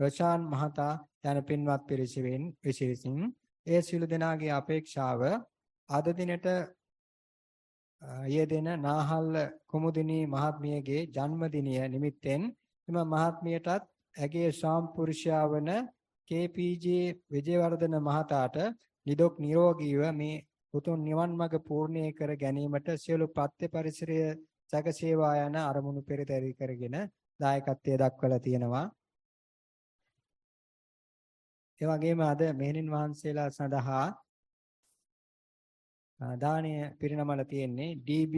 රොෂාන් මහතා යන පින්වත් පිරිසෙන් විශේෂින් ඒ සියලු දෙනාගේ අපේක්ෂාව අද දිනට යෙදෙන නාහල්ල කුමුදිනී මහත්මියගේ ජන්මදිනය නිමිත්තෙන් එම මහත්මියටත් ඇගේ සාම්පුරුෂයා වන KPJ විජේවර්ධන මහතාට නිදොක් නිරෝගීව මේ උතුම් නිවන් මඟ පූර්ණේ කර ගැනීමට සියලු පත්‍ය පරිසරය සැකසේවා යන අරමුණු පෙරදරි කරගෙන දායකත්වයේ දක්වලා තියෙනවා. ඒ වගේම අද මෙහෙණින් වහන්සේලා සඳහා දානීය පිරිනමල තියෙන්නේ DB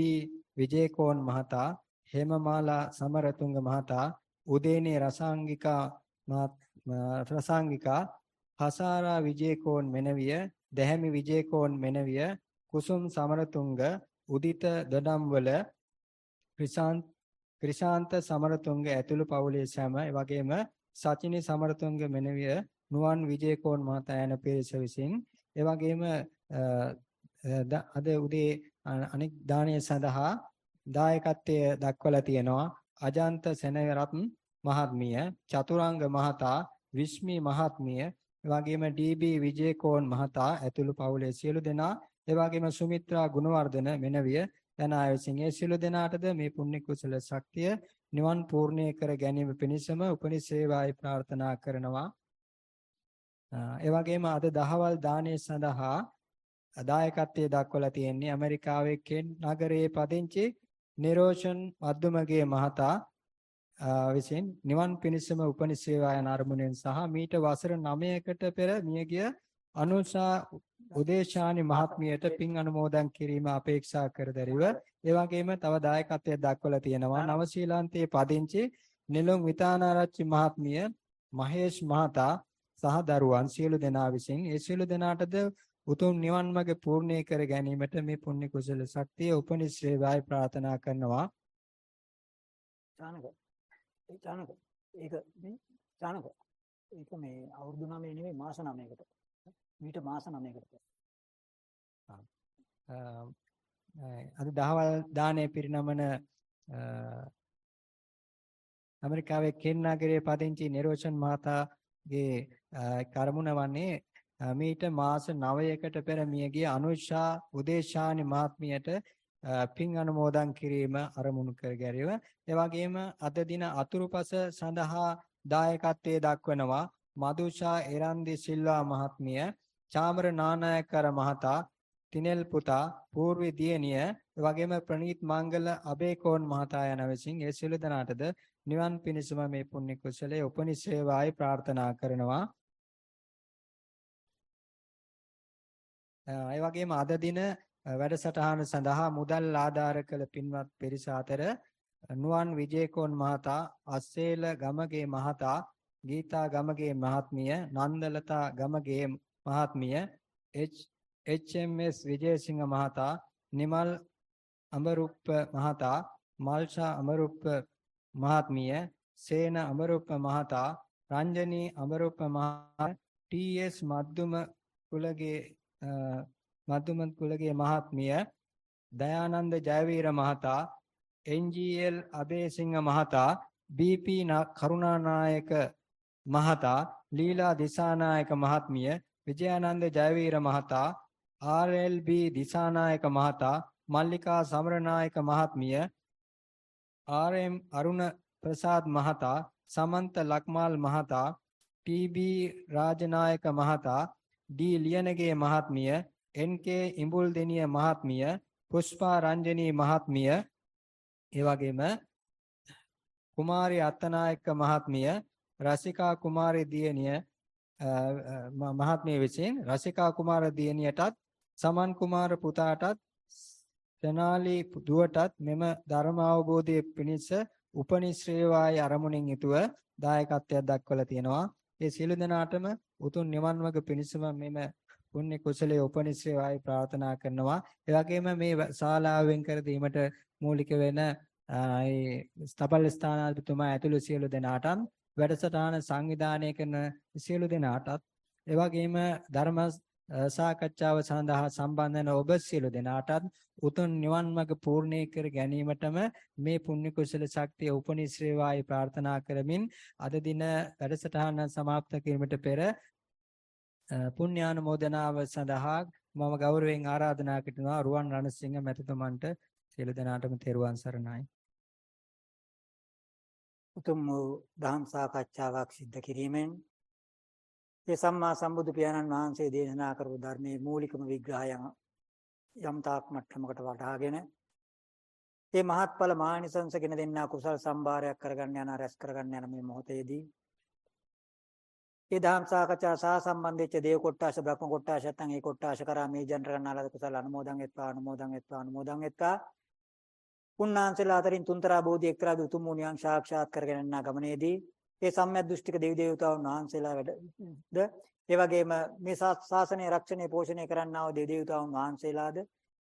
විජේකෝන් මහතා, හේමමාලා සමරතුංග මහතා, උදේනේ රසාංගිකා රසාංගිකා හසාරා විජේකෝන් මෙනවිය දැහැමි විජේකෝන් මෙනවිය කුසුම් සමරතුංග උදිත දඩම්වල ක්‍රිසාන්ත ක්‍රිෂාන්ත සමරතුංග ඇතුළු පවුලේ සැම එවැගේම සචිනි සමරතුංග මෙනවිය නුවන් විජේකෝන් මහතා යන පිරිස විසින් එවැගේම අද උදේ අනෙක් දානය සඳහා දායකත්වය දක්වලා තියෙනවා අජන්ත සෙනරත්න මහත්මිය චතුරාංග මහතා විශ්මි මහත්මිය එවැගේම ඩී.බී. විජේකෝන් මහතා ඇතුළු පවුලේ සියලු දෙනා එවැගේම සුමිත්‍රා ගුණවර්ධන මෙනවිය යන අය විසින් ඒ සියලු දෙනාටද මේ පුණ්‍ය කුසල ශක්තිය නිවන් පූර්ණේ කර ගැනීම පිණිසම උපනිසේවායි ප්‍රාර්ථනා කරනවා. එවැගේම අද දහවල් දාණය සඳහා දායකත්වයේ දක්වලා තියෙන්නේ ඇමරිකාවේ කෙන් නගරයේ පදිංචි නිරෝෂන් මද්දුමගේ මහතා විසින් නිවන් පිණිසම උපනිසේවා යන අරමුණෙන් සහ මීට වසර 9කට පෙර මියගිය අනුෂා උදේශානි මහත්මියට පින් අනුමෝදන් කිරීම අපේක්ෂා කරදරිව ඒ වගේම තව දායකත්වයක් දක්වලා තියෙනවා. නවසීලාන්තයේ පදිංචි නිලුම් විතානාරච්චි මහත්මිය මහේෂ් මහතා සහ දරුවන් සියලු දෙනා විසින් ඒ සියලු දෙනාටද උතුම් නිවන් මඟ පූර්ණේ කර ගැනීමට මේ පුණ්‍ය කුසල ශක්තිය උපනිශ්‍රේවායි ප්‍රාර්ථනා කරනවා. චානක ඒ චානක ඒක මේ චානක ඒක මේ අවුරුදු 9 නෙවෙයි මාස 9කට මීට මාස 9කට අද දහවල් දානේ පිරිනමන ඇමරිකාවේ කෙන් නගරයේ පදිංචි නිරෝෂන් මහතාගේ කර්මුණ වන්නේ මීට මාස 9කට පෙර මියගිය අනුෂා උදේශානි මහත්මියට පින් අනුමෝදන් කිරීම අරමුණු කර ගැරීම ඒ වගේම අද දින අතුරුපස සඳහා දායකත්වයේ දක්වනවා මදුෂා එරන්දි සිල්වා මහත්මිය චාමර නානායකර මහතා තිනෙල් පුතා పూర్වි දියණිය වගේම ප්‍රනීත් මංගල අබේකෝන් මහතා යන විසින් ඒ සියලු දෙනාටද නිවන් පිණසම මේ පුණ්‍ය කුසලයේ උපනිශ්‍රේවායි ප්‍රාර්ථනා කරනවා. ඒ වගේම අද දින වැඩසටහන සඳහා මුදල් ආධාර කළ පින්වත් පිරිස අතර නුවන් විජේකෝන් මහතා, අස්සේල ගමගේ මහතා, ගීතා ගමගේ මහත්මිය, නන්දලතා ගමගේ මහත්මිය, එච්.එම්.එස්. විජේසිංහ මහතා, නිමල් අමරුප්ප මහතා, මල්ෂා අමරුප්ප මහත්මිය, සේන අමරුප්ප මහතා, රංජනී අමරුප්ප මහතා, ටී.එස්. මද්දුම කුලගේ මදුමත් කුලගේ මහත්මිය දයානන්ද ජයවීර මහතා එන්ජීඑල් අබේසිංහ මහතා බීපී කරුණානායක මහතා ලීලා දිසානායක මහත්මිය විජයානන්ද ජයවීර මහතා ආර්.එල්.බී. දිසානායක මහතා මල්ලිකා සමරනායක මහත්මිය ආර්.එම්. අරුණ ප්‍රසාද් මහතා සමන්ත ලක්මාල් මහතා ටී.බී. රාජනායක මහතා ඩී ලියනගේ මහත්මිය එන්.කේ. ඉඹුල්දෙනිය මහත්මිය පුෂ්පා රංජනී මහත්මිය ඒ වගේම කුමාරි අත්තනායක මහත්මිය රසිකා කුමාරි දියණිය මහත්මිය විසින් රසිකා කුමාර දියණියටත් සමන් කුමාර පුතාටත් සනාලි දුවටත් මෙම ධර්ම අවබෝධයේ පිණිස උපනිශ්‍රේවායි අරමුණින් යුතුව දායකත්වයක් දක්වලා තියෙනවා. ඒ සියලු දෙනාටම උතුම් නිවන් මඟ පිණිසම මෙම පුණ්‍ය කුසලයේ උපනිශ්‍රේවායි ප්‍රාර්ථනා කරනවා. ඒ වගේම මේ ශාලාවෙන් කර දීමට මූලික වෙන ඒ ස්ථපල් ස්ථානාධිපතිතුමා ඇතුළු සියලු දෙනාටත් වැඩසටහන සංවිධානය කරන සියලු දෙනාටත් ඒ වගේම ධර්ම සාකච්ඡාව සඳහා සම්බන්ධ වන ඔබ සියලු දෙනාටත් උතුම් නිවන් මඟ පූර්ණේ කර ගැනීමටම මේ පුණ්‍ය කුසල ශක්තිය උපනිශ්‍රේවායි ප්‍රාර්ථනා කරමින් අද දින වැඩසටහන સમાપ્ત කිරීමට පෙර පුණ්‍යානුමෝදනාව සඳහා මම ගෞරවයෙන් ආරාධනා කරනවා රුවන් රණසිංහ මැතිතුමන්ට. සියලු දෙනාටම තෙරුවන් සරණයි. උතුම් වූ දහම් සාකච්ඡාවක් සිද්ධ කිරීමෙන් ඒ සම්මා සම්බුදු පියාණන් වහන්සේ දේශනා කරපු ධර්මයේ මූලිකම විග්‍රහයන් යම් තාක් මට්ටමකට වටහාගෙන ඒ මහත්ඵල මානිසංසගෙන දෙන්නා කුසල් සම්භාරයක් කරගන්න යන රැස් කරගන්න යන මේ මොහොතේදී ඒ දහම් සාකච්ඡා සහ සම්බන්ධෙච්ච දේව කොට්ටාශ බ්‍රහ්ම කොට්ටාශ නැත්නම් ඒ කොට්ටාශ කරා මේ ජනර ගන්නාලද කුසල අනුමෝදන් වෙත්වා අනුමෝදන් වෙත්වා අනුමෝදන් වෙත්වා. පුණ්ණාන්සලා අතරින් තුන්තරා බෝධි එක්තරා උතුම් වූ නිවන් සාක්ෂාත් කරගෙන යන ගමනේදී ඒ සම්‍යක් දෘෂ්ටික දෙවි දේවතාවුන් වහන්සේලා වැඩද ඒ වගේම මේ ශාසනය රක්ෂණය පෝෂණය කරන්නා වූ දෙවි දේවතාවුන් වහන්සේලාද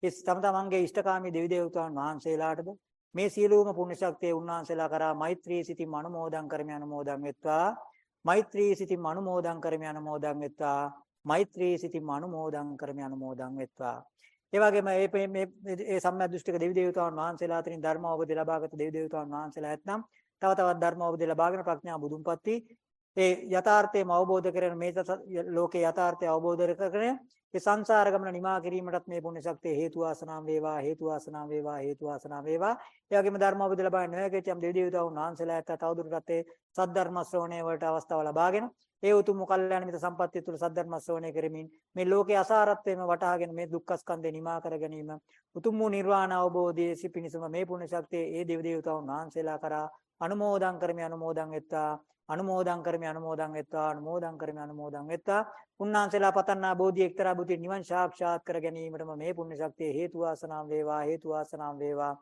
ඒ තම තමන්ගේ ඉෂ්ඨකාමී දෙවි දේවතාවුන් වහන්සේලාටද මේ සියලුම පුණ්‍ය ශක්තිය උන්වහන්සේලා කරා මෛත්‍රී සිතින් අනුමෝදන් කරමි අනුමෝදන් වෙත්වා. මෛත්‍රී සිතින් අනුමෝදන් කරමි අනුමෝදන් වෙත්වා. මෛත්‍රී සිතින් අනුමෝදන් කරමි අනුමෝදන් වෙත්වා. ඒ වගේම මේ මේ ඒ සම්‍යක් දෘෂ්ටික දෙවි දේවතාවුන් වහන්සේලා අතරින් ධර්ම අවබෝධය ලබාගත් දෙවි දේවතාවුන් වහන්සේලා ඇතනම් තව තවත් ධර්ම අවබෝධය ලබාගෙන ප්‍රඥා බුදුන්පත් ඒ යථාර්ථයම අවබෝධ කරගෙන මේ ලෝකේ යථාර්ථය අවබෝධ කරගෙන ඒ සංසාර ගමන නිමා කිරීමටත් මේ පුණ්‍ය ශක්තිය හේතු වාසනාම් වේවා හේතු වාසනාම් වේවා හේතු වාසනාම් වේවා. ඒ වගේම ධර්ම අවබෝධය ලබා නොයකෙච්ච යම් දෙවි දේවතාවුන් වහන්සේලා ඇත්ත තවදුරටත් ඒ සද්ධර්ම ශ්‍රවණය වලට අවස්ථාව ලබාගෙන ඒ උතුම් කල්යාණ මිත්‍ර සම්පත්තිය තුළ සද්ධර්ම ශ්‍රවණය කරමින් මේ ලෝකේ අසාරත්වයම වටහාගෙන මේ දුක්ඛ ස්කන්ධේ නිමා කර ගැනීම උතුම් වූ නිර්වාණ අවබෝධයේ සිපිනිසම මේ පුණ්‍ය ශක්තිය ඒ දෙවි දේවතාවුන් වහන්සේලා කරා අනුමෝදන් කරමි අනුමෝදන් වෙත්තා අනුමෝදන් කරමි අනුමෝදන් වෙත්තා අනුමෝදන් කරමි අනුමෝදන් වෙත්තා උන්නාන්සේලා පතන්නා බෝධි එක්තරා බුද්ධි නිවන් සාක්ෂාත් කර ගැනීමටම මේ පුණ්‍ය ශක්තිය හේතු වාසනාම් වේවා හේතු වාසනාම් වේවා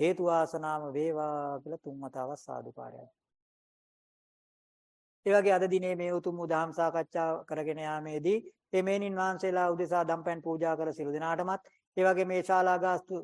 හේතු වාසනාම වේවා කියලා තුන් වතාවක් සාදුකාරයයි ඒ වගේ අද දිනේ මේ උතුම් උදාම් සාකච්ඡා කරගෙන යාමේදී මේ මේනින් වහන්සේලා උදෙසා දම්පැන් පූජා කර සිළු දිනාටමත් ඒ වගේ මේ ශාලා ගාස්තු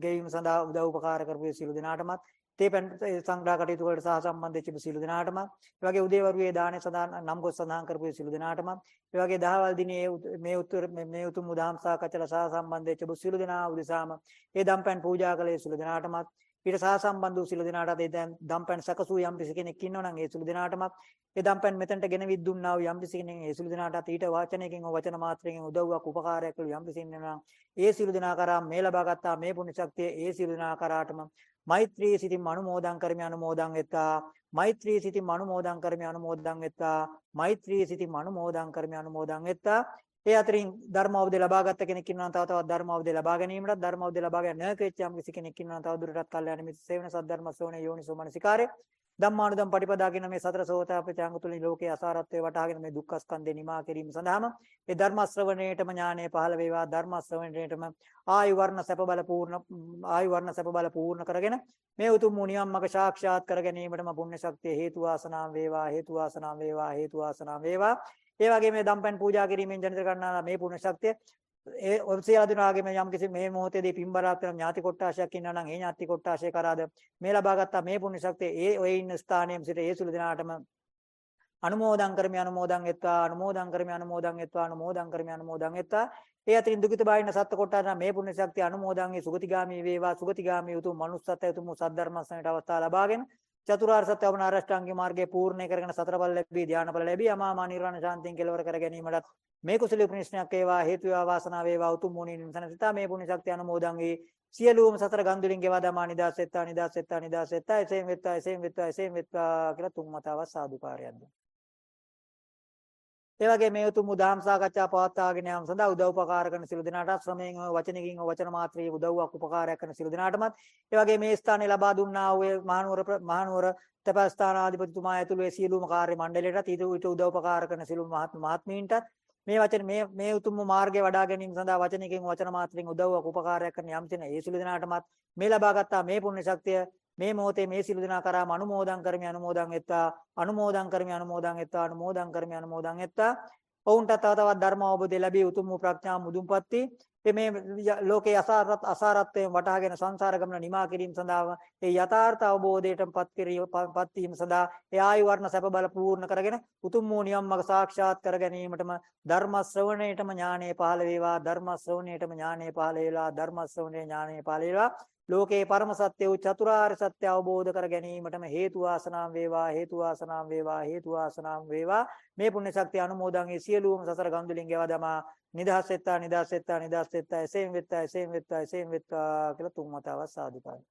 ගෙවීම සඳහා උදව් උපකාර කරපු සිළු දිනාටමත් තේ පැන් සංග්‍රහ කටයුතු වලට සහ සම්බන්ධ වෙච්ච සිළු දිනාටම ඒ වගේ උදේවරුේ දානේ සඳහන් නම් ගොස් සඳහන් කරපු සිළු දිනාටම ඒ වගේ දහවල් දිනේ මේ උත්තර මේ උතුම් උදාම් සාකච්ඡාලා සහ සම්බන්ධ වෙච්ච සිළු දිනා උදෙසාම ඒ දම්පැන් පූජා කළේ සිළු දිනාටමත්. ඊට සහ සම්බන්ධ වූ සිළු දිනාට ඒ දැන් දම්පැන් සකසූ යම් කෙනෙක් ඉන්නවා නම් ඒ සිළු දිනාටමත් ඒ දම්පැන් මෙතනට ගෙනවිත් දුන්නා වූ යම් කෙනෙක් ඒ සිළු දිනාටත් ඊට වාචනයකින් හෝ වචන මාත්‍රයෙන් උදව්වක් උපකාරයක් කළු යම් කෙනෙක් නම් ඒ සිළු දිනා කරා මේ ලබා ගත්තා මේ පුණ්‍ය ශක්තිය ඒ සිළු දිනා කරාටම මෛත්‍රී සිතින් අනුමෝදන් කරමි අනුමෝදන් වෙත්තා මෛත්‍රී සිතින් අනුමෝදන් කරමි අනුමෝදන් වෙත්තා මෛත්‍රී සිතින් අනුමෝදන් කරමි අනුමෝදන් වෙත්තා ඒ අතරින් ධර්ම අවබෝධය ලබාගත් කෙනෙක් ඉන්නවා තව තවත් ධර්ම අවබෝධය ලබා ගැනීමටත් ධර්ම අවබෝධය ලබා ගන්න නැකෙච්ච යම් කිසි කෙනෙක් ඉන්නවා තව දුරටත් කල්යාණ මිත්‍ර සේවන සද්ධර්ම ශ්‍රවණේ යෝනිසෝ මනසිකාරය ධම්මානුදම් පටිපදාගෙන මේ සතර සෝතාපට්ඨාංග තුලින් ලෝකේ අසාරත්වයේ වටහාගෙන මේ දුක්ඛ ස්කන්ධේ නිමා කිරීම සඳහාම ඒ ධර්ම ශ්‍රවණේටම ඥානය පහළ වේවා. ධර්ම ශ්‍රවණේටම ආයු වර්ණ සැප බල පූර්ණ ආයු වර්ණ සැප බල පූර්ණ කරගෙන මේ උතුම් මුනියම් මග සාක්ෂාත් කර ගැනීමටම පුණ්‍ය ශක්තිය හේතු වාසනාම් වේවා හේතු වාසනාම් වේවා හේතු වාසනාම් වේවා. ඒ වගේ මේ දම්පැන් පූජා කිරීමෙන් ජනිත කරන්නා මේ පුණ්‍ය ශක්තිය ඒ ඔබසියලා දිනාගේ මේ යම් කිසි මේ මොහොතේදී පින්බරක් වෙන ඥාති කොට්ටාශයක් ඉන්නවා නම් ඒ ඥාති කොට්ටාශය කරාද? මේ ලබාගත්ත මේ පුණ්‍ය ශක්තිය ඒ ඔය ඉන්න ස්ථානයේම සිට ඒ සුළු දිනාටම අනුමෝදන් කරමි අනුමෝදන් වෙත්වා අනුමෝදන් කරමි අනුමෝදන් වෙත්වා අනුමෝදන් කරමි අනුමෝදන් වෙත්වා. ඒ අතරින් දුකිත බාහින සත්ත්ව කොටාන මේ පුණ්‍ය ශක්තිය අනුමෝදන්ගේ සුගතිගාමී වේවා සුගතිගාමී උතුම් මනුස්සත්වය උතුම් සද්ධර්මස්නයට අවස්ථාව ලබාගෙන චතුරාර්ය සත්‍ය අවබෝධ අරෂ්ඨාංගික මාර්ගයේ පූර්ණේ කරගෙන සතර බල ලැබී ධානය බල ලැබී අමා මා නිර්වාණ ශාන්තියෙන් කෙලවර කර ගැනීමටත් මේ කුසල උපනිශ්‍රණයක් වේවා හේතු වේවා වාසනාව වේවා උතුම් මොණින් සනසිතා මේ පුණ්‍ය ශක්තිය අනුමෝදන් වේ සියලුම සතර ගන්දුලින් ගෙවා දමා නිදාසෙත්තා නිදාසෙත්තා නිදාසෙත්තා එසේම වෙත්තා එසේම වෙත්තා එසේම වෙත්තා කියලා තුන් මතාවක් සාදුකාරයක් දුන්නා. ඒ වගේ මේ උතුම් උදාම් සාකච්ඡා පවත්වාගෙන යාම සඳහා උදව් උපකාර කරන සිළු දෙනාටත් ශ්‍රමයෙන් වචනකින් වචන මාත්‍රයේ උදව්වක් උපකාරයක් කරන සිළු දෙනාටමත් ඒ වගේ මේ ස්ථානයේ ලබා දුන්නා වූ මහනුවර මහනුවර තපස්ථානාධිපතිතුමා ඇතුළු ඒ සියලුම කාර්ය මණ්ඩලයටත් ඊට උදව් උපකාර කරන සිළු මහත්මීන්ටත් මේ වචන මේ මේ උතුම් මාර්ගය වඩා ගැනීම සඳහා වචනකින් වචන මාත්‍රෙන් උදව්වක් උපකාරයක් කරන යම් තැන ඒ සිළු දෙනාටමත් මේ ලබාගත්තා මේ පුණ්‍ය ශක්තිය මේ මොහොතේ මේ සිළු දෙනා කරාම අනුමෝදන් කරමි අනුමෝදන් වෙත්තා අනුමෝදන් කරමි අනුමෝදන් වෙත්තා අනුමෝදන් කරමි අනුමෝදන් වෙත්තා ඔවුන්ට තව තවත් ධර්ම අවබෝධය ලැබී උතුම් වූ ප්‍රඥා මුදුන්පත් වී මේ ලෝකේ අසාරත් අසාරත්වයෙන් වටහාගෙන සංසාර ගමන නිමා කිරීම සඳහා ඒ යථාර්ථ අවබෝධයට පත් කිරීමපත් වීම සඳහා ඒ ආයු වර්ණ සැප බල පූර්ණ කරගෙන උතුම් වූ නියම් මඟ සාක්ෂාත් කර ගැනීමටම ධර්ම ශ්‍රවණයටම ඥානෙ පහළ වේවා. ධර්ම ශ්‍රවණයටම ඥානෙ පහළ වේලා ධර්ම ශ්‍රවණයේ ඥානෙ පහළ වේවා. ලෝකේ පරම සත්‍ය වූ චතුරාර්ය සත්‍ය අවබෝධ කර ගැනීමටම හේතු වාසනාම් වේවා. හේතු වාසනාම් වේවා. හේතු වාසනාම් වේවා. මේ පුණ්‍ය ශක්තිය අනුමෝදන් ඒ සියලුම සසර ගම්දුලින් ගෙවා දමා නිදහස් වෙත්තා නිදහස් වෙත්තා නිදහස් වෙත්තා එසේම වෙත්තා එසේම වෙත්තා එසේම වෙත්තා කියලා තුන් මතාවක් සාදුකාරයි.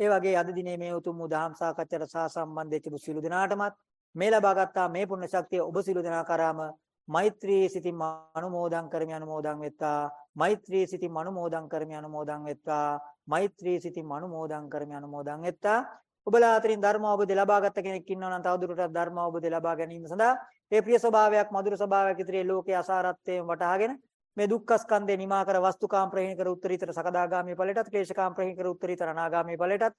ඒ වගේ අද දිනේ මේ උතුම් උදාම් සාකච්ඡාට සහ සම්බන්ධ වෙච්ච සියලු දෙනාටමත් මේ ලබාගත්තා මේ පුණ්‍ය ශක්තිය ඔබ සියලු දෙනා කරාම මෛත්‍රී සිතින් අනුමෝදන් කරමි අනුමෝදන් වෙත්තා මෛත්‍රී සිතින් අනුමෝදන් කරමි අනුමෝදන් වෙත්තා මෛත්‍රී සිතින් අනුමෝදන් කරමි අනුමෝදන් වෙත්තා ඔබලා අතරින් ධර්ම අවබෝධය ලබාගත් කෙනෙක් ඉන්නවා නම් තවදුරටත් ධර්ම අවබෝධය ලබා ගැනීම සඳහා ඒ ප්‍රිය ස්වභාවයක් මధుර ස්වභාවයක් ඉදිරියේ ලෝකයේ අසාරත්වයෙන් වටහාගෙන මේ දුක්ඛ ස්කන්ධේ නිමා කර වස්තුකාම් ප්‍රහීන කර උත්තරීතර සකදාගාමී ඵලයටත් ක්ලේශකාම් ප්‍රහීන කර උත්තරීතර අනාගාමී ඵලයටත්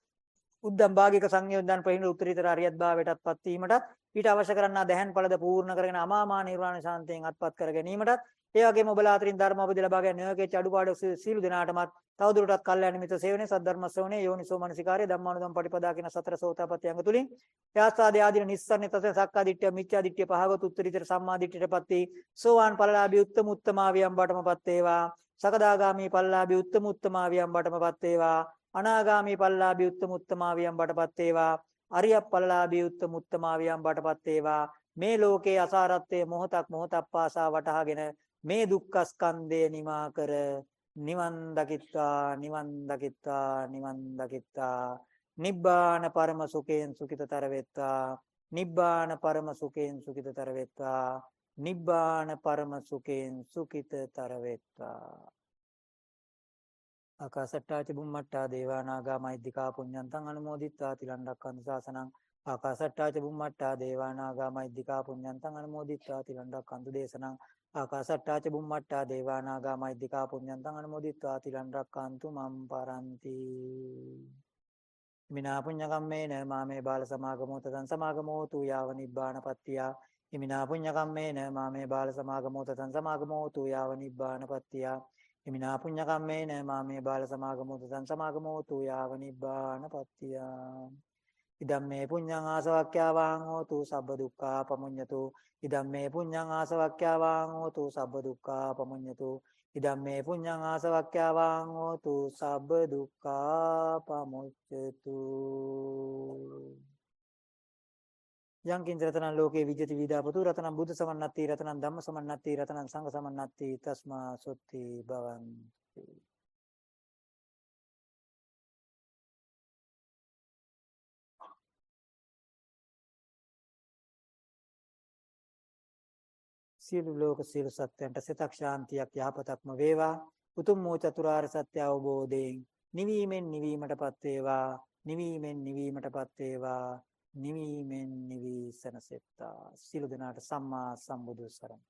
උද්දම් භාගික සංයෝජන ප්‍රහීන උත්තරීතර අරියත් භාවයටත් පත් වීමටත් ඊට අවශ්‍ය කරනා දැහැන් ඵලද පූර්ණ කරගෙන අමාමා නිර්වාණ ශාන්තියෙන් අත්පත් කර ගැනීමටත් ඒ වගේම ඔබලා අතරින් ධර්ම අවබෝධය ලබා ගැනීම යෝගයේ අඩුපාඩු සීල දිනාටමත් තවදුරටත් කල්යාණ මිත්‍ර සේවනයේ සද්ධර්ම ශ්‍රවණයේ යෝනිසෝ මනසිකාරය ධම්මානුදම් පටිපදා කියන සතර සෝතාපට්ටි අංග තුලින් යාස්වාදී ආදීන නිස්සරණ තස සක්කා දිට්ඨිය මිච්ඡා දිට්ඨිය පහවත උත්තරීතර සම්මා දිට්ඨියටපත් වී සෝවාන් ඵලලාභී උත්තම උත්තමාවියම් බටමපත් වේවා. සකදාගාමී ඵලලාභී උත්තම උත්තමාවියම් බටමපත් වේවා. අනාගාමී ඵලලාභී උත්තම උත්තමාවියම් බටපත් වේවා. අරිය ඵලලාභී උත්තම උත්තමාවියම් බටපත් වේවා. මේ ලෝකේ අසාරත්වයේ මොහොතක් මොහොතක් පාසා වටහාගෙන මේ දුක්ඛ ස්කන්ධය නිමා කර නිවන් දකිත්වා නිවන් දකිත්වා නිවන් දකිත්වා. නිබ්බාන පරම සුඛයෙන් සුඛිතතර වෙත්වා. නිබ්බාන පරම සුඛයෙන් සුඛිතතර වෙත්වා. නිබ්බාන පරම සුඛයෙන් සුඛිතතර වෙත්වා. ආකාසට්ටා චුම්මට්ටා දේවානාගා මෛද්దికා පුඤ්ඤන්තං අනුමෝදිත්වා තිලණ්ඩක්කන්ද සාසනං ආකාසට්ටා චුම්මට්ටා දේවානාගා මෛද්దికා පුඤ්ඤන්තං අනුමෝදිත්වා තිලණ්ඩක්කන්ද දේශනං ආකාසට්ටාච බුම්මට්ටා දේවා නාග මෛද්దికා පුඤ්ඤන්තං අනුමෝදිත්වා තිලන් රක්ඛන්තු මම් පරන්ති. මිනා පුඤ්ඤ කම්මේන මාමේ බාල සමාගමෝ තතං සමාගමෝ තු යාව නිබ්බානපත්තිය ඉමිනා පුඤ්ඤ කම්මේන මාමේ බාල සමාගමෝ තතං සමාගමෝ තු යාව නිබ්බානපත්තිය ඉමිනා පුඤ්ඤ කම්මේන මාමේ බාල සමාගමෝ තතං සමාගමෝ තු යාව නිබ්බානපත්තිය ඉදම් මේ පුඤ්ඤං ආසවක්ඛ්‍යාවාං හෝතු සබ්බ දුක්ඛා පමුඤ්ඤතු ඉදම් මේ පුඤ්ඤං ආසවක්ඛ්‍යාවාං හෝතු සබ්බ දුක්ඛා පමුඤ්ඤතු ඉදම් මේ පුඤ්ඤං ආසවක්ඛ්‍යාවාං හෝතු සබ්බ දුක්ඛා පමුච්ඡතු යං කිං රතනං ලෝකේ විජ්ජති විදාපතු රතනං බුද්ධ සමන්නත්ති රතනං ධම්ම සමන්නත්ති රතනං සංඝ සමන්නත්ති තස්මා සොත්ති භවන්ති සියලු ලෝක සියලු සත්‍යයන්ට සිතක් ශාන්තියක් යහපතක්ම වේවා. උතුම් වූ චතුරාර්ය සත්‍ය අවබෝධයෙන් නිවීමෙන් නිවීමටපත් වේවා. නිවීමෙන් නිවීමටපත් වේවා. නිවීමෙන් නිවී සනසෙත්තා. සියලු දෙනාට සම්මා සම්බුදු සරණයි.